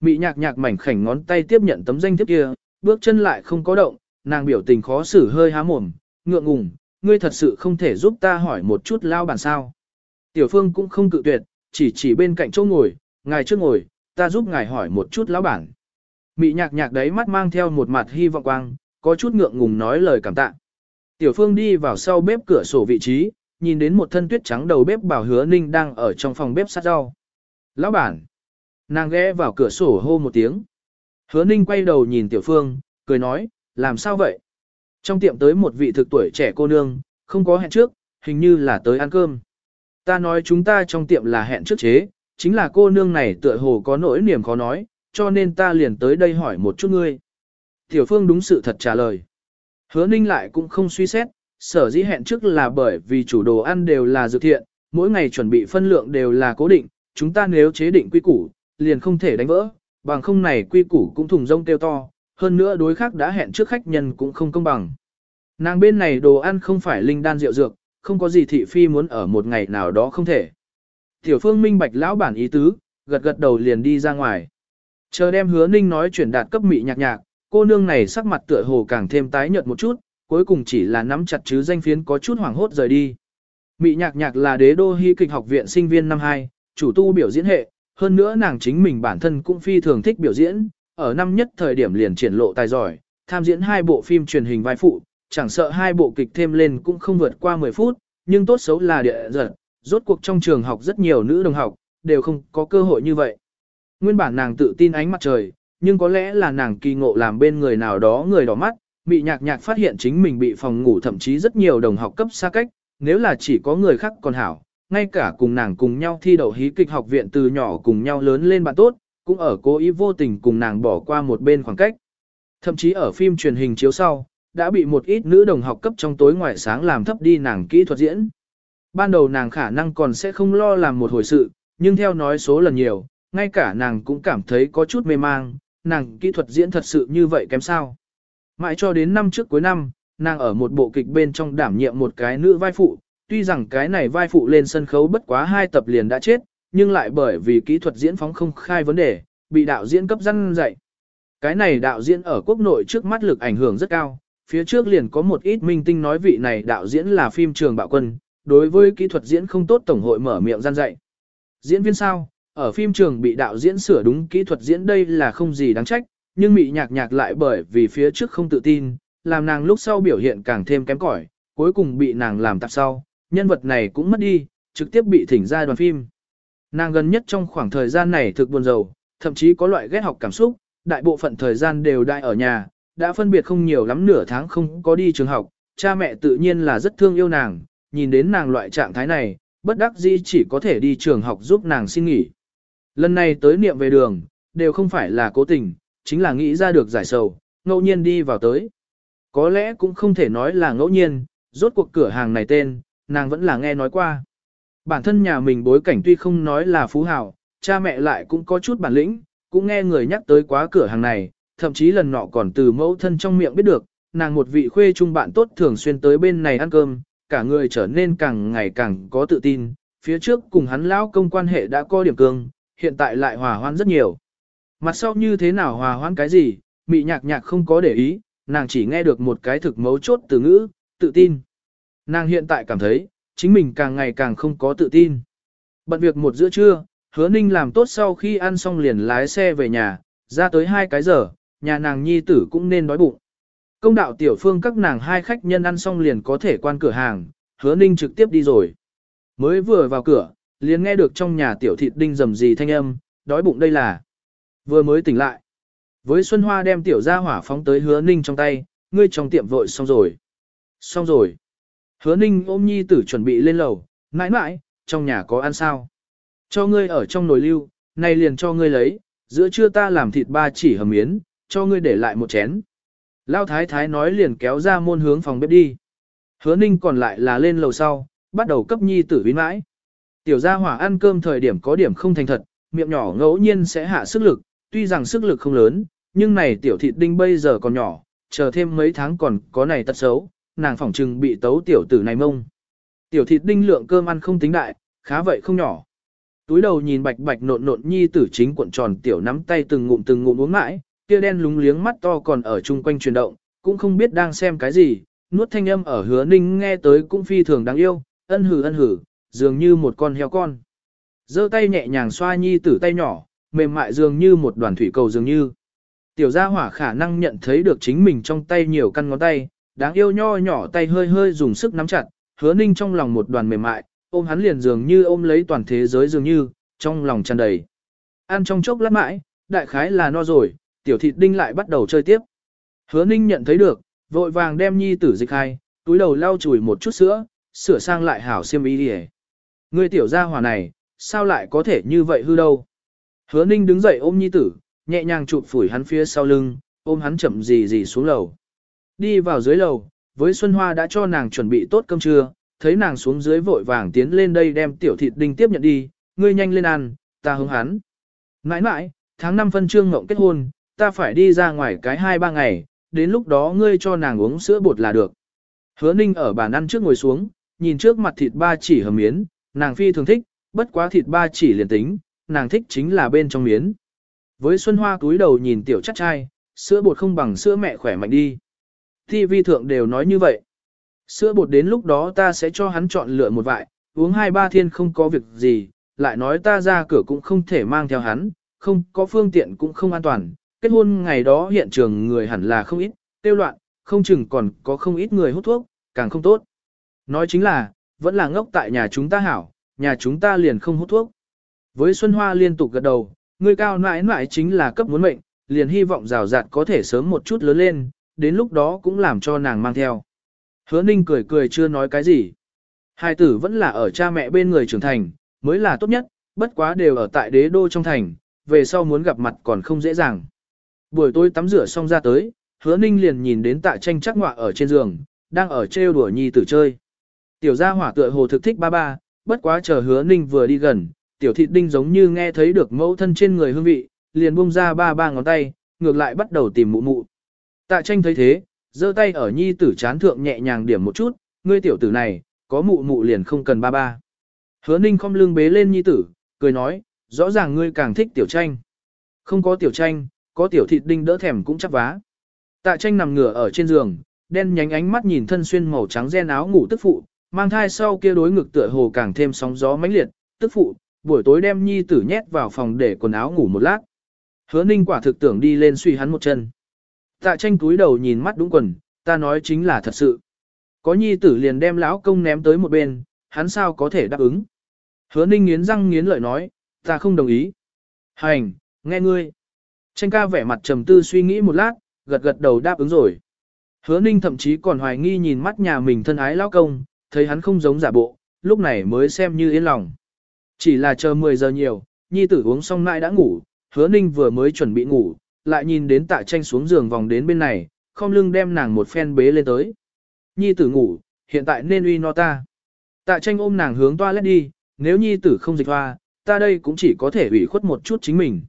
Mị nhạc nhạc mảnh khảnh ngón tay tiếp nhận tấm danh thiếp kia, bước chân lại không có động, nàng biểu tình khó xử hơi há mồm, ngượng ngùng, ngươi thật sự không thể giúp ta hỏi một chút lao bản sao. Tiểu phương cũng không cự tuyệt, chỉ chỉ bên cạnh chỗ ngồi, ngài trước ngồi, ta giúp ngài hỏi một chút lão bản. Mị nhạc nhạc đấy mắt mang theo một mặt hy vọng quang, có chút ngượng ngùng nói lời cảm tạ. Tiểu phương đi vào sau bếp cửa sổ vị trí, nhìn đến một thân tuyết trắng đầu bếp bảo hứa ninh đang ở trong phòng bếp sát rau. Lão bản! Nàng ghé vào cửa sổ hô một tiếng. Hứa ninh quay đầu nhìn tiểu phương, cười nói, làm sao vậy? Trong tiệm tới một vị thực tuổi trẻ cô nương, không có hẹn trước, hình như là tới ăn cơm. Ta nói chúng ta trong tiệm là hẹn trước chế, chính là cô nương này tựa hồ có nỗi niềm khó nói, cho nên ta liền tới đây hỏi một chút ngươi. Tiểu Phương đúng sự thật trả lời. Hứa Ninh lại cũng không suy xét, sở dĩ hẹn trước là bởi vì chủ đồ ăn đều là dự thiện, mỗi ngày chuẩn bị phân lượng đều là cố định, chúng ta nếu chế định quy củ, liền không thể đánh vỡ, bằng không này quy củ cũng thùng rông tiêu to, hơn nữa đối khác đã hẹn trước khách nhân cũng không công bằng. Nàng bên này đồ ăn không phải linh đan rượu dược, không có gì thị phi muốn ở một ngày nào đó không thể. Tiểu phương minh bạch lão bản ý tứ, gật gật đầu liền đi ra ngoài. Chờ đem hứa ninh nói chuyển đạt cấp mị nhạc nhạc, cô nương này sắc mặt tựa hồ càng thêm tái nhợt một chút, cuối cùng chỉ là nắm chặt chứ danh phiến có chút hoảng hốt rời đi. Mị nhạc nhạc là đế đô hy kịch học viện sinh viên năm 2, chủ tu biểu diễn hệ, hơn nữa nàng chính mình bản thân cũng phi thường thích biểu diễn, ở năm nhất thời điểm liền triển lộ tài giỏi, tham diễn hai bộ phim truyền hình vai phụ, chẳng sợ hai bộ kịch thêm lên cũng không vượt qua 10 phút, nhưng tốt xấu là địa giật, rốt cuộc trong trường học rất nhiều nữ đồng học, đều không có cơ hội như vậy. Nguyên bản nàng tự tin ánh mặt trời, nhưng có lẽ là nàng kỳ ngộ làm bên người nào đó người đỏ mắt, bị nhạc nhạc phát hiện chính mình bị phòng ngủ thậm chí rất nhiều đồng học cấp xa cách, nếu là chỉ có người khác còn hảo, ngay cả cùng nàng cùng nhau thi đậu hí kịch học viện từ nhỏ cùng nhau lớn lên bạn tốt, cũng ở cố ý vô tình cùng nàng bỏ qua một bên khoảng cách. Thậm chí ở phim truyền hình chiếu sau, đã bị một ít nữ đồng học cấp trong tối ngoài sáng làm thấp đi nàng kỹ thuật diễn. Ban đầu nàng khả năng còn sẽ không lo làm một hồi sự, nhưng theo nói số lần nhiều, ngay cả nàng cũng cảm thấy có chút mê mang, nàng kỹ thuật diễn thật sự như vậy kém sao. Mãi cho đến năm trước cuối năm, nàng ở một bộ kịch bên trong đảm nhiệm một cái nữ vai phụ, tuy rằng cái này vai phụ lên sân khấu bất quá hai tập liền đã chết, nhưng lại bởi vì kỹ thuật diễn phóng không khai vấn đề, bị đạo diễn cấp răn dạy. Cái này đạo diễn ở quốc nội trước mắt lực ảnh hưởng rất cao, phía trước liền có một ít minh tinh nói vị này đạo diễn là phim trường bạo quân, đối với kỹ thuật diễn không tốt tổng hội mở miệng gian dạy. Diễn viên sao, ở phim trường bị đạo diễn sửa đúng kỹ thuật diễn đây là không gì đáng trách, nhưng mị nhạc nhạc lại bởi vì phía trước không tự tin, làm nàng lúc sau biểu hiện càng thêm kém cỏi, cuối cùng bị nàng làm tạp sau, nhân vật này cũng mất đi, trực tiếp bị thỉnh ra đoàn phim. Nàng gần nhất trong khoảng thời gian này thực buồn rầu, thậm chí có loại ghét học cảm xúc, đại bộ phận thời gian đều đại ở nhà, đã phân biệt không nhiều lắm nửa tháng không có đi trường học, cha mẹ tự nhiên là rất thương yêu nàng, nhìn đến nàng loại trạng thái này, bất đắc dĩ chỉ có thể đi trường học giúp nàng xin nghỉ. Lần này tới niệm về đường, đều không phải là cố tình, chính là nghĩ ra được giải sầu, ngẫu nhiên đi vào tới. Có lẽ cũng không thể nói là ngẫu nhiên, rốt cuộc cửa hàng này tên, nàng vẫn là nghe nói qua. Bản thân nhà mình bối cảnh tuy không nói là phú hào, cha mẹ lại cũng có chút bản lĩnh, cũng nghe người nhắc tới quá cửa hàng này, thậm chí lần nọ còn từ mẫu thân trong miệng biết được, nàng một vị khuê trung bạn tốt thường xuyên tới bên này ăn cơm, cả người trở nên càng ngày càng có tự tin, phía trước cùng hắn lão công quan hệ đã có điểm cương, hiện tại lại hòa hoãn rất nhiều. Mặt sau như thế nào hòa hoãn cái gì, mị nhạc nhạc không có để ý, nàng chỉ nghe được một cái thực mấu chốt từ ngữ, tự tin. Nàng hiện tại cảm thấy, chính mình càng ngày càng không có tự tin. Bận việc một giữa trưa, hứa ninh làm tốt sau khi ăn xong liền lái xe về nhà, ra tới hai cái giờ, nhà nàng nhi tử cũng nên đói bụng. Công đạo tiểu phương các nàng hai khách nhân ăn xong liền có thể quan cửa hàng, hứa ninh trực tiếp đi rồi. Mới vừa vào cửa, liền nghe được trong nhà tiểu thịt đinh rầm gì thanh âm, đói bụng đây là. Vừa mới tỉnh lại. Với Xuân Hoa đem tiểu ra hỏa phóng tới hứa ninh trong tay, ngươi trong tiệm vội xong rồi. Xong rồi. Hứa ninh ôm nhi tử chuẩn bị lên lầu, mãi mãi, trong nhà có ăn sao. Cho ngươi ở trong nồi lưu, này liền cho ngươi lấy, giữa trưa ta làm thịt ba chỉ hầm miến, cho ngươi để lại một chén. Lao thái thái nói liền kéo ra môn hướng phòng bếp đi. Hứa ninh còn lại là lên lầu sau, bắt đầu cấp nhi tử vinh mãi. Tiểu gia hỏa ăn cơm thời điểm có điểm không thành thật, miệng nhỏ ngẫu nhiên sẽ hạ sức lực, tuy rằng sức lực không lớn, nhưng này tiểu thịt đinh bây giờ còn nhỏ, chờ thêm mấy tháng còn có này tật xấu, nàng phỏng trừng bị tấu tiểu tử này mông. Tiểu thịt đinh lượng cơm ăn không tính đại, khá vậy không nhỏ. Túi đầu nhìn bạch bạch nộn nộn nhi tử chính cuộn tròn tiểu nắm tay từng ngụm từng ngụm uống mãi, kia đen lúng liếng mắt to còn ở chung quanh chuyển động, cũng không biết đang xem cái gì, nuốt thanh âm ở hứa ninh nghe tới cũng phi thường đáng yêu, ân hử ân hử, dường như một con heo con. giơ tay nhẹ nhàng xoa nhi tử tay nhỏ, mềm mại dường như một đoàn thủy cầu dường như. Tiểu gia hỏa khả năng nhận thấy được chính mình trong tay nhiều căn ngón tay, đáng yêu nho nhỏ tay hơi hơi dùng sức nắm chặt, hứa ninh trong lòng một đoàn mềm mại, ôm hắn liền dường như ôm lấy toàn thế giới dường như, trong lòng tràn đầy. Ăn trong chốc lát mãi, đại khái là no rồi, tiểu thịt đinh lại bắt đầu chơi tiếp. Hứa ninh nhận thấy được, vội vàng đem nhi tử dịch hai, túi đầu lau chùi một chút sữa, sửa sang lại hảo xiêm y đi Người tiểu gia hỏa này, sao lại có thể như vậy hư đâu. Hứa ninh đứng dậy ôm nhi tử, nhẹ nhàng chụp phủi hắn phía sau lưng, ôm hắn chậm gì gì xuống lầu. Đi vào dưới lầu, với Xuân Hoa đã cho nàng chuẩn bị tốt cơm trưa, thấy nàng xuống dưới vội vàng tiến lên đây đem tiểu thịt đinh tiếp nhận đi, ngươi nhanh lên ăn, ta hứng hắn. Nãi nãi, tháng 5 phân trương ngộng kết hôn, ta phải đi ra ngoài cái 2-3 ngày, đến lúc đó ngươi cho nàng uống sữa bột là được. Hứa ninh ở bàn ăn trước ngồi xuống, nhìn trước mặt thịt ba chỉ hầm miến, nàng phi thường thích, bất quá thịt ba chỉ liền tính, nàng thích chính là bên trong miến. Với Xuân Hoa túi đầu nhìn tiểu chắc trai, sữa bột không bằng sữa mẹ khỏe mạnh đi. Thi vi thượng đều nói như vậy. Sữa bột đến lúc đó ta sẽ cho hắn chọn lựa một vại, uống hai ba thiên không có việc gì, lại nói ta ra cửa cũng không thể mang theo hắn, không có phương tiện cũng không an toàn. Kết hôn ngày đó hiện trường người hẳn là không ít, tiêu loạn, không chừng còn có không ít người hút thuốc, càng không tốt. Nói chính là, vẫn là ngốc tại nhà chúng ta hảo, nhà chúng ta liền không hút thuốc. Với Xuân Hoa liên tục gật đầu, người cao nãi nãi chính là cấp muốn mệnh, liền hy vọng rào rạt có thể sớm một chút lớn lên, đến lúc đó cũng làm cho nàng mang theo. Hứa ninh cười cười chưa nói cái gì. Hai tử vẫn là ở cha mẹ bên người trưởng thành, mới là tốt nhất, bất quá đều ở tại đế đô trong thành, về sau muốn gặp mặt còn không dễ dàng. Buổi tối tắm rửa xong ra tới, hứa ninh liền nhìn đến tạ tranh chắc ngọa ở trên giường, đang ở trêu đùa nhi tử chơi. Tiểu gia hỏa tựa hồ thực thích ba ba, bất quá chờ hứa ninh vừa đi gần, tiểu thịt đinh giống như nghe thấy được mẫu thân trên người hương vị, liền bung ra ba ba ngón tay, ngược lại bắt đầu tìm mụ mụ. Tạ tranh thấy thế, giơ tay ở nhi tử chán thượng nhẹ nhàng điểm một chút, ngươi tiểu tử này, có mụ mụ liền không cần ba ba. Hứa ninh không lưng bế lên nhi tử, cười nói, rõ ràng ngươi càng thích tiểu tranh. Không có tiểu tranh, có tiểu thịt đinh đỡ thèm cũng chắc vá. Tạ tranh nằm ngửa ở trên giường, đen nhánh ánh mắt nhìn thân xuyên màu trắng ren áo ngủ tức phụ, mang thai sau kia đối ngực tựa hồ càng thêm sóng gió mãnh liệt, tức phụ, buổi tối đem nhi tử nhét vào phòng để quần áo ngủ một lát. Hứa ninh quả thực tưởng đi lên suy hắn một chân. Tạ tranh túi đầu nhìn mắt đúng quần, ta nói chính là thật sự. Có nhi tử liền đem lão công ném tới một bên, hắn sao có thể đáp ứng. Hứa ninh nghiến răng nghiến lợi nói, ta không đồng ý. Hành, nghe ngươi. Tranh ca vẻ mặt trầm tư suy nghĩ một lát, gật gật đầu đáp ứng rồi. Hứa ninh thậm chí còn hoài nghi nhìn mắt nhà mình thân ái lão công, thấy hắn không giống giả bộ, lúc này mới xem như yên lòng. Chỉ là chờ 10 giờ nhiều, nhi tử uống xong nại đã ngủ, hứa ninh vừa mới chuẩn bị ngủ, lại nhìn đến tạ tranh xuống giường vòng đến bên này, không lưng đem nàng một phen bế lên tới. Nhi tử ngủ, hiện tại nên uy no ta. Tạ tranh ôm nàng hướng toilet đi, nếu nhi tử không dịch hoa, ta đây cũng chỉ có thể ủy khuất một chút chính mình.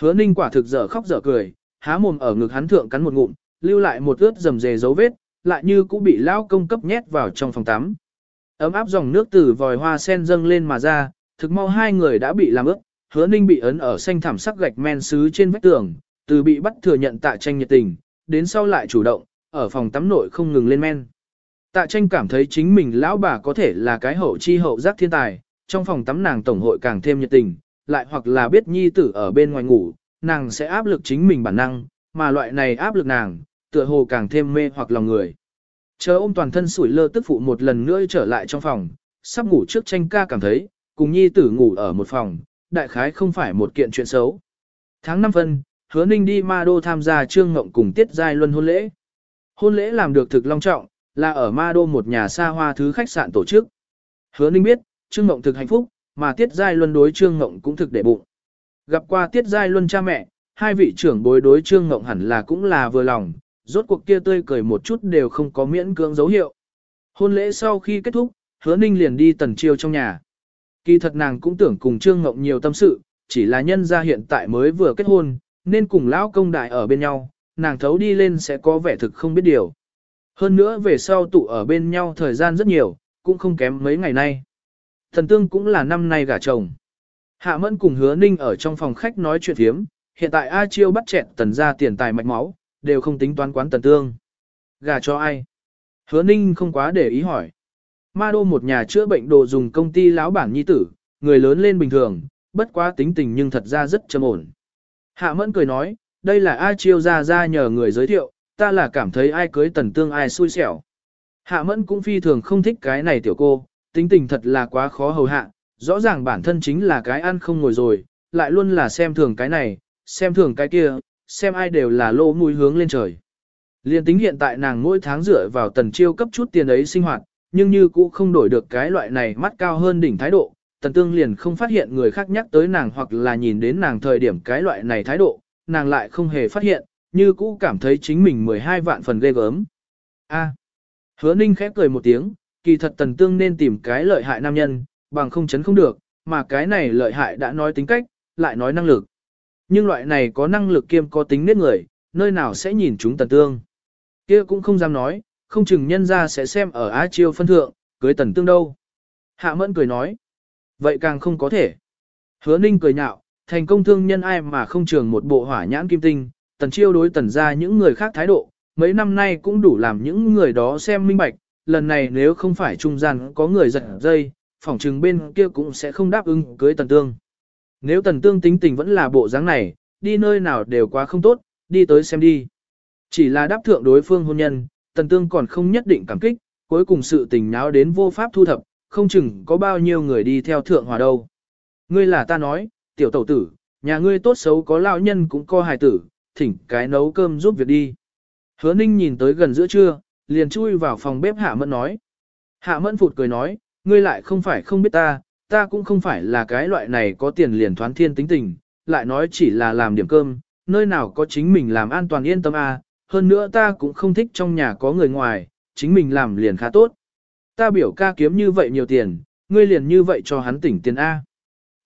Hứa ninh quả thực dở khóc dở cười, há mồm ở ngực hắn thượng cắn một ngụm, lưu lại một ướt rầm rề dấu vết, lại như cũng bị lao công cấp nhét vào trong phòng tắm. Ấm áp dòng nước từ vòi hoa sen dâng lên mà ra, thực mau hai người đã bị làm ướt, hứa ninh bị ấn ở xanh thảm sắc gạch men sứ trên vách tường, từ bị bắt thừa nhận tạ tranh nhiệt tình, đến sau lại chủ động, ở phòng tắm nội không ngừng lên men. Tạ tranh cảm thấy chính mình lão bà có thể là cái hậu chi hậu giác thiên tài, trong phòng tắm nàng tổng hội càng thêm nhiệt tình, lại hoặc là biết nhi tử ở bên ngoài ngủ, nàng sẽ áp lực chính mình bản năng, mà loại này áp lực nàng, tựa hồ càng thêm mê hoặc lòng người. Chờ ôm toàn thân sủi lơ tức phụ một lần nữa trở lại trong phòng, sắp ngủ trước tranh ca cảm thấy, cùng nhi tử ngủ ở một phòng, đại khái không phải một kiện chuyện xấu. Tháng 5 phân, hứa ninh đi ma đô tham gia trương ngộng cùng tiết giai luân hôn lễ. Hôn lễ làm được thực long trọng, là ở ma đô một nhà xa hoa thứ khách sạn tổ chức. Hứa ninh biết, trương ngộng thực hạnh phúc, mà tiết giai luân đối trương ngộng cũng thực để bụng. Gặp qua tiết giai luân cha mẹ, hai vị trưởng bối đối trương ngộng hẳn là cũng là vừa lòng, rốt cuộc kia tươi cười một chút đều không có miễn cưỡng dấu hiệu. Hôn lễ sau khi kết thúc, hứa ninh liền đi tần chiêu trong nhà. Kỳ thật nàng cũng tưởng cùng trương ngộng nhiều tâm sự, chỉ là nhân gia hiện tại mới vừa kết hôn, nên cùng lão công đại ở bên nhau, nàng thấu đi lên sẽ có vẻ thực không biết điều. Hơn nữa về sau tụ ở bên nhau thời gian rất nhiều, cũng không kém mấy ngày nay. Thần tương cũng là năm nay gả chồng. Hạ Mẫn cùng Hứa Ninh ở trong phòng khách nói chuyện thiếm, hiện tại A Chiêu bắt chẹt tần ra tiền tài mạch máu, đều không tính toán quán tần tương. Gả cho ai? Hứa Ninh không quá để ý hỏi. Ma đô một nhà chữa bệnh đồ dùng công ty lão bản nhi tử, người lớn lên bình thường, bất quá tính tình nhưng thật ra rất trầm ổn. Hạ Mẫn cười nói, đây là A Chiêu ra ra nhờ người giới thiệu, ta là cảm thấy ai cưới tần tương ai xui xẻo. Hạ Mẫn cũng phi thường không thích cái này tiểu cô, tính tình thật là quá khó hầu hạ, rõ ràng bản thân chính là cái ăn không ngồi rồi, lại luôn là xem thường cái này, xem thường cái kia, xem ai đều là lô mũi hướng lên trời. Liên tính hiện tại nàng mỗi tháng dựa vào tần chiêu cấp chút tiền ấy sinh hoạt, nhưng như cũ không đổi được cái loại này mắt cao hơn đỉnh thái độ, tần tương liền không phát hiện người khác nhắc tới nàng hoặc là nhìn đến nàng thời điểm cái loại này thái độ, nàng lại không hề phát hiện, như cũ cảm thấy chính mình 12 vạn phần ghê gớm. A. Hứa ninh khép cười một tiếng, kỳ thật tần tương nên tìm cái lợi hại nam nhân, bằng không chấn không được, mà cái này lợi hại đã nói tính cách, lại nói năng lực. Nhưng loại này có năng lực kiêm có tính nết người, nơi nào sẽ nhìn chúng tần tương. kia cũng không dám nói, không chừng nhân ra sẽ xem ở Á Chiêu phân thượng, cưới tần tương đâu. Hạ mẫn cười nói, vậy càng không có thể. Hứa ninh cười nhạo, thành công thương nhân ai mà không trường một bộ hỏa nhãn kim tinh, tần chiêu đối tần ra những người khác thái độ, mấy năm nay cũng đủ làm những người đó xem minh bạch, lần này nếu không phải trung gian có người giật dây, phỏng chừng bên kia cũng sẽ không đáp ứng cưới tần tương. Nếu tần tương tính tình vẫn là bộ dáng này, đi nơi nào đều quá không tốt, đi tới xem đi. Chỉ là đáp thượng đối phương hôn nhân, tần tương còn không nhất định cảm kích, cuối cùng sự tình náo đến vô pháp thu thập, không chừng có bao nhiêu người đi theo thượng hòa đâu. Ngươi là ta nói, tiểu tẩu tử, nhà ngươi tốt xấu có lão nhân cũng có hài tử, thỉnh cái nấu cơm giúp việc đi. Hứa ninh nhìn tới gần giữa trưa, liền chui vào phòng bếp hạ mẫn nói. Hạ mẫn phụt cười nói, ngươi lại không phải không biết ta, ta cũng không phải là cái loại này có tiền liền thoán thiên tính tình, lại nói chỉ là làm điểm cơm, nơi nào có chính mình làm an toàn yên tâm à, hơn nữa ta cũng không thích trong nhà có người ngoài, chính mình làm liền khá tốt. Ta biểu ca kiếm như vậy nhiều tiền, ngươi liền như vậy cho hắn tỉnh tiền A.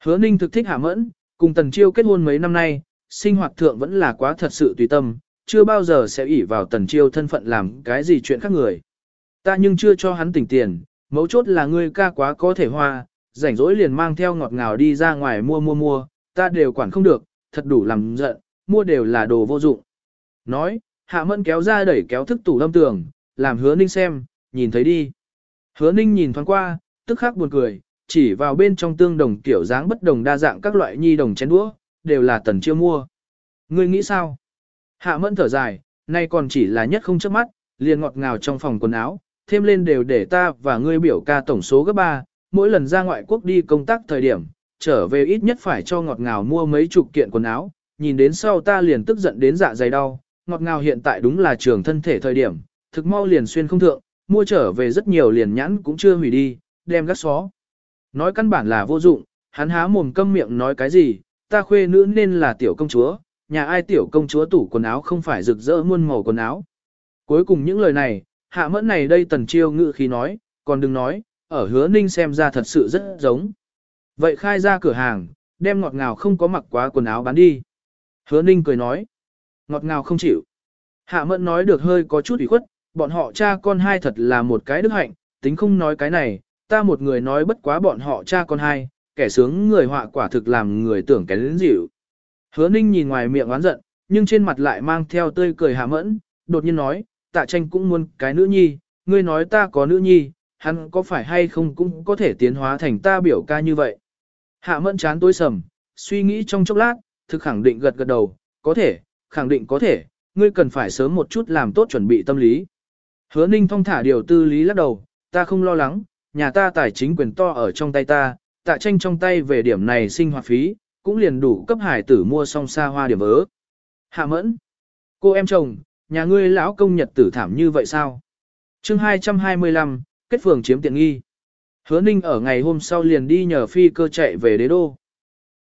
Hứa ninh thực thích hạ mẫn, cùng tần chiêu kết hôn mấy năm nay, sinh hoạt thượng vẫn là quá thật sự tùy tâm, chưa bao giờ sẽ ỷ vào tần chiêu thân phận làm cái gì chuyện khác người. Ta nhưng chưa cho hắn tỉnh tiền, mấu chốt là ngươi ca quá có thể hoa, rảnh rỗi liền mang theo ngọt ngào đi ra ngoài mua mua mua, ta đều quản không được, thật đủ làm giận, mua đều là đồ vô dụng. Nói, hạ mẫn kéo ra đẩy kéo thức tủ lâm tường, làm hứa ninh xem, nhìn thấy đi. Hứa ninh nhìn thoáng qua, tức khắc buồn cười, chỉ vào bên trong tương đồng kiểu dáng bất đồng đa dạng các loại nhi đồng chén đũa, đều là tần chiêu mua. Ngươi nghĩ sao? Hạ mẫn thở dài, nay còn chỉ là nhất không trước mắt, liền ngọt ngào trong phòng quần áo, thêm lên đều để ta và ngươi biểu ca tổng số gấp ba, mỗi lần ra ngoại quốc đi công tác thời điểm, trở về ít nhất phải cho ngọt ngào mua mấy chục kiện quần áo, nhìn đến sau ta liền tức giận đến dạ dày đau, ngọt ngào hiện tại đúng là trường thân thể thời điểm, thực mau liền xuyên không thượng, mua trở về rất nhiều liền nhãn cũng chưa hủy đi, đem gắt xó. Nói căn bản là vô dụng, hắn há mồm câm miệng nói cái gì, ta khuê nữ nên là tiểu công chúa, nhà ai tiểu công chúa tủ quần áo không phải rực rỡ muôn màu quần áo. Cuối cùng những lời này, hạ mẫn này đây tần chiêu ngự khi nói, còn đừng nói, ở hứa ninh xem ra thật sự rất giống. Vậy khai ra cửa hàng, đem ngọt ngào không có mặc quá quần áo bán đi. Hứa ninh cười nói, ngọt ngào không chịu. Hạ mẫn nói được hơi có chút ủy khuất, bọn họ cha con hai thật là một cái đức hạnh, tính không nói cái này, ta một người nói bất quá bọn họ cha con hai, kẻ sướng người họa quả thực làm người tưởng cái lĩnh dịu. Hứa ninh nhìn ngoài miệng oán giận, nhưng trên mặt lại mang theo tươi cười hạ mẫn, đột nhiên nói, tạ tranh cũng muốn cái nữ nhi, ngươi nói ta có nữ nhi, hắn có phải hay không cũng có thể tiến hóa thành ta biểu ca như vậy. Hạ mẫn chán tối sầm, suy nghĩ trong chốc lát, thực khẳng định gật gật đầu, có thể, khẳng định có thể, ngươi cần phải sớm một chút làm tốt chuẩn bị tâm lý. Hứa ninh thong thả điều tư lý lắc đầu, ta không lo lắng, nhà ta tài chính quyền to ở trong tay ta, tạ tranh trong tay về điểm này sinh hoạt phí, cũng liền đủ cấp hải tử mua xong xa hoa điểm vớ. Hạ mẫn, cô em chồng, nhà ngươi lão công nhật tử thảm như vậy sao? chương 225, kết phường chiếm tiện nghi. Hứa ninh ở ngày hôm sau liền đi nhờ phi cơ chạy về đế đô.